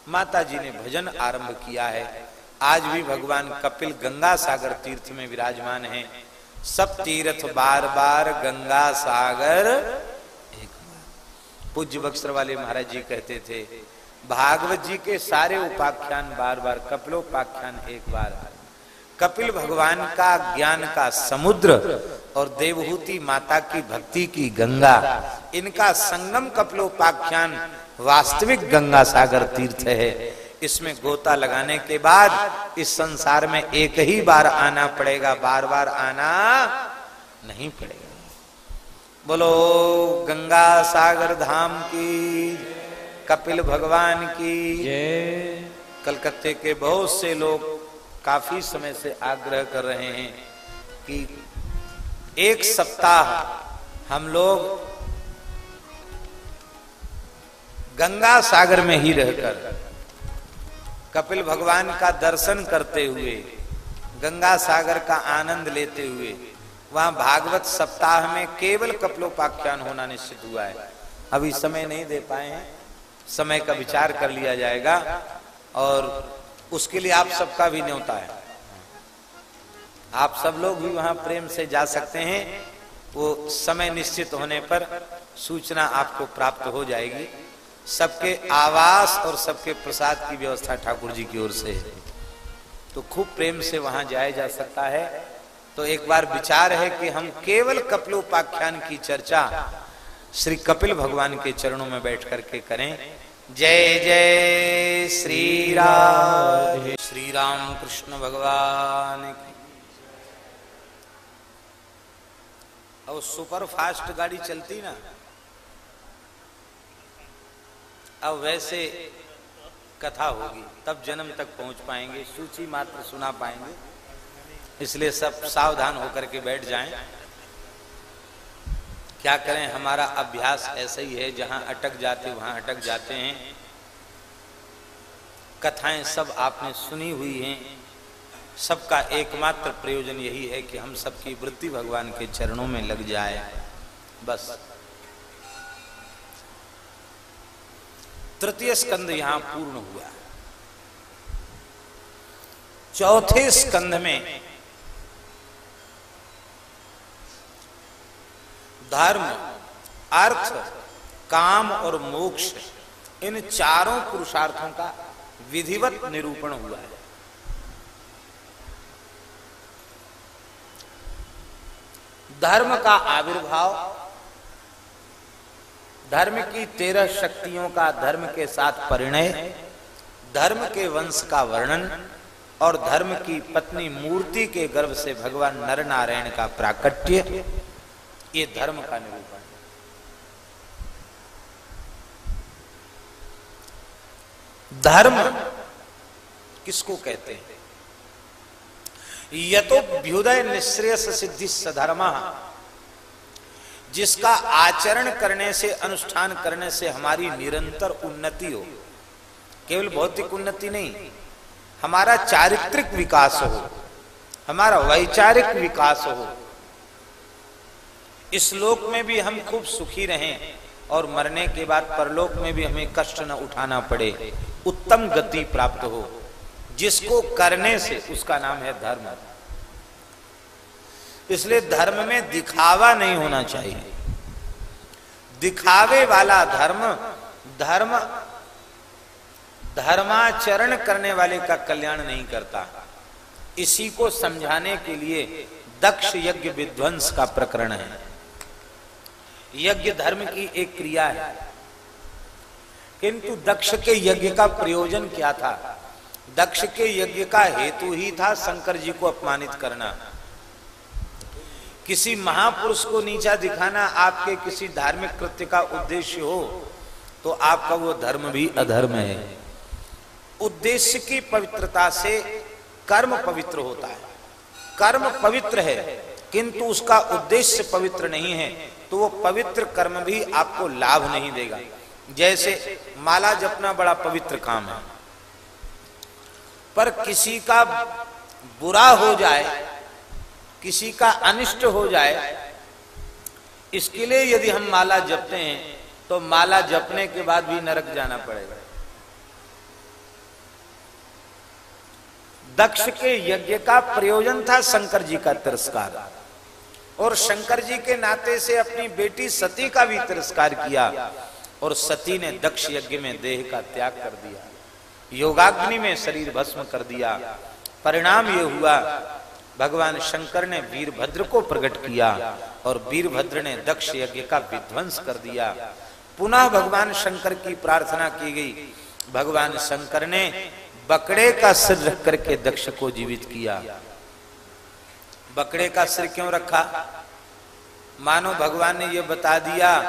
माता जी ने भजन आरंभ किया है। आज भी भगवान कपिल गंगा सागर तीर्थ में विराजमान हैं। सब तीर्थ बार बार गंगा सागर। एक बार। पूज्य बक्सर वाले महाराज जी कहते थे, भागवत जी के सारे उपाख्यान बार बार, कपिलोपाख्यान एक बार। कपिल भगवान का ज्ञान का समुद्र और देवहूति माता की भक्ति की गंगा, इनका संगम कपिलोपाख्यान वास्तविक गंगा सागर तीर्थ है। इसमें गोता लगाने के बाद इस संसार में एक ही बार आना पड़ेगा बार बार आना नहीं पड़ेगा। बोलो, गंगा सागर धाम की, कपिल भगवान की, कलकत्ते के बहुत से लोग काफ़ी समय से आग्रह कर रहे हैं कि एक सप्ताह हम लोग गंगा सागर में ही रहकर कपिल भगवान का दर्शन करते हुए, गंगा सागर का आनंद लेते हुए, वहाँ भागवत सप्ताह में केवल कपिलोपाख्यान होना निश्चित हुआ है। अभी समय नहीं दे पाए हैं। समय का विचार कर लिया जाएगा और उसके लिए आप सबका भी न्योता है। आप सब लोग भी वहाँ प्रेम से जा सकते हैं। वो समय निश्चित होने पर सूचना आपको प्राप्त हो जाएगी। सबके आवास और सबके प्रसाद की व्यवस्था ठाकुर जी की ओर से है। तो खूब प्रेम से वहाँ जाया जा सकता है। तो एक बार विचार है कि हम केवल कपिलोपाख्यान की चर्चा श्री कपिल भगवान के चरणों में बैठ करके करें। जय जय श्री राम श्री राम कृष्ण भगवान और सुपर फास्ट गाड़ी चलती ना। अब वैसे कथा होगी, तब जन्म तक पहुँच पाएँगे, सूची मात्र सुना पाएँगे। इसलिए सब सावधान होकर के बैठ जाएँ। क्या करें, हमारा अभ्यास ऐसा ही है, जहाँ अटक जाते, वहाँ अटक जाते हैं। कथाएँ सब आपने सुनी हुई हैं। सबका एकमात्र प्रयोजन यही है कि हम सबकी वृत्ति भगवान के चरणों में लग जाए। बस। तृतीय स्कंद यहाँ पूर्ण हुआ। चौथे स्कंद में धर्म, अर्थ, काम और मोक्ष, इन चारों पुरुषार्थों का विधिवत निरूपण हुआ है। धर्म का आविर्भाव धर्म की तेरह शक्तियों का धर्म के साथ परिणय, धर्म के वंश का वर्णन और धर्म की पत्नी मूर्ति के गर्भ से भगवान नर नारायण का प्राकट्य, ये धर्म का निरूपण धर्म किसको कहते हैं? यथोभ्युदय निश्रेयस सिद्धि सधर्मा जिसका आचरण करने से, अनुष्ठान करने से हमारी निरंतर उन्नति हो। केवल भौतिक उन्नति नहीं, हमारा चारित्रिक विकास हो, हमारा वैचारिक विकास हो। इस लोक में भी हम खूब सुखी रहें और मरने के बाद परलोक में भी हमें कष्ट न उठाना पड़े, उत्तम गति प्राप्त हो। जिसको करने से, उसका नाम है धर्म। इसलिए धर्म में दिखावा नहीं होना चाहिए। दिखावे वाला धर्म धर्म, धर्माचरण करने वाले का कल्याण नहीं करता। इसी को समझाने के लिए दक्ष यज्ञ विध्वंस का प्रकरण है। यज्ञ धर्म की एक क्रिया है। किंतु दक्ष के यज्ञ का प्रयोजन क्या था? दक्ष के यज्ञ का हेतु ही था शंकर जी को अपमानित करना। किसी महापुरुष को नीचा दिखाना आपके किसी धार्मिक कृत्य का उद्देश्य हो तो आपका वो धर्म भी अधर्म है। उद्देश्य की पवित्रता से कर्म पवित्र होता है। कर्म पवित्र है, किंतु उसका उद्देश्य पवित्र नहीं है तो वो पवित्र कर्म भी आपको लाभ नहीं देगा। जैसे माला जपना बड़ा पवित्र काम है। पर किसी का बुरा हो जाए किसी का अनिष्ट हो जाए, इसके लिए यदि हम माला जपते हैं तो माला जपने के बाद भी नरक जाना पड़ेगा। दक्ष के यज्ञ का प्रयोजन था शंकर जी का तिरस्कार। और शंकर जी के नाते से अपनी बेटी सती का भी तिरस्कार किया, और सती ने दक्ष यज्ञ में देह का त्याग कर दिया। योगाग्नि में शरीर भस्म कर दिया। परिणाम ये हुआ भगवान शंकर ने वीरभद्र को प्रकट किया और वीरभद्र ने दक्ष यज्ञ का विध्वंस कर दिया। पुनः भगवान शंकर की प्रार्थना की गई। भगवान शंकर ने बकड़े का सिर रख करके दक्ष को जीवित किया। बकड़े का सिर क्यों रखा? मानो भगवान ने यह बता दिया,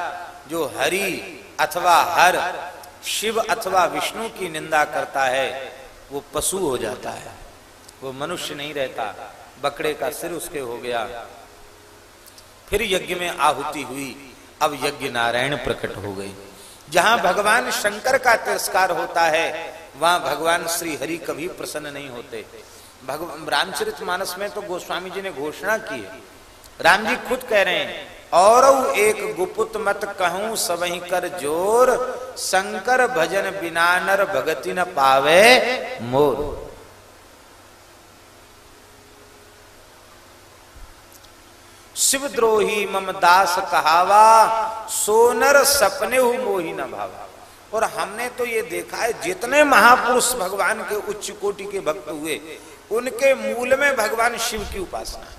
जो हरि अथवा हर, शिव अथवा विष्णु की निंदा करता है, वो पशु हो जाता है। वो मनुष्य नहीं रहता। बकरे का सिर उसके हो गया। फिर यज्ञ में आहुति हुई। अब यज्ञ नारायण प्रकट हो गए। जहाँ भगवान शंकर का तिरस्कार होता है, वहाँ भगवान श्री हरि कभी प्रसन्न नहीं होते। भगवान रामचरित मानस में तो गोस्वामी जी ने घोषणा की है। राम जी खुद कह रहे हैं और एक गुपुत मत कहूँ, सबही कर ज़ोर, शंकर भजन बिना नर भगति न पावे मोर। शिवद्रोही मम दास कहावा, सोनर सपने हु मोही न भावा। और हमने तो ये देखा है, जितने महापुरुष भगवान के उच्च कोटि के भक्त हुए, उनके मूल में भगवान शिव की उपासना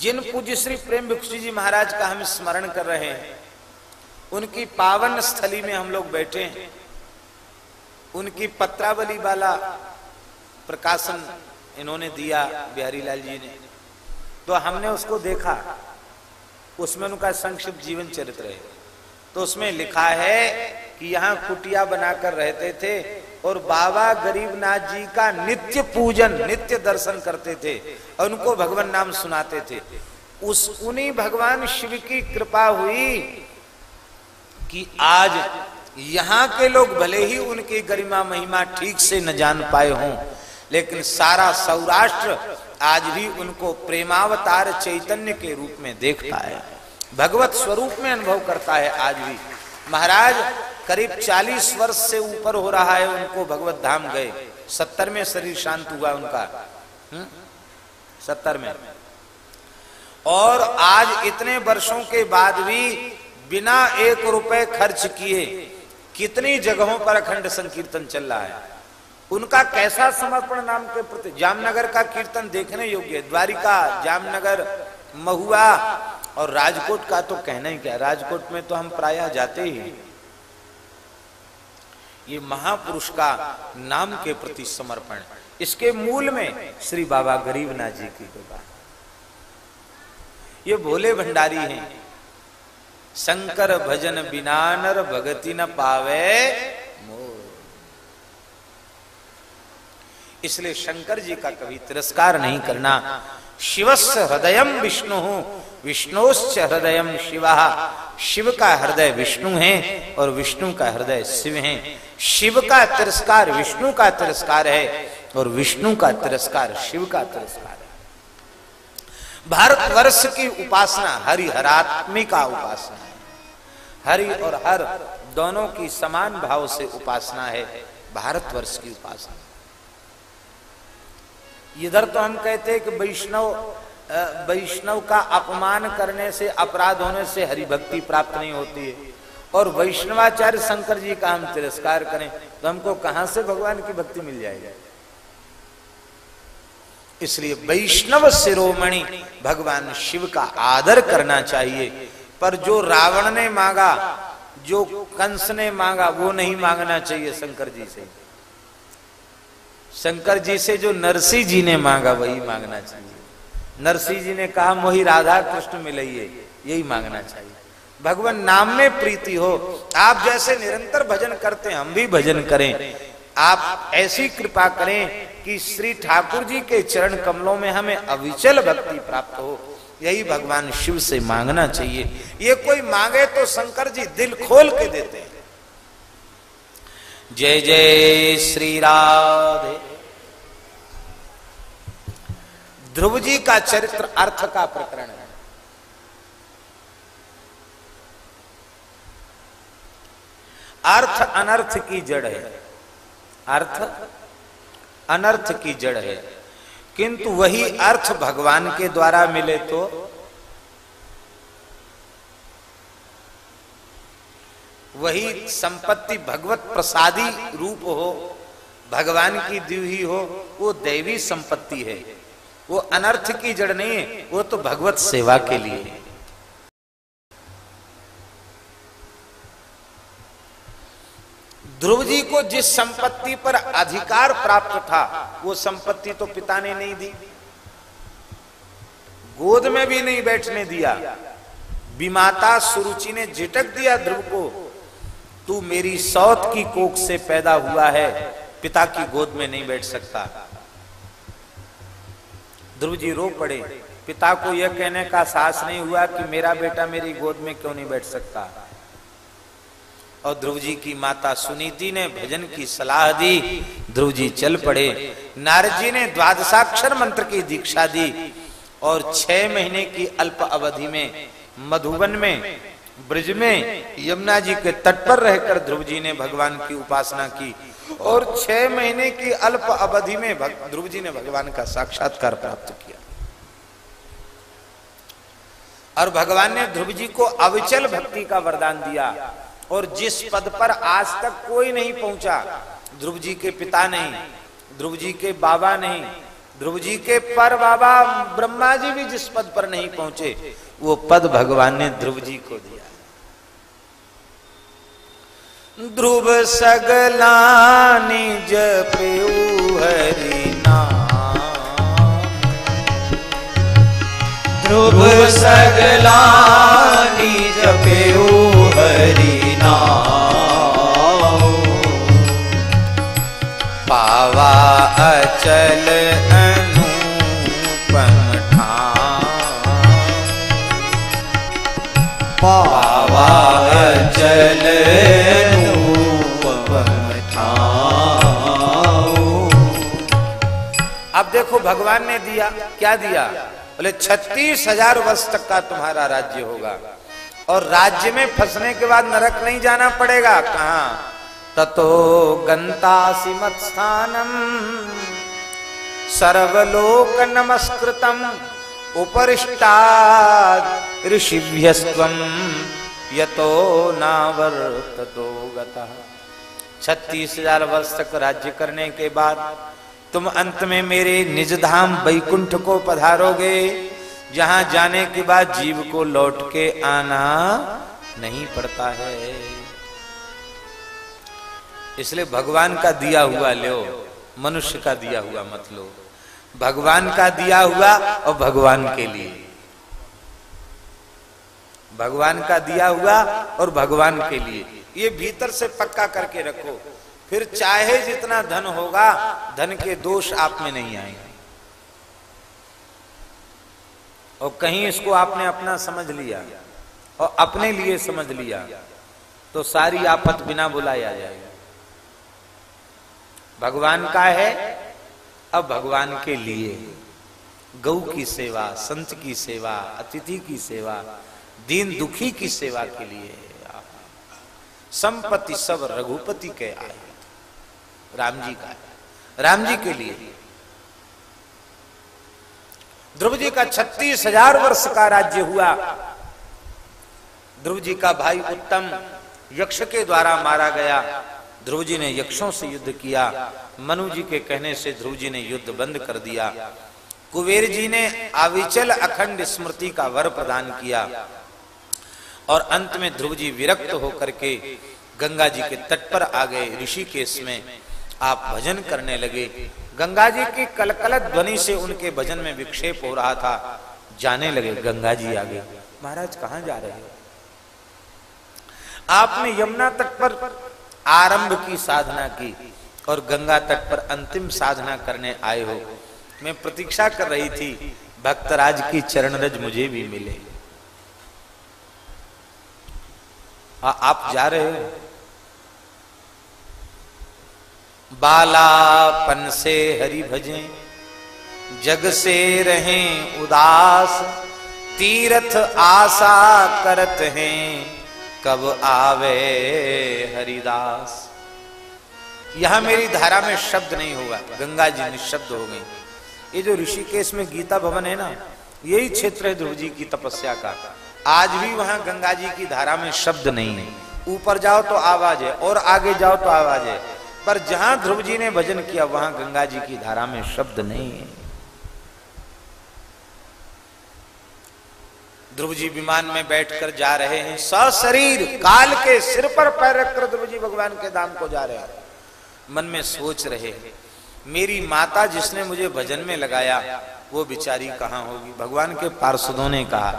जिन पूज्य श्री प्रेम भिक्षु जी महाराज का हम स्मरण कर रहे हैं, उनकी पावन स्थली में हम लोग बैठे हैं, उनकी पत्रावली वाला प्रकाशन इन्होंने दिया बिहारी लाल जी ने। तो हमने उसको देखा। उसमें उनका संक्षिप्त जीवन चरित्र है। तो उसमें लिखा है कि यहाँ कुटिया बनाकर रहते थे और बाबा गरीबनाथ जी का नित्य पूजन, नित्य दर्शन करते थे और उनको भगवान नाम सुनाते थे। उस, उन्हीं भगवान शिव की कृपा हुई कि आज यहाँ के लोग भले ही उनकी गरिमा महिमा ठीक से न जान पाए हों लेकिन सारा सौराष्ट्र आज भी उनको प्रेमावतार चैतन्य के रूप में देखता है। भगवत स्वरूप में अनुभव करता है आज भी। महाराज, करीब 40 वर्ष से ऊपर हो रहा है उनको भगवत धाम गए। सत्तर में शरीर शांत हुआ उनका। हम्म? सत्तर में। और आज इतने वर्षों के बाद भी बिना एक रुपए खर्च किए कितनी जगहों पर अखंड संकीर्तन चल रहा है। उनका कैसा समर्पण नाम के प्रति जामनगर का कीर्तन देखने योग्य द्वारिका, जामनगर, महुआ और राजकोट का तो कहना ही क्या? राजकोट में तो हम प्रायः जाते ही ये महापुरुष का नाम के प्रति समर्पण। इसके मूल में श्री बाबा गरीबनाथ जी की कृपा। ये भोले भंडारी हैं। शंकर भजन बिनानर भगति न पावे। इसलिए शंकर जी का कभी तिरस्कार नहीं करना। शिवस्य हृदय विष्णु, विष्णुश्च हृदय शिवा। शिव का हृदय विष्णु है और विष्णु का हृदय शिव है। शिव का तिरस्कार विष्णु का तिरस्कार है और विष्णु का तिरस्कार शिव का तिरस्कार है। भारतवर्ष की उपासना हरिहरात्मिका उपासना है। हरि और हर दोनों की समान भाव से उपासना है। भारतवर्ष की उपासना। इधर तो हम कहते हैं कि वैष्णव वैष्णव का अपमान करने से, अपराध होने से हरि भक्ति प्राप्त नहीं होती है। और वैष्णवाचार्य शंकर जी का हम तिरस्कार करें तो हमको कहाँ से भगवान की भक्ति मिल जाएगी? इसलिए वैष्णव शिरोमणि भगवान शिव का आदर करना चाहिए। पर जो रावण ने मांगा, जो कंस ने मांगा, वो नहीं मांगना चाहिए शंकर जी से। शंकर जी से जो नरसिंह जी ने मांगा, वही मांगना चाहिए। नरसिंह जी ने कहा, मोही राधा कृष्ण मिलइए। यही मांगना चाहिए। भगवान, नाम में प्रीति हो, आप जैसे निरंतर भजन करते हैं, हम भी भजन करें। आप ऐसी कृपा करें कि श्री ठाकुर जी के चरण कमलों में हमें अविचल भक्ति प्राप्त हो। यही भगवान शिव से मांगना चाहिए। ये कोई मांगे तो शंकर जी दिल खोल के देते हैं। जय जय श्री राधे। ध्रुव जी का चरित्र अर्थ का प्रकरण है। अर्थ अनर्थ की जड़ है। अर्थ अनर्थ की जड़ है। किंतु वही अर्थ भगवान के द्वारा मिले तो वही संपत्ति भगवत प्रसादी रूप हो, भगवान की दी हो, वो दैवी संपत्ति है। वो अनर्थ की जड़ नहीं है, वो तो भगवत सेवा के लिए है। ध्रुव जी को जिस संपत्ति पर अधिकार प्राप्त था, वो संपत्ति तो पिता ने नहीं दी। गोद में भी नहीं बैठने दिया। विमाता सुरुचि ने झिटक दिया ध्रुव को, तू मेरी सौत की कोख से पैदा हुआ है, पिता की गोद में नहीं बैठ सकता। ध्रुव जी रो पड़े। पिता को यह कहने का साहस नहीं हुआ कि मेरा बेटा मेरी गोद में क्यों नहीं बैठ सकता। और ध्रुव जी की माता सुनीति ने भजन की सलाह दी। ध्रुव जी चल पड़े। नारद जी ने द्वादशाक्षर मंत्र की दीक्षा दी। और छह महीने की अल्प अवधि में मधुबन में, ब्रज में यमुना जी के तट पर रहकर ध्रुव जी ने भगवान की उपासना की। और छह महीने की अल्प अवधि में ध्रुव जी ने भगवान का साक्षात्कार प्राप्त किया। और भगवान ने ध्रुव जी को अविचल भक्ति का वरदान दिया और जिस पद पर आज तक कोई नहीं पहुँचा, ध्रुव जी के पिता नहीं, ध्रुव जी के बाबा नहीं, ध्रुव जी के पर बाबा ब्रह्मा जी भी जिस पद पर नहीं पहुँचे, वो पद भगवान ने ध्रुव जी को दिया। ध्रुव सगला निज पेऊ हरि ध्रुव सगला निज पेऊ हरि पावा अचल देखो, भगवान ने दिया। क्या दिया? बोले, छत्तीस हज़ार वर्ष तक का तुम्हारा राज्य होगा। और राज्य में फंसने के बाद नरक नहीं जाना पड़ेगा। कहा? ततो गंतासी मत्स्थानम। सर्वलोक नमस्कृतम उपरिष्टा ऋषिभ्यस्व यतो नावर्ततो गता। छत्तीस हज़ार वर्ष तक राज्य करने के बाद तुम अंत में मेरे निज धाम बैकुंठ को पधारोगे, जहाँ जाने के बाद जीव को लौट के आना नहीं पड़ता है। इसलिए भगवान का दिया हुआ लो, मनुष्य का दिया हुआ मत लो। भगवान का दिया हुआ और भगवान के लिए। भगवान का दिया हुआ और भगवान के लिए। ये भीतर से पक्का करके रखो। फिर चाहे जितना धन होगा, धन के दोष आप में नहीं आएँगे। और कहीं इसको आपने अपना समझ लिया और अपने लिए समझ लिया तो सारी आफत बिना बुलाए आ जाएगी। भगवान का है, अब भगवान के लिए। गऊ की सेवा, संत की सेवा, अतिथि की सेवा, दीन दुखी की सेवा के लिए संपत्ति सब रघुपति के आए। राम जी का राम जी के लिए। ध्रुव जी का छत्तीस हज़ार वर्ष का राज्य हुआ। ध्रुव जी का भाई उत्तम यक्ष के द्वारा मारा गया। ध्रुव जी ने यक्षों से युद्ध किया। मनु जी के कहने से ध्रुव जी ने युद्ध बंद कर दिया। कुबेर जी ने अविचल अखंड स्मृति का वर प्रदान किया। और अंत में ध्रुव जी विरक्त होकर के गंगा जी के तट पर आ गए ऋषिकेश में। आप भजन करने लगे। गंगा जी की कलकलत ध्वनि से उनके भजन में विक्षेप हो रहा था। जाने लगे गंगा जी आगे महाराज कहाँ जा रहे हो? आपने यमुना तट पर आरंभ की साधना की और गंगा तट पर अंतिम साधना करने आए हो। मैं प्रतीक्षा कर रही थी भक्तराज की चरण रज मुझे भी मिले। आ, आप जा रहे हो? बालापन से हरि भजें जग से रहें उदास, तीर्थ आशा करत हैं, कब आवे हरिदास। यहाँ मेरी धारा में शब्द नहीं होगा, गंगा जी निशब्द हो गई। ये जो ऋषिकेश में गीता भवन है ना, यही क्षेत्र है ध्रुव जी की तपस्या का। आज भी वहाँ गंगा जी की धारा में शब्द नहीं है। ऊपर जाओ तो आवाज़ है, और आगे जाओ तो आवाज़ है। पर जहाँ ध्रुव जी ने भजन किया, वहाँ गंगा जी की धारा में शब्द नहीं है। ध्रुव जी विमान में बैठकर जा रहे हैं। सशरीर काल के सिर पर पैर रखकर ध्रुव जी भगवान के धाम को जा रहे हैं। मन में सोच रहे हैं, मेरी माता जिसने मुझे भजन में लगाया, वो बिचारी कहाँ होगी? भगवान के पार्षदों ने कहा,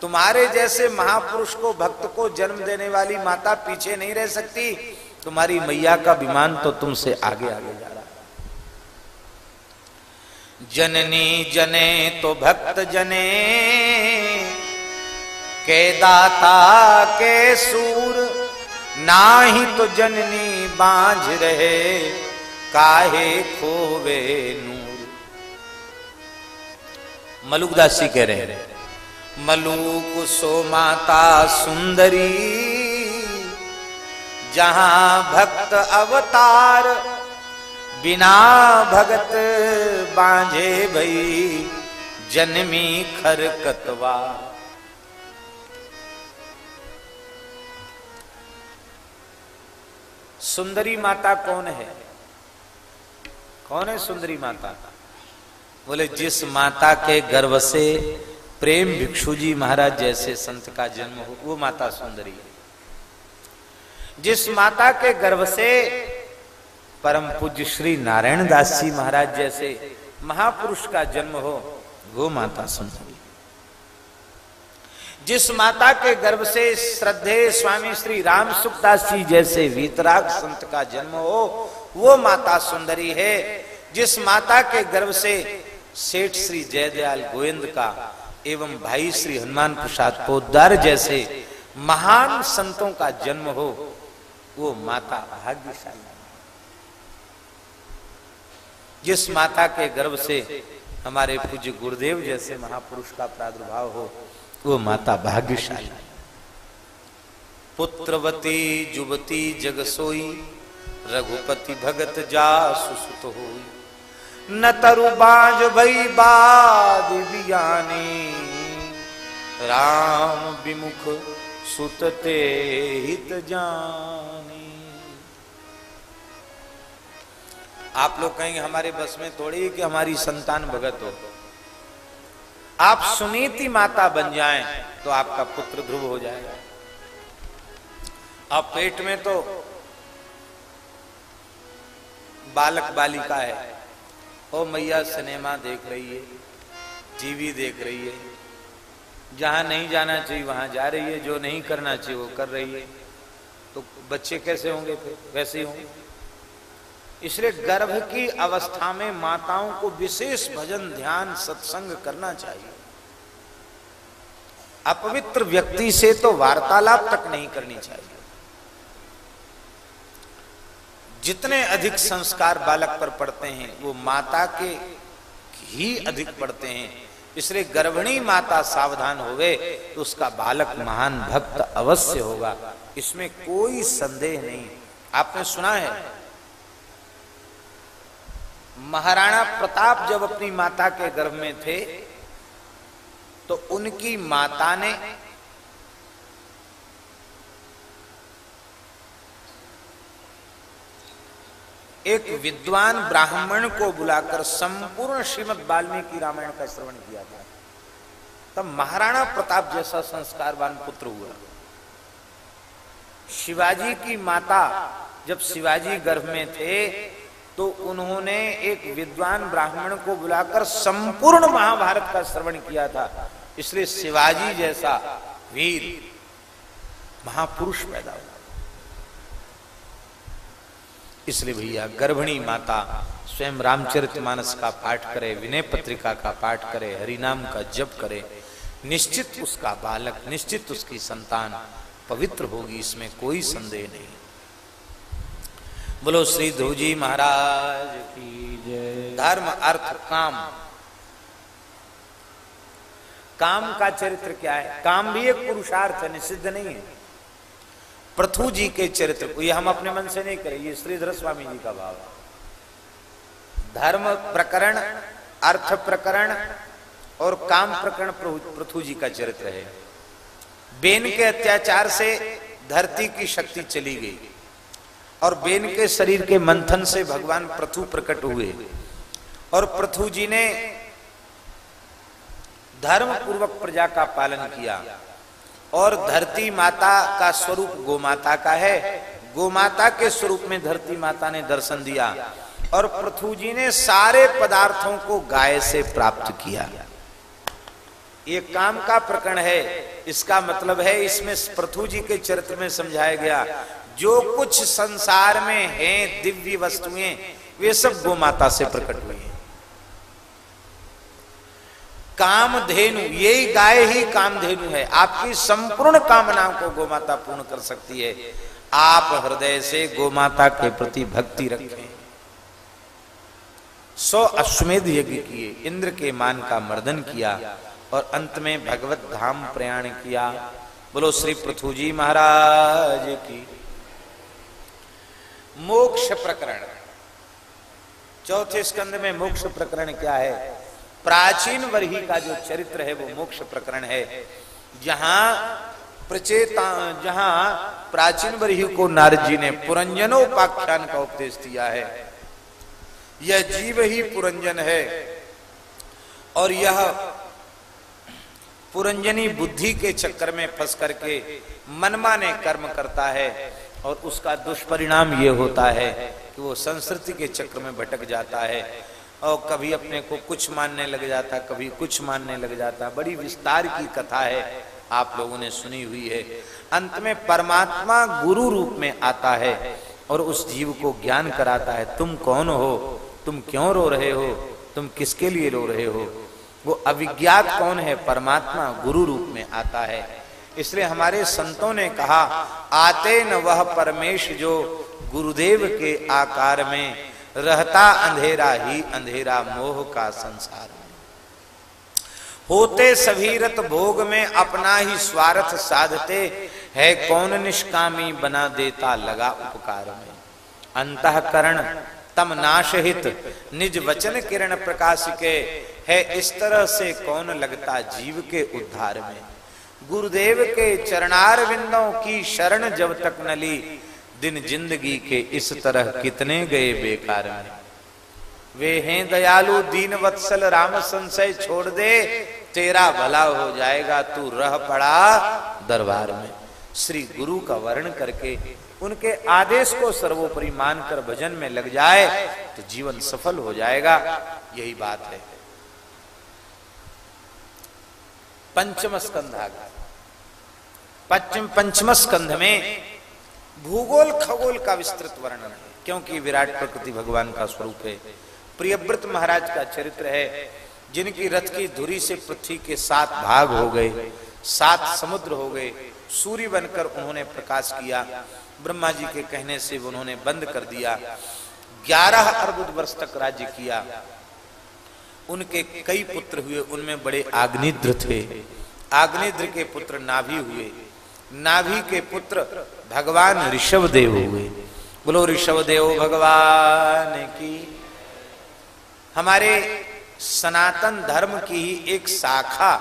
तुम्हारे जैसे महापुरुष को, भक्त को जन्म देने वाली माता पीछे नहीं रह सकती। तुम्हारी मैया का विमान तो तुमसे आगे आगे जा रहा जननी जने तो भक्त जने, के दाता, के सूर ना ही तो जननी बांझ रहे, काहे खोवे नूर। मलुकदासी कह रहे मलूक सो माता सुंदरी जहाँ भक्त अवतार बिना भगत बांझे भई जन्मी खर कतवा सुंदरी माता कौन है? कौन है सुंदरी माता? बोले, जिस माता के गर्भ से प्रेम भिक्षु जी महाराज जैसे संत का जन्म हो, वो माता सुंदरी है। जिस माता के गर्भ से परम पूज्य श्री नारायण दास जी महाराज जैसे महापुरुष का जन्म हो, वो माता सुंदरी जिस माता के गर्भ से श्रद्धे स्वामी श्री राम सुखदास जी जैसे वीतराग संत का जन्म हो, वो माता सुंदरी है। जिस माता के गर्भ से सेठ श्री जयदयाल गोविंद का एवं भाई श्री हनुमान प्रसाद पोदार जैसे महान संतों का जन्म हो वो माता भाग्यशाली। जिस माता के गर्भ से हमारे पूज्य गुरुदेव जैसे महापुरुष का प्रादुर्भाव हो, वो माता भाग्यशाली। पुत्रवती जुवती जगसोई, रघुपति भगत जा सुसुत हो न तरु बाज भई बाद राम विमुख सुतते हित जानी। आप लोग कहेंगे, हमारे बस में थोड़ी कि हमारी संतान भगत हो। आप सुनीति माता बन जाएँ तो आपका पुत्र ध्रुव हो जाएगा। आप पेट में तो बालक बालिका है। ओ मैया सिनेमा देख रही है, टीवी देख रही है। जहाँ नहीं जाना चाहिए, वहाँ जा रही है, जो नहीं करना चाहिए, वो कर रही है। तो बच्चे कैसे होंगे फिर? वैसे ही होंगे। इसलिए गर्भ की अवस्था में माताओं को विशेष भजन, ध्यान, सत्संग करना चाहिए। अपवित्र व्यक्ति से तो वार्तालाप तक नहीं करनी चाहिए। जितने अधिक संस्कार बालक पर पड़ते हैं, वो माता के ही अधिक पड़ते हैं। इसलिए गर्भिणी माता सावधान होवे तो उसका बालक महान भक्त अवश्य होगा। इसमें कोई संदेह नहीं। आपने सुना है, महाराणा प्रताप जब अपनी माता के गर्भ में थे तो उनकी माता ने एक विद्वान ब्राह्मण को बुलाकर संपूर्ण श्रीमद वाल्मीकि रामायण का श्रवण किया था तब महाराणा प्रताप जैसा संस्कारवान पुत्र हुआ। शिवाजी की माता जब शिवाजी गर्भ में थे तो उन्होंने एक विद्वान ब्राह्मण को बुलाकर संपूर्ण महाभारत का श्रवण किया था। इसलिए शिवाजी जैसा वीर, महापुरुष पैदा हुआ। इसलिए भैया गर्भिणी माता स्वयं रामचरित मानस का पाठ करे, विनय पत्रिका का पाठ करे, हरिनाम का जप करे, निश्चित उसका बालक, निश्चित उसकी संतान पवित्र होगी, इसमें कोई संदेह नहीं। बोलो, श्री ध्रुजी महाराज की धर्म, अर्थ, काम। काम का चरित्र क्या है? काम भी एक पुरुषार्थ है, निषिद्ध नहीं है। पृथु जी के चरित्र को, ये हम अपने मन से नहीं करें ये श्रीधर स्वामी जी का भाव धर्म प्रकरण, अर्थ प्रकरण और काम प्रकरण पृथु जी का चरित्र है। बेन के अत्याचार से धरती की शक्ति चली गई और बेन के शरीर के मंथन से भगवान प्रथु प्रकट हुए। और प्रथु जी ने धर्म पूर्वक प्रजा का पालन किया। और धरती माता का स्वरूप गोमाता का है। गोमाता के स्वरूप में धरती माता ने दर्शन दिया और पृथु जी ने सारे पदार्थों को गाय से प्राप्त किया। ये काम का प्रकरण है। इसका मतलब है, इसमें पृथु जी के चरित्र में समझाया गया, जो कुछ संसार में है, दिव्य वस्तुएँ, वे सब गो माता से प्रकट हुई हैं। कामधेनु, यही गाय ही कामधेनु है। आपकी संपूर्ण कामनाओं को गोमाता पूर्ण कर सकती है। आप हृदय से गोमाता के प्रति भक्ति रखें। सौ अश्वमेध यज्ञ किए, इंद्र के मान का मर्दन किया और अंत में भगवत धाम प्रयाण किया। बोलो, श्री पृथु जी महाराज की। मोक्ष प्रकरण। चौथे स्कंद में मोक्ष प्रकरण क्या है? प्राचीन वर्ही का जो चरित्र है, वो मोक्ष प्रकरण है। जहाँ प्रचेता, जहाँ प्राचीन वर्ही को नारद जी ने पुरंजनोपाख्यान का उपदेश दिया है। यह जीव ही पुरंजन है और यह पुरंजनी बुद्धि के चक्कर में फंस करके मनमाने कर्म करता है और उसका दुष्परिणाम ये होता है कि वो संस्कृति के चक्र में भटक जाता है। और कभी अपने को कुछ मानने लग जाता, कभी कुछ मानने लग जाता। बड़ी विस्तार की कथा है, आप लोगों ने सुनी हुई है। अंत में परमात्मा गुरु रूप में आता है और उस जीव को ज्ञान कराता है, तुम कौन हो? तुम क्यों रो रहे हो? तुम किसके लिए रो रहे हो? वो अविज्ञात कौन है? परमात्मा गुरु रूप में आता है। इसलिए हमारे संतों ने कहा, आते न वह परमेश जो गुरुदेव के आकार में रहता अंधेरा ही अंधेरा मोह का संसार। में होते सभी रत भोग में अपना ही स्वार्थ साधते है, कौन निष्कामी बना देता लगा उपकार में। अंतकरण तम नाशहित, निज वचन किरण प्रकाश के है, इस तरह से कौन लगता जीव के उद्धार में। गुरुदेव के चरणार बिंदों की शरण जब तक न ली दिन ज़िंदगी के इस तरह कितने गए बेकार में। वे हैं दयालु, दीन वत्सल, राम संशय छोड़ दे, तेरा भला हो जाएगा, तू रह पड़ा दरबार में। श्री गुरु का वर्ण करके उनके आदेश को सर्वोपरि मानकर भजन में लग जाए तो जीवन सफल हो जाएगा, यही बात है। पंचम स्कंध आ गया पश्चिम पंचम स्कंध में भूगोल खगोल का विस्तृत वर्णन है क्योंकि विराट प्रकृति भगवान का स्वरूप है। प्रियव्रत महाराज का चरित्र है, जिनकी रथ की धुरी से पृथ्वी के सात भाग हो गए, सात समुद्र हो गए। सूर्य बनकर उन्होंने प्रकाश किया, ब्रह्मा जी के कहने से उन्होंने बंद कर दिया, ग्यारह अर्बुद वर्ष तक राज्य किया। उनके कई पुत्र हुए, उनमें बड़े आग्निद्र थे। आग्निद्र के पुत्र नाभि हुए। नाभि के पुत्र भगवान ऋषभ देव हुए। बोलो, ऋषभ देव भगवान की हमारे सनातन धर्म की ही एक शाखा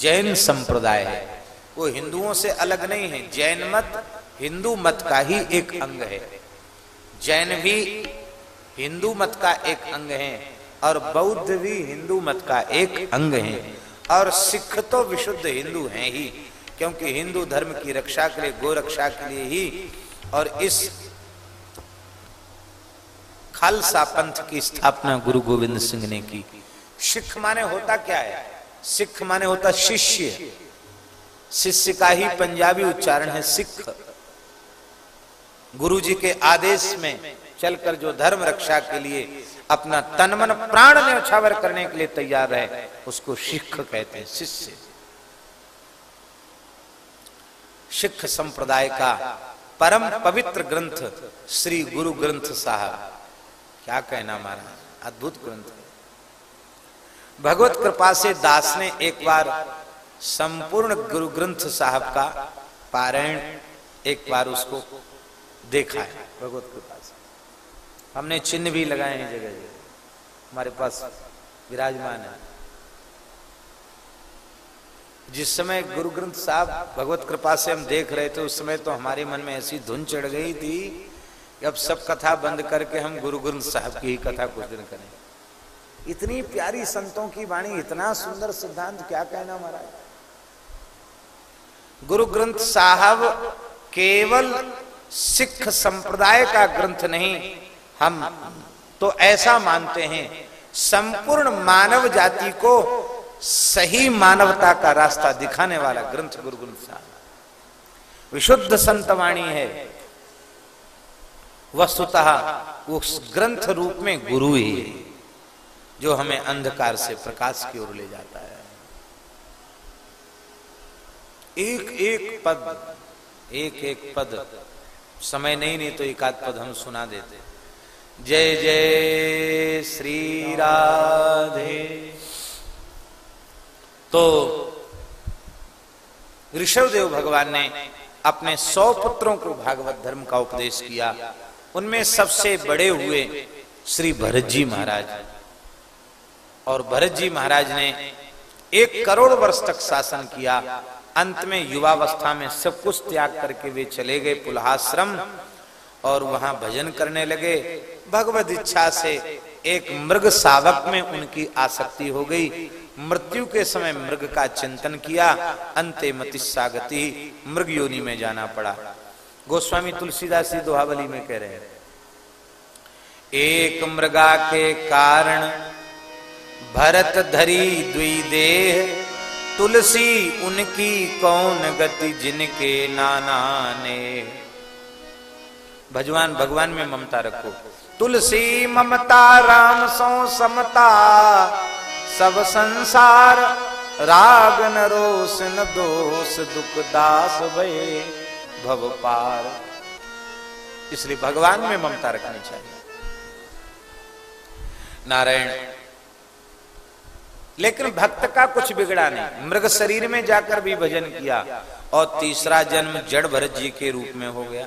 जैन संप्रदाय है। वो हिंदुओं से अलग नहीं है। जैन मत, हिंदू मत का ही एक अंग है। जैन भी हिंदू मत का एक अंग है और बौद्ध भी हिंदू मत का एक अंग है और सिख तो विशुद्ध हिंदू हैं ही। क्योंकि हिंदू धर्म की रक्षा के लिए गो रक्षा के लिए ही और इस खालसा पंथ की स्थापना गुरु गोविंद सिंह ने की। सिख माने होता क्या है? सिख माने होता शिष्य। शिष्य का ही पंजाबी उच्चारण है सिख। गुरु जी के आदेश में चलकर जो धर्म रक्षा के लिए अपना तन मन प्राण न्यौछावर करने के लिए तैयार है उसको सिख कहते हैं, शिष्य। सिख संप्रदाय का परम पवित्र ग्रंथ श्री गुरु ग्रंथ साहब। क्या कहना महाराज? अद्भुत ग्रंथ भगवत कृपा से दास ने एक बार संपूर्ण गुरु ग्रंथ साहब का पारायण एक बार उसको देखा है, भगवत कृपा से। हमने चिन्ह भी लगाए हैं जगह जगह हमारे पास विराजमान है। जिस समय गुरु ग्रंथ साहब भगवत कृपा से हम देख रहे थे, उस समय तो हमारे मन में ऐसी धुन चढ़ गई थी कि अब सब कथा बंद करके हम गुरु ग्रंथ साहब की ही कथा कुछ दिन करें। इतनी प्यारी संतों की वाणी, इतना सुंदर सिद्धांत, क्या कहना महाराज? गुरु ग्रंथ साहब केवल सिख संप्रदाय का ग्रंथ नहीं, हम तो ऐसा मानते हैं, संपूर्ण मानव जाति को सही मानवता का रास्ता दिखाने वाला ग्रंथ गुरु ग्रंथ साहब विशुद्ध संतवाणी है। वस्तुतः उस ग्रंथ रूप में गुरु ही है, जो हमें अंधकार से प्रकाश की ओर ले जाता है। एक एक पद, एक एक पद। समय नहीं नहीं तो एक आध पद हम सुना देते। जय जय श्री राधे। तो ऋषभदेव भगवान ने अपने सौ पुत्रों को भागवत धर्म का उपदेश किया। उनमें सबसे बड़े हुए श्री भरत जी महाराज। और भरत जी महाराज ने एक करोड़ वर्ष तक शासन किया। अंत में युवावस्था में सब कुछ त्याग करके वे चले गए पुलहाश्रम और वहाँ भजन करने लगे। भगवत इच्छा से एक मृग सावक में उनकी आसक्ति हो गई। मृत्यु के समय मृग का चिंतन किया, अंते मतिस्सागति मृग योनि में जाना पड़ा। गोस्वामी तुलसीदास जी दोहावली में कह रहे हैं, एक मृगा के कारण भरत धरी द्वि देह, तुलसी उनकी कौन गति जिनके नाना ने? भगवान भगवान में ममता रखो। तुलसी ममता, राम सो समता सब संसार, राग न रोष न दोष, दुख दास भय, भव पार। इसलिए भगवान में ममता रखनी चाहिए। नारायण, लेकिन भक्त का कुछ बिगड़ा नहीं। मृग शरीर में जाकर भी भजन किया, और तीसरा जन्म जड़ भरत जी के रूप में हो गया।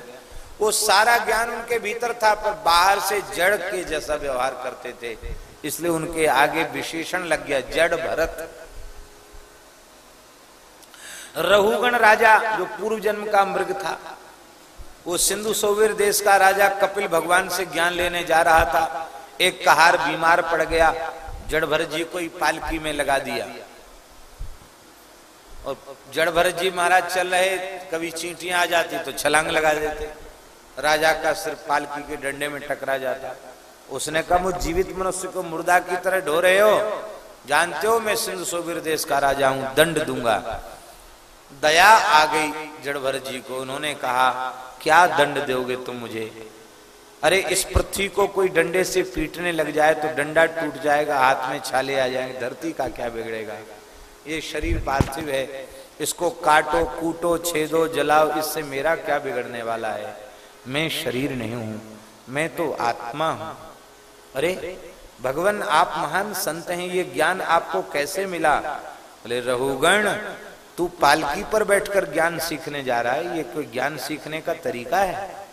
वो सारा ज्ञान उनके भीतर था, पर बाहर से जड़ के जैसा व्यवहार करते थे। इसलिए उनके आगे विशेषण लग गया, जड़ भरत। रहुगण राजा, जो पूर्व जन्म का मृग था, वो सिंधु सोवीर देश का राजा कपिल भगवान से ज्ञान लेने जा रहा था। एक कहार बीमार पड़ गया, जड़ भरत जी को ही पालकी में लगा दिया। और जड़ भरत जी महाराज चल रहे, कभी चींटियाँ आ जाती तो छलांग लगा देते। राजा का सिर पालकी के डंडे में टकरा जाता। उसने कहा, मुझ जीवित मनुष्य को मुर्दा की तरह ढो रहे हो। जानते हो मैं सिंधु सोबीर देश का राजा हूँ, दंड दूँगा। दया आ गई जड़ भरत जी को। उन्होंने कहा, क्या दंड दोगे तुम मुझे? अरे, इस पृथ्वी को कोई डंडे से पीटने लग जाए तो डंडा टूट जाएगा, हाथ में छाले आ जाएँगे, धरती का क्या बिगड़ेगा? ये शरीर पार्थिव है, इसको काटो, कूटो, छेदो, जलाओ, इससे मेरा क्या बिगड़ने वाला है? मैं शरीर नहीं हूँ, मैं तो आत्मा हूँ। अरे, भगवान, आप महान संत हैं, ये ज्ञान आपको कैसे मिला? बोले रहुगण तू पालकी पर बैठकर ज्ञान सीखने जा रहा है, ये कोई ज्ञान सीखने का तरीका है?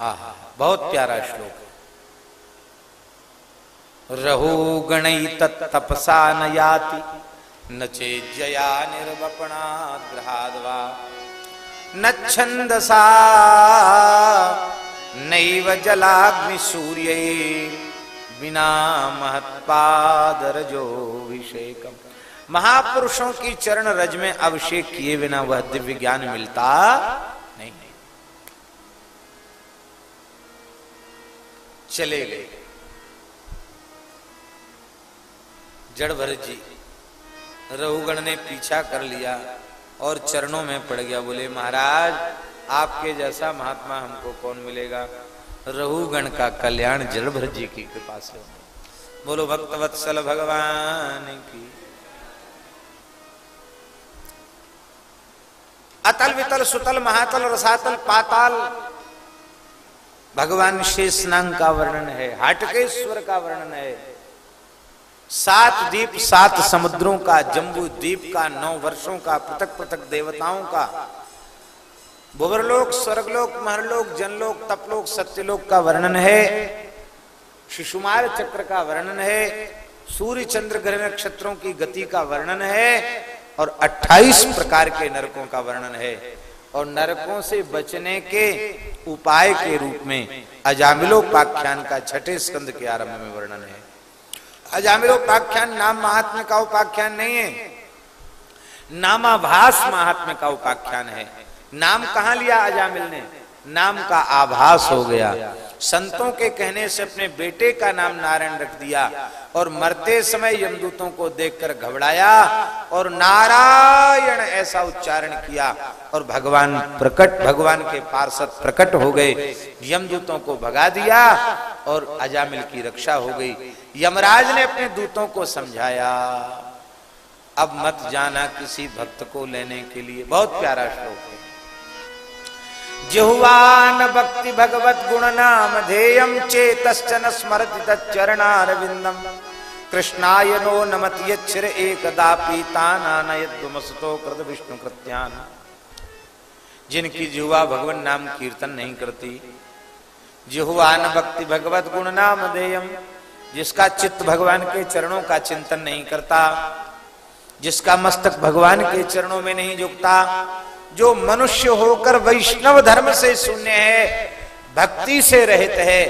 आहा बहुत प्यारा श्लोक रहो गण तपसा न याति, न चे जया निर्वपणा ग्रहाद्वा, न छंदसा नैव जलाग्नि सूर्य बिना महत्पादरजोभिषेकम महापुरुषों की चरण रज में अभिषेक किए बिना वह दिव्य ज्ञान मिलता नहीं चले गए। जड़ भरत जी रहुगण ने पीछा कर लिया और चरणों में पड़ गया। बोले, महाराज आपके जैसा महात्मा हमको कौन मिलेगा? रहुगण का कल्याण जलभर जी की कृपा से बोलो, भक्तवत्सल भगवान की। अतल वितल सुतल महातल रसातल पाताल। भगवान शेषनांग का वर्णन है, हाटकेश्वर का वर्णन है। सात द्वीप सात समुद्रों का, जम्बू द्वीप का, नौ वर्षों का पृथक पृथक देवताओं का। भुवरलोक स्वर्गलोक, महरलोक, जनलोक, तपलोक, सत्यलोक का वर्णन है। शिशुमार चक्र का वर्णन है। सूर्य चंद्र ग्रह नक्षत्रों की गति का वर्णन है। और 28 प्रकार के नरकों का वर्णन है। और नरकों से बचने के उपाय के रूप में अजामिलोपाख्यान का छठे स्कंद के आरंभ में वर्णन है। अजामिलोपाख्यान नाम महात्म्य का उपाख्यान नहीं है। नामाभास महात्म्य का उपाख्यान है। नाम कहाँ लिया अजामिल ने नाम का आभास हो गया। संतों के कहने से अपने बेटे का नाम नारायण रख दिया और मरते समय यमदूतों को देखकर घबराया और नारायण ऐसा उच्चारण किया और भगवान प्रकट, भगवान के पार्षद प्रकट हो गए। यमदूतों को भगा दिया और अजामिल की रक्षा हो गई। यमराज ने अपने दूतों को समझाया, अब मत जाना किसी भक्त को लेने के लिए। बहुत प्यारा श्लोक है। जिह्वान भक्ति भगवत गुण नाम ध्येयम चेतश्चन स्मरति तच्चरणारविंदम कृष्णाय नो नमत यच्छिर एकदा पीतानानयद्वमसतो कृत विष्णु कृत्यान। जिनकी जिह्वा भगवान नाम कीर्तन नहीं करती, जिह्वान भक्ति भगवत गुण नाम देयम जिसका चित्त भगवान के चरणों का चिंतन नहीं करता, जिसका मस्तक भगवान के चरणों में नहीं झुकता जो मनुष्य होकर वैष्णव धर्म से शून्य है, भक्ति से रहित है,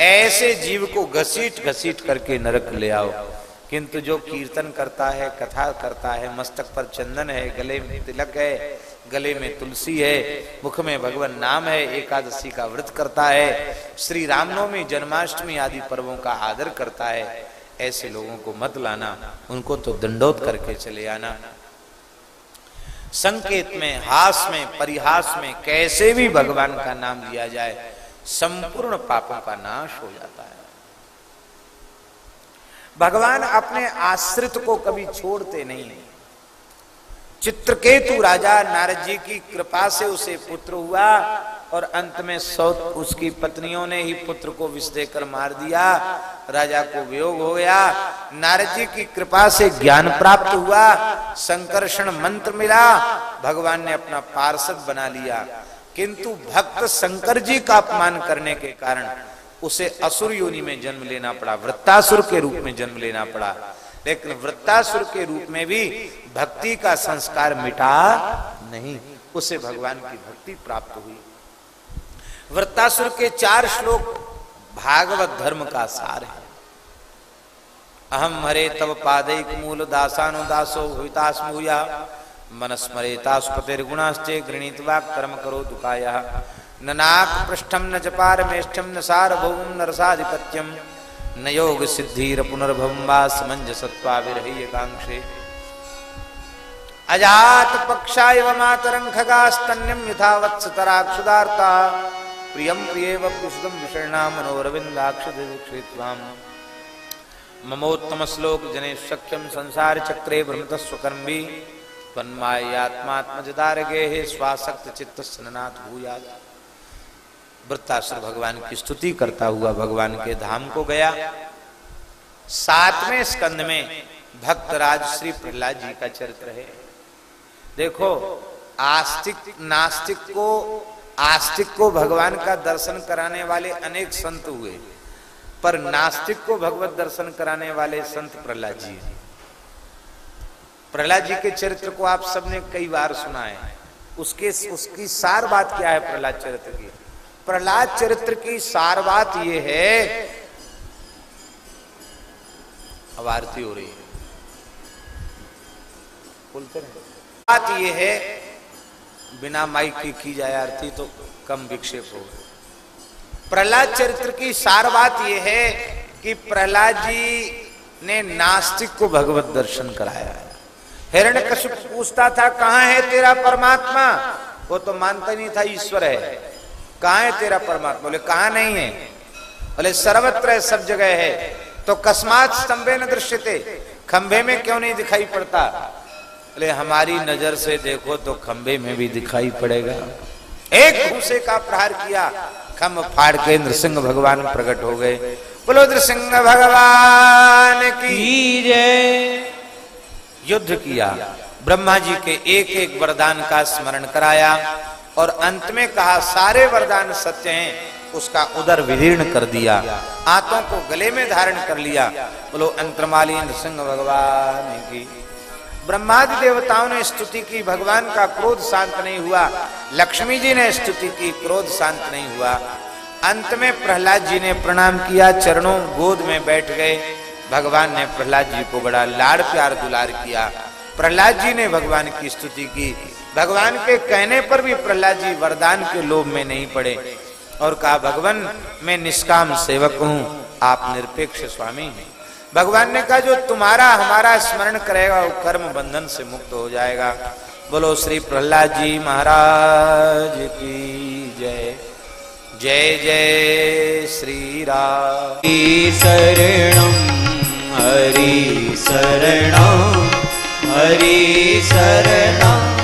ऐसे जीव को घसीट घसीट करके नरक ले आओ। किंतु जो कीर्तन करता है, कथा करता है, मस्तक पर चंदन है, गले में तिलक है, गले में तुलसी है, मुख में भगवान नाम है, एकादशी का व्रत करता है श्री रामनवमी जन्माष्टमी आदि पर्वों का आदर करता है, ऐसे लोगों को मत लाना, उनको तो दंडोत करके चले आना। संकेत में, हास में, परिहास में, कैसे भी भगवान का नाम लिया जाए, संपूर्ण पापों का नाश हो जाता है। भगवान अपने आश्रित को कभी छोड़ते नहीं चित्रकेतु राजा नारद जी की कृपा से उसे पुत्र हुआ और अंत में सौ उसकी पत्नियों ने ही पुत्र को विष देकर मार दिया। राजा को वियोग हो गया। नारद जी की कृपा से ज्ञान प्राप्त हुआ। संकर्षण मंत्र मिला। भगवान ने अपना पार्षद बना लिया। किंतु भक्त शंकर जी का अपमान करने के कारण उसे असुर योनि में जन्म लेना पड़ा। वृत्तासुर के रूप में जन्म लेना पड़ा। लेकिन वृत्तासुर के रूप में भी भक्ति का संस्कार मिटा नहीं। उसे भगवान की भक्ति प्राप्त हुई। वृत्तासुर के चार श्लोक भागवत धर्म का सार है। अहम हरे तव पादैक मूल दासानुदासो हुतास मुया मनस्मरेतास्पतिर्गुणाश्चे गृणीतवा कर्म करो दुकाया न नाक पृष्ठम न चपारमेष्ठम न सार्वभौम न रसाधिपत्यम न योग सिद्धिर पुनर्भवम वा समंजसत्वा विरह्य कांक्षे अजात पक्षा एव मातरं खगास्तन्यम यथा प्रिय पुष्टम विषणा मनोरविंदाक्षित्वाम ममोत्तम श्लोक जने सख्यम संसार चक्रे भ्रमत स्वकर्मी तन्मायात्मात्मजदारगे हे स्वासक्त चित्त स्नाथ भूया वृत्तासुर भगवान की स्तुति करता हुआ भगवान के धाम को गया। सातवें स्कंद में भक्त राज श्री प्रहलाद जी का चरित्र है। देखो, आस्तिक नास्तिक को आस्तिक को भगवान का दर्शन कराने वाले अनेक संत हुए, पर नास्तिक को भगवत दर्शन कराने वाले संत प्रहलाद जी प्रहलाद जी के चरित्र को आप सबने कई बार सुना है। उसके, उसकी सार बात क्या है प्रहलाद चरित्र की? प्रहलाद चरित्र की सार बात यह है आरती हो रही है। बोलते बात यह है बिना माइक की की जाए आरती तो कम विक्षेप हो। प्रहलाद चरित्र की सार बात यह है कि प्रहलाद जी ने नास्तिक को भगवत दर्शन कराया हिरण कश्यप पूछता था, कहाँ है तेरा परमात्मा? वो तो मानता नहीं था, ईश्वर है। कहा है तेरा परमात्मा? बोले, कहा नहीं है। बोले, सर्वत्र है, सब जगह है। तो कस्मात स्तंभे न दृश्य खंभे में क्यों नहीं दिखाई पड़ता? बोले हमारी नज़र से देखो तो खंबे में भी दिखाई पड़ेगा। एक भूसे का प्रहार किया खम फाड़ के नृसिंह भगवान प्रकट हो गए। बोलो, नृसिंह भगवान की जय। युद्ध किया। ब्रह्मा जी के एक एक वरदान का स्मरण कराया और अंत में कहा, सारे वरदान सत्य हैं। उसका उदर विदीर्ण कर दिया। आंतों को गले में धारण कर लिया। बोलो, अंतरमाली नृसिंह भगवान की। ब्रह्मादि देवताओं ने स्तुति की, भगवान का क्रोध शांत नहीं हुआ, लक्ष्मी जी ने स्तुति की, क्रोध शांत नहीं हुआ। अंत में प्रहलाद जी ने प्रणाम किया, चरणों गोद में बैठ गए। भगवान ने प्रहलाद जी को बड़ा लाड़ प्यार दुलार किया। प्रहलाद जी ने भगवान की स्तुति की। भगवान के कहने पर भी प्रहलाद जी वरदान के लोभ में नहीं पड़े और कहा, भगवान, मैं निष्काम सेवक हूँ, आप निरपेक्ष स्वामी हैं। भगवान ने कहा, जो तुम्हारा, हमारा स्मरण करेगा, वो कर्म बंधन से मुक्त हो जाएगा। बोलो, श्री प्रहलाद जी महाराज की जय। जय जय श्री राम। शरणं, हरि शरणं हरि शरणं।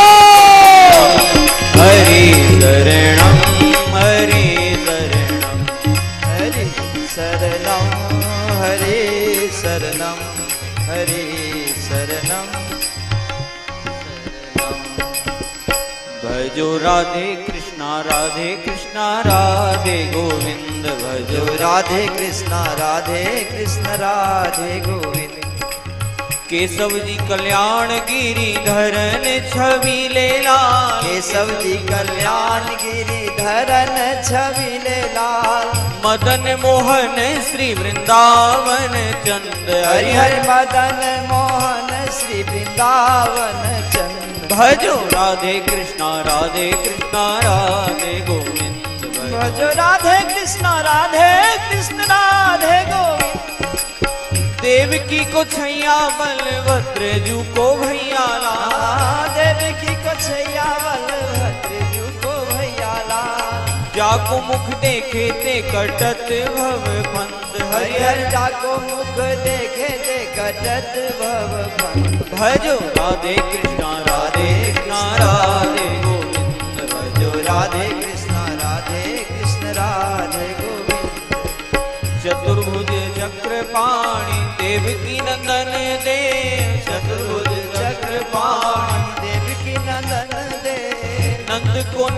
राधे कृष्णा राधे कृष्णा राधे गोविंद भजो राधे कृष्णा राधे कृष्ण राधे गोविंद। केशव जी कल्याण गिरी धरन छवि ले लाल। केशव जी कल्याण गिरी धरन छविले लाल। मदन मोहन श्री वृंदावन चंद। हरिहर मदन मोहन श्री वृंदावन चंद। भजो राधे कृष्णा राधे कृष्णा राधे गोविंद भजो। राधे कृष्णा राधे कृष्ण राधे गोविंद। देवकी को छैया बलभद्र जू को भैया लाल देव की बलभद्र छैया लाल जाको मुख देखे ते कटत भव फंद हरिहर जाको मुख देखे दे कटत भव भजो राधे कृष्णा राधे कृष्णा राधे गोविंद। भजो राधे कृष्ण राधे कृष्ण राधे गोविंद। चतुर्भुज चक्र पाणी देवकी नंदन देव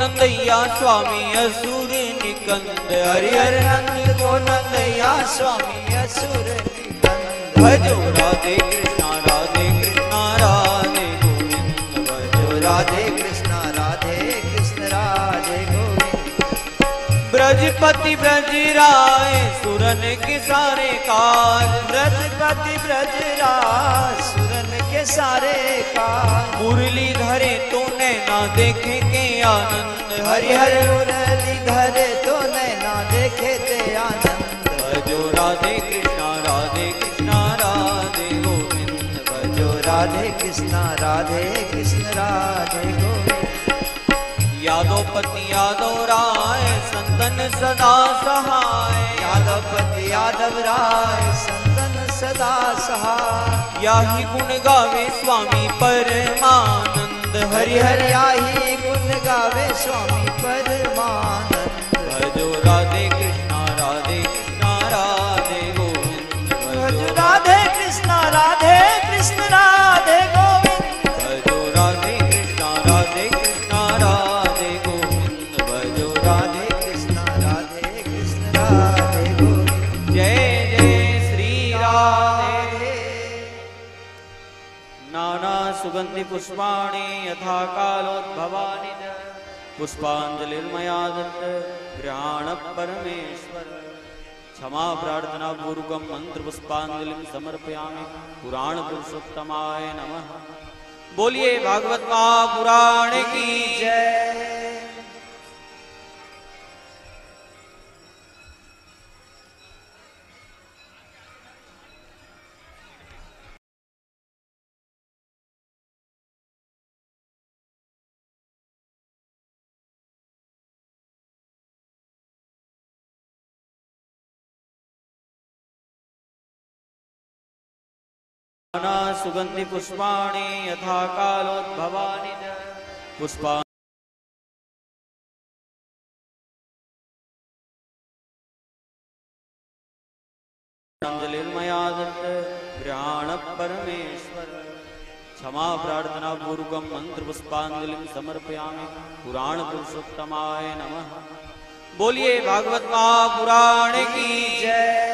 नंदैया स्वामी असुर निकंद। हरिहर हरिहर नंद को नंदया स्वामी असुर निकंद। भजो राधे कृष्णा राधे कृष्णा, राधे गोविंद। भजो राधे कृष्ण राधे कृष्ण, राधे गोविंद। ब्रजपति ब्रज राय, सुरन के सारे काज ब्रजपति ब्रज राज के सारे काज मुरली धरे तो नैना देखे के आनंद। हरिहर मुरली धरे तो नैना देखे ते आनंद। भजो राधे कृष्णा राधे कृष्णा राधे गोविंद। भजो राधे कृष्ण राधे कृष्ण राधे गोविंद। यादव पति यादव राय संतन सदा सहाय। यादवपति यादव राय संतन याही गुण गावे स्वामी परमानंद। हरिहर याही गुण गावे स्वामी परमानंद। भजो राधे कृष्णा राधे कृष्णा राधे गोविंद। भजो राधे कृष्ण राधे सुगन्धिपुष्पाणि यथा कालोद्भवानी च। दत्त दत्त घ्राणपरमेश्वर क्षमा प्रार्थनापूर्वकं मन्त्रपुष्पाञ्जलिं समर्पयामि। पुराणपुरुषोत्तमाय नमः। बोलिए भागवत महापुराण की जय। सुगंधि पुष्पाणि यथा कालोद्भवानि पुष्पा परमेश्वर क्षमा प्रार्थना पूर्वकम मंत्र पुष्पांजलि समर्पयामि। पुराण पुरुषोत्तमाय नमः। बोलिए भागवत महापुराण की जय।